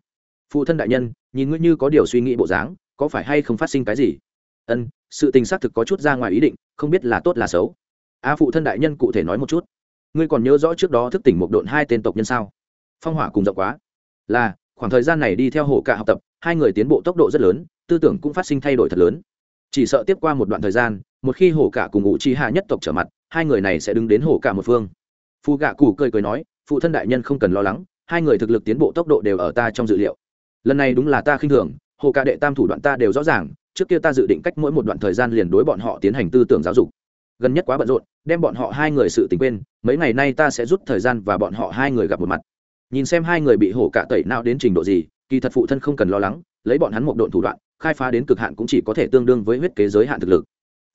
Phụ thân đại nhân, nhìn ngươi như có điều suy nghĩ bộ dáng, có phải hay không phát sinh cái gì? Ân sự tình xác thực có chút ra ngoài ý định, không biết là tốt là xấu. A phụ thân đại nhân cụ thể nói một chút. Ngươi còn nhớ rõ trước đó thức tỉnh một độn hai tên tộc nhân sao? Phong hỏa cùng rộng quá. Là, khoảng thời gian này đi theo hổ cả học tập, hai người tiến bộ tốc độ rất lớn, tư tưởng cũng phát sinh thay đổi thật lớn. Chỉ sợ tiếp qua một đoạn thời gian, một khi hổ cả cùng ngụ chi hạ nhất tộc trở mặt, hai người này sẽ đứng đến hổ cả một phương. Phù gạ cù cười cười nói, phụ thân đại nhân không cần lo lắng, hai người thực lực tiến bộ tốc độ đều ở ta trong dự liệu. Lần này đúng là ta khinh thường, hồ cả đệ tam thủ đoạn ta đều rõ ràng trước kia ta dự định cách mỗi một đoạn thời gian liền đối bọn họ tiến hành tư tưởng giáo dục. Gần nhất quá bận rộn, đem bọn họ hai người sự tình quên, mấy ngày nay ta sẽ rút thời gian và bọn họ hai người gặp một mặt. Nhìn xem hai người bị hổ cả tẩy nào đến trình độ gì, kỳ thật phụ thân không cần lo lắng, lấy bọn hắn một độn thủ đoạn, khai phá đến cực hạn cũng chỉ có thể tương đương với huyết kế giới hạn thực lực.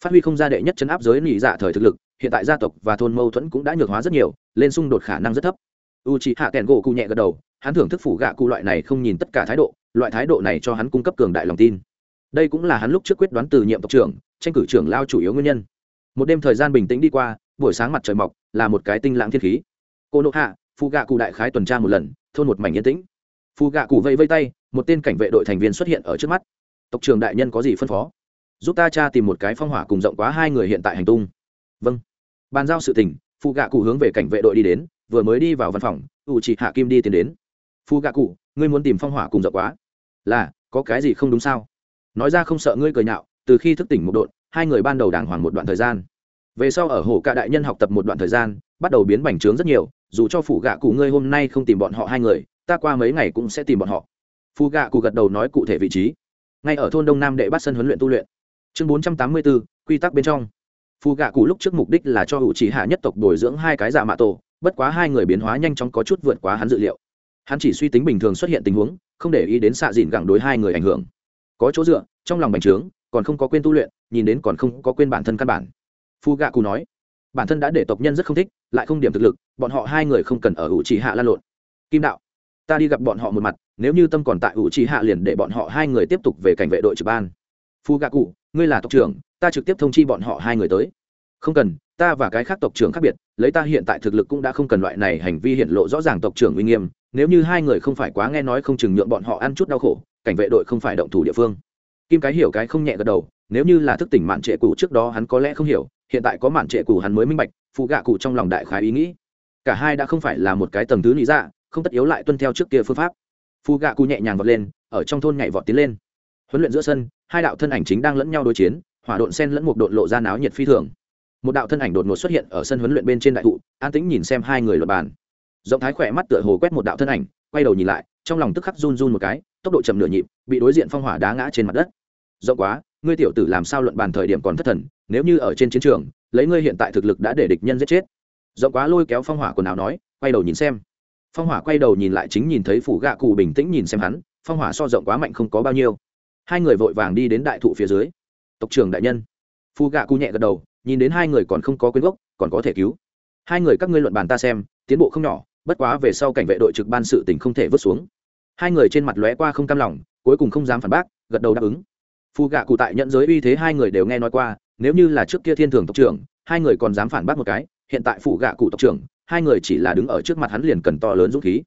Phát huy không ra đệ nhất chấn áp giới nỉ dạ thời thực lực, hiện tại gia tộc và thôn mâu thuẫn cũng đã nhược hóa rất nhiều, lên xung đột khả năng rất thấp. U c h ị hạ kèn gỗ cụ nhẹ gật đầu, hắn thưởng thức phủ gạ cụ loại này không nhìn tất cả thái độ, loại thái độ này cho hắn cung cấp cường đại lòng tin đây cũng là hắn lúc trước quyết đoán từ nhiệm tộc trưởng, tranh cử trưởng lao chủ yếu nguyên nhân. Một đêm thời gian bình tĩnh đi qua, buổi sáng mặt trời mọc, là một cái tinh lãng thiên khí. Cô nộ hạ phụ gạ cụ đại khái tuần tra một lần, thôn một mảnh yên tĩnh. Phụ gạ cụ vây vây tay, một tên cảnh vệ đội thành viên xuất hiện ở trước mắt. Tộc trưởng đại nhân có gì phân phó? Giúp ta cha tìm một cái phong hỏa cùng rộng quá hai người hiện tại hành tung. Vâng. Bàn giao sự tình phụ gạ cụ hướng về cảnh vệ đội đi đến, vừa mới đi vào văn phòng, ủ chỉ hạ kim đi tiến đến. Phụ gạ cụ, ngươi muốn tìm phong hỏa cùng rộng quá? Là, có cái gì không đúng sao? Nói ra không sợ ngươi cười nhạo, từ khi thức tỉnh một đội hai người ban đầu đàng hoàng một đoạn thời gian. Về sau ở hồ cạ đại nhân học tập một đoạn thời gian, bắt đầu biến bành trướng rất nhiều, dù cho phủ gạ cụ ngươi hôm nay không tìm bọn họ hai người, ta qua mấy ngày cũng sẽ tìm bọn họ. Phù gạ cụ gật đầu nói cụ thể vị trí. Ngay ở thôn đông nam đệ bắt sân huấn luyện tu luyện. Chương bốn trăm tám mươi bốn quy tắc bên trong. Phù gạ cụ lúc trước mục đích là cho hữu trí hạ nhất tộc bồi dưỡng hai cái giả mạ tổ, bất quá hai người biến hóa nhanh chóng có chút vượt quá hắn dự liệu. Hắn chỉ suy tính bình thường xuất hiện tình huống, không để ý đến xạ dìn gẳng đối hai người ảnh hưởng có chỗ dựa, trong lòng bành trướng, còn không có quên tu luyện, nhìn đến còn không có quên bản thân căn bản. Phu gạ cụ nói, bản thân đã để tộc nhân rất không thích, lại không điểm thực lực, bọn họ hai người không cần ở ủ trì hạ lan lộn. Kim đạo, ta đi gặp bọn họ một mặt, nếu như tâm còn tại ủ trì hạ liền để bọn họ hai người tiếp tục về cảnh vệ đội trực ban. Phu gạ cụ ngươi là tộc trưởng, ta trực tiếp thông chi bọn họ hai người tới. Không cần, ta và cái khác tộc trưởng khác biệt, lấy ta hiện tại thực lực cũng đã không cần loại này hành vi hiện lộ rõ ràng tộc trưởng uy nghiêm, nếu như hai người không phải quá nghe nói không chừng nhượng bọn họ ăn chút đau khổ cảnh vệ đội không phải động thủ địa phương. Kim cái hiểu cái không nhẹ gật đầu, nếu như là thức tỉnh mạn trệ cụ trước đó hắn có lẽ không hiểu, hiện tại có mạn trệ cụ hắn mới minh bạch, phụ gạ cụ trong lòng đại khái ý nghĩ. Cả hai đã không phải là một cái tầng thứ lý dạ không tất yếu lại tuân theo trước kia phương pháp. Phụ gạ cụ nhẹ nhàng vọt lên, ở trong thôn nhảy vọt tiến lên. Huấn luyện giữa sân, hai đạo thân ảnh chính đang lẫn nhau đối chiến, hỏa độn sen lẫn một độn lộ ra náo nhiệt phi thường. Một đạo thân ảnh đột ngột xuất hiện ở sân huấn luyện bên trên đại thụ, an tĩnh nhìn xem hai người luật bàn. Giọng thái khỏe mắt tựa hồ quét một đạo thân ảnh, quay đầu nhìn lại, trong lòng tức khắc run run một cái tốc độ chậm nửa nhịp, bị đối diện phong hỏa đá ngã trên mặt đất. Rộng quá, ngươi tiểu tử làm sao luận bàn thời điểm còn thất thần, nếu như ở trên chiến trường, lấy ngươi hiện tại thực lực đã để địch nhân giết chết. Rộng quá lôi kéo phong hỏa quần áo nói, quay đầu nhìn xem. Phong hỏa quay đầu nhìn lại chính nhìn thấy phủ gạ cụ bình tĩnh nhìn xem hắn, phong hỏa so rộng quá mạnh không có bao nhiêu. Hai người vội vàng đi đến đại thụ phía dưới. Tộc trưởng đại nhân. Phu gạ cụ nhẹ gật đầu, nhìn đến hai người còn không có quyến gốc, còn có thể cứu. Hai người các ngươi luận bàn ta xem, tiến bộ không nhỏ, bất quá về sau cảnh vệ đội trực ban sự tình không thể vứt xuống hai người trên mặt lóe qua không cam lòng, cuối cùng không dám phản bác, gật đầu đáp ứng. Phù gạ cụ tại nhận giới uy thế hai người đều nghe nói qua, nếu như là trước kia thiên thường tộc trưởng, hai người còn dám phản bác một cái, hiện tại phù gạ cụ tộc trưởng, hai người chỉ là đứng ở trước mặt hắn liền cần to lớn dũng khí.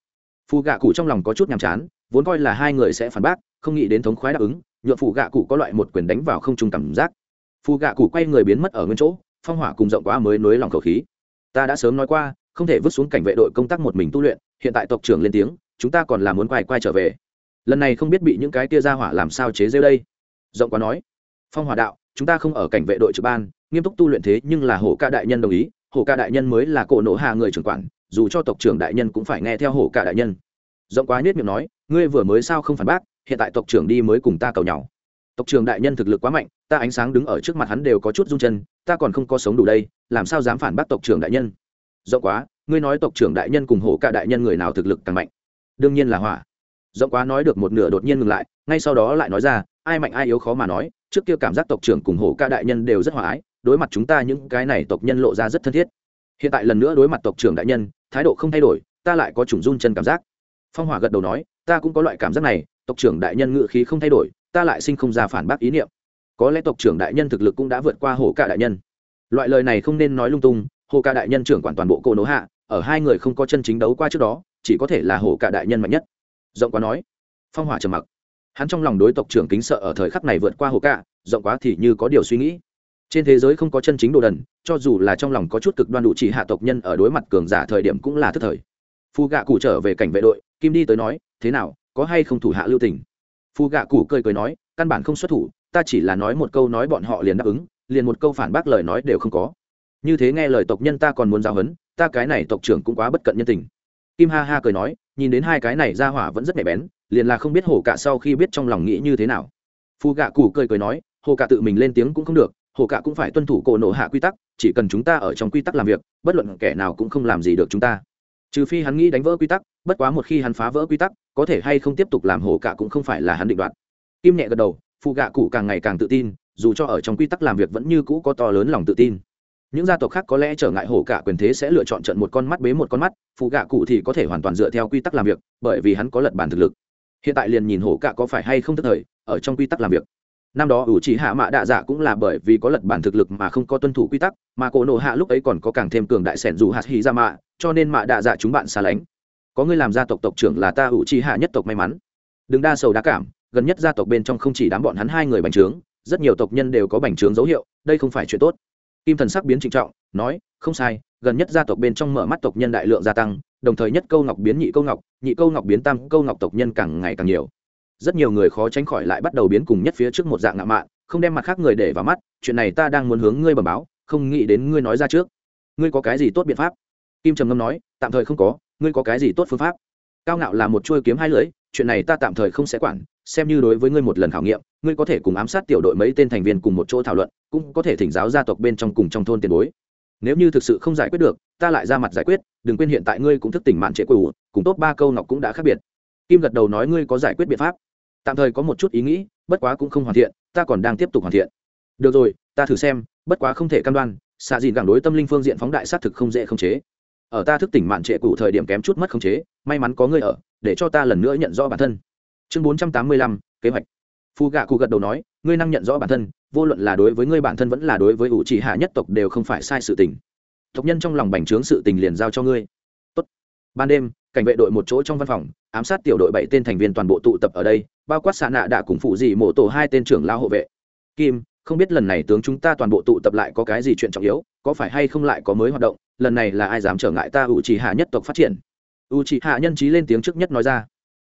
Phù gạ cụ trong lòng có chút nhàm chán, vốn coi là hai người sẽ phản bác, không nghĩ đến thống khoái đáp ứng nhuộm phù gạ cụ có loại một quyền đánh vào không trung cảm giác. Phù gạ cụ quay người biến mất ở nguyên chỗ, phong hỏa cùng rộng quá mới nối lòng khẩu khí. Ta đã sớm nói qua, không thể vứt xuống cảnh vệ đội công tác một mình tu luyện, hiện tại tộc trưởng lên tiếng chúng ta còn là muốn quay quay trở về. Lần này không biết bị những cái tia ra hỏa làm sao chế rêu đây. Rộng quá nói. Phong hỏa đạo, chúng ta không ở cảnh vệ đội trực ban, nghiêm túc tu luyện thế nhưng là hổ ca đại nhân đồng ý. Hổ ca đại nhân mới là cổ nổ hạ người trưởng quản, dù cho tộc trưởng đại nhân cũng phải nghe theo hổ ca đại nhân. Rộng quá nhất miệng nói. Ngươi vừa mới sao không phản bác, hiện tại tộc trưởng đi mới cùng ta cầu nhau. Tộc trưởng đại nhân thực lực quá mạnh, ta ánh sáng đứng ở trước mặt hắn đều có chút rung chân, ta còn không có sống đủ đây, làm sao dám phản bác tộc trưởng đại nhân? Rộng quá ngươi nói tộc trưởng đại nhân cùng hổ ca đại nhân người nào thực lực càng mạnh? Đương nhiên là hỏa. Rộng quá nói được một nửa đột nhiên ngừng lại, ngay sau đó lại nói ra, ai mạnh ai yếu khó mà nói, trước kia cảm giác tộc trưởng cùng hổ ca đại nhân đều rất hòa ái, đối mặt chúng ta những cái này tộc nhân lộ ra rất thân thiết. Hiện tại lần nữa đối mặt tộc trưởng đại nhân, thái độ không thay đổi, ta lại có chủng run chân cảm giác. Phong hỏa gật đầu nói, ta cũng có loại cảm giác này, tộc trưởng đại nhân ngự khí không thay đổi, ta lại sinh không ra phản bác ý niệm. Có lẽ tộc trưởng đại nhân thực lực cũng đã vượt qua hổ ca đại nhân. Loại lời này không nên nói lung tung hồ ca đại nhân trưởng quản toàn bộ cô nỗ hạ, ở hai người không có chân chính đấu qua trước đó chỉ có thể là hồ cả đại nhân mạnh nhất. Rộng quá nói. Phong hỏa trầm mặc. Hắn trong lòng đối tộc trưởng kính sợ ở thời khắc này vượt qua hồ cả, rộng quá thì như có điều suy nghĩ. Trên thế giới không có chân chính đồ đần cho dù là trong lòng có chút cực đoan đủ chỉ hạ tộc nhân ở đối mặt cường giả thời điểm cũng là thất thời. Phu gạ cụ trở về cảnh vệ đội kim đi tới nói thế nào có hay không thủ hạ lưu tình? Phu gạ cụ cười cười nói căn bản không xuất thủ ta chỉ là nói một câu nói bọn họ liền đáp ứng liền một câu phản bác lời nói đều không có. Như thế nghe lời tộc nhân ta còn muốn giao hấn ta cái này tộc trưởng cũng quá bất cận nhân tình kim ha ha cười nói, nhìn đến hai cái này ra hỏa vẫn rất nhạy bén, liền là không biết hổ cạ sau khi biết trong lòng nghĩ như thế nào. Phù gạ cụ cười cười nói, hồ cạ tự mình lên tiếng cũng không được, hồ cạ cũng phải tuân thủ cổ nộ hạ quy tắc, chỉ cần chúng ta ở trong quy tắc làm việc, bất luận kẻ nào cũng không làm gì được chúng ta. Trừ phi hắn nghĩ đánh vỡ quy tắc, bất quá một khi hắn phá vỡ quy tắc, có thể hay không tiếp tục làm hồ cạ cũng không phải là hắn định đoạt. Kim nhẹ gật đầu phù gạ cụ càng ngày càng tự tin, dù cho ở trong quy tắc làm việc vẫn như cũ có to lớn lòng tự tin những gia tộc khác có lẽ trở ngại hổ cả quyền thế sẽ lựa chọn trận một con mắt bế một con mắt phụ gạ cụ thì có thể hoàn toàn dựa theo quy tắc làm việc, bởi vì hắn có lật bản thực lực. Hiện tại liền nhìn hổ cả có phải hay không tức thời, ở trong quy tắc làm việc. Năm đó ủ chỉ hạ mạ đạ dạ cũng là bởi vì có lật bản thực lực mà không có tuân thủ quy tắc, mà cổ nộ hạ lúc ấy còn có càng thêm cường đại sẻn dù hạt hy ra mạ, cho nên mạ đạ dạ chúng bạn xa lánh. Có người làm gia tộc tộc trưởng là ta ủ chỉ hạ nhất tộc may mắn. Đừng đa sầu đa cảm, gần nhất gia tộc bên trong không chỉ đám bọn hắn hai người bành trướng, rất nhiều tộc nhân đều có bành trướng dấu hiệu, đây không phải chuyện tốt kim thần sắc biến trịnh trọng, nói, không sai, gần nhất gia tộc bên trong mở mắt tộc nhân đại lượng gia tăng, đồng thời nhất câu ngọc biến nhị câu ngọc, nhị câu ngọc biến tam câu ngọc tộc nhân càng ngày càng nhiều. Rất nhiều người khó tránh khỏi lại bắt đầu biến cùng nhất phía trước một dạng ngạo mạn, không đem mặt khác người để vào mắt, chuyện này ta đang muốn hướng ngươi bẩm báo, không nghĩ đến ngươi nói ra trước. Ngươi có cái gì tốt biện pháp? Kim trầm ngâm nói, tạm thời không có, ngươi có cái gì tốt phương pháp? Cao ngạo là một chuôi kiếm hai lưỡi, chuyện này ta tạm thời không sẽ quản, xem như đối với ngươi một lần khảo nghiệm ngươi có thể cùng ám sát tiểu đội mấy tên thành viên cùng một chỗ thảo luận, cũng có thể thỉnh giáo gia tộc bên trong cùng trong thôn tiền bối. Nếu như thực sự không giải quyết được, ta lại ra mặt giải quyết, đừng quên hiện tại ngươi cũng thức tỉnh mạn trệ quỷ cùng tốt ba câu ngọc cũng đã khác biệt. Kim gật đầu nói ngươi có giải quyết biện pháp. Tạm thời có một chút ý nghĩ, bất quá cũng không hoàn thiện, ta còn đang tiếp tục hoàn thiện. Được rồi, ta thử xem, bất quá không thể cam đoan, xạ dìn gẳng đối tâm linh phương diện phóng đại xác thực không dễ khống chế. Ở ta thức tỉnh mạn trệ cụ thời điểm kém chút mất khống chế, may mắn có ngươi ở, để cho ta lần nữa nhận rõ bản thân. Chương bốn trăm tám mươi lăm, kế hoạch phù gạ cụ gật đầu nói, ngươi năng nhận rõ bản thân, vô luận là đối với ngươi bản thân vẫn là đối với ủ trì hạ nhất tộc đều không phải sai sự tình. Tộc nhân trong lòng bành trướng sự tình liền giao cho ngươi. Tốt. ban đêm, cảnh vệ đội một chỗ trong văn phòng, ám sát tiểu đội bảy tên thành viên toàn bộ tụ tập ở đây, bao quát xạ nạ đã cùng phụ dị mộ tổ hai tên trưởng lao hộ vệ. Kim, không biết lần này tướng chúng ta toàn bộ tụ tập lại có cái gì chuyện trọng yếu, có phải hay không lại có mới hoạt động, lần này là ai dám trở ngại ta ủ trì hạ nhất tộc phát triển? U trì hạ nhân trí lên tiếng trước nhất nói ra.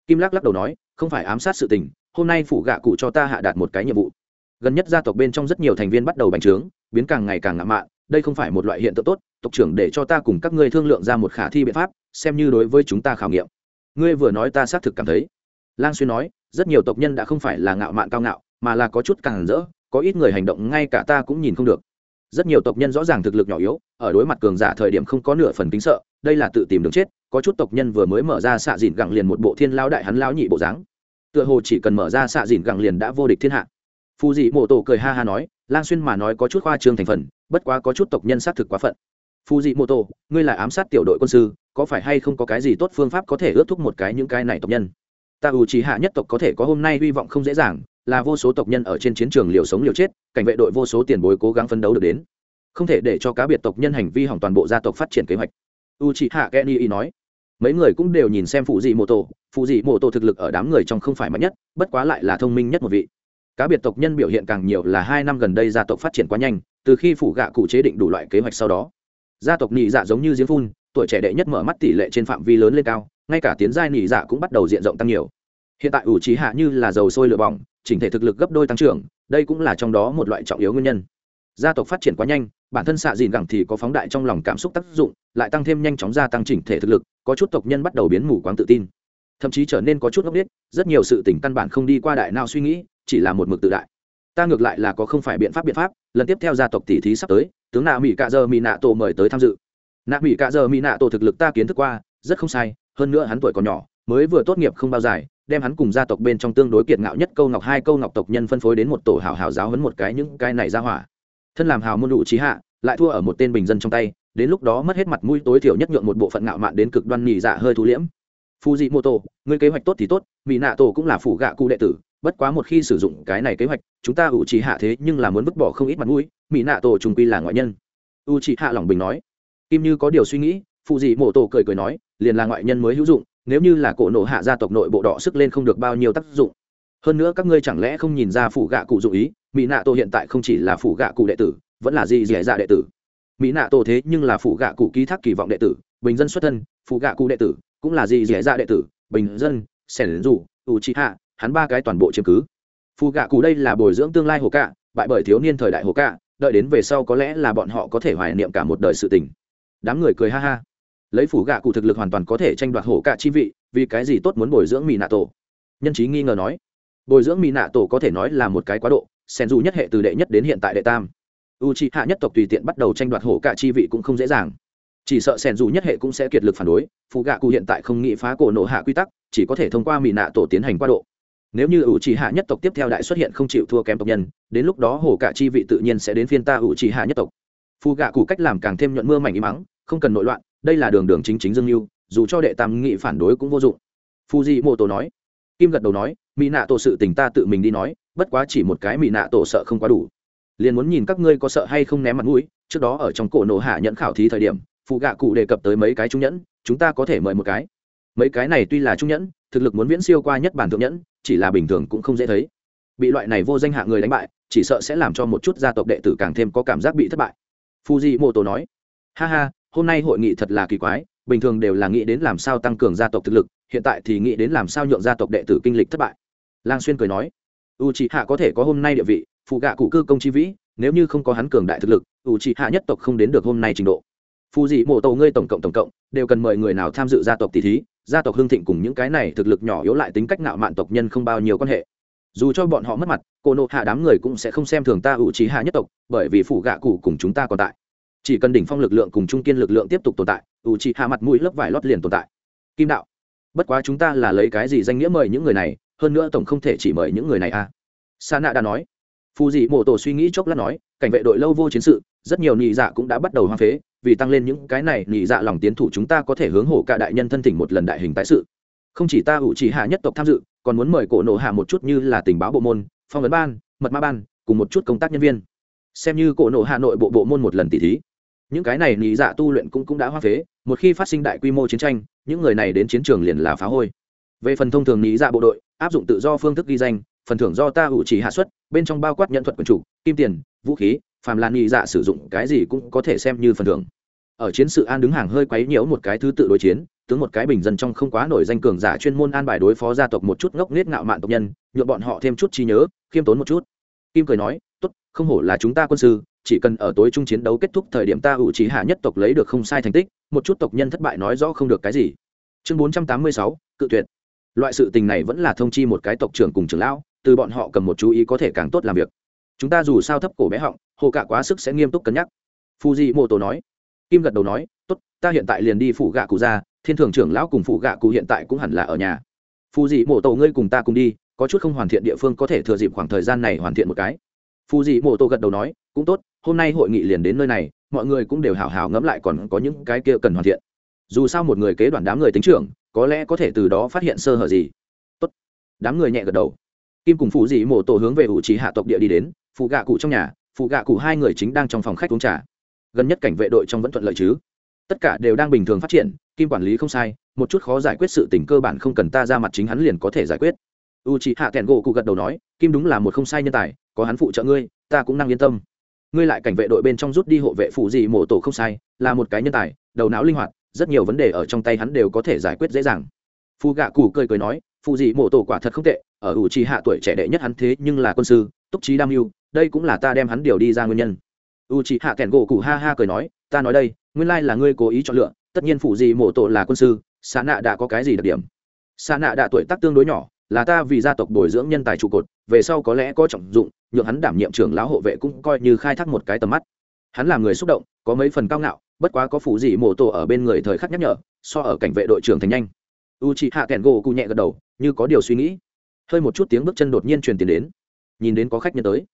Kim lắc lắc đầu nói, không phải ám sát sự tình hôm nay phủ gạ cụ cho ta hạ đạt một cái nhiệm vụ. Gần nhất gia tộc bên trong rất nhiều thành viên bắt đầu bành trướng, biến càng ngày càng ngạo mạn, đây không phải một loại hiện tượng tốt, tộc trưởng để cho ta cùng các ngươi thương lượng ra một khả thi biện pháp, xem như đối với chúng ta khảo nghiệm. Ngươi vừa nói ta xác thực cảm thấy. Lang xuyên nói, rất nhiều tộc nhân đã không phải là ngạo mạn cao ngạo, mà là có chút càng rỡ, có ít người hành động ngay cả ta cũng nhìn không được. Rất nhiều tộc nhân rõ ràng thực lực nhỏ yếu, ở đối mặt cường giả thời điểm không có nửa phần kính sợ, đây là tự tìm đường chết, có chút tộc nhân vừa mới mở ra xạ dịn gẳng liền một bộ thiên lao đại hắn lao nhị bộ dáng tựa hồ chỉ cần mở ra xạ dìn gẳng liền đã vô địch thiên hạ. Phù dị mộ tổ cười ha ha nói, lang xuyên mà nói có chút khoa trương thành phần, bất quá có chút tộc nhân xác thực quá phận. Phù dị mô tô ngươi là ám sát tiểu đội quân sư, có phải hay không có cái gì tốt phương pháp có thể ước thúc một cái những cái này tộc nhân? Ta ủ chỉ hạ nhất tộc có thể có hôm nay hy vọng không dễ dàng, là vô số tộc nhân ở trên chiến trường liều sống liều chết, cảnh vệ đội vô số tiền bối cố gắng phấn đấu được đến. Không thể để cho cá biệt tộc nhân hành vi hỏng toàn bộ gia tộc phát triển kế hoạch. U chỉ hạ kenny nói mấy người cũng đều nhìn xem phụ dị mô tô phụ dị mô tô thực lực ở đám người trong không phải mạnh nhất, bất quá lại là thông minh nhất một vị. Cá biệt tộc nhân biểu hiện càng nhiều là hai năm gần đây gia tộc phát triển quá nhanh, từ khi phủ gạ cụ chế định đủ loại kế hoạch sau đó, gia tộc nhị dạ giống như giếng phun, tuổi trẻ đệ nhất mở mắt tỷ lệ trên phạm vi lớn lên cao, ngay cả tiến giai nhị dạ cũng bắt đầu diện rộng tăng nhiều. Hiện tại ủ trí hạ như là dầu sôi lửa bỏng, chỉnh thể thực lực gấp đôi tăng trưởng, đây cũng là trong đó một loại trọng yếu nguyên nhân gia tộc phát triển quá nhanh, bản thân xạ dìn gẳng thì có phóng đại trong lòng cảm xúc tác dụng, lại tăng thêm nhanh chóng gia tăng chỉnh thể thực lực, có chút tộc nhân bắt đầu biến mù quáng tự tin. Thậm chí trở nên có chút ngốc biết rất nhiều sự tỉnh căn bản không đi qua đại nào suy nghĩ, chỉ là một mực tự đại. Ta ngược lại là có không phải biện pháp biện pháp, lần tiếp theo gia tộc tỷ thí sắp tới, tướng nạ mỹ cạ giờ mỹ nạ tổ mời tới tham dự. Nạ mỹ cạ giờ mỹ nạ tổ thực lực ta kiến thức qua, rất không sai, hơn nữa hắn tuổi còn nhỏ, mới vừa tốt nghiệp không bao dài, đem hắn cùng gia tộc bên trong tương đối kiệt ngạo nhất câu ngọc hai câu ngọc tộc nhân phân phối đến một tổ hào hào giáo hấn một cái những cái này ra hỏa thân làm hào môn đủ trí hạ, lại thua ở một tên bình dân trong tay, đến lúc đó mất hết mặt mũi tối thiểu nhất nhượng một bộ phận ngạo mạn đến cực đoan nhì dạ hơi thu liễm. Phu dị mô tô người kế hoạch tốt thì tốt mỹ nạ tổ cũng là phủ gạ cụ đệ tử, bất quá một khi sử dụng cái này kế hoạch, chúng ta ủ trí hạ thế nhưng là muốn vứt bỏ không ít mặt mũi mỹ nạ tổ trùng quy là ngoại nhân. U trí hạ lòng bình nói. Kim như có điều suy nghĩ phụ dị mô tổ cười cười nói, liền là ngoại nhân mới hữu dụng, nếu như là cổ nộ hạ gia tộc nội bộ đỏ sức lên không được bao nhiêu tác dụng. Hơn nữa các ngươi chẳng lẽ không nhìn ra phủ gạ cụ dụng ý mỹ nạ tổ hiện tại không chỉ là phủ gạ cụ đệ tử, vẫn là gì dẻ dạ đệ tử. Mỹ nạ tổ thế nhưng là phủ gạ cụ ký thác kỳ vọng đệ tử, bình dân xuất thân, phủ gạ cụ đệ tử, cũng là gì dẻ dạ đệ tử, bình dân, sẻn dù u chi hạ, hắn ba cái toàn bộ chiếm cứ. Phù gạ cụ đây là bồi dưỡng tương lai hồ cạ, bại bởi thiếu niên thời đại hồ cạ, đợi đến về sau có lẽ là bọn họ có thể hoài niệm cả một đời sự tình. Đám người cười ha ha. Lấy phủ gạ cụ thực lực hoàn toàn có thể tranh đoạt hồ cạ chi vị, vì cái gì tốt muốn bồi dưỡng mỹ nạ tổ nhân trí nghi ngờ nói. Bồi dưỡng mỹ nạ tổ có thể nói là một cái quá độ sen dù nhất hệ từ đệ nhất đến hiện tại đệ tam. U c hạ nhất tộc tùy tiện bắt đầu tranh đoạt hổ cả chi vị cũng không dễ dàng. Chỉ sợ sen dù nhất hệ cũng sẽ kiệt lực phản đối phụ gạ cụ hiện tại không nghĩ phá cổ nổ hạ quy tắc, chỉ có thể thông qua mỹ nạ tổ tiến hành qua độ. Nếu như ủ trì hạ nhất tộc tiếp theo đại xuất hiện không chịu thua kém tộc nhân, đến lúc đó hổ cả chi vị tự nhiên sẽ đến phiên ta ủ trì hạ nhất tộc. Phụ gạ cụ cách làm càng thêm nhuận mưa mảnh im mắng không cần nội loạn, đây là đường đường chính chính dương mưu dù cho đệ tam nghị phản đối cũng vô dụng. Fuji mô tổ nói. Kim gật đầu nói mỹ nạ tổ sự tình ta tự mình đi nói bất quá chỉ một cái mỹ nạ tổ sợ không quá đủ. Liền muốn nhìn các ngươi có sợ hay không ném mặt mũi, trước đó ở trong cổ nổ hạ nhận khảo thí thời điểm, phụ gạ cụ đề cập tới mấy cái trung nhẫn, chúng ta có thể mời một cái. Mấy cái này tuy là trung nhẫn, thực lực muốn viễn siêu qua nhất bản thượng nhẫn, chỉ là bình thường cũng không dễ thấy. Bị loại này vô danh hạ người đánh bại, chỉ sợ sẽ làm cho một chút gia tộc đệ tử càng thêm có cảm giác bị thất bại. Fuji mô tô nói, ha ha, hôm nay hội nghị thật là kỳ quái, bình thường đều là nghĩ đến làm sao tăng cường gia tộc thực lực, hiện tại thì nghĩ đến làm sao nhượng gia tộc đệ tử kinh lịch thất bại. Lang xuyên cười nói u c hạ có thể có hôm nay địa vị phụ gạ cụ cư công chi vĩ, nếu như không có hắn cường đại thực lực u c hạ nhất tộc không đến được hôm nay trình độ. Phù dị mộ tổ ngươi tổng cộng tổng cộng, đều cần mời người nào tham dự gia tộc tỷ thí, gia tộc hương thịnh cùng những cái này thực lực nhỏ yếu lại tính cách nạo mạn tộc nhân không bao nhiêu quan hệ. Dù cho bọn họ mất mặt cô nộ hạ đám người cũng sẽ không xem thường ta ủ trí hạ nhất tộc, bởi vì phủ gạ cụ cùng chúng ta còn tại. Chỉ cần đỉnh phong lực lượng cùng trung kiên lực lượng tiếp tục tồn tại ủ trí hạ mặt mũi lớp vải lót liền tồn tại. Kim đạo, bất quá chúng ta là lấy cái gì danh nghĩa mời những người này hơn nữa tổng không thể chỉ mời những người này à? Sa nạ đã nói. Phù dị mộ tổ suy nghĩ chốc lát nói, cảnh vệ đội lâu vô chiến sự, rất nhiều nhị dạ cũng đã bắt đầu hoang phế, vì tăng lên những cái này nhị dạ lòng tiến thủ chúng ta có thể hướng hổ cả đại nhân thân thỉnh một lần đại hình tái sự. Không chỉ ta, ủ chỉ hạ nhất tộc tham dự, còn muốn mời cổ nộ hạ một chút như là tình báo bộ môn, phong vấn ban, mật mã ban, cùng một chút công tác nhân viên. Xem như cổ nộ hà nội bộ bộ môn một lần tỷ thí. Những cái này nhị dạ tu luyện cũng cũng đã hoa phế, một khi phát sinh đại quy mô chiến tranh, những người này đến chiến trường liền là phá hôi. Về phần thông thường nhị dạ bộ đội áp dụng tự do phương thức ghi danh, phần thưởng do ta ủ chỉ hạ xuất, bên trong bao quát nhận thuật quần chủ, kim tiền, vũ khí, phàm lan lý dạ sử dụng cái gì cũng có thể xem như phần thưởng. Ở chiến sự an đứng hàng hơi quấy nhiễu một cái thứ tự đối chiến, tướng một cái bình dân trong không quá nổi danh cường giả chuyên môn an bài đối phó gia tộc một chút ngốc nghếch ngạo mạn tộc nhân nhuộm bọn họ thêm chút trí nhớ, khiêm tốn một chút. Kim cười nói, tốt, không hổ là chúng ta quân sư, chỉ cần ở tối trung chiến đấu kết thúc thời điểm ta ủ trí hạ nhất tộc lấy được không sai thành tích, một chút tộc nhân thất bại nói rõ không được cái gì. Chương bốn trăm tám mươi sáu, cự tuyệt loại sự tình này vẫn là thông chi một cái tộc trưởng cùng trưởng lão, từ bọn họ cầm một chú ý có thể càng tốt làm việc. Chúng ta dù sao thấp cổ bé họng, hồ cả quá sức sẽ nghiêm túc cân nhắc. Fuji mô Tô nói. Kim gật đầu nói, tốt, ta hiện tại liền đi phủ gạ cụ ra, thiên thường trưởng lão cùng phụ gạ cụ hiện tại cũng hẳn là ở nhà. Phù dị mộ Tô ngươi cùng ta cùng đi, có chút không hoàn thiện địa phương có thể thừa dịp khoảng thời gian này hoàn thiện một cái. Phù dị mộ Tô gật đầu nói, cũng tốt, hôm nay hội nghị liền đến nơi này, mọi người cũng đều hào hào ngẫm lại còn có những cái kia cần hoàn thiện dù sao một người kế đoàn đám người tính trưởng, có lẽ có thể từ đó phát hiện sơ hở gì. Tốt. Đám người nhẹ gật đầu. Kim cùng phụ dị mổ tổ hướng về ủ trí hạ tộc địa đi đến phụ gạ cụ trong nhà phụ gạ cụ hai người chính đang trong phòng khách uống trà. Gần nhất cảnh vệ đội trong vẫn thuận lợi chứ? Tất cả đều đang bình thường phát triển, kim quản lý không sai, một chút khó giải quyết sự tình cơ bản không cần ta ra mặt chính hắn liền có thể giải quyết. U c hạ kẹn gỗ cụ gật đầu nói, kim đúng là một không sai nhân tài, có hắn phụ trợ ngươi, ta cũng năng yên tâm. Ngươi lại cảnh vệ đội bên trong rút đi hộ vệ phụ gì mổ tổ không sai, là một cái nhân tài, đầu não linh hoạt rất nhiều vấn đề ở trong tay hắn đều có thể giải quyết dễ dàng. Phu gạ cụ cười cười nói phụ dị mộ tổ quả thật không tệ, ở ủ trì hạ tuổi trẻ đệ nhất hắn thế nhưng là quân sư, túc trí đam mưu, đây cũng là ta đem hắn điều đi ra nguyên nhân. U trì hạ kẹn gỗ cụ ha ha cười nói, ta nói đây, nguyên lai là ngươi cố ý chọn lựa, tất nhiên phụ dị mộ tổ là quân sư xa nạ đã có cái gì đặc điểm? Xa nạ đã tuổi tác tương đối nhỏ, là ta vì gia tộc bồi dưỡng nhân tài trụ cột, về sau có lẽ có trọng dụng, nhượng hắn đảm nhiệm trưởng lão hộ vệ cũng coi như khai thác một cái tầm mắt. Hắn là người xúc động, có mấy phần cao ngạo bất quá có phụ dị mổ tổ ở bên người thời khắc nhắc nhở, so ở cảnh vệ đội trưởng thành nhanh. U chị hạ kẹn gỗ cụ nhẹ gật đầu, như có điều suy nghĩ. Hơi một chút tiếng bước chân đột nhiên truyền tiền đến. Nhìn đến có khách nhân tới.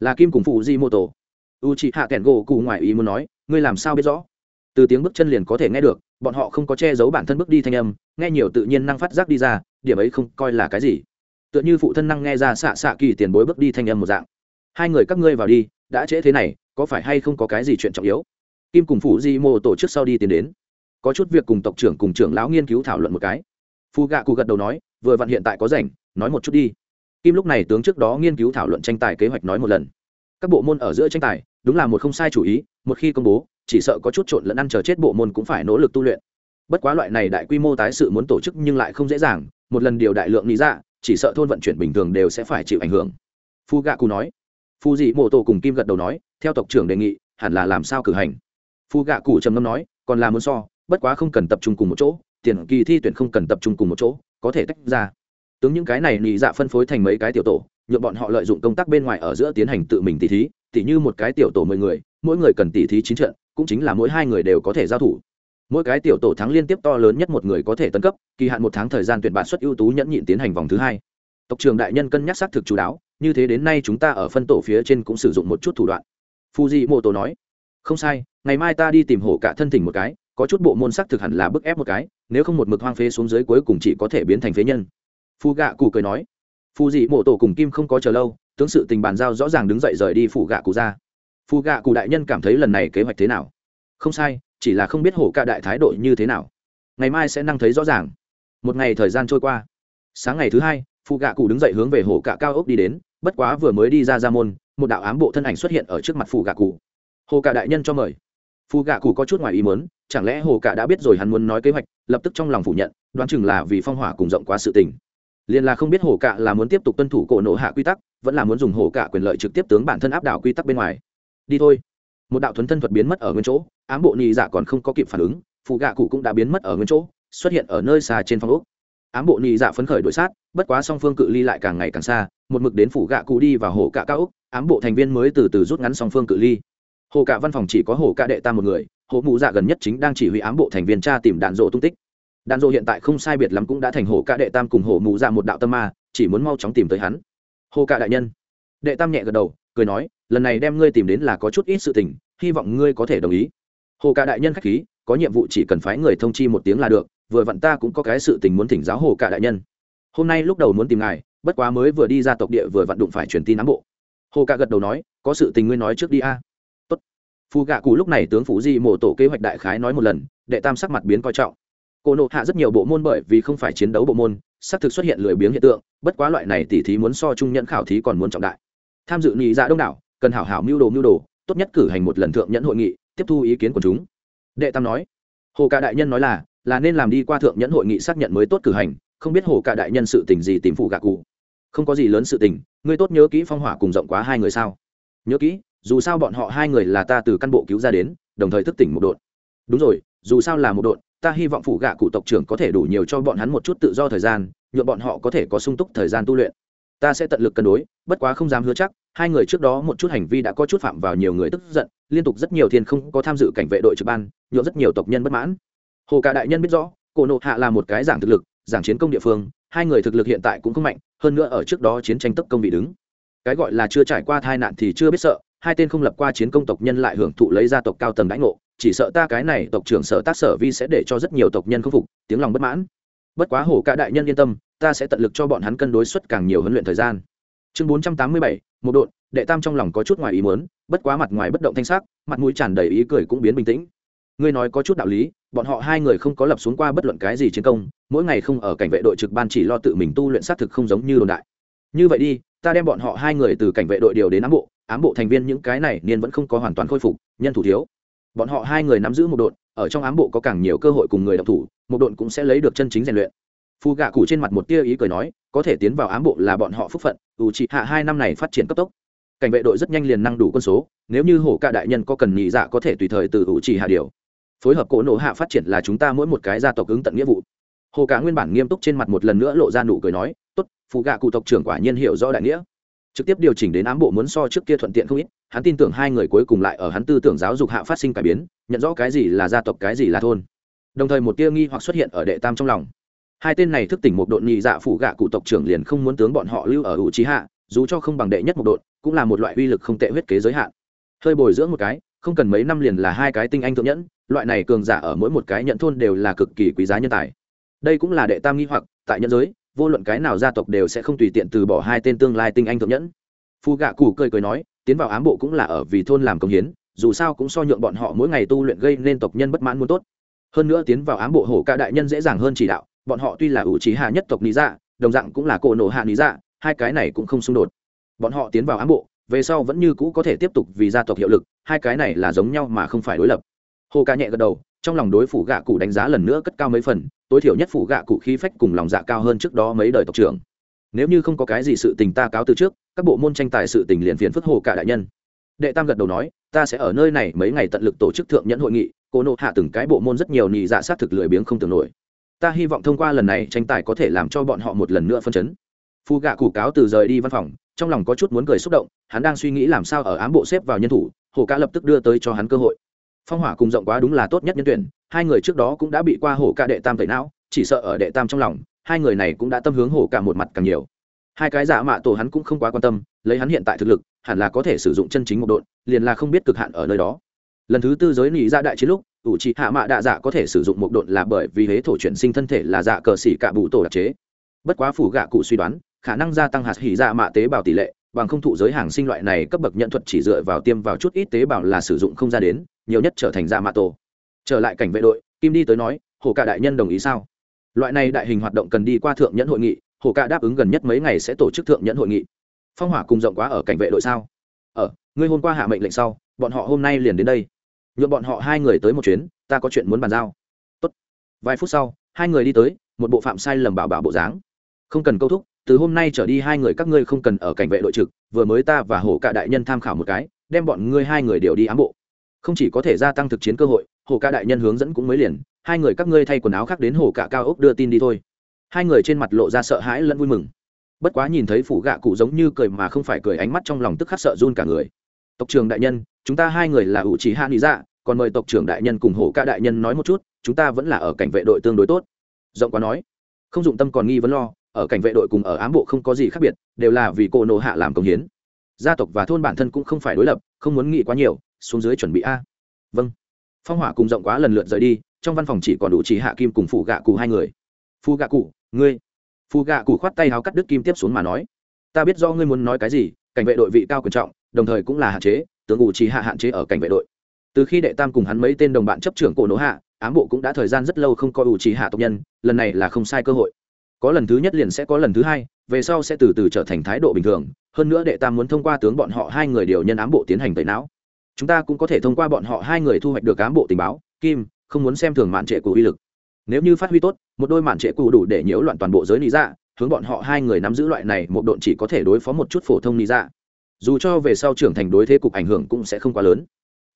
Là kim cùng phụ di mô tổ. U chị hạ kẹn gỗ cụ ngoài ý muốn nói, ngươi làm sao biết rõ? Từ tiếng bước chân liền có thể nghe được, bọn họ không có che giấu bản thân bước đi thanh âm, nghe nhiều tự nhiên năng phát giác đi ra, điểm ấy không coi là cái gì. Tựa như phụ thân năng nghe ra xạ xạ kỳ tiền bối bước đi thanh âm một dạng. Hai người các ngươi vào đi, đã trễ thế này, có phải hay không có cái gì chuyện trọng yếu? Kim cùng phụ di mô tổ chức sau đi tiến đến. Có chút việc cùng tộc trưởng cùng trưởng lão nghiên cứu thảo luận một cái. Phu gạ cụ gật đầu nói, vừa vặn hiện tại có rảnh, nói một chút đi. Kim lúc này tướng trước đó nghiên cứu thảo luận tranh tài kế hoạch nói một lần. Các bộ môn ở giữa tranh tài, đúng là một không sai chủ ý, một khi công bố, chỉ sợ có chút trộn lẫn ăn chờ chết bộ môn cũng phải nỗ lực tu luyện. Bất quá loại này đại quy mô tái sự muốn tổ chức nhưng lại không dễ dàng, một lần điều đại lượng lý ra, chỉ sợ thôn vận chuyển bình thường đều sẽ phải chịu ảnh hưởng. Phu gạ cụ nói. Phu dị mô tô cùng kim gật đầu nói, theo tộc trưởng đề nghị, hẳn là làm sao cử hành? Phu gạ cụ trầm ngâm nói, còn là muốn so, bất quá không cần tập trung cùng một chỗ, tiền kỳ thi tuyển không cần tập trung cùng một chỗ, có thể tách ra. Tướng những cái này nhị dạ phân phối thành mấy cái tiểu tổ nhuộm bọn họ lợi dụng công tác bên ngoài ở giữa tiến hành tự mình tỉ thí, tỉ như một cái tiểu tổ mười người, mỗi người cần tỉ thí chín trận, cũng chính là mỗi hai người đều có thể giao thủ. Mỗi cái tiểu tổ thắng liên tiếp to lớn nhất một người có thể tấn cấp, kỳ hạn một tháng thời gian tuyển bạn xuất ưu tú nhẫn nhịn tiến hành vòng thứ hai. Tộc trường đại nhân cân nhắc xác thực chú đáo, như thế đến nay chúng ta ở phân tổ phía trên cũng sử dụng một chút thủ đoạn. Fuji mô Tô nói không sai, ngày mai ta đi tìm hổ cả thân thỉnh một cái, có chút bộ môn sắc thực hẳn là bức ép một cái, nếu không một mực hoang phế xuống dưới cuối cùng chỉ có thể biến thành phế nhân. Phù gạ cụ cười nói. Phù dị mộ tổ cùng kim không có chờ lâu, tướng sự tình bàn giao rõ ràng đứng dậy rời đi phủ gạ cụ ra. Phù gạ cụ đại nhân cảm thấy lần này kế hoạch thế nào? Không sai, chỉ là không biết hổ Cả đại thái độ như thế nào. Ngày mai sẽ năng thấy rõ ràng. Một ngày thời gian trôi qua. Sáng ngày thứ hai Phù gạ cụ đứng dậy hướng về hổ Cả cao ốc đi đến, bất quá vừa mới đi ra ra môn, một đạo ám bộ thân ảnh xuất hiện ở trước mặt Phù gạ cụ hồ cả đại nhân cho mời. Phù gạ cụ có chút ngoài ý muốn, chẳng lẽ hồ cả đã biết rồi hắn muốn nói kế hoạch, lập tức trong lòng phủ nhận, đoán chừng là vì phong hỏa cùng rộng quá sự tình. Liền là không biết hồ cả là muốn tiếp tục tuân thủ cổ nộ hạ quy tắc, vẫn là muốn dùng hồ cả quyền lợi trực tiếp tướng bản thân áp đảo quy tắc bên ngoài. Đi thôi. Một đạo thuấn thân thuật biến mất ở nguyên chỗ, ám bộ nhị dạ còn không có kịp phản ứng phù gạ cụ cũng đã biến mất ở nguyên chỗ, xuất hiện ở nơi xa trên phong ốc. Ám bộ nhị dạ phấn khởi đội sát, bất quá song phương cự ly lại càng ngày càng xa, một mực đến phủ gạ cụ đi vào hồ cả cao ốc, ám bộ thành viên mới từ từ rút ngắn song phương cự ly hồ Cả văn phòng chỉ có hồ Cả đệ tam một người, hồ mụ dạ gần nhất chính đang chỉ huy ám bộ thành viên tra tìm đạn rộ tung tích. Đạn rộ hiện tại không sai biệt lắm cũng đã thành hồ Cả đệ tam cùng hồ mụ dạ một đạo tâm ma, chỉ muốn mau chóng tìm tới hắn. Hồ Cả đại nhân. Đệ tam nhẹ gật đầu, cười nói, lần này đem ngươi tìm đến là có chút ít sự tình, hy vọng ngươi có thể đồng ý. Hồ cả đại nhân khách khí, có nhiệm vụ chỉ cần phái người thông chi một tiếng là được, vừa vặn ta cũng có cái sự tình muốn thỉnh giáo hồ cả đại nhân. Hôm nay lúc đầu muốn tìm ngài, bất quá mới vừa đi ra tộc địa vừa vặn đụng phải truyền tin ám bộ. Hồ ca gật đầu nói, có sự tình ngươi nói trước đi a phù gạ cụ lúc này tướng phủ di mộ tổ kế hoạch đại khái nói một lần, đệ tam sắc mặt biến coi trọng. Cô nộ hạ rất nhiều bộ môn bởi vì không phải chiến đấu bộ môn, xác thực xuất hiện lười biếng hiện tượng, bất quá loại này tỉ thí muốn so trung nhẫn khảo thí còn muốn trọng đại. Tham dự nghị dạ đông đảo, cần hảo hảo mưu đồ mưu đồ, tốt nhất cử hành một lần thượng nhẫn hội nghị, tiếp thu ý kiến của chúng. Đệ tam nói, hồ cả đại nhân nói là là nên làm đi qua thượng nhẫn hội nghị xác nhận mới tốt cử hành, không biết hồ cả đại nhân sự tình gì tìm phụ gạ cụ. Không có gì lớn sự tình, ngươi tốt nhớ kỹ phong hỏa cùng rộng quá hai người sao? Nhớ kỹ dù sao bọn họ hai người là ta từ căn bộ cứu ra đến, đồng thời thức tỉnh một đội đúng rồi, dù sao là một đội ta hy vọng phụ gạ cụ tộc trưởng có thể đủ nhiều cho bọn hắn một chút tự do thời gian nhuộm bọn họ có thể có sung túc thời gian tu luyện. Ta sẽ tận lực cân đối, bất quá không dám hứa chắc, hai người trước đó một chút hành vi đã có chút phạm vào nhiều người tức giận, liên tục rất nhiều thiên không có tham dự cảnh vệ đội trực ban nhuộm rất nhiều tộc nhân bất mãn. Hồ cả đại nhân biết rõ, cổ nộ hạ là một cái giảng thực lực, giảng chiến công địa phương, hai người thực lực hiện tại cũng không mạnh, hơn nữa ở trước đó chiến tranh tốc công bị đứng. Cái gọi là chưa trải qua tai nạn thì chưa biết sợ hai tên không lập qua chiến công tộc nhân lại hưởng thụ lấy gia tộc cao tầng đãi ngộ, chỉ sợ ta cái này tộc trưởng sở tác sở vi sẽ để cho rất nhiều tộc nhân khâm phục, tiếng lòng bất mãn. Bất quá hổ cả đại nhân yên tâm, ta sẽ tận lực cho bọn hắn cân đối suất càng nhiều huấn luyện thời gian. Chương bốn trăm tám mươi bảy, một đội, đệ tam trong lòng có chút ngoài ý muốn, bất quá mặt ngoài bất động thanh sắc, mặt mũi tràn đầy ý cười cũng biến bình tĩnh. Ngươi nói có chút đạo lý, bọn họ hai người không có lập xuống qua bất luận cái gì chiến công, mỗi ngày không ở cảnh vệ đội trực ban chỉ lo tự mình tu luyện xác thực không giống như đồn đại. Như vậy đi, ta đem bọn họ hai người từ cảnh vệ đội điều đến ám bộ ám bộ thành viên những cái này niên vẫn không có hoàn toàn khôi phục, nhân thủ thiếu. Bọn họ hai người nắm giữ một đội ở trong ám bộ có càng nhiều cơ hội cùng người đọc thủ, một đội cũng sẽ lấy được chân chính rèn luyện. Phù gạ cụ trên mặt một tia ý cười nói, có thể tiến vào ám bộ là bọn họ phúc phận, ủ trị hạ hai năm này phát triển cấp tốc. Cảnh vệ đội rất nhanh liền năng đủ quân số, nếu như hổ ca đại nhân có cần nhị dạ có thể tùy thời từ ủ trị hạ điều. Phối hợp cỗ nổ hạ phát triển là chúng ta mỗi một cái gia tộc ứng tận nghĩa vụ. Hồ cả nguyên bản nghiêm túc trên mặt một lần nữa lộ ra nụ cười nói, tốt phụ gạ cụ tộc trưởng quả nhiên hiểu rõ đại nghĩa trực tiếp điều chỉnh đến ám bộ muốn so trước kia thuận tiện không ít, hắn tin tưởng hai người cuối cùng lại ở hắn tư tưởng giáo dục hạ phát sinh cải biến, nhận rõ cái gì là gia tộc, cái gì là thôn. Đồng thời một tia nghi hoặc xuất hiện ở đệ tam trong lòng. Hai tên này thức tỉnh một đội nhị dạ phủ gạ cụ tộc trưởng liền không muốn tướng bọn họ lưu ở ủ trí hạ, dù cho không bằng đệ nhất một đội cũng là một loại uy lực không tệ huyết kế giới hạn. Hơi bồi dưỡng một cái, không cần mấy năm liền là hai cái tinh anh thượng nhẫn, loại này cường giả ở mỗi một cái nhận thôn đều là cực kỳ quý giá nhân tài. Đây cũng là đệ tam nghi hoặc, tại nhân giới vô luận cái nào gia tộc đều sẽ không tùy tiện từ bỏ hai tên tương lai tinh anh thượng nhẫn. Phu gạ cù cười cười nói, tiến vào ám bộ cũng là ở vì thôn làm công hiến, dù sao cũng so nhượng bọn họ mỗi ngày tu luyện gây nên tộc nhân bất mãn muốn tốt. Hơn nữa tiến vào ám bộ hổ ca đại nhân dễ dàng hơn chỉ đạo, bọn họ tuy là ủ trí hạ nhất tộc lý dạ đồng dạng cũng là cổ nổ hạ lý dạ hai cái này cũng không xung đột. Bọn họ tiến vào ám bộ, về sau vẫn như cũ có thể tiếp tục vì gia tộc hiệu lực, hai cái này là giống nhau mà không phải đối lập. Hồ ca nhẹ gật đầu, trong lòng đối phủ gạ cụ đánh giá lần nữa cất cao mấy phần tối thiểu nhất phủ gạ cụ khí phách cùng lòng dạ cao hơn trước đó mấy đời tộc trưởng. Nếu như không có cái gì sự tình ta cáo từ trước, các bộ môn tranh tài sự tình liền phiền phức hồ cả đại nhân. Đệ tam gật đầu nói, ta sẽ ở nơi này mấy ngày tận lực tổ chức thượng nhẫn hội nghị, cô nộ hạ từng cái bộ môn rất nhiều nhị dạ sát thực lười biếng không tưởng nổi. Ta hy vọng thông qua lần này tranh tài có thể làm cho bọn họ một lần nữa phân chấn. Phu gạ cụ cáo từ rời đi văn phòng, trong lòng có chút muốn cười xúc động, hắn đang suy nghĩ làm sao ở ám bộ xếp vào nhân thủ, hồ ca lập tức đưa tới cho hắn cơ hội. Phong hỏa cùng rộng quá đúng là tốt nhất nhân tuyển hai người trước đó cũng đã bị qua hổ ca đệ tam tẩy não, chỉ sợ ở đệ tam trong lòng, hai người này cũng đã tâm hướng hổ cả một mặt càng nhiều. Hai cái giả mạ tổ hắn cũng không quá quan tâm, lấy hắn hiện tại thực lực, hẳn là có thể sử dụng chân chính một đội liền là không biết cực hạn ở nơi đó. Lần thứ tư giới nỉ ra dạ đại chiến lúc, ủ trị hạ mạ đạ dạ có thể sử dụng một đội là bởi vì hế thổ chuyển sinh thân thể là dạ cờ xỉ cả bụ tổ đặc chế. Bất quá phủ gạ cụ suy đoán, khả năng gia tăng hạt hỉ dạ mạ tế bào tỷ lệ, bằng không thụ giới hàng sinh loại này cấp bậc nhận thuật chỉ dựa vào tiêm vào chút ít tế bào là sử dụng không ra đến, nhiều nhất trở thành dạ mạ tổ trở lại cảnh vệ đội, kim đi tới nói, hồ cả đại nhân đồng ý sao? Loại này đại hình hoạt động cần đi qua thượng nhẫn hội nghị, hồ cả đáp ứng gần nhất mấy ngày sẽ tổ chức thượng nhẫn hội nghị. Phong hỏa cùng rộng quá ở cảnh vệ đội sao? Ở ngươi hôm qua hạ mệnh lệnh sau, bọn họ hôm nay liền đến đây. Nhuộm bọn họ hai người tới một chuyến, ta có chuyện muốn bàn giao. Tốt. vài phút sau, hai người đi tới, một bộ phạm sai lầm bảo bảo bộ dáng. Không cần câu thúc, từ hôm nay trở đi hai người các ngươi không cần ở cảnh vệ đội trực, vừa mới ta và hổ cả đại nhân tham khảo một cái, đem bọn ngươi hai người đều đi ám bộ. Không chỉ có thể gia tăng thực chiến cơ hội hổ cả đại nhân hướng dẫn cũng mới liền, hai người các ngươi thay quần áo khác đến hổ cả cao ốc đưa tin đi thôi. Hai người trên mặt lộ ra sợ hãi lẫn vui mừng. Bất quá nhìn thấy phủ gạ cụ giống như cười mà không phải cười, ánh mắt trong lòng tức khắc sợ run cả người. Tộc trưởng đại nhân, chúng ta hai người là ủ trí hạ lý dạ còn mời tộc trưởng đại nhân cùng hổ ca đại nhân nói một chút, chúng ta vẫn là ở cảnh vệ đội tương đối tốt. Rộng quá nói. Không dụng tâm còn nghi vấn lo, ở cảnh vệ đội cùng ở ám bộ không có gì khác biệt, đều là vì cô nộ hạ làm công hiến. Gia tộc và thôn bản thân cũng không phải đối lập, không muốn nghĩ quá nhiều, xuống dưới chuẩn bị a. Vâng phong hỏa cùng rộng quá lần lượt rời đi, trong văn phòng chỉ còn đủ chỉ hạ kim cùng phụ gạ cụ hai người. Phụ gạ cụ, ngươi? Phụ gạ cụ khoát tay háo cắt đứt kim tiếp xuống mà nói. Ta biết do ngươi muốn nói cái gì, cảnh vệ đội vị cao quyền trọng, đồng thời cũng là hạn chế, tướng ủ chỉ hạ hạn chế ở cảnh vệ đội. Từ khi đệ tam cùng hắn mấy tên đồng bạn chấp trưởng cổ nỗ hạ, ám bộ cũng đã thời gian rất lâu không coi ủ chỉ hạ tộc nhân, lần này là không sai cơ hội. Có lần thứ nhất liền sẽ có lần thứ hai, về sau sẽ từ từ trở thành thái độ bình thường, hơn nữa đệ tam muốn thông qua tướng bọn họ hai người điều nhân ám bộ tiến hành tẩy não chúng ta cũng có thể thông qua bọn họ hai người thu hoạch được cán bộ tình báo, kim, không muốn xem thường mạn trệ của uy lực. Nếu như phát huy tốt, một đôi mạn trệ cụ đủ để nhiễu loạn toàn bộ giới lý dạ hướng bọn họ hai người nắm giữ loại này, một độn chỉ có thể đối phó một chút phổ thông lý dạ dù cho về sau trưởng thành đối thế cục ảnh hưởng cũng sẽ không quá lớn.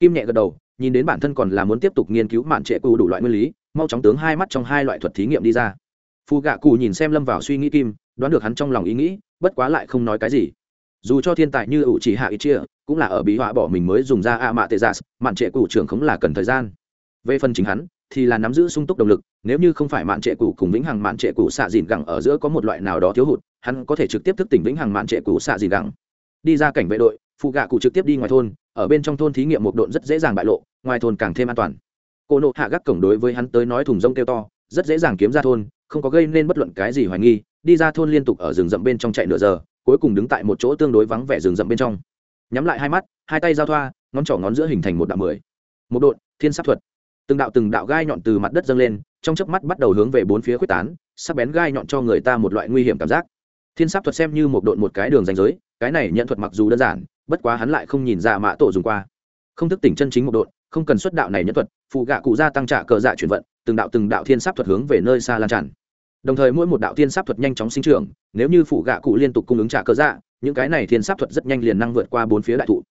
Kim nhẹ gật đầu, nhìn đến bản thân còn là muốn tiếp tục nghiên cứu mạn trệ cụ đủ loại nguyên lý, mau chóng tướng hai mắt trong hai loại thuật thí nghiệm đi ra. Phù gạ cụ nhìn xem lâm vào suy nghĩ kim, đoán được hắn trong lòng ý nghĩ, bất quá lại không nói cái gì dù cho thiên tài như ủ chỉ hạ ít chia, cũng là ở bí họa bỏ mình mới dùng ra a mạ tê gia mạn trệ cụ trưởng không là cần thời gian. Về phần chính hắn, thì là nắm giữ sung túc động lực, nếu như không phải mạn trệ cụ cùng vĩnh hằng mạn trệ cụ xạ dìn gẳng ở giữa có một loại nào đó thiếu hụt, hắn có thể trực tiếp thức tỉnh vĩnh hằng mạn trệ cụ xạ dìn gẳng. Đi ra cảnh vệ đội, phụ gạ cụ trực tiếp đi ngoài thôn, ở bên trong thôn thí nghiệm một độn rất dễ dàng bại lộ, ngoài thôn càng thêm an toàn. Cô nộ hạ gác cổng đối với hắn tới nói thùng rông kêu to, rất dễ dàng kiếm ra thôn, không có gây nên bất luận cái gì hoài nghi, đi ra thôn liên tục ở rừng rậm bên trong chạy nửa giờ cuối cùng đứng tại một chỗ tương đối vắng vẻ rừng rậm bên trong. Nhắm lại hai mắt, hai tay giao thoa, ngón trỏ ngón giữa hình thành một đạo mười. Một đội thiên sát thuật. Từng đạo từng đạo gai nhọn từ mặt đất dâng lên, trong chớp mắt bắt đầu hướng về bốn phía quyết tán, sắc bén gai nhọn cho người ta một loại nguy hiểm cảm giác. Thiên sát thuật xem như một đội một cái đường ranh giới, cái này nhận thuật mặc dù đơn giản, bất quá hắn lại không nhìn ra mã tổ dùng qua. Không thức tỉnh chân chính một đội không cần xuất đạo này nhẫn thuật, phụ gạ cụ gia tăng trả cờ dạ chuyển vận, từng đạo từng đạo thiên sát thuật hướng về nơi xa lan tràn đồng thời mỗi một đạo thiên sát thuật nhanh chóng sinh trưởng, nếu như phụ gạ cụ liên tục cung ứng trả cơ dạ những cái này thiên sát thuật rất nhanh liền năng vượt qua bốn phía đại thụ.